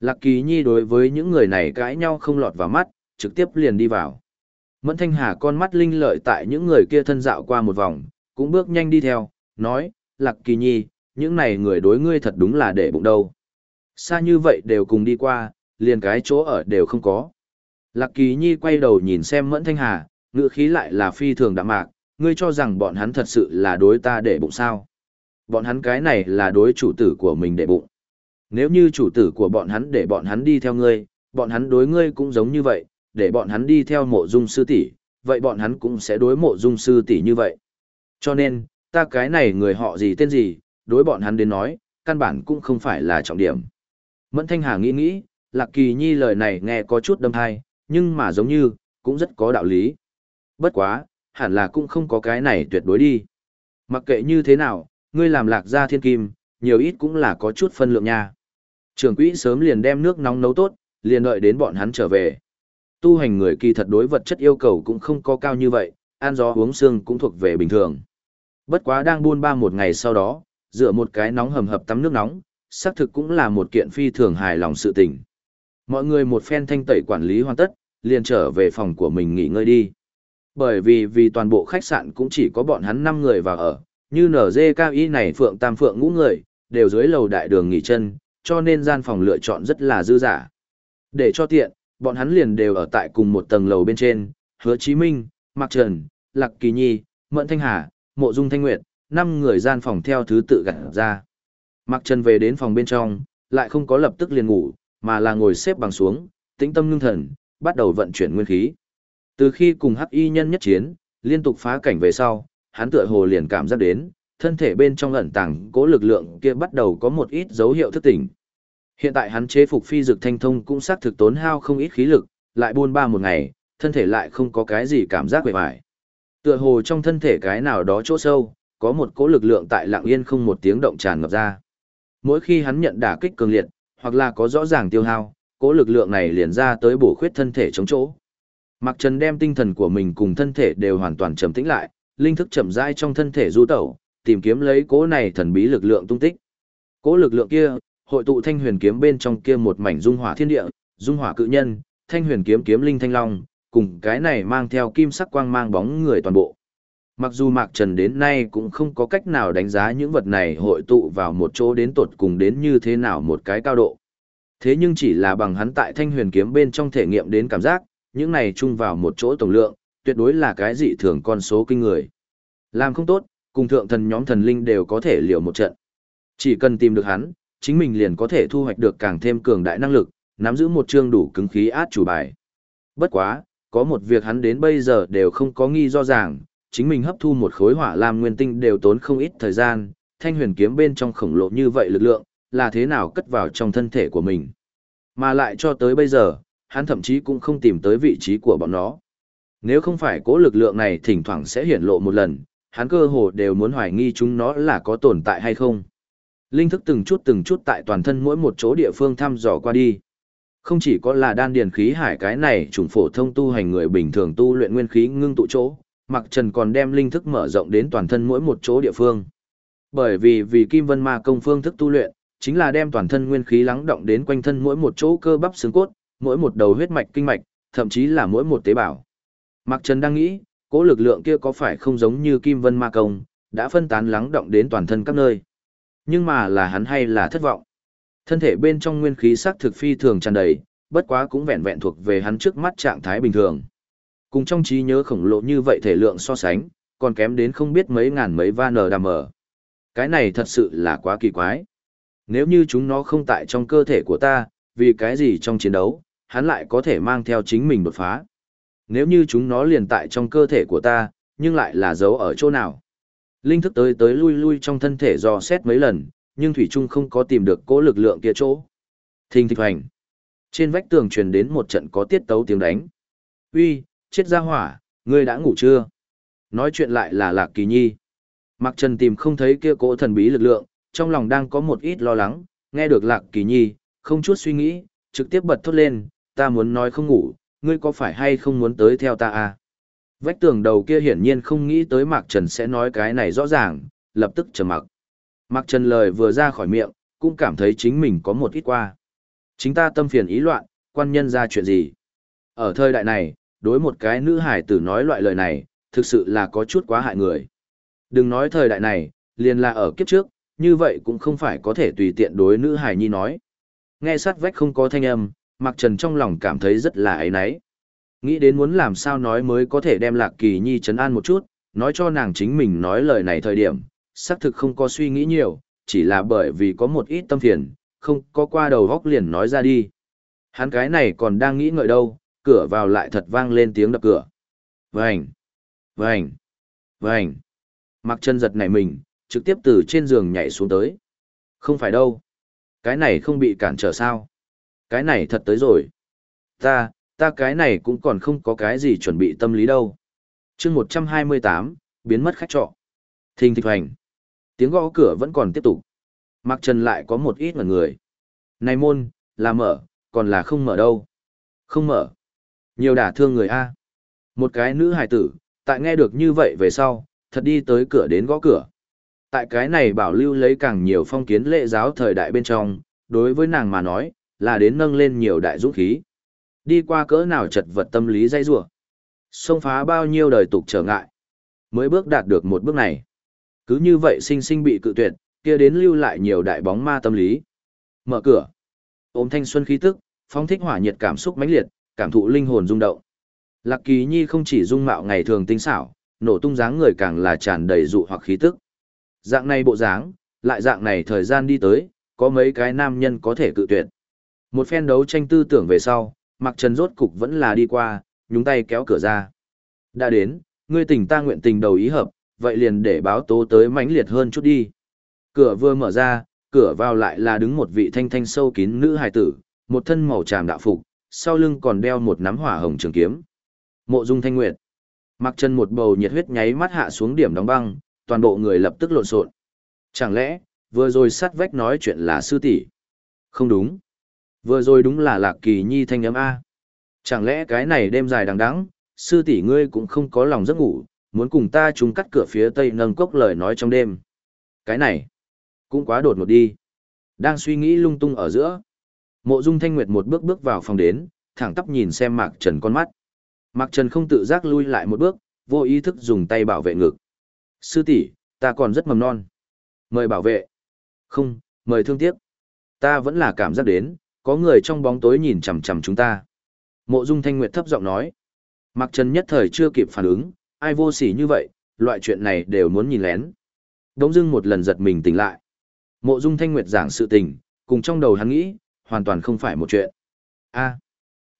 [SPEAKER 1] Lạc Kỳ Nhi đối với những người này cãi nhau không lọt vào mắt, trực tiếp liền đi vào. Mẫn Thanh Hà con mắt linh lợi tại những người kia thân dạo qua một vòng, cũng bước nhanh đi theo, nói, Lạc Kỳ Nhi, những này người đối ngươi thật đúng là để bụng đâu. Xa như vậy đều cùng đi qua, liền cái chỗ ở đều không có. Lạc Kỳ Nhi quay đầu nhìn xem Mẫn Thanh Hà, ngựa khí lại là phi thường đạm mạc, ngươi cho rằng bọn hắn thật sự là đối ta để bụng sao. Bọn hắn cái này là đối chủ tử của mình để bụng. Nếu như chủ tử của bọn hắn để bọn hắn đi theo ngươi, bọn hắn đối ngươi cũng giống như vậy, để bọn hắn đi theo mộ dung sư tỷ, vậy bọn hắn cũng sẽ đối mộ dung sư tỷ như vậy. Cho nên, ta cái này người họ gì tên gì, đối bọn hắn đến nói, căn bản cũng không phải là trọng điểm. Mẫn Thanh Hà nghĩ nghĩ, Lạc Kỳ Nhi lời này nghe có chút đâm thai, nhưng mà giống như, cũng rất có đạo lý. Bất quá, hẳn là cũng không có cái này tuyệt đối đi. Mặc kệ như thế nào, ngươi làm lạc gia thiên kim, nhiều ít cũng là có chút phân lượng nha. Trưởng quỹ sớm liền đem nước nóng nấu tốt, liền đợi đến bọn hắn trở về. Tu hành người kỳ thật đối vật chất yêu cầu cũng không có cao như vậy, ăn gió uống xương cũng thuộc về bình thường. Bất quá đang buôn ba một ngày sau đó, dựa một cái nóng hầm hập tắm nước nóng, xác thực cũng là một kiện phi thường hài lòng sự tình. Mọi người một phen thanh tẩy quản lý hoàn tất, liền trở về phòng của mình nghỉ ngơi đi. Bởi vì vì toàn bộ khách sạn cũng chỉ có bọn hắn 5 người vào ở, như NGKI này phượng tam phượng ngũ người, đều dưới lầu đại đường nghỉ chân, cho nên gian phòng lựa chọn rất là dư giả. Để cho tiện, bọn hắn liền đều ở tại cùng một tầng lầu bên trên, Hứa Chí Minh, Mạc Trần, Lạc Kỳ Nhi, Mận Thanh Hà, Mộ Dung Thanh Nguyệt, năm người gian phòng theo thứ tự gặt ra. Mạc Trần về đến phòng bên trong, lại không có lập tức liền ngủ, mà là ngồi xếp bằng xuống, tĩnh tâm ngưng thần, bắt đầu vận chuyển nguyên khí. Từ khi cùng Hắc Y nhân nhất chiến, liên tục phá cảnh về sau, hắn tựa hồ liền cảm giác đến, thân thể bên trong ẩn tàng cố lực lượng kia bắt đầu có một ít dấu hiệu thức tỉnh. Hiện tại hắn chế phục phi dược thanh thông cũng xác thực tốn hao không ít khí lực, lại buôn ba một ngày, thân thể lại không có cái gì cảm giác quệ bại. Tựa hồ trong thân thể cái nào đó chỗ sâu, có một cố lực lượng tại lặng yên không một tiếng động tràn ngập ra. Mỗi khi hắn nhận đả kích cường liệt, hoặc là có rõ ràng tiêu hao, cố lực lượng này liền ra tới bổ khuyết thân thể chống chỗ. Mạc Trần đem tinh thần của mình cùng thân thể đều hoàn toàn trầm tĩnh lại, linh thức chậm rãi trong thân thể du tẩu, tìm kiếm lấy cố này thần bí lực lượng tung tích. Cố lực lượng kia, hội tụ thanh huyền kiếm bên trong kia một mảnh dung hỏa thiên địa, dung hỏa cự nhân, thanh huyền kiếm kiếm linh thanh long, cùng cái này mang theo kim sắc quang mang bóng người toàn bộ. Mặc dù Mạc Trần đến nay cũng không có cách nào đánh giá những vật này hội tụ vào một chỗ đến tột cùng đến như thế nào một cái cao độ. Thế nhưng chỉ là bằng hắn tại thanh huyền kiếm bên trong thể nghiệm đến cảm giác, những này chung vào một chỗ tổng lượng, tuyệt đối là cái dị thường con số kinh người. Làm không tốt, cùng thượng thần nhóm thần linh đều có thể liều một trận. Chỉ cần tìm được hắn, chính mình liền có thể thu hoạch được càng thêm cường đại năng lực, nắm giữ một chương đủ cứng khí át chủ bài. Bất quá, có một việc hắn đến bây giờ đều không có nghi do ràng, chính mình hấp thu một khối hỏa lam nguyên tinh đều tốn không ít thời gian, thanh huyền kiếm bên trong khổng lồ như vậy lực lượng, là thế nào cất vào trong thân thể của mình. Mà lại cho tới bây giờ, hắn thậm chí cũng không tìm tới vị trí của bọn nó. Nếu không phải cố lực lượng này thỉnh thoảng sẽ hiển lộ một lần, hắn cơ hồ đều muốn hoài nghi chúng nó là có tồn tại hay không. Linh thức từng chút từng chút tại toàn thân mỗi một chỗ địa phương thăm dò qua đi. Không chỉ có là đan điền khí hải cái này trùng phổ thông tu hành người bình thường tu luyện nguyên khí ngưng tụ chỗ, Mặc Trần còn đem linh thức mở rộng đến toàn thân mỗi một chỗ địa phương. Bởi vì vì Kim Vân Ma công phương thức tu luyện, chính là đem toàn thân nguyên khí lắng động đến quanh thân mỗi một chỗ cơ bắp xương cốt, mỗi một đầu huyết mạch kinh mạch, thậm chí là mỗi một tế bào. Mạc Trần đang nghĩ, cỗ lực lượng kia có phải không giống như Kim Vân Ma công, đã phân tán lắng động đến toàn thân các nơi. Nhưng mà là hắn hay là thất vọng. Thân thể bên trong nguyên khí sắc thực phi thường tràn đầy, bất quá cũng vẹn vẹn thuộc về hắn trước mắt trạng thái bình thường. Cùng trong trí nhớ khổng lồ như vậy thể lượng so sánh, còn kém đến không biết mấy ngàn mấy van đàm ở. Cái này thật sự là quá kỳ quái. Nếu như chúng nó không tại trong cơ thể của ta, vì cái gì trong chiến đấu, hắn lại có thể mang theo chính mình đột phá. Nếu như chúng nó liền tại trong cơ thể của ta, nhưng lại là giấu ở chỗ nào. Linh thức tới tới lui lui trong thân thể dò xét mấy lần, nhưng Thủy Trung không có tìm được cố lực lượng kia chỗ. Thình thịch hoành. Trên vách tường truyền đến một trận có tiết tấu tiếng đánh. Uy, chết ra hỏa, ngươi đã ngủ chưa? Nói chuyện lại là Lạc Kỳ Nhi. Mặc Trần tìm không thấy kia cỗ thần bí lực lượng, trong lòng đang có một ít lo lắng, nghe được Lạc Kỳ Nhi, không chút suy nghĩ, trực tiếp bật thốt lên, ta muốn nói không ngủ, ngươi có phải hay không muốn tới theo ta à? Vách tường đầu kia hiển nhiên không nghĩ tới Mạc Trần sẽ nói cái này rõ ràng, lập tức trầm mặc. Mạc Trần lời vừa ra khỏi miệng, cũng cảm thấy chính mình có một ít qua. Chính ta tâm phiền ý loạn, quan nhân ra chuyện gì? Ở thời đại này, đối một cái nữ hải tử nói loại lời này, thực sự là có chút quá hại người. Đừng nói thời đại này, liền là ở kiếp trước, như vậy cũng không phải có thể tùy tiện đối nữ hải nhi nói. Nghe sát vách không có thanh âm, Mạc Trần trong lòng cảm thấy rất là ấy náy. Nghĩ đến muốn làm sao nói mới có thể đem Lạc Kỳ Nhi trấn an một chút, nói cho nàng chính mình nói lời này thời điểm, xác thực không có suy nghĩ nhiều, chỉ là bởi vì có một ít tâm phiền, không có qua đầu góc liền nói ra đi. Hắn cái này còn đang nghĩ ngợi đâu, cửa vào lại thật vang lên tiếng đập cửa. Vành, vành, vành. Mặc chân giật này mình, trực tiếp từ trên giường nhảy xuống tới. Không phải đâu. Cái này không bị cản trở sao. Cái này thật tới rồi. Ta, ta cái này cũng còn không có cái gì chuẩn bị tâm lý đâu. chương 128, biến mất khách trọ. Thình thịch hoành. Tiếng gõ cửa vẫn còn tiếp tục. Mặc trần lại có một ít ngần người. Này môn, là mở, còn là không mở đâu. Không mở. Nhiều đả thương người A. Một cái nữ hài tử, tại nghe được như vậy về sau, thật đi tới cửa đến gõ cửa. Tại cái này bảo lưu lấy càng nhiều phong kiến lệ giáo thời đại bên trong, đối với nàng mà nói, là đến nâng lên nhiều đại dũng khí. Đi qua cỡ nào chật vật tâm lý dây rủa Xông phá bao nhiêu đời tục trở ngại. Mới bước đạt được một bước này. Cứ như vậy sinh sinh bị cự tuyệt, kia đến lưu lại nhiều đại bóng ma tâm lý. Mở cửa. Ôm thanh xuân khí tức, phong thích hỏa nhiệt cảm xúc mãnh liệt, cảm thụ linh hồn rung động. Lạc Kỳ Nhi không chỉ dung mạo ngày thường tinh xảo, nổ tung dáng người càng là tràn đầy dụ hoặc khí tức. Dạng này bộ dáng, lại dạng này thời gian đi tới, có mấy cái nam nhân có thể cự tuyệt. Một phen đấu tranh tư tưởng về sau, Mặc Trần rốt cục vẫn là đi qua, nhúng tay kéo cửa ra. Đã đến, ngươi tình ta nguyện tình đầu ý hợp, vậy liền để báo tố tới mãnh liệt hơn chút đi. Cửa vừa mở ra, cửa vào lại là đứng một vị thanh thanh sâu kín nữ hài tử, một thân màu tràm đạo phục, sau lưng còn đeo một nắm hỏa hồng trường kiếm. Mộ Dung Thanh Nguyệt. Mặc chân một bầu nhiệt huyết nháy mắt hạ xuống điểm đóng băng, toàn bộ người lập tức lộn xộn. Chẳng lẽ, vừa rồi sát vách nói chuyện là sư tỷ? Không đúng. Vừa rồi đúng là Lạc Kỳ Nhi thanh âm a. Chẳng lẽ cái này đêm dài đằng đẵng, sư tỷ ngươi cũng không có lòng giấc ngủ, muốn cùng ta chúng cắt cửa phía tây nâng cốc lời nói trong đêm. Cái này, cũng quá đột ngột đi. Đang suy nghĩ lung tung ở giữa. Mộ Dung Thanh Nguyệt một bước bước vào phòng đến, thẳng tắp nhìn xem Mạc Trần con mắt. Mạc Trần không tự giác lui lại một bước, vô ý thức dùng tay bảo vệ ngực. Sư tỷ, ta còn rất mầm non. Mời bảo vệ. Không, mời thương tiếc. Ta vẫn là cảm giác đến, có người trong bóng tối nhìn chằm chằm chúng ta. Mộ Dung Thanh Nguyệt thấp giọng nói. Mạc Trần nhất thời chưa kịp phản ứng, ai vô sỉ như vậy, loại chuyện này đều muốn nhìn lén. Đống dưng một lần giật mình tỉnh lại. Mộ Dung Thanh Nguyệt giảng sự tình, cùng trong đầu hắn nghĩ, hoàn toàn không phải một chuyện. A,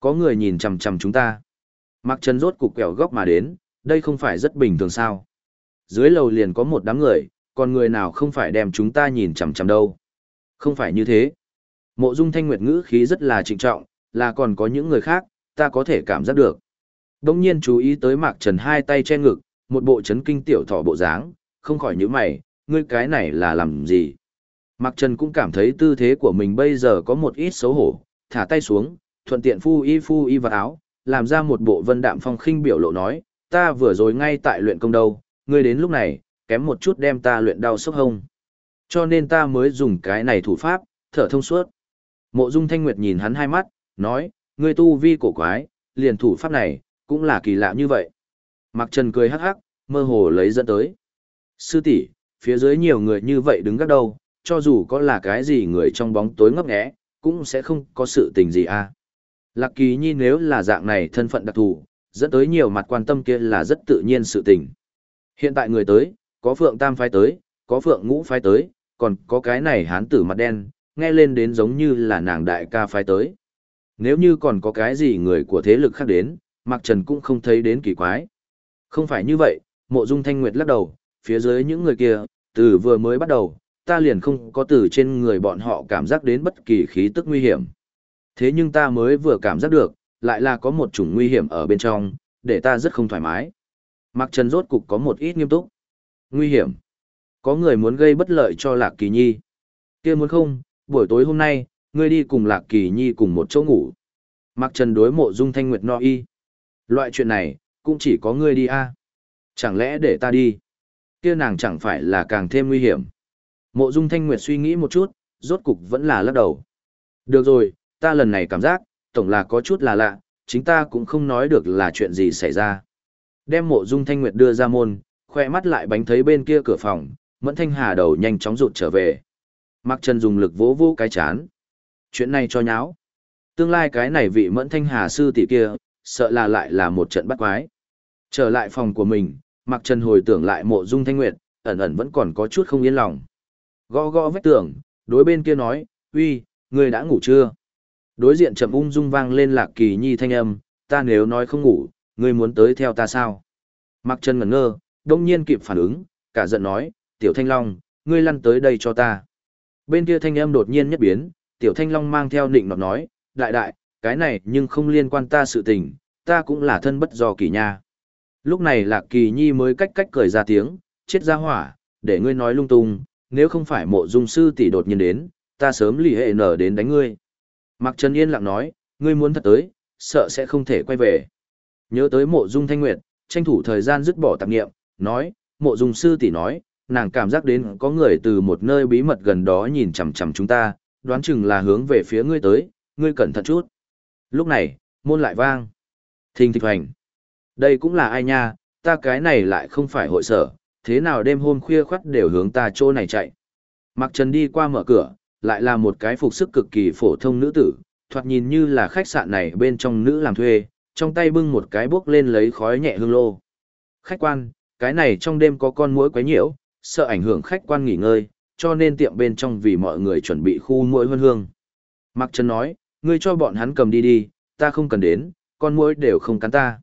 [SPEAKER 1] có người nhìn chằm chằm chúng ta. Mặc Trần rốt cục quẹo góc mà đến, đây không phải rất bình thường sao. Dưới lầu liền có một đám người, còn người nào không phải đem chúng ta nhìn chằm chằm đâu. Không phải như thế. Mộ dung thanh nguyệt ngữ khí rất là trịnh trọng, là còn có những người khác, ta có thể cảm giác được. Đông nhiên chú ý tới Mạc Trần hai tay che ngực, một bộ chấn kinh tiểu thỏ bộ dáng, không khỏi nhíu mày, ngươi cái này là làm gì? Mạc Trần cũng cảm thấy tư thế của mình bây giờ có một ít xấu hổ, thả tay xuống, thuận tiện phu y phu y vào áo, làm ra một bộ vân đạm phong khinh biểu lộ nói, ta vừa rồi ngay tại luyện công đâu, ngươi đến lúc này, kém một chút đem ta luyện đau sốc hông. Cho nên ta mới dùng cái này thủ pháp, thở thông suốt. Mộ Dung Thanh Nguyệt nhìn hắn hai mắt, nói, ngươi tu vi cổ quái, liền thủ pháp này, cũng là kỳ lạ như vậy. Mạc Trần cười hắc hắc, mơ hồ lấy dẫn tới. Sư tỷ, phía dưới nhiều người như vậy đứng gác đâu, cho dù có là cái gì người trong bóng tối ngấp nghé, cũng sẽ không có sự tình gì à. Lạc Kỳ Nhi nếu là dạng này thân phận đặc thù, dẫn tới nhiều mặt quan tâm kia là rất tự nhiên sự tình. Hiện tại người tới, có Phượng Tam phái tới, có Phượng Ngũ phái tới, còn có cái này hán tử mặt đen, nghe lên đến giống như là nàng đại ca phái tới. Nếu như còn có cái gì người của thế lực khác đến, Mạc Trần cũng không thấy đến kỳ quái. Không phải như vậy, mộ dung thanh nguyệt lắc đầu, phía dưới những người kia, từ vừa mới bắt đầu, ta liền không có từ trên người bọn họ cảm giác đến bất kỳ khí tức nguy hiểm. Thế nhưng ta mới vừa cảm giác được, lại là có một chủng nguy hiểm ở bên trong, để ta rất không thoải mái. Mạc Trần rốt cục có một ít nghiêm túc. Nguy hiểm. Có người muốn gây bất lợi cho Lạc Kỳ Nhi. kia muốn không, buổi tối hôm nay, ngươi đi cùng Lạc Kỳ Nhi cùng một chỗ ngủ. Mạc Trần đối mộ dung thanh nguyệt no y. Loại chuyện này, cũng chỉ có ngươi đi a Chẳng lẽ để ta đi? kia nàng chẳng phải là càng thêm nguy hiểm. Mộ dung thanh nguyệt suy nghĩ một chút, rốt cục vẫn là lắc đầu. Được rồi, ta lần này cảm giác, tổng là có chút là lạ, chính ta cũng không nói được là chuyện gì xảy ra. Đem mộ dung thanh nguyệt đưa ra môn, khoe mắt lại bánh thấy bên kia cửa phòng, mẫn thanh hà đầu nhanh chóng rụt trở về. Mặc Trần dùng lực vỗ vỗ cái chán. Chuyện này cho nháo. Tương lai cái này vị mẫn thanh hà sư tỷ kia, sợ là lại là một trận bắt quái. Trở lại phòng của mình, Mặc Trần hồi tưởng lại mộ dung thanh nguyệt, ẩn ẩn vẫn còn có chút không yên lòng. Gõ gõ vách tường, đối bên kia nói, uy, người đã ngủ chưa? Đối diện chậm ung dung vang lên lạc kỳ nhi thanh âm, ta nếu nói không ngủ, ngươi muốn tới theo ta sao? Mặc chân ngẩn ngơ, đông nhiên kịp phản ứng, cả giận nói, tiểu thanh long, ngươi lăn tới đây cho ta. Bên kia thanh âm đột nhiên nhất biến, tiểu thanh long mang theo nịnh nọt nói, đại đại, cái này nhưng không liên quan ta sự tình, ta cũng là thân bất do kỳ nha. Lúc này lạc kỳ nhi mới cách cách cười ra tiếng, chết ra hỏa, để ngươi nói lung tung, nếu không phải mộ dung sư tỷ đột nhiên đến, ta sớm lì hệ nở đến đánh ngươi. Mạc Trần Yên lặng nói, ngươi muốn thật tới, sợ sẽ không thể quay về. Nhớ tới mộ dung thanh nguyệt, tranh thủ thời gian dứt bỏ tạp nghiệm, nói, mộ dung sư tỷ nói, nàng cảm giác đến có người từ một nơi bí mật gần đó nhìn chằm chằm chúng ta, đoán chừng là hướng về phía ngươi tới, ngươi cẩn thận chút. Lúc này, môn lại vang. Thình thịch hoành. Đây cũng là ai nha, ta cái này lại không phải hội sở, thế nào đêm hôm khuya khoắt đều hướng ta chỗ này chạy. Mặc Trần đi qua mở cửa, lại là một cái phục sức cực kỳ phổ thông nữ tử, thoạt nhìn như là khách sạn này bên trong nữ làm thuê, trong tay bưng một cái bốc lên lấy khói nhẹ hương lô. Khách quan, cái này trong đêm có con muỗi quấy nhiễu, sợ ảnh hưởng khách quan nghỉ ngơi, cho nên tiệm bên trong vì mọi người chuẩn bị khu muỗi hương hương. Mặc Trần nói, ngươi cho bọn hắn cầm đi đi, ta không cần đến, con muỗi đều không cắn ta.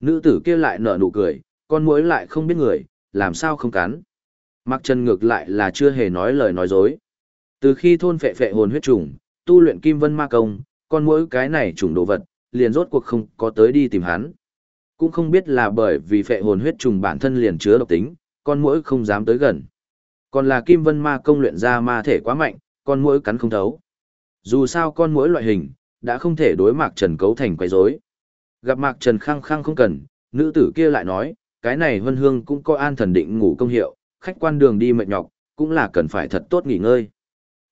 [SPEAKER 1] Nữ tử kia lại nở nụ cười, con muỗi lại không biết người, làm sao không cắn. Mặc Trần ngược lại là chưa hề nói lời nói dối. Từ khi thôn phệ phệ hồn huyết trùng, tu luyện kim vân ma công, con mỗi cái này trùng đồ vật, liền rốt cuộc không có tới đi tìm hắn. Cũng không biết là bởi vì phệ hồn huyết trùng bản thân liền chứa độc tính, con mỗi không dám tới gần. Còn là kim vân ma công luyện ra ma thể quá mạnh, con mỗi cắn không thấu. Dù sao con mỗi loại hình, đã không thể đối mạc trần cấu thành quấy rối. Gặp mạc trần khăng khăng không cần, nữ tử kia lại nói, cái này vân hương cũng có an thần định ngủ công hiệu, khách quan đường đi mệt nhọc, cũng là cần phải thật tốt nghỉ ngơi.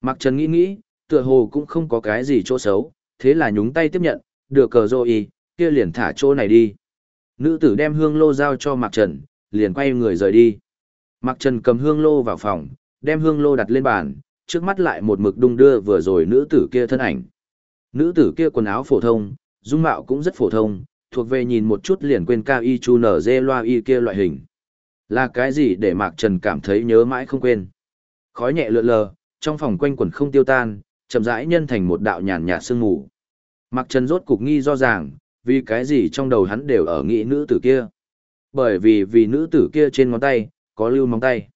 [SPEAKER 1] Mạc Trần nghĩ nghĩ, tựa hồ cũng không có cái gì chỗ xấu, thế là nhúng tay tiếp nhận, được cờ rô y, kia liền thả chỗ này đi. Nữ tử đem hương lô giao cho Mạc Trần, liền quay người rời đi. Mạc Trần cầm hương lô vào phòng, đem hương lô đặt lên bàn, trước mắt lại một mực đung đưa vừa rồi nữ tử kia thân ảnh. Nữ tử kia quần áo phổ thông, dung mạo cũng rất phổ thông, thuộc về nhìn một chút liền quên cao y chu nở dê loa y kia loại hình. Là cái gì để Mạc Trần cảm thấy nhớ mãi không quên. Khói nhẹ lượn lờ, trong phòng quanh quẩn không tiêu tan, chậm rãi nhân thành một đạo nhàn nhạt sương mù. Mặc Trần rốt cục nghi do ràng, vì cái gì trong đầu hắn đều ở nghĩ nữ tử kia. Bởi vì vì nữ tử kia trên ngón tay, có lưu móng tay.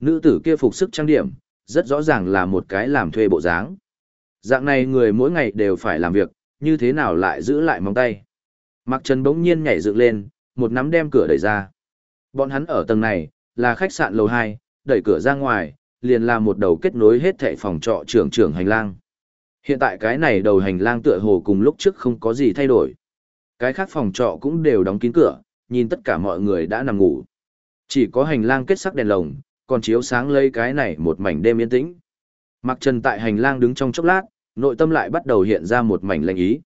[SPEAKER 1] Nữ tử kia phục sức trang điểm, rất rõ ràng là một cái làm thuê bộ dáng. Dạng này người mỗi ngày đều phải làm việc, như thế nào lại giữ lại móng tay. Mạc Trần bỗng nhiên nhảy dựng lên, một nắm đem cửa đẩy ra. Bọn hắn ở tầng này, là khách sạn lầu 2, đẩy cửa ra ngoài, liền là một đầu kết nối hết thảy phòng trọ trưởng trưởng hành lang. Hiện tại cái này đầu hành lang tựa hồ cùng lúc trước không có gì thay đổi. Cái khác phòng trọ cũng đều đóng kín cửa, nhìn tất cả mọi người đã nằm ngủ. Chỉ có hành lang kết sắc đèn lồng, còn chiếu sáng lấy cái này một mảnh đêm yên tĩnh. Mặc Trần tại hành lang đứng trong chốc lát, nội tâm lại bắt đầu hiện ra một mảnh lạnh ý.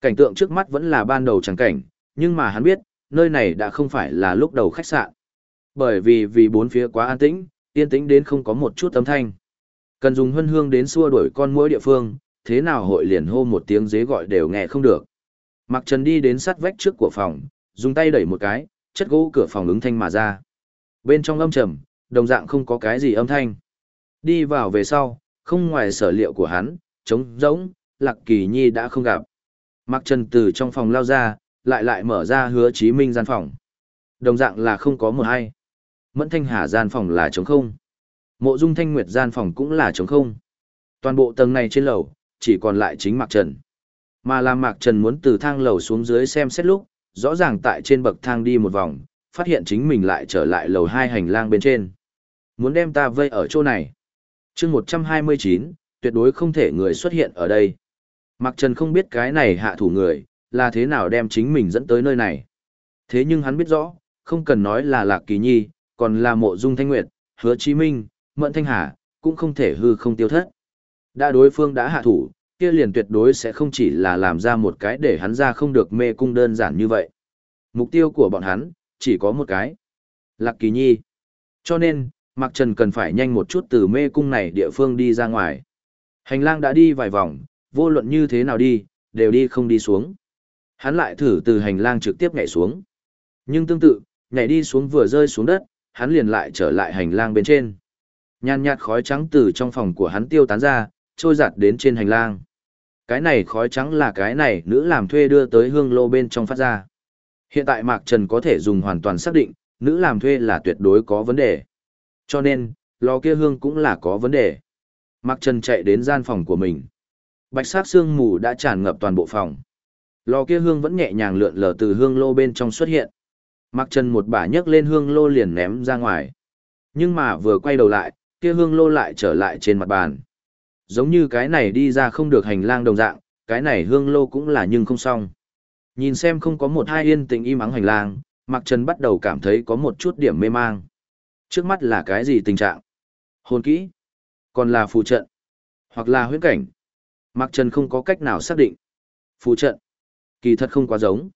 [SPEAKER 1] Cảnh tượng trước mắt vẫn là ban đầu chẳng cảnh, nhưng mà hắn biết, nơi này đã không phải là lúc đầu khách sạn. Bởi vì vì bốn phía quá an tĩnh, yên tĩnh đến không có một chút âm thanh. Cần dùng hân hương đến xua đuổi con mỗi địa phương, thế nào hội liền hô một tiếng dế gọi đều nghe không được. Mặc Trần đi đến sát vách trước của phòng, dùng tay đẩy một cái, chất gỗ cửa phòng ứng thanh mà ra. Bên trong âm trầm, đồng dạng không có cái gì âm thanh. Đi vào về sau, không ngoài sở liệu của hắn, trống rỗng, Lạc Kỳ Nhi đã không gặp. Mặc Trần từ trong phòng lao ra, lại lại mở ra hứa chí minh gian phòng. Đồng dạng là không có một hay. Mẫn Thanh Hà gian phòng là trống không. Mộ Dung Thanh Nguyệt gian phòng cũng là trống không. Toàn bộ tầng này trên lầu, chỉ còn lại chính Mạc Trần. Mà làm Mạc Trần muốn từ thang lầu xuống dưới xem xét lúc, rõ ràng tại trên bậc thang đi một vòng, phát hiện chính mình lại trở lại lầu hai hành lang bên trên. Muốn đem ta vây ở chỗ này. chương 129, tuyệt đối không thể người xuất hiện ở đây. Mạc Trần không biết cái này hạ thủ người, là thế nào đem chính mình dẫn tới nơi này. Thế nhưng hắn biết rõ, không cần nói là Lạc Kỳ Nhi, còn là Mộ Dung Thanh Nguyệt, Hứa Chí Minh, Mận Thanh Hà, cũng không thể hư không tiêu thất. Đã đối phương đã hạ thủ, kia liền tuyệt đối sẽ không chỉ là làm ra một cái để hắn ra không được mê cung đơn giản như vậy. Mục tiêu của bọn hắn, chỉ có một cái. Lạc Kỳ Nhi. Cho nên, Mạc Trần cần phải nhanh một chút từ mê cung này địa phương đi ra ngoài. Hành lang đã đi vài vòng, vô luận như thế nào đi, đều đi không đi xuống. Hắn lại thử từ hành lang trực tiếp nhảy xuống. Nhưng tương tự, nhảy đi xuống vừa rơi xuống đất, hắn liền lại trở lại hành lang bên trên. Nhàn nhạt khói trắng từ trong phòng của hắn tiêu tán ra, trôi giặt đến trên hành lang. Cái này khói trắng là cái này nữ làm thuê đưa tới hương lô bên trong phát ra. Hiện tại Mạc Trần có thể dùng hoàn toàn xác định, nữ làm thuê là tuyệt đối có vấn đề. Cho nên, lò kia hương cũng là có vấn đề. Mạc Trần chạy đến gian phòng của mình. Bạch sắc sương mù đã tràn ngập toàn bộ phòng. Lò kia hương vẫn nhẹ nhàng lượn lờ từ hương lô bên trong xuất hiện. Mạc Trần một bả nhấc lên hương lô liền ném ra ngoài. Nhưng mà vừa quay đầu lại, kia hương lô lại trở lại trên mặt bàn. Giống như cái này đi ra không được hành lang đồng dạng, cái này hương lô cũng là nhưng không xong. Nhìn xem không có một hai yên tĩnh im ắng hành lang, Mạc Trần bắt đầu cảm thấy có một chút điểm mê mang. Trước mắt là cái gì tình trạng? Hồn kỹ? Còn là phù trận? Hoặc là huyễn cảnh? Mạc Trần không có cách nào xác định. Phù trận? Kỳ thật không quá giống.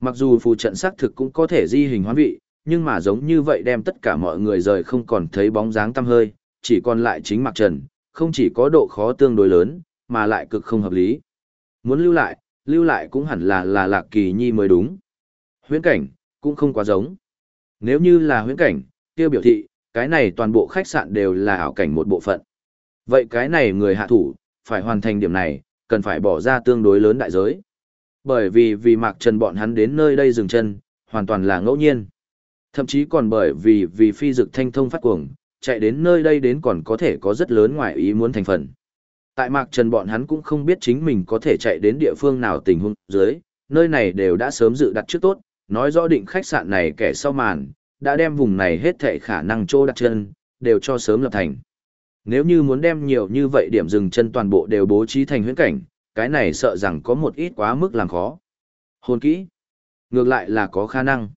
[SPEAKER 1] Mặc dù phù trận xác thực cũng có thể di hình hoán vị, nhưng mà giống như vậy đem tất cả mọi người rời không còn thấy bóng dáng tăm hơi, chỉ còn lại chính Mạc Trần, không chỉ có độ khó tương đối lớn, mà lại cực không hợp lý. Muốn lưu lại, lưu lại cũng hẳn là là Lạc Kỳ Nhi mới đúng. Huyễn cảnh, cũng không quá giống. Nếu như là huyễn cảnh, kia biểu thị, cái này toàn bộ khách sạn đều là ảo cảnh một bộ phận. Vậy cái này người hạ thủ, phải hoàn thành điểm này, cần phải bỏ ra tương đối lớn đại giới. Bởi vì vì Mạc Trần bọn hắn đến nơi đây dừng chân, hoàn toàn là ngẫu nhiên. Thậm chí còn bởi vì vì phi dực thanh thông phát cuồng, chạy đến nơi đây đến còn có thể có rất lớn ngoài ý muốn thành phần. Tại Mạc Trần bọn hắn cũng không biết chính mình có thể chạy đến địa phương nào tình huống dưới, nơi này đều đã sớm dự đặt trước tốt, nói rõ định khách sạn này kẻ sau màn, đã đem vùng này hết thảy khả năng trô đặt chân, đều cho sớm lập thành. Nếu như muốn đem nhiều như vậy điểm dừng chân toàn bộ đều bố trí thành huyễn cảnh, cái này sợ rằng có một ít quá mức làm khó. Hồn kỹ. Ngược lại là có khả năng.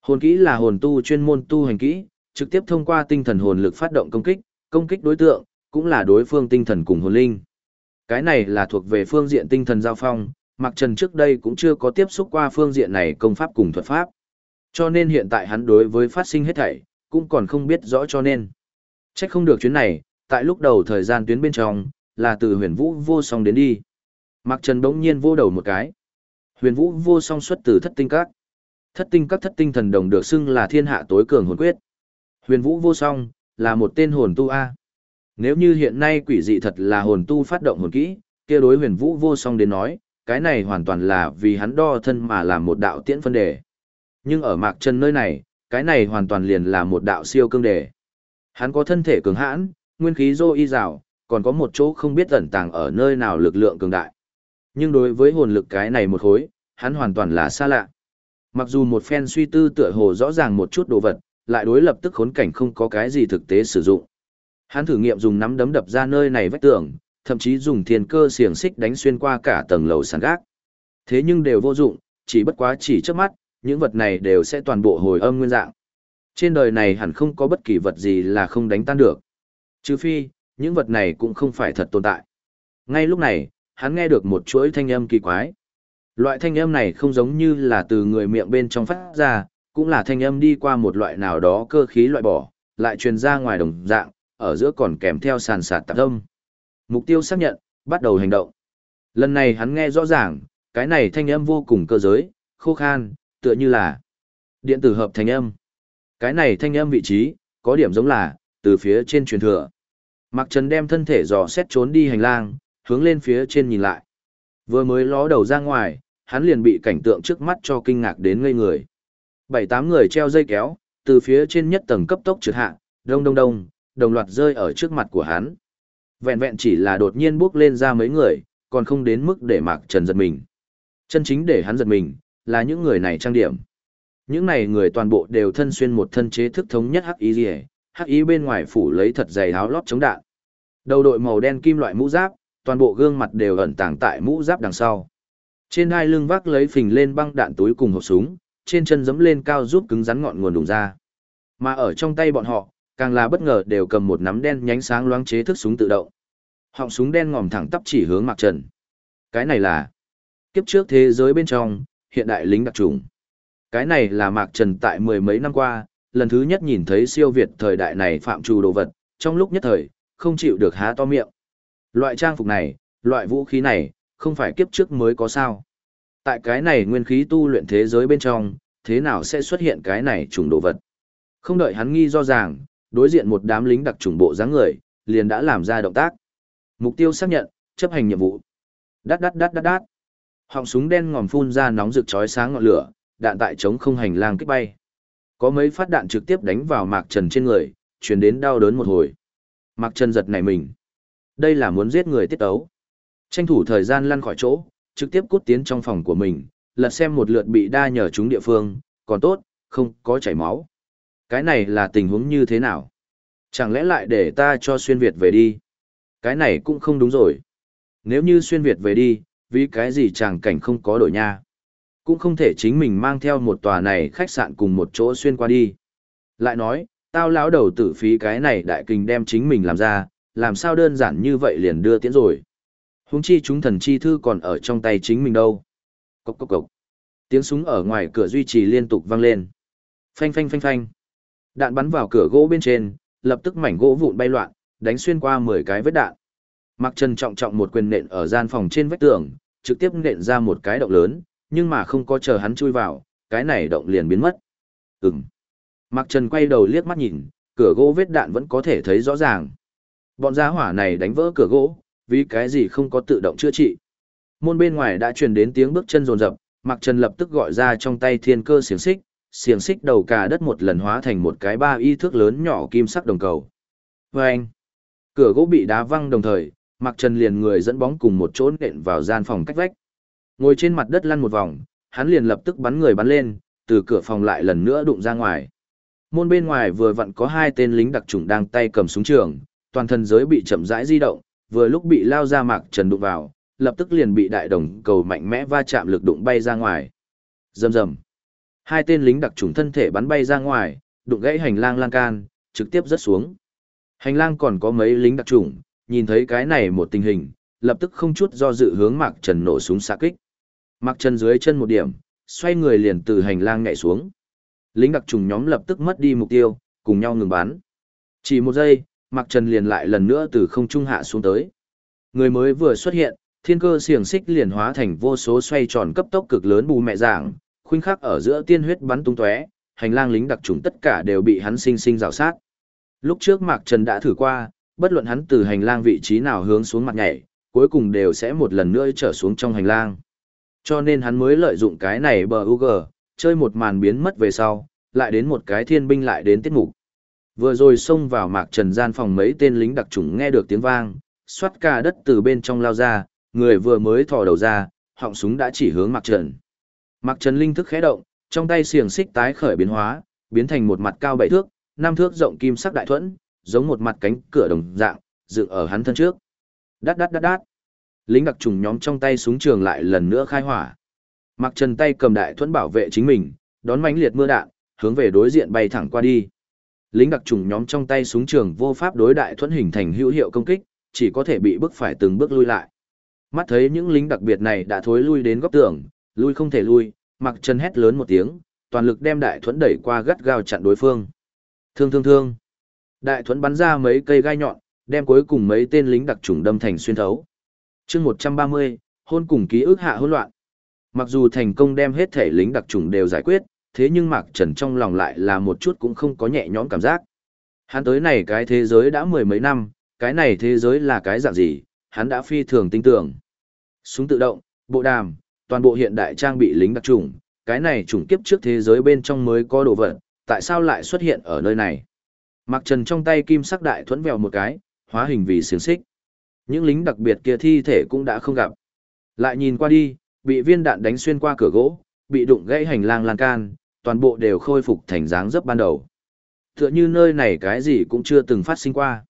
[SPEAKER 1] Hồn kỹ là hồn tu chuyên môn tu hành kỹ, trực tiếp thông qua tinh thần hồn lực phát động công kích, công kích đối tượng, cũng là đối phương tinh thần cùng hồn linh. Cái này là thuộc về phương diện tinh thần giao phong, Mạc Trần trước đây cũng chưa có tiếp xúc qua phương diện này công pháp cùng thuật pháp. Cho nên hiện tại hắn đối với phát sinh hết thảy, cũng còn không biết rõ cho nên. Chắc không được chuyến này, tại lúc đầu thời gian tuyến bên trong, là từ huyền vũ vô song đến đi. Mạc Trần đống nhiên vô đầu một cái. Huyền vũ vô song xuất từ thất tinh các. Thất tinh các thất tinh thần đồng được xưng là thiên hạ tối cường hồn quyết. Huyền vũ vô song, là một tên hồn tu A. Nếu như hiện nay quỷ dị thật là hồn tu phát động hồn kỹ, kia đối huyền vũ vô song đến nói, cái này hoàn toàn là vì hắn đo thân mà làm một đạo tiễn phân đề. Nhưng ở Mạc Trần nơi này, cái này hoàn toàn liền là một đạo siêu cương đề. Hắn có thân thể cường hãn, nguyên khí dô y rào, còn có một chỗ không biết ẩn tàng ở nơi nào lực lượng cường đại. Nhưng đối với hồn lực cái này một khối, hắn hoàn toàn là xa lạ. Mặc dù một phen suy tư tựa hồ rõ ràng một chút đồ vật, lại đối lập tức khốn cảnh không có cái gì thực tế sử dụng. Hắn thử nghiệm dùng nắm đấm đập ra nơi này vách tường, thậm chí dùng thiên cơ xiềng xích đánh xuyên qua cả tầng lầu sàn gác. Thế nhưng đều vô dụng, chỉ bất quá chỉ trước mắt, những vật này đều sẽ toàn bộ hồi âm nguyên dạng. Trên đời này hẳn không có bất kỳ vật gì là không đánh tan được. Trừ phi, những vật này cũng không phải thật tồn tại. Ngay lúc này, hắn nghe được một chuỗi thanh âm kỳ quái. Loại thanh âm này không giống như là từ người miệng bên trong phát ra, cũng là thanh âm đi qua một loại nào đó cơ khí loại bỏ, lại truyền ra ngoài đồng dạng, ở giữa còn kèm theo sàn sạt tạp âm. Mục tiêu xác nhận, bắt đầu hành động. Lần này hắn nghe rõ ràng, cái này thanh âm vô cùng cơ giới, khô khan, tựa như là điện tử hợp thanh âm. Cái này thanh âm vị trí, có điểm giống là, từ phía trên truyền thừa. Mạc Trần đem thân thể dò xét trốn đi hành lang, hướng lên phía trên nhìn lại. Vừa mới ló đầu ra ngoài, hắn liền bị cảnh tượng trước mắt cho kinh ngạc đến ngây người. Bảy tám người treo dây kéo, từ phía trên nhất tầng cấp tốc trượt hạ, đông đông đông, đồng loạt rơi ở trước mặt của hắn. Vẹn vẹn chỉ là đột nhiên bước lên ra mấy người, còn không đến mức để Mạc Trần giật mình. Chân chính để hắn giật mình, là những người này trang điểm. Những này người toàn bộ đều thân xuyên một thân chế thức thống nhất hắc y rìa, hắc ý bên ngoài phủ lấy thật dày áo lót chống đạn. Đầu đội màu đen kim loại mũ giáp, toàn bộ gương mặt đều ẩn tàng tại mũ giáp đằng sau. Trên hai lưng vác lấy phình lên băng đạn túi cùng hộp súng, trên chân giẫm lên cao giúp cứng rắn ngọn nguồn đùng ra. Mà ở trong tay bọn họ, càng là bất ngờ đều cầm một nắm đen nhánh sáng loáng chế thức súng tự động. Họng súng đen ngòm thẳng tắp chỉ hướng Mạc Trần. Cái này là kiếp trước thế giới bên trong, hiện đại lính đặc trùng. Cái này là Mạc Trần tại mười mấy năm qua, lần thứ nhất nhìn thấy siêu việt thời đại này phạm trù đồ vật, trong lúc nhất thời, không chịu được há to miệng. Loại trang phục này, loại vũ khí này, không phải kiếp trước mới có sao. Tại cái này nguyên khí tu luyện thế giới bên trong, thế nào sẽ xuất hiện cái này trùng đồ vật. Không đợi hắn nghi do ràng, đối diện một đám lính đặc trùng bộ dáng người, liền đã làm ra động tác. Mục tiêu xác nhận, chấp hành nhiệm vụ. Đát đát đát đát đát. Họng súng đen ngòm phun ra nóng rực chói sáng ngọn lửa, đạn tại chống không hành lang kích bay. Có mấy phát đạn trực tiếp đánh vào Mạc Trần trên người, truyền đến đau đớn một hồi. Mạc Trần giật nảy mình. Đây là muốn giết người tiết ấu. Tranh thủ thời gian lăn khỏi chỗ, trực tiếp cút tiến trong phòng của mình, lật xem một lượt bị đa nhờ chúng địa phương, còn tốt, không có chảy máu. Cái này là tình huống như thế nào? Chẳng lẽ lại để ta cho xuyên Việt về đi? Cái này cũng không đúng rồi. Nếu như xuyên Việt về đi, vì cái gì chàng cảnh không có đổi nha? Cũng không thể chính mình mang theo một tòa này khách sạn cùng một chỗ xuyên qua đi. Lại nói, tao lão đầu tử phí cái này đại kinh đem chính mình làm ra, làm sao đơn giản như vậy liền đưa tiễn rồi. Húng chi chúng thần chi thư còn ở trong tay chính mình đâu. Cốc cốc cốc. Tiếng súng ở ngoài cửa duy trì liên tục vang lên. Phanh phanh phanh phanh. Đạn bắn vào cửa gỗ bên trên, lập tức mảnh gỗ vụn bay loạn, đánh xuyên qua 10 cái vết đạn. Mặc Trần trọng trọng một quyền nện ở gian phòng trên vách tường, trực tiếp nện ra một cái động lớn, nhưng mà không có chờ hắn chui vào, cái này động liền biến mất. Ừm. Mặc Trần quay đầu liếc mắt nhìn, cửa gỗ vết đạn vẫn có thể thấy rõ ràng. Bọn giá hỏa này đánh vỡ cửa gỗ, vì cái gì không có tự động chữa trị. Môn bên ngoài đã truyền đến tiếng bước chân rồn rập, Mặc Trần lập tức gọi ra trong tay thiên cơ xiềng xích, xiềng xích đầu cả đất một lần hóa thành một cái ba y thước lớn nhỏ kim sắc đồng cầu. Vâng! Cửa gỗ bị đá văng đồng thời, Mặc Trần liền người dẫn bóng cùng một chỗ nện vào gian phòng cách vách. Ngồi trên mặt đất lăn một vòng, hắn liền lập tức bắn người bắn lên, từ cửa phòng lại lần nữa đụng ra ngoài. Môn bên ngoài vừa vặn có hai tên lính đặc chủng đang tay cầm súng trường, toàn thân giới bị chậm rãi di động, vừa lúc bị lao ra mạc trần đụng vào, lập tức liền bị đại đồng cầu mạnh mẽ va chạm lực đụng bay ra ngoài. Rầm rầm. Hai tên lính đặc trùng thân thể bắn bay ra ngoài, đụng gãy hành lang lan can, trực tiếp rớt xuống. Hành lang còn có mấy lính đặc trùng, nhìn thấy cái này một tình hình, lập tức không chút do dự hướng Mạc Trần nổ súng xạ kích. Mạc Trần dưới chân một điểm, xoay người liền từ hành lang nhảy xuống. Lính đặc trùng nhóm lập tức mất đi mục tiêu, cùng nhau ngừng bắn. Chỉ một giây, Mạc Trần liền lại lần nữa từ không trung hạ xuống tới. Người mới vừa xuất hiện, thiên cơ xiềng xích liền hóa thành vô số xoay tròn cấp tốc cực lớn bù mẹ dạng, khuynh khắc ở giữa tiên huyết bắn tung tóe, hành lang lính đặc trùng tất cả đều bị hắn sinh sinh rào sát. Lúc trước Mạc Trần đã thử qua, bất luận hắn từ hành lang vị trí nào hướng xuống mặt nhảy, cuối cùng đều sẽ một lần nữa trở xuống trong hành lang. Cho nên hắn mới lợi dụng cái này bờ UG, chơi một màn biến mất về sau, lại đến một cái thiên binh lại đến tiết mục. Vừa rồi xông vào mạc trần gian phòng mấy tên lính đặc chủng nghe được tiếng vang, xoát cả đất từ bên trong lao ra, người vừa mới thò đầu ra, họng súng đã chỉ hướng mạc trần. Mạc trần linh thức khẽ động, trong tay xiềng xích tái khởi biến hóa, biến thành một mặt cao bảy thước, năm thước rộng kim sắc đại thuẫn, giống một mặt cánh cửa đồng dạng, dựng ở hắn thân trước. Đát đát đát đát. Lính đặc trùng nhóm trong tay súng trường lại lần nữa khai hỏa. Mặc Trần tay cầm đại thuẫn bảo vệ chính mình, đón mãnh liệt mưa đạn, hướng về đối diện bay thẳng qua đi. Lính đặc trùng nhóm trong tay súng trường vô pháp đối đại thuẫn hình thành hữu hiệu công kích, chỉ có thể bị bức phải từng bước lui lại. Mắt thấy những lính đặc biệt này đã thối lui đến góc tường, lui không thể lui, Mặc Trần hét lớn một tiếng, toàn lực đem đại thuẫn đẩy qua gắt gao chặn đối phương. Thương thương thương. Đại thuẫn bắn ra mấy cây gai nhọn, đem cuối cùng mấy tên lính đặc trùng đâm thành xuyên thấu. chương 130, hôn cùng ký ức hạ hỗn loạn. Mặc dù thành công đem hết thể lính đặc trùng đều giải quyết, thế nhưng Mạc Trần trong lòng lại là một chút cũng không có nhẹ nhõm cảm giác. Hắn tới này cái thế giới đã mười mấy năm, cái này thế giới là cái dạng gì, hắn đã phi thường tin tưởng. Súng tự động, bộ đàm, toàn bộ hiện đại trang bị lính đặc trùng, cái này trùng kiếp trước thế giới bên trong mới có đồ vật, tại sao lại xuất hiện ở nơi này? Mạc Trần trong tay kim sắc đại thuẫn vèo một cái, hóa hình vì xiềng xích. Những lính đặc biệt kia thi thể cũng đã không gặp. Lại nhìn qua đi, bị viên đạn đánh xuyên qua cửa gỗ, bị đụng gãy hành lang lan can, toàn bộ đều khôi phục thành dáng dấp ban đầu. Tựa như nơi này cái gì cũng chưa từng phát sinh qua.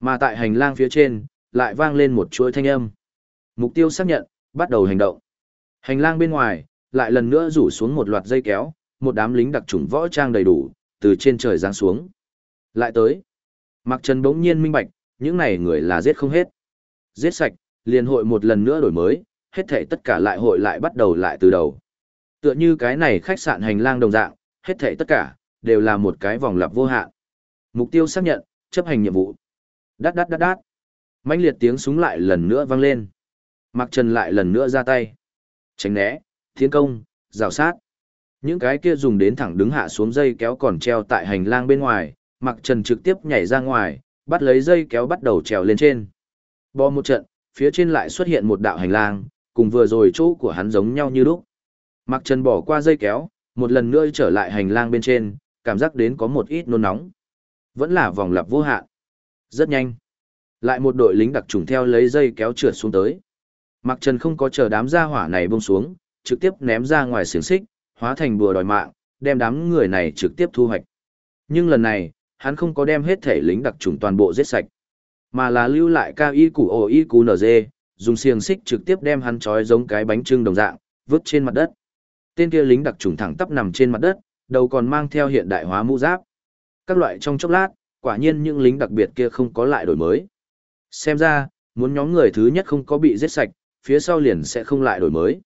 [SPEAKER 1] Mà tại hành lang phía trên, lại vang lên một chuỗi thanh âm. Mục tiêu xác nhận, bắt đầu hành động. Hành lang bên ngoài, lại lần nữa rủ xuống một loạt dây kéo, một đám lính đặc trùng võ trang đầy đủ, từ trên trời giáng xuống. Lại tới. Mặc Trần bỗng nhiên minh bạch, những này người là giết không hết. Giết sạch, liền hội một lần nữa đổi mới, hết thảy tất cả lại hội lại bắt đầu lại từ đầu. Tựa như cái này khách sạn hành lang đồng dạng, hết thảy tất cả, đều là một cái vòng lặp vô hạn. Mục tiêu xác nhận, chấp hành nhiệm vụ. Đát đát đát đát. mãnh liệt tiếng súng lại lần nữa vang lên. Mặc Trần lại lần nữa ra tay. Tránh né, thiên công, rào sát. Những cái kia dùng đến thẳng đứng hạ xuống dây kéo còn treo tại hành lang bên ngoài, Mặc Trần trực tiếp nhảy ra ngoài, bắt lấy dây kéo bắt đầu trèo lên trên. Bò một trận, phía trên lại xuất hiện một đạo hành lang, cùng vừa rồi chỗ của hắn giống nhau như lúc. Mặc Trần bỏ qua dây kéo, một lần nữa trở lại hành lang bên trên, cảm giác đến có một ít nôn nóng. Vẫn là vòng lặp vô hạn. Rất nhanh. Lại một đội lính đặc trùng theo lấy dây kéo trượt xuống tới. Mặc Trần không có chờ đám gia hỏa này buông xuống, trực tiếp ném ra ngoài xiềng xích, hóa thành bùa đòi mạng, đem đám người này trực tiếp thu hoạch. Nhưng lần này, hắn không có đem hết thể lính đặc trùng toàn bộ giết sạch, mà là lưu lại cao y củ ổ y cú nz, dùng xiềng xích trực tiếp đem hắn trói giống cái bánh trưng đồng dạng, vứt trên mặt đất. Tên kia lính đặc trùng thẳng tắp nằm trên mặt đất, đầu còn mang theo hiện đại hóa mũ giáp. Các loại trong chốc lát, quả nhiên những lính đặc biệt kia không có lại đổi mới. Xem ra, muốn nhóm người thứ nhất không có bị giết sạch, phía sau liền sẽ không lại đổi mới.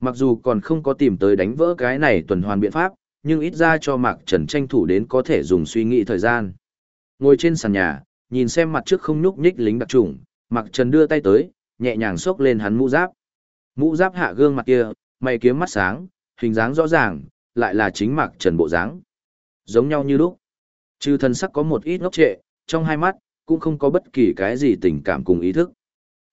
[SPEAKER 1] Mặc dù còn không có tìm tới đánh vỡ cái này tuần hoàn biện pháp, nhưng ít ra cho Mạc Trần tranh thủ đến có thể dùng suy nghĩ thời gian. Ngồi trên sàn nhà, nhìn xem mặt trước không nhúc nhích lính đặc trùng, Mạc Trần đưa tay tới, nhẹ nhàng xốc lên hắn mũ giáp. Mũ giáp hạ gương mặt kia, mày kiếm mắt sáng, hình dáng rõ ràng, lại là chính Mạc Trần bộ dáng. Giống nhau như lúc. Trừ thân sắc có một ít ngốc trệ, trong hai mắt, cũng không có bất kỳ cái gì tình cảm cùng ý thức.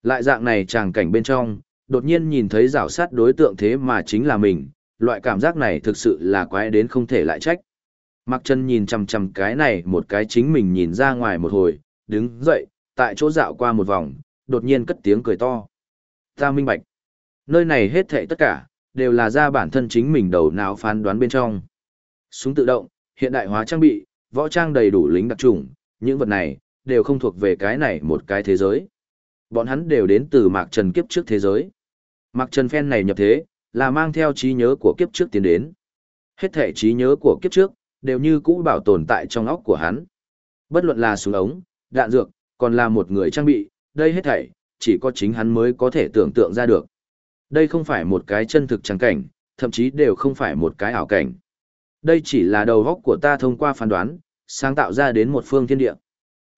[SPEAKER 1] Lại dạng này tràng cảnh bên trong, đột nhiên nhìn thấy rảo sát đối tượng thế mà chính là mình, loại cảm giác này thực sự là quái đến không thể lại trách. Mặc chân nhìn chằm chằm cái này một cái chính mình nhìn ra ngoài một hồi, đứng dậy, tại chỗ dạo qua một vòng, đột nhiên cất tiếng cười to. Ta minh bạch. Nơi này hết thảy tất cả, đều là ra bản thân chính mình đầu não phán đoán bên trong. Súng tự động, hiện đại hóa trang bị, võ trang đầy đủ lính đặc trùng, những vật này, đều không thuộc về cái này một cái thế giới. Bọn hắn đều đến từ Mạc Trần kiếp trước thế giới. Mạc Trần phen này nhập thế, là mang theo trí nhớ của kiếp trước tiến đến. Hết thể trí nhớ của kiếp trước, đều như cũ bảo tồn tại trong óc của hắn. Bất luận là súng ống, đạn dược, còn là một người trang bị, đây hết thảy, chỉ có chính hắn mới có thể tưởng tượng ra được. Đây không phải một cái chân thực trắng cảnh, thậm chí đều không phải một cái ảo cảnh. Đây chỉ là đầu óc của ta thông qua phán đoán, sáng tạo ra đến một phương thiên địa.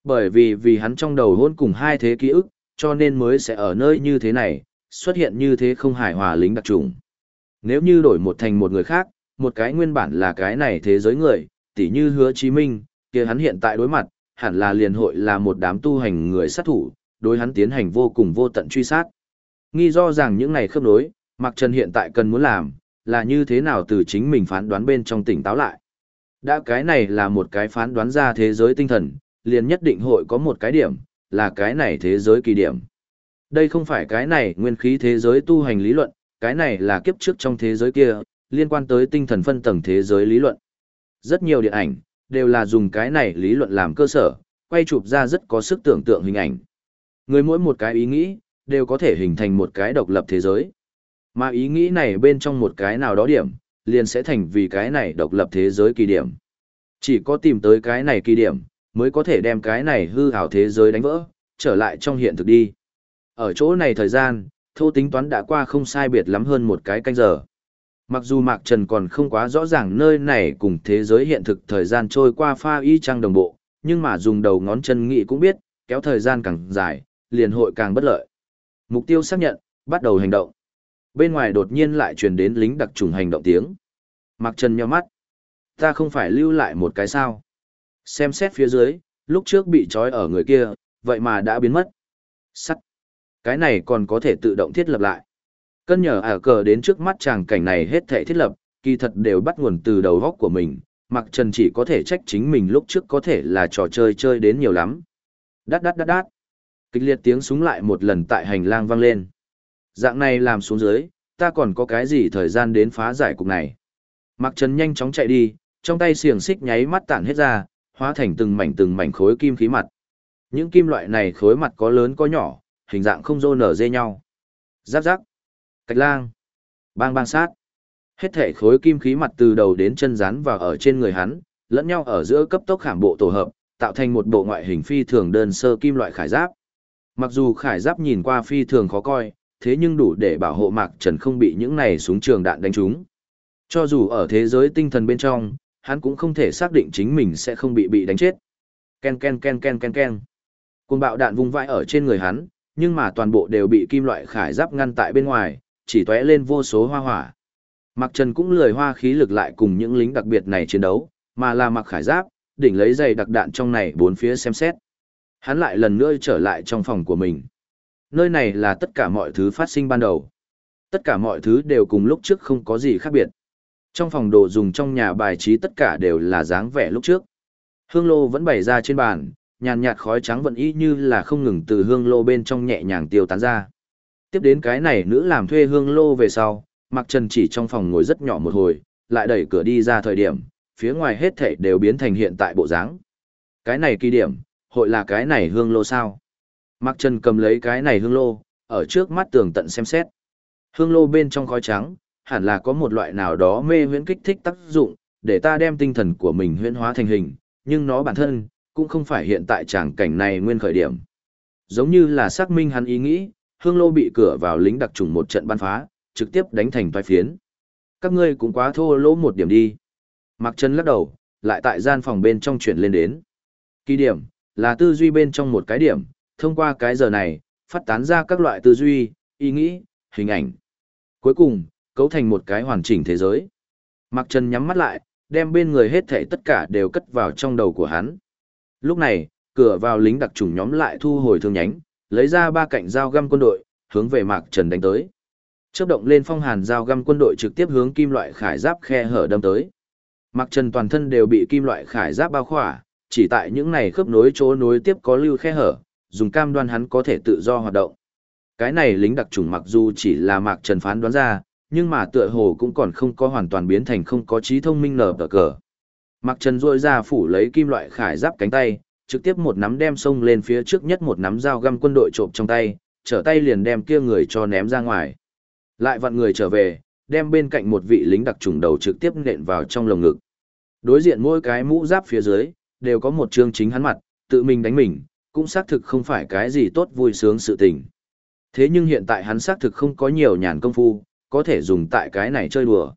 [SPEAKER 1] Bởi vì vì hắn trong đầu hôn cùng hai thế ký ức, cho nên mới sẽ ở nơi như thế này, xuất hiện như thế không hài hòa lính đặc trùng. Nếu như đổi một thành một người khác, một cái nguyên bản là cái này thế giới người, tỉ như hứa chí minh, kia hắn hiện tại đối mặt, hẳn là liền hội là một đám tu hành người sát thủ, đối hắn tiến hành vô cùng vô tận truy sát. Nghi do rằng những này khớp nối, Mạc Trần hiện tại cần muốn làm, là như thế nào từ chính mình phán đoán bên trong tỉnh táo lại. Đã cái này là một cái phán đoán ra thế giới tinh thần, liền nhất định hội có một cái điểm, là cái này thế giới kỳ điểm. Đây không phải cái này nguyên khí thế giới tu hành lý luận, cái này là kiếp trước trong thế giới kia, liên quan tới tinh thần phân tầng thế giới lý luận. Rất nhiều điện ảnh, đều là dùng cái này lý luận làm cơ sở, quay chụp ra rất có sức tưởng tượng hình ảnh. Người mỗi một cái ý nghĩ, đều có thể hình thành một cái độc lập thế giới. Mà ý nghĩ này bên trong một cái nào đó điểm, liền sẽ thành vì cái này độc lập thế giới kỳ điểm. Chỉ có tìm tới cái này kỳ điểm, mới có thể đem cái này hư ảo thế giới đánh vỡ, trở lại trong hiện thực đi. Ở chỗ này thời gian, thô tính toán đã qua không sai biệt lắm hơn một cái canh giờ. Mặc dù Mạc Trần còn không quá rõ ràng nơi này cùng thế giới hiện thực thời gian trôi qua pha y trăng đồng bộ, nhưng mà dùng đầu ngón chân nghĩ cũng biết, kéo thời gian càng dài, liền hội càng bất lợi. Mục tiêu xác nhận, bắt đầu hành động. Bên ngoài đột nhiên lại truyền đến lính đặc trùng hành động tiếng. Mạc Trần nhíu mắt. Ta không phải lưu lại một cái sao? Xem xét phía dưới, lúc trước bị trói ở người kia, vậy mà đã biến mất. Sắt. Cái này còn có thể tự động thiết lập lại. Cân nhờ ả cờ đến trước mắt chàng cảnh này hết thể thiết lập, kỳ thật đều bắt nguồn từ đầu góc của mình, Mặc Trần chỉ có thể trách chính mình lúc trước có thể là trò chơi chơi đến nhiều lắm. Đát đát đát đát. Kịch liệt tiếng súng lại một lần tại hành lang vang lên. Dạng này làm xuống dưới, ta còn có cái gì thời gian đến phá giải cục này. Mặc Trần nhanh chóng chạy đi, trong tay xiềng xích nháy mắt tản hết ra, hóa thành từng mảnh từng mảnh khối kim khí mặt. Những kim loại này khối mặt có lớn có nhỏ, hình dạng không rô nở dê nhau. Giáp giáp. Cạch lang. Bang bang sát. Hết thể khối kim khí mặt từ đầu đến chân rán vào ở trên người hắn, lẫn nhau ở giữa cấp tốc khảm bộ tổ hợp, tạo thành một bộ ngoại hình phi thường đơn sơ kim loại khải giáp. Mặc dù khải giáp nhìn qua phi thường khó coi, thế nhưng đủ để bảo hộ Mạc Trần không bị những này súng trường đạn đánh trúng. Cho dù ở thế giới tinh thần bên trong, hắn cũng không thể xác định chính mình sẽ không bị bị đánh chết. Ken ken ken ken ken ken. Côn bạo đạn vung vãi ở trên người hắn, nhưng mà toàn bộ đều bị kim loại khải giáp ngăn tại bên ngoài, chỉ tóe lên vô số hoa hỏa. Mạc Trần cũng lười hoa khí lực lại cùng những lính đặc biệt này chiến đấu, mà là mặc khải giáp, đỉnh lấy giày đặc đạn trong này bốn phía xem xét. Hắn lại lần nữa trở lại trong phòng của mình. Nơi này là tất cả mọi thứ phát sinh ban đầu. Tất cả mọi thứ đều cùng lúc trước không có gì khác biệt. Trong phòng đồ dùng trong nhà bài trí tất cả đều là dáng vẻ lúc trước. Hương lô vẫn bày ra trên bàn, nhàn nhạt khói trắng vẫn y như là không ngừng từ hương lô bên trong nhẹ nhàng tiêu tán ra. Tiếp đến cái này nữ làm thuê hương lô về sau, Mạc Trần chỉ trong phòng ngồi rất nhỏ một hồi, lại đẩy cửa đi ra thời điểm, phía ngoài hết thảy đều biến thành hiện tại bộ dáng. Cái này kỳ điểm, hội là cái này hương lô sao? Mạc Trần cầm lấy cái này hương lô, ở trước mắt tường tận xem xét. Hương lô bên trong khói trắng, hẳn là có một loại nào đó mê huyễn kích thích tác dụng, để ta đem tinh thần của mình huyễn hóa thành hình, nhưng nó bản thân, cũng không phải hiện tại tràng cảnh này nguyên khởi điểm. Giống như là xác minh hắn ý nghĩ, hương lô bị cửa vào lính đặc trùng một trận ban phá, trực tiếp đánh thành toai phiến. Các ngươi cũng quá thô lỗ một điểm đi. Mặc chân lắc đầu, lại tại gian phòng bên trong chuyển lên đến. Kỳ điểm, là tư duy bên trong một cái điểm, thông qua cái giờ này, phát tán ra các loại tư duy, ý nghĩ, hình ảnh. Cuối cùng, cấu thành một cái hoàn chỉnh thế giới. Mặc chân nhắm mắt lại, đem bên người hết thảy tất cả đều cất vào trong đầu của hắn. Lúc này, cửa vào lính đặc trùng nhóm lại thu hồi thương nhánh, lấy ra ba cạnh dao găm quân đội, hướng về Mạc Trần đánh tới. Chớp động lên phong hàn dao găm quân đội trực tiếp hướng kim loại khải giáp khe hở đâm tới. Mạc Trần toàn thân đều bị kim loại khải giáp bao khỏa, chỉ tại những này khớp nối chỗ nối tiếp có lưu khe hở, dùng cam đoan hắn có thể tự do hoạt động. Cái này lính đặc trùng mặc dù chỉ là Mạc Trần phán đoán ra, nhưng mà tựa hồ cũng còn không có hoàn toàn biến thành không có trí thông minh nở tờ cờ. Mạc Trần rôi ra phủ lấy kim loại khải giáp cánh tay, trực tiếp một nắm đem xông lên phía trước nhất một nắm dao găm quân đội trộm trong tay, trở tay liền đem kia người cho ném ra ngoài. Lại vặn người trở về, đem bên cạnh một vị lính đặc trùng đầu trực tiếp nện vào trong lồng ngực. Đối diện mỗi cái mũ giáp phía dưới, đều có một chương chính hắn mặt, tự mình đánh mình, cũng xác thực không phải cái gì tốt vui sướng sự tình. Thế nhưng hiện tại hắn xác thực không có nhiều nhàn công phu, có thể dùng tại cái này chơi đùa.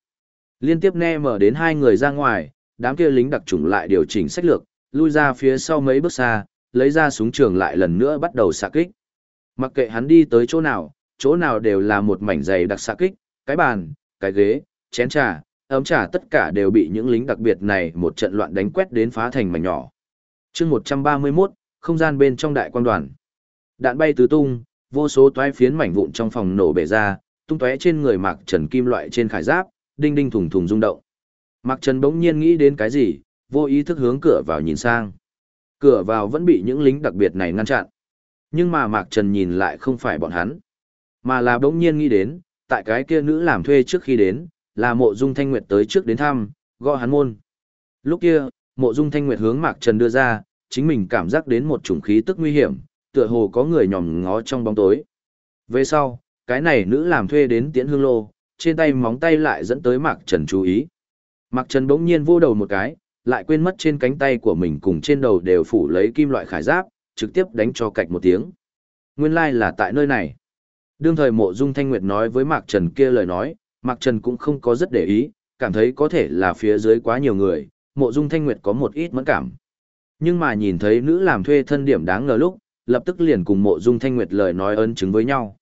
[SPEAKER 1] Liên tiếp ne mở đến hai người ra ngoài, đám kia lính đặc trùng lại điều chỉnh sách lược, lui ra phía sau mấy bước xa, lấy ra súng trường lại lần nữa bắt đầu xạ kích. Mặc kệ hắn đi tới chỗ nào, chỗ nào đều là một mảnh dày đặc xạ kích, cái bàn, cái ghế, chén trà, ấm trà tất cả đều bị những lính đặc biệt này một trận loạn đánh quét đến phá thành mảnh nhỏ. chương 131, không gian bên trong đại quan đoàn. Đạn bay tứ tung, vô số toái phiến mảnh vụn trong phòng nổ bể ra, tung tóe trên người mặc trần kim loại trên khải giáp, đinh đinh thùng thùng rung động. Mạc Trần bỗng nhiên nghĩ đến cái gì, vô ý thức hướng cửa vào nhìn sang. Cửa vào vẫn bị những lính đặc biệt này ngăn chặn. Nhưng mà Mạc Trần nhìn lại không phải bọn hắn, mà là bỗng nhiên nghĩ đến, tại cái kia nữ làm thuê trước khi đến, là mộ dung thanh nguyệt tới trước đến thăm, gõ hắn môn. Lúc kia, mộ dung thanh nguyệt hướng Mạc Trần đưa ra, chính mình cảm giác đến một chủng khí tức nguy hiểm, tựa hồ có người nhòm ngó trong bóng tối. Về sau, cái này nữ làm thuê đến tiễn hương lô, trên tay móng tay lại dẫn tới Mạc Trần chú ý. Mạc Trần bỗng nhiên vô đầu một cái, lại quên mất trên cánh tay của mình cùng trên đầu đều phủ lấy kim loại khải giáp, trực tiếp đánh cho cạch một tiếng. Nguyên lai like là tại nơi này. Đương thời mộ dung thanh nguyệt nói với Mạc Trần kia lời nói, Mạc Trần cũng không có rất để ý, cảm thấy có thể là phía dưới quá nhiều người, mộ dung thanh nguyệt có một ít mẫn cảm. Nhưng mà nhìn thấy nữ làm thuê thân điểm đáng ngờ lúc, lập tức liền cùng mộ dung thanh nguyệt lời nói ấn chứng với nhau.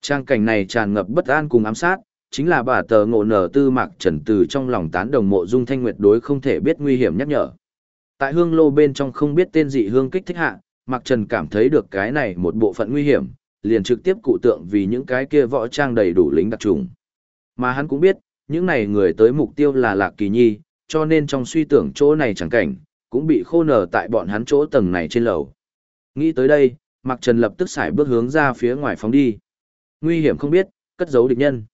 [SPEAKER 1] Trang cảnh này tràn ngập bất an cùng ám sát, chính là bà tờ ngộ nở tư mạc trần từ trong lòng tán đồng mộ dung thanh nguyệt đối không thể biết nguy hiểm nhắc nhở. Tại hương lô bên trong không biết tên dị hương kích thích hạ, mạc trần cảm thấy được cái này một bộ phận nguy hiểm, liền trực tiếp cụ tượng vì những cái kia võ trang đầy đủ lính đặc trùng. Mà hắn cũng biết, những này người tới mục tiêu là Lạc Kỳ Nhi, cho nên trong suy tưởng chỗ này chẳng cảnh, cũng bị khô nở tại bọn hắn chỗ tầng này trên lầu. Nghĩ tới đây, Mạc Trần lập tức xài bước hướng ra phía ngoài phóng đi. Nguy hiểm không biết, cất giấu địch nhân.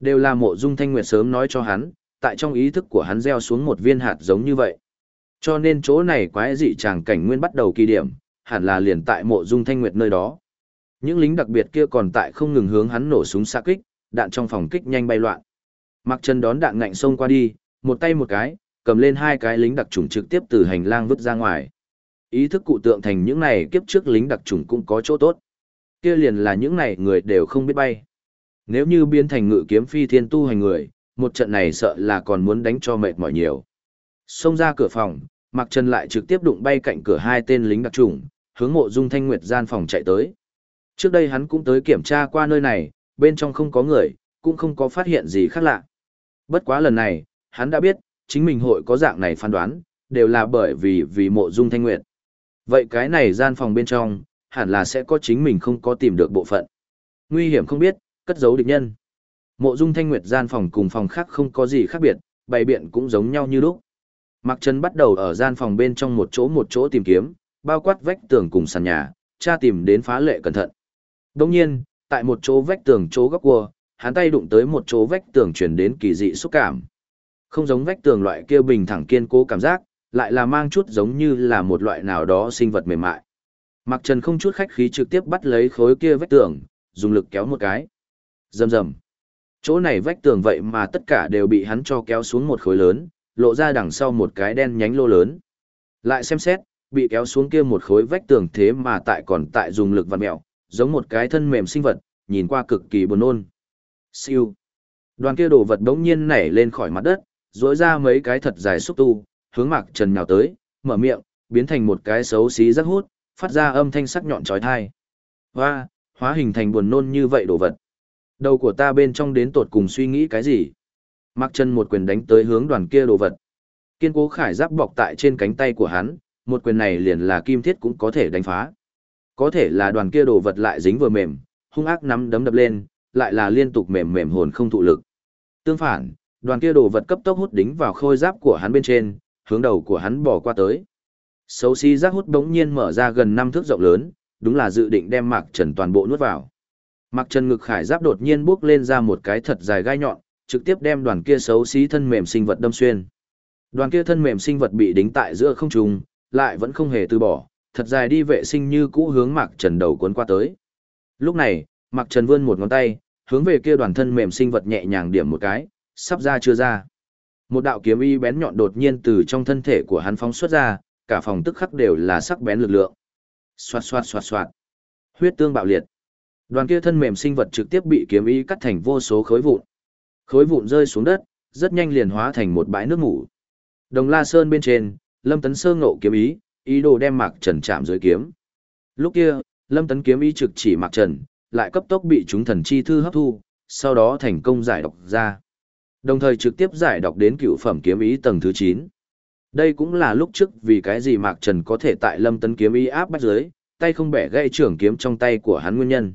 [SPEAKER 1] Đều là mộ dung thanh nguyệt sớm nói cho hắn, tại trong ý thức của hắn gieo xuống một viên hạt giống như vậy. Cho nên chỗ này quái dị tràng cảnh nguyên bắt đầu kỳ điểm, hẳn là liền tại mộ dung thanh nguyệt nơi đó. Những lính đặc biệt kia còn tại không ngừng hướng hắn nổ súng xa kích, đạn trong phòng kích nhanh bay loạn. Mặc chân đón đạn ngạnh xông qua đi, một tay một cái, cầm lên hai cái lính đặc trùng trực tiếp từ hành lang vứt ra ngoài. Ý thức cụ tượng thành những này kiếp trước lính đặc trùng cũng có chỗ tốt. Kia liền là những này người đều không biết bay. Nếu như biến thành ngự kiếm phi thiên tu hành người, một trận này sợ là còn muốn đánh cho mệt mỏi nhiều. Xông ra cửa phòng, Mạc Trần lại trực tiếp đụng bay cạnh cửa hai tên lính đặc trùng, hướng mộ dung thanh nguyệt gian phòng chạy tới. Trước đây hắn cũng tới kiểm tra qua nơi này, bên trong không có người, cũng không có phát hiện gì khác lạ. Bất quá lần này, hắn đã biết, chính mình hội có dạng này phán đoán, đều là bởi vì vì mộ dung thanh nguyệt. Vậy cái này gian phòng bên trong, hẳn là sẽ có chính mình không có tìm được bộ phận. Nguy hiểm không biết, cất giấu địch nhân. Mộ Dung Thanh Nguyệt gian phòng cùng phòng khác không có gì khác biệt, bày biện cũng giống nhau như lúc. Mạc Trần bắt đầu ở gian phòng bên trong một chỗ một chỗ tìm kiếm, bao quát vách tường cùng sàn nhà, tra tìm đến phá lệ cẩn thận. Đồng nhiên, tại một chỗ vách tường chỗ góc cua, hắn tay đụng tới một chỗ vách tường chuyển đến kỳ dị xúc cảm. Không giống vách tường loại kia bình thẳng kiên cố cảm giác, lại là mang chút giống như là một loại nào đó sinh vật mềm mại. Mạc Trần không chút khách khí trực tiếp bắt lấy khối kia vách tường, dùng lực kéo một cái. Rầm rầm. Chỗ này vách tường vậy mà tất cả đều bị hắn cho kéo xuống một khối lớn, lộ ra đằng sau một cái đen nhánh lô lớn. Lại xem xét, bị kéo xuống kia một khối vách tường thế mà tại còn tại dùng lực vặn mèo, giống một cái thân mềm sinh vật, nhìn qua cực kỳ buồn nôn. Siêu. Đoàn kia đồ vật đống nhiên nảy lên khỏi mặt đất, rỗi ra mấy cái thật dài xúc tu, hướng Mạc Trần nhào tới, mở miệng, biến thành một cái xấu xí rất hút, phát ra âm thanh sắc nhọn trói thai. Hoa, hóa hình thành buồn nôn như vậy đồ vật. Đầu của ta bên trong đến tột cùng suy nghĩ cái gì? Mặc chân một quyền đánh tới hướng đoàn kia đồ vật. Kiên cố khải giáp bọc tại trên cánh tay của hắn, một quyền này liền là kim thiết cũng có thể đánh phá. Có thể là đoàn kia đồ vật lại dính vừa mềm, hung ác nắm đấm đập lên, lại là liên tục mềm mềm hồn không thụ lực. Tương phản, đoàn kia đồ vật cấp tốc hút đính vào khôi giáp của hắn bên trên, hướng đầu của hắn bỏ qua tới. Xấu xí giác hút đống nhiên mở ra gần năm thước rộng lớn, đúng là dự định đem Mạc Trần toàn bộ nuốt vào. Mạc Trần ngực khải giáp đột nhiên bước lên ra một cái thật dài gai nhọn, trực tiếp đem đoàn kia xấu xí thân mềm sinh vật đâm xuyên. Đoàn kia thân mềm sinh vật bị đính tại giữa không trung, lại vẫn không hề từ bỏ, thật dài đi vệ sinh như cũ hướng Mạc Trần đầu cuốn qua tới. Lúc này, Mạc Trần vươn một ngón tay, hướng về kia đoàn thân mềm sinh vật nhẹ nhàng điểm một cái, sắp ra chưa ra. Một đạo kiếm y bén nhọn đột nhiên từ trong thân thể của hắn phóng xuất ra, cả phòng tức khắc đều là sắc bén lực lượng. Xoạt xoạt xoạt xoạt. Huyết tương bạo liệt. Đoàn kia thân mềm sinh vật trực tiếp bị kiếm ý cắt thành vô số khối vụn. Khối vụn rơi xuống đất, rất nhanh liền hóa thành một bãi nước ngủ. Đồng La Sơn bên trên, Lâm Tấn Sơ ngộ kiếm ý, ý đồ đem Mạc Trần chạm dưới kiếm. Lúc kia, Lâm Tấn kiếm ý trực chỉ Mạc Trần, lại cấp tốc bị chúng thần chi thư hấp thu, sau đó thành công giải độc ra. Đồng thời trực tiếp giải độc đến cựu phẩm kiếm ý tầng thứ 9. Đây cũng là lúc trước vì cái gì Mạc Trần có thể tại Lâm Tấn kiếm ý áp bắt dưới, tay không bẻ gãy trưởng kiếm trong tay của hắn nguyên nhân.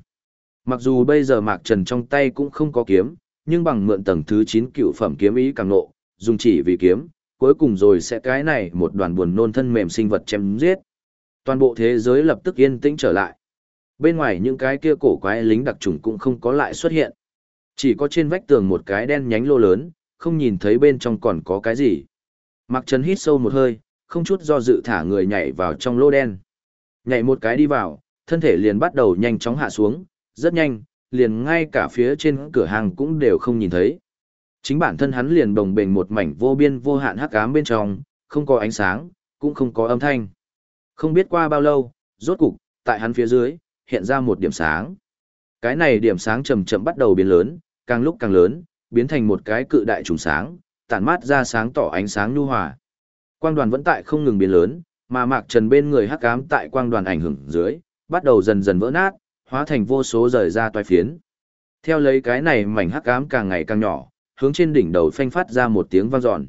[SPEAKER 1] Mặc dù bây giờ Mạc Trần trong tay cũng không có kiếm, nhưng bằng mượn tầng thứ 9 cựu phẩm kiếm ý càng nộ, dùng chỉ vì kiếm, cuối cùng rồi sẽ cái này một đoàn buồn nôn thân mềm sinh vật chém giết. Toàn bộ thế giới lập tức yên tĩnh trở lại. Bên ngoài những cái kia cổ quái lính đặc trùng cũng không có lại xuất hiện. Chỉ có trên vách tường một cái đen nhánh lô lớn, không nhìn thấy bên trong còn có cái gì. mạc Trần hít sâu một hơi, không chút do dự thả người nhảy vào trong lô đen. Nhảy một cái đi vào, thân thể liền bắt đầu nhanh chóng hạ xuống, rất nhanh, liền ngay cả phía trên cửa hàng cũng đều không nhìn thấy. Chính bản thân hắn liền bồng bềnh một mảnh vô biên vô hạn hắc ám bên trong, không có ánh sáng, cũng không có âm thanh. Không biết qua bao lâu, rốt cục, tại hắn phía dưới, hiện ra một điểm sáng. Cái này điểm sáng chậm chậm bắt đầu biến lớn, càng lúc càng lớn, biến thành một cái cự đại trùng sáng, tản mát ra sáng tỏ ánh sáng nhu hòa. Quang đoàn vẫn tại không ngừng biến lớn, mà Mạc Trần bên người hắc ám tại quang đoàn ảnh hưởng dưới, bắt đầu dần dần vỡ nát, hóa thành vô số rời ra toái phiến. Theo lấy cái này mảnh hắc ám càng ngày càng nhỏ, hướng trên đỉnh đầu phanh phát ra một tiếng vang dọn.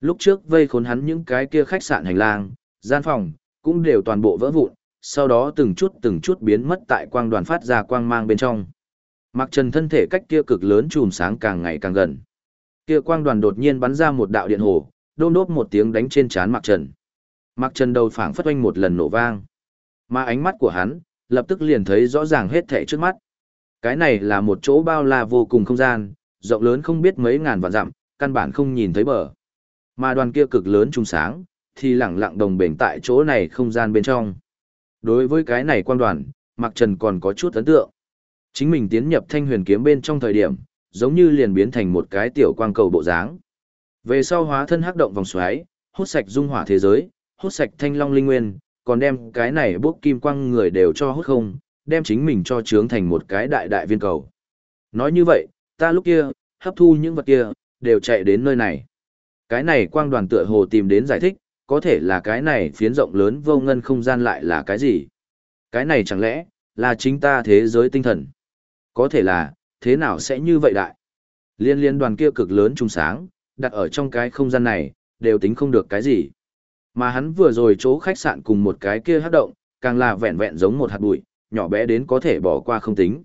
[SPEAKER 1] Lúc trước vây khốn hắn những cái kia khách sạn hành lang, gian phòng, cũng đều toàn bộ vỡ vụn, sau đó từng chút từng chút biến mất tại quang đoàn phát ra quang mang bên trong. Mặc trần thân thể cách kia cực lớn chùm sáng càng ngày càng gần. Kia quang đoàn đột nhiên bắn ra một đạo điện hồ, đôn đốt một tiếng đánh trên trán Mặc trần. Mặc trần đầu phảng phất oanh một lần nổ vang. Mà ánh mắt của hắn, lập tức liền thấy rõ ràng hết thảy trước mắt. Cái này là một chỗ bao la vô cùng không gian, rộng lớn không biết mấy ngàn vạn dặm, căn bản không nhìn thấy bờ. Mà đoàn kia cực lớn trung sáng, thì lẳng lặng đồng bền tại chỗ này không gian bên trong. Đối với cái này quan đoàn, Mạc Trần còn có chút ấn tượng. Chính mình tiến nhập thanh huyền kiếm bên trong thời điểm, giống như liền biến thành một cái tiểu quang cầu bộ dáng. Về sau hóa thân hắc động vòng xoáy, hút sạch dung hỏa thế giới, hút sạch thanh long linh nguyên, còn đem cái này bốc kim quang người đều cho hút không, đem chính mình cho trướng thành một cái đại đại viên cầu. Nói như vậy, ta lúc kia, hấp thu những vật kia, đều chạy đến nơi này. Cái này quang đoàn tựa hồ tìm đến giải thích, có thể là cái này phiến rộng lớn vô ngân không gian lại là cái gì? Cái này chẳng lẽ, là chính ta thế giới tinh thần? Có thể là, thế nào sẽ như vậy đại? Liên liên đoàn kia cực lớn trung sáng, đặt ở trong cái không gian này, đều tính không được cái gì. Mà hắn vừa rồi chỗ khách sạn cùng một cái kia hát động, càng là vẹn vẹn giống một hạt bụi, nhỏ bé đến có thể bỏ qua không tính.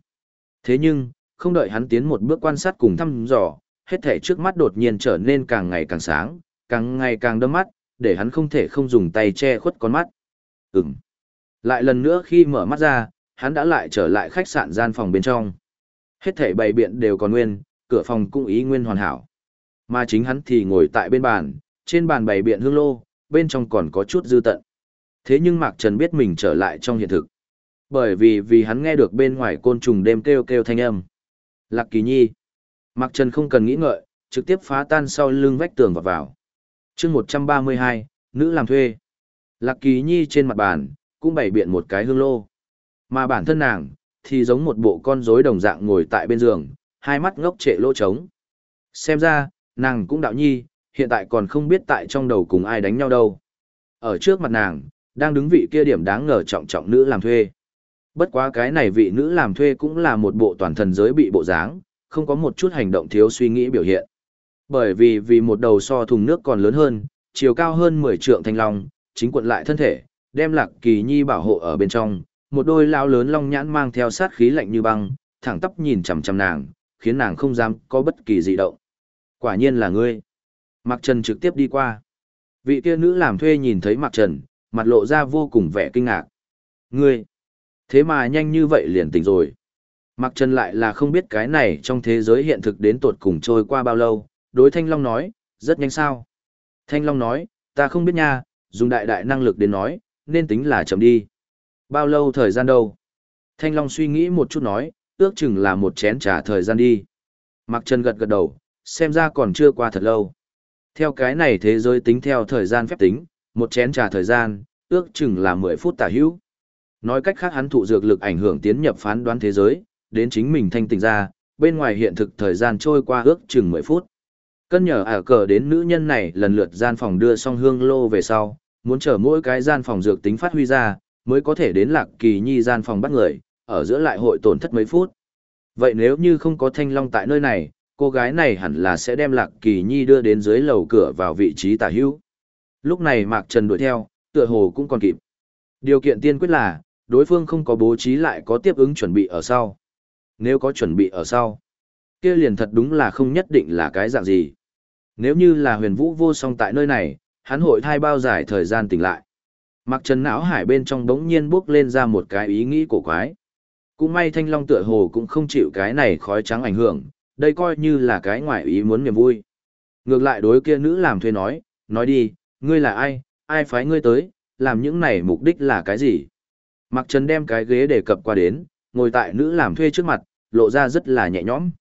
[SPEAKER 1] Thế nhưng, không đợi hắn tiến một bước quan sát cùng thăm dò, hết thể trước mắt đột nhiên trở nên càng ngày càng sáng, càng ngày càng đâm mắt, để hắn không thể không dùng tay che khuất con mắt. Ừm. Lại lần nữa khi mở mắt ra, hắn đã lại trở lại khách sạn gian phòng bên trong. Hết thể bày biện đều còn nguyên, cửa phòng cũng ý nguyên hoàn hảo. Mà chính hắn thì ngồi tại bên bàn, trên bàn bày biện hương lô, bên trong còn có chút dư tận. Thế nhưng Mạc Trần biết mình trở lại trong hiện thực. Bởi vì vì hắn nghe được bên ngoài côn trùng đêm kêu kêu thanh âm. Lạc Kỳ Nhi. Mạc Trần không cần nghĩ ngợi, trực tiếp phá tan sau lưng vách tường vào vào. chương 132, nữ làm thuê. Lạc Kỳ Nhi trên mặt bàn, cũng bày biện một cái hương lô. Mà bản thân nàng, thì giống một bộ con rối đồng dạng ngồi tại bên giường, hai mắt ngốc trệ lỗ trống. Xem ra, nàng cũng đạo nhi, hiện tại còn không biết tại trong đầu cùng ai đánh nhau đâu. Ở trước mặt nàng, đang đứng vị kia điểm đáng ngờ trọng trọng nữ làm thuê. Bất quá cái này vị nữ làm thuê cũng là một bộ toàn thần giới bị bộ dáng, không có một chút hành động thiếu suy nghĩ biểu hiện. Bởi vì vì một đầu so thùng nước còn lớn hơn, chiều cao hơn 10 trượng thanh long, chính quận lại thân thể, đem lạc kỳ nhi bảo hộ ở bên trong, một đôi lao lớn long nhãn mang theo sát khí lạnh như băng, thẳng tắp nhìn chằm chằm nàng, khiến nàng không dám có bất kỳ dị động. Quả nhiên là ngươi. Mạc Trần trực tiếp đi qua. Vị kia nữ làm thuê nhìn thấy Mạc Trần, mặt lộ ra vô cùng vẻ kinh ngạc. Ngươi, thế mà nhanh như vậy liền tỉnh rồi. Mạc Trần lại là không biết cái này trong thế giới hiện thực đến tột cùng trôi qua bao lâu, đối Thanh Long nói, rất nhanh sao. Thanh Long nói, ta không biết nha, dùng đại đại năng lực đến nói, nên tính là chậm đi. Bao lâu thời gian đâu? Thanh Long suy nghĩ một chút nói, ước chừng là một chén trà thời gian đi. Mạc Trần gật gật đầu, xem ra còn chưa qua thật lâu. Theo cái này thế giới tính theo thời gian phép tính, một chén trà thời gian, ước chừng là 10 phút tả hữu. Nói cách khác hắn thụ dược lực ảnh hưởng tiến nhập phán đoán thế giới, đến chính mình thanh tỉnh ra, bên ngoài hiện thực thời gian trôi qua ước chừng 10 phút. Cân nhờ ả cờ đến nữ nhân này lần lượt gian phòng đưa xong hương lô về sau, muốn chờ mỗi cái gian phòng dược tính phát huy ra, mới có thể đến lạc kỳ nhi gian phòng bắt người, ở giữa lại hội tổn thất mấy phút. Vậy nếu như không có thanh long tại nơi này, cô gái này hẳn là sẽ đem lạc kỳ nhi đưa đến dưới lầu cửa vào vị trí tả hữu. Lúc này Mạc Trần đuổi theo, tựa hồ cũng còn kịp. Điều kiện tiên quyết là, đối phương không có bố trí lại có tiếp ứng chuẩn bị ở sau. Nếu có chuẩn bị ở sau, Kia liền thật đúng là không nhất định là cái dạng gì. Nếu như là huyền vũ vô song tại nơi này, hắn hội thai bao dài thời gian tỉnh lại. Mặc trần não hải bên trong đống nhiên buốc lên ra một cái ý nghĩ cổ quái. Cũng may thanh long tựa hồ cũng không chịu cái này khói trắng ảnh hưởng, đây coi như là cái ngoại ý muốn niềm vui. Ngược lại đối kia nữ làm thuê nói, nói đi, ngươi là ai, ai phái ngươi tới, làm những này mục đích là cái gì? Mặc trần đem cái ghế đề cập qua đến, ngồi tại nữ làm thuê trước mặt, lộ ra rất là nhẹ nhõm.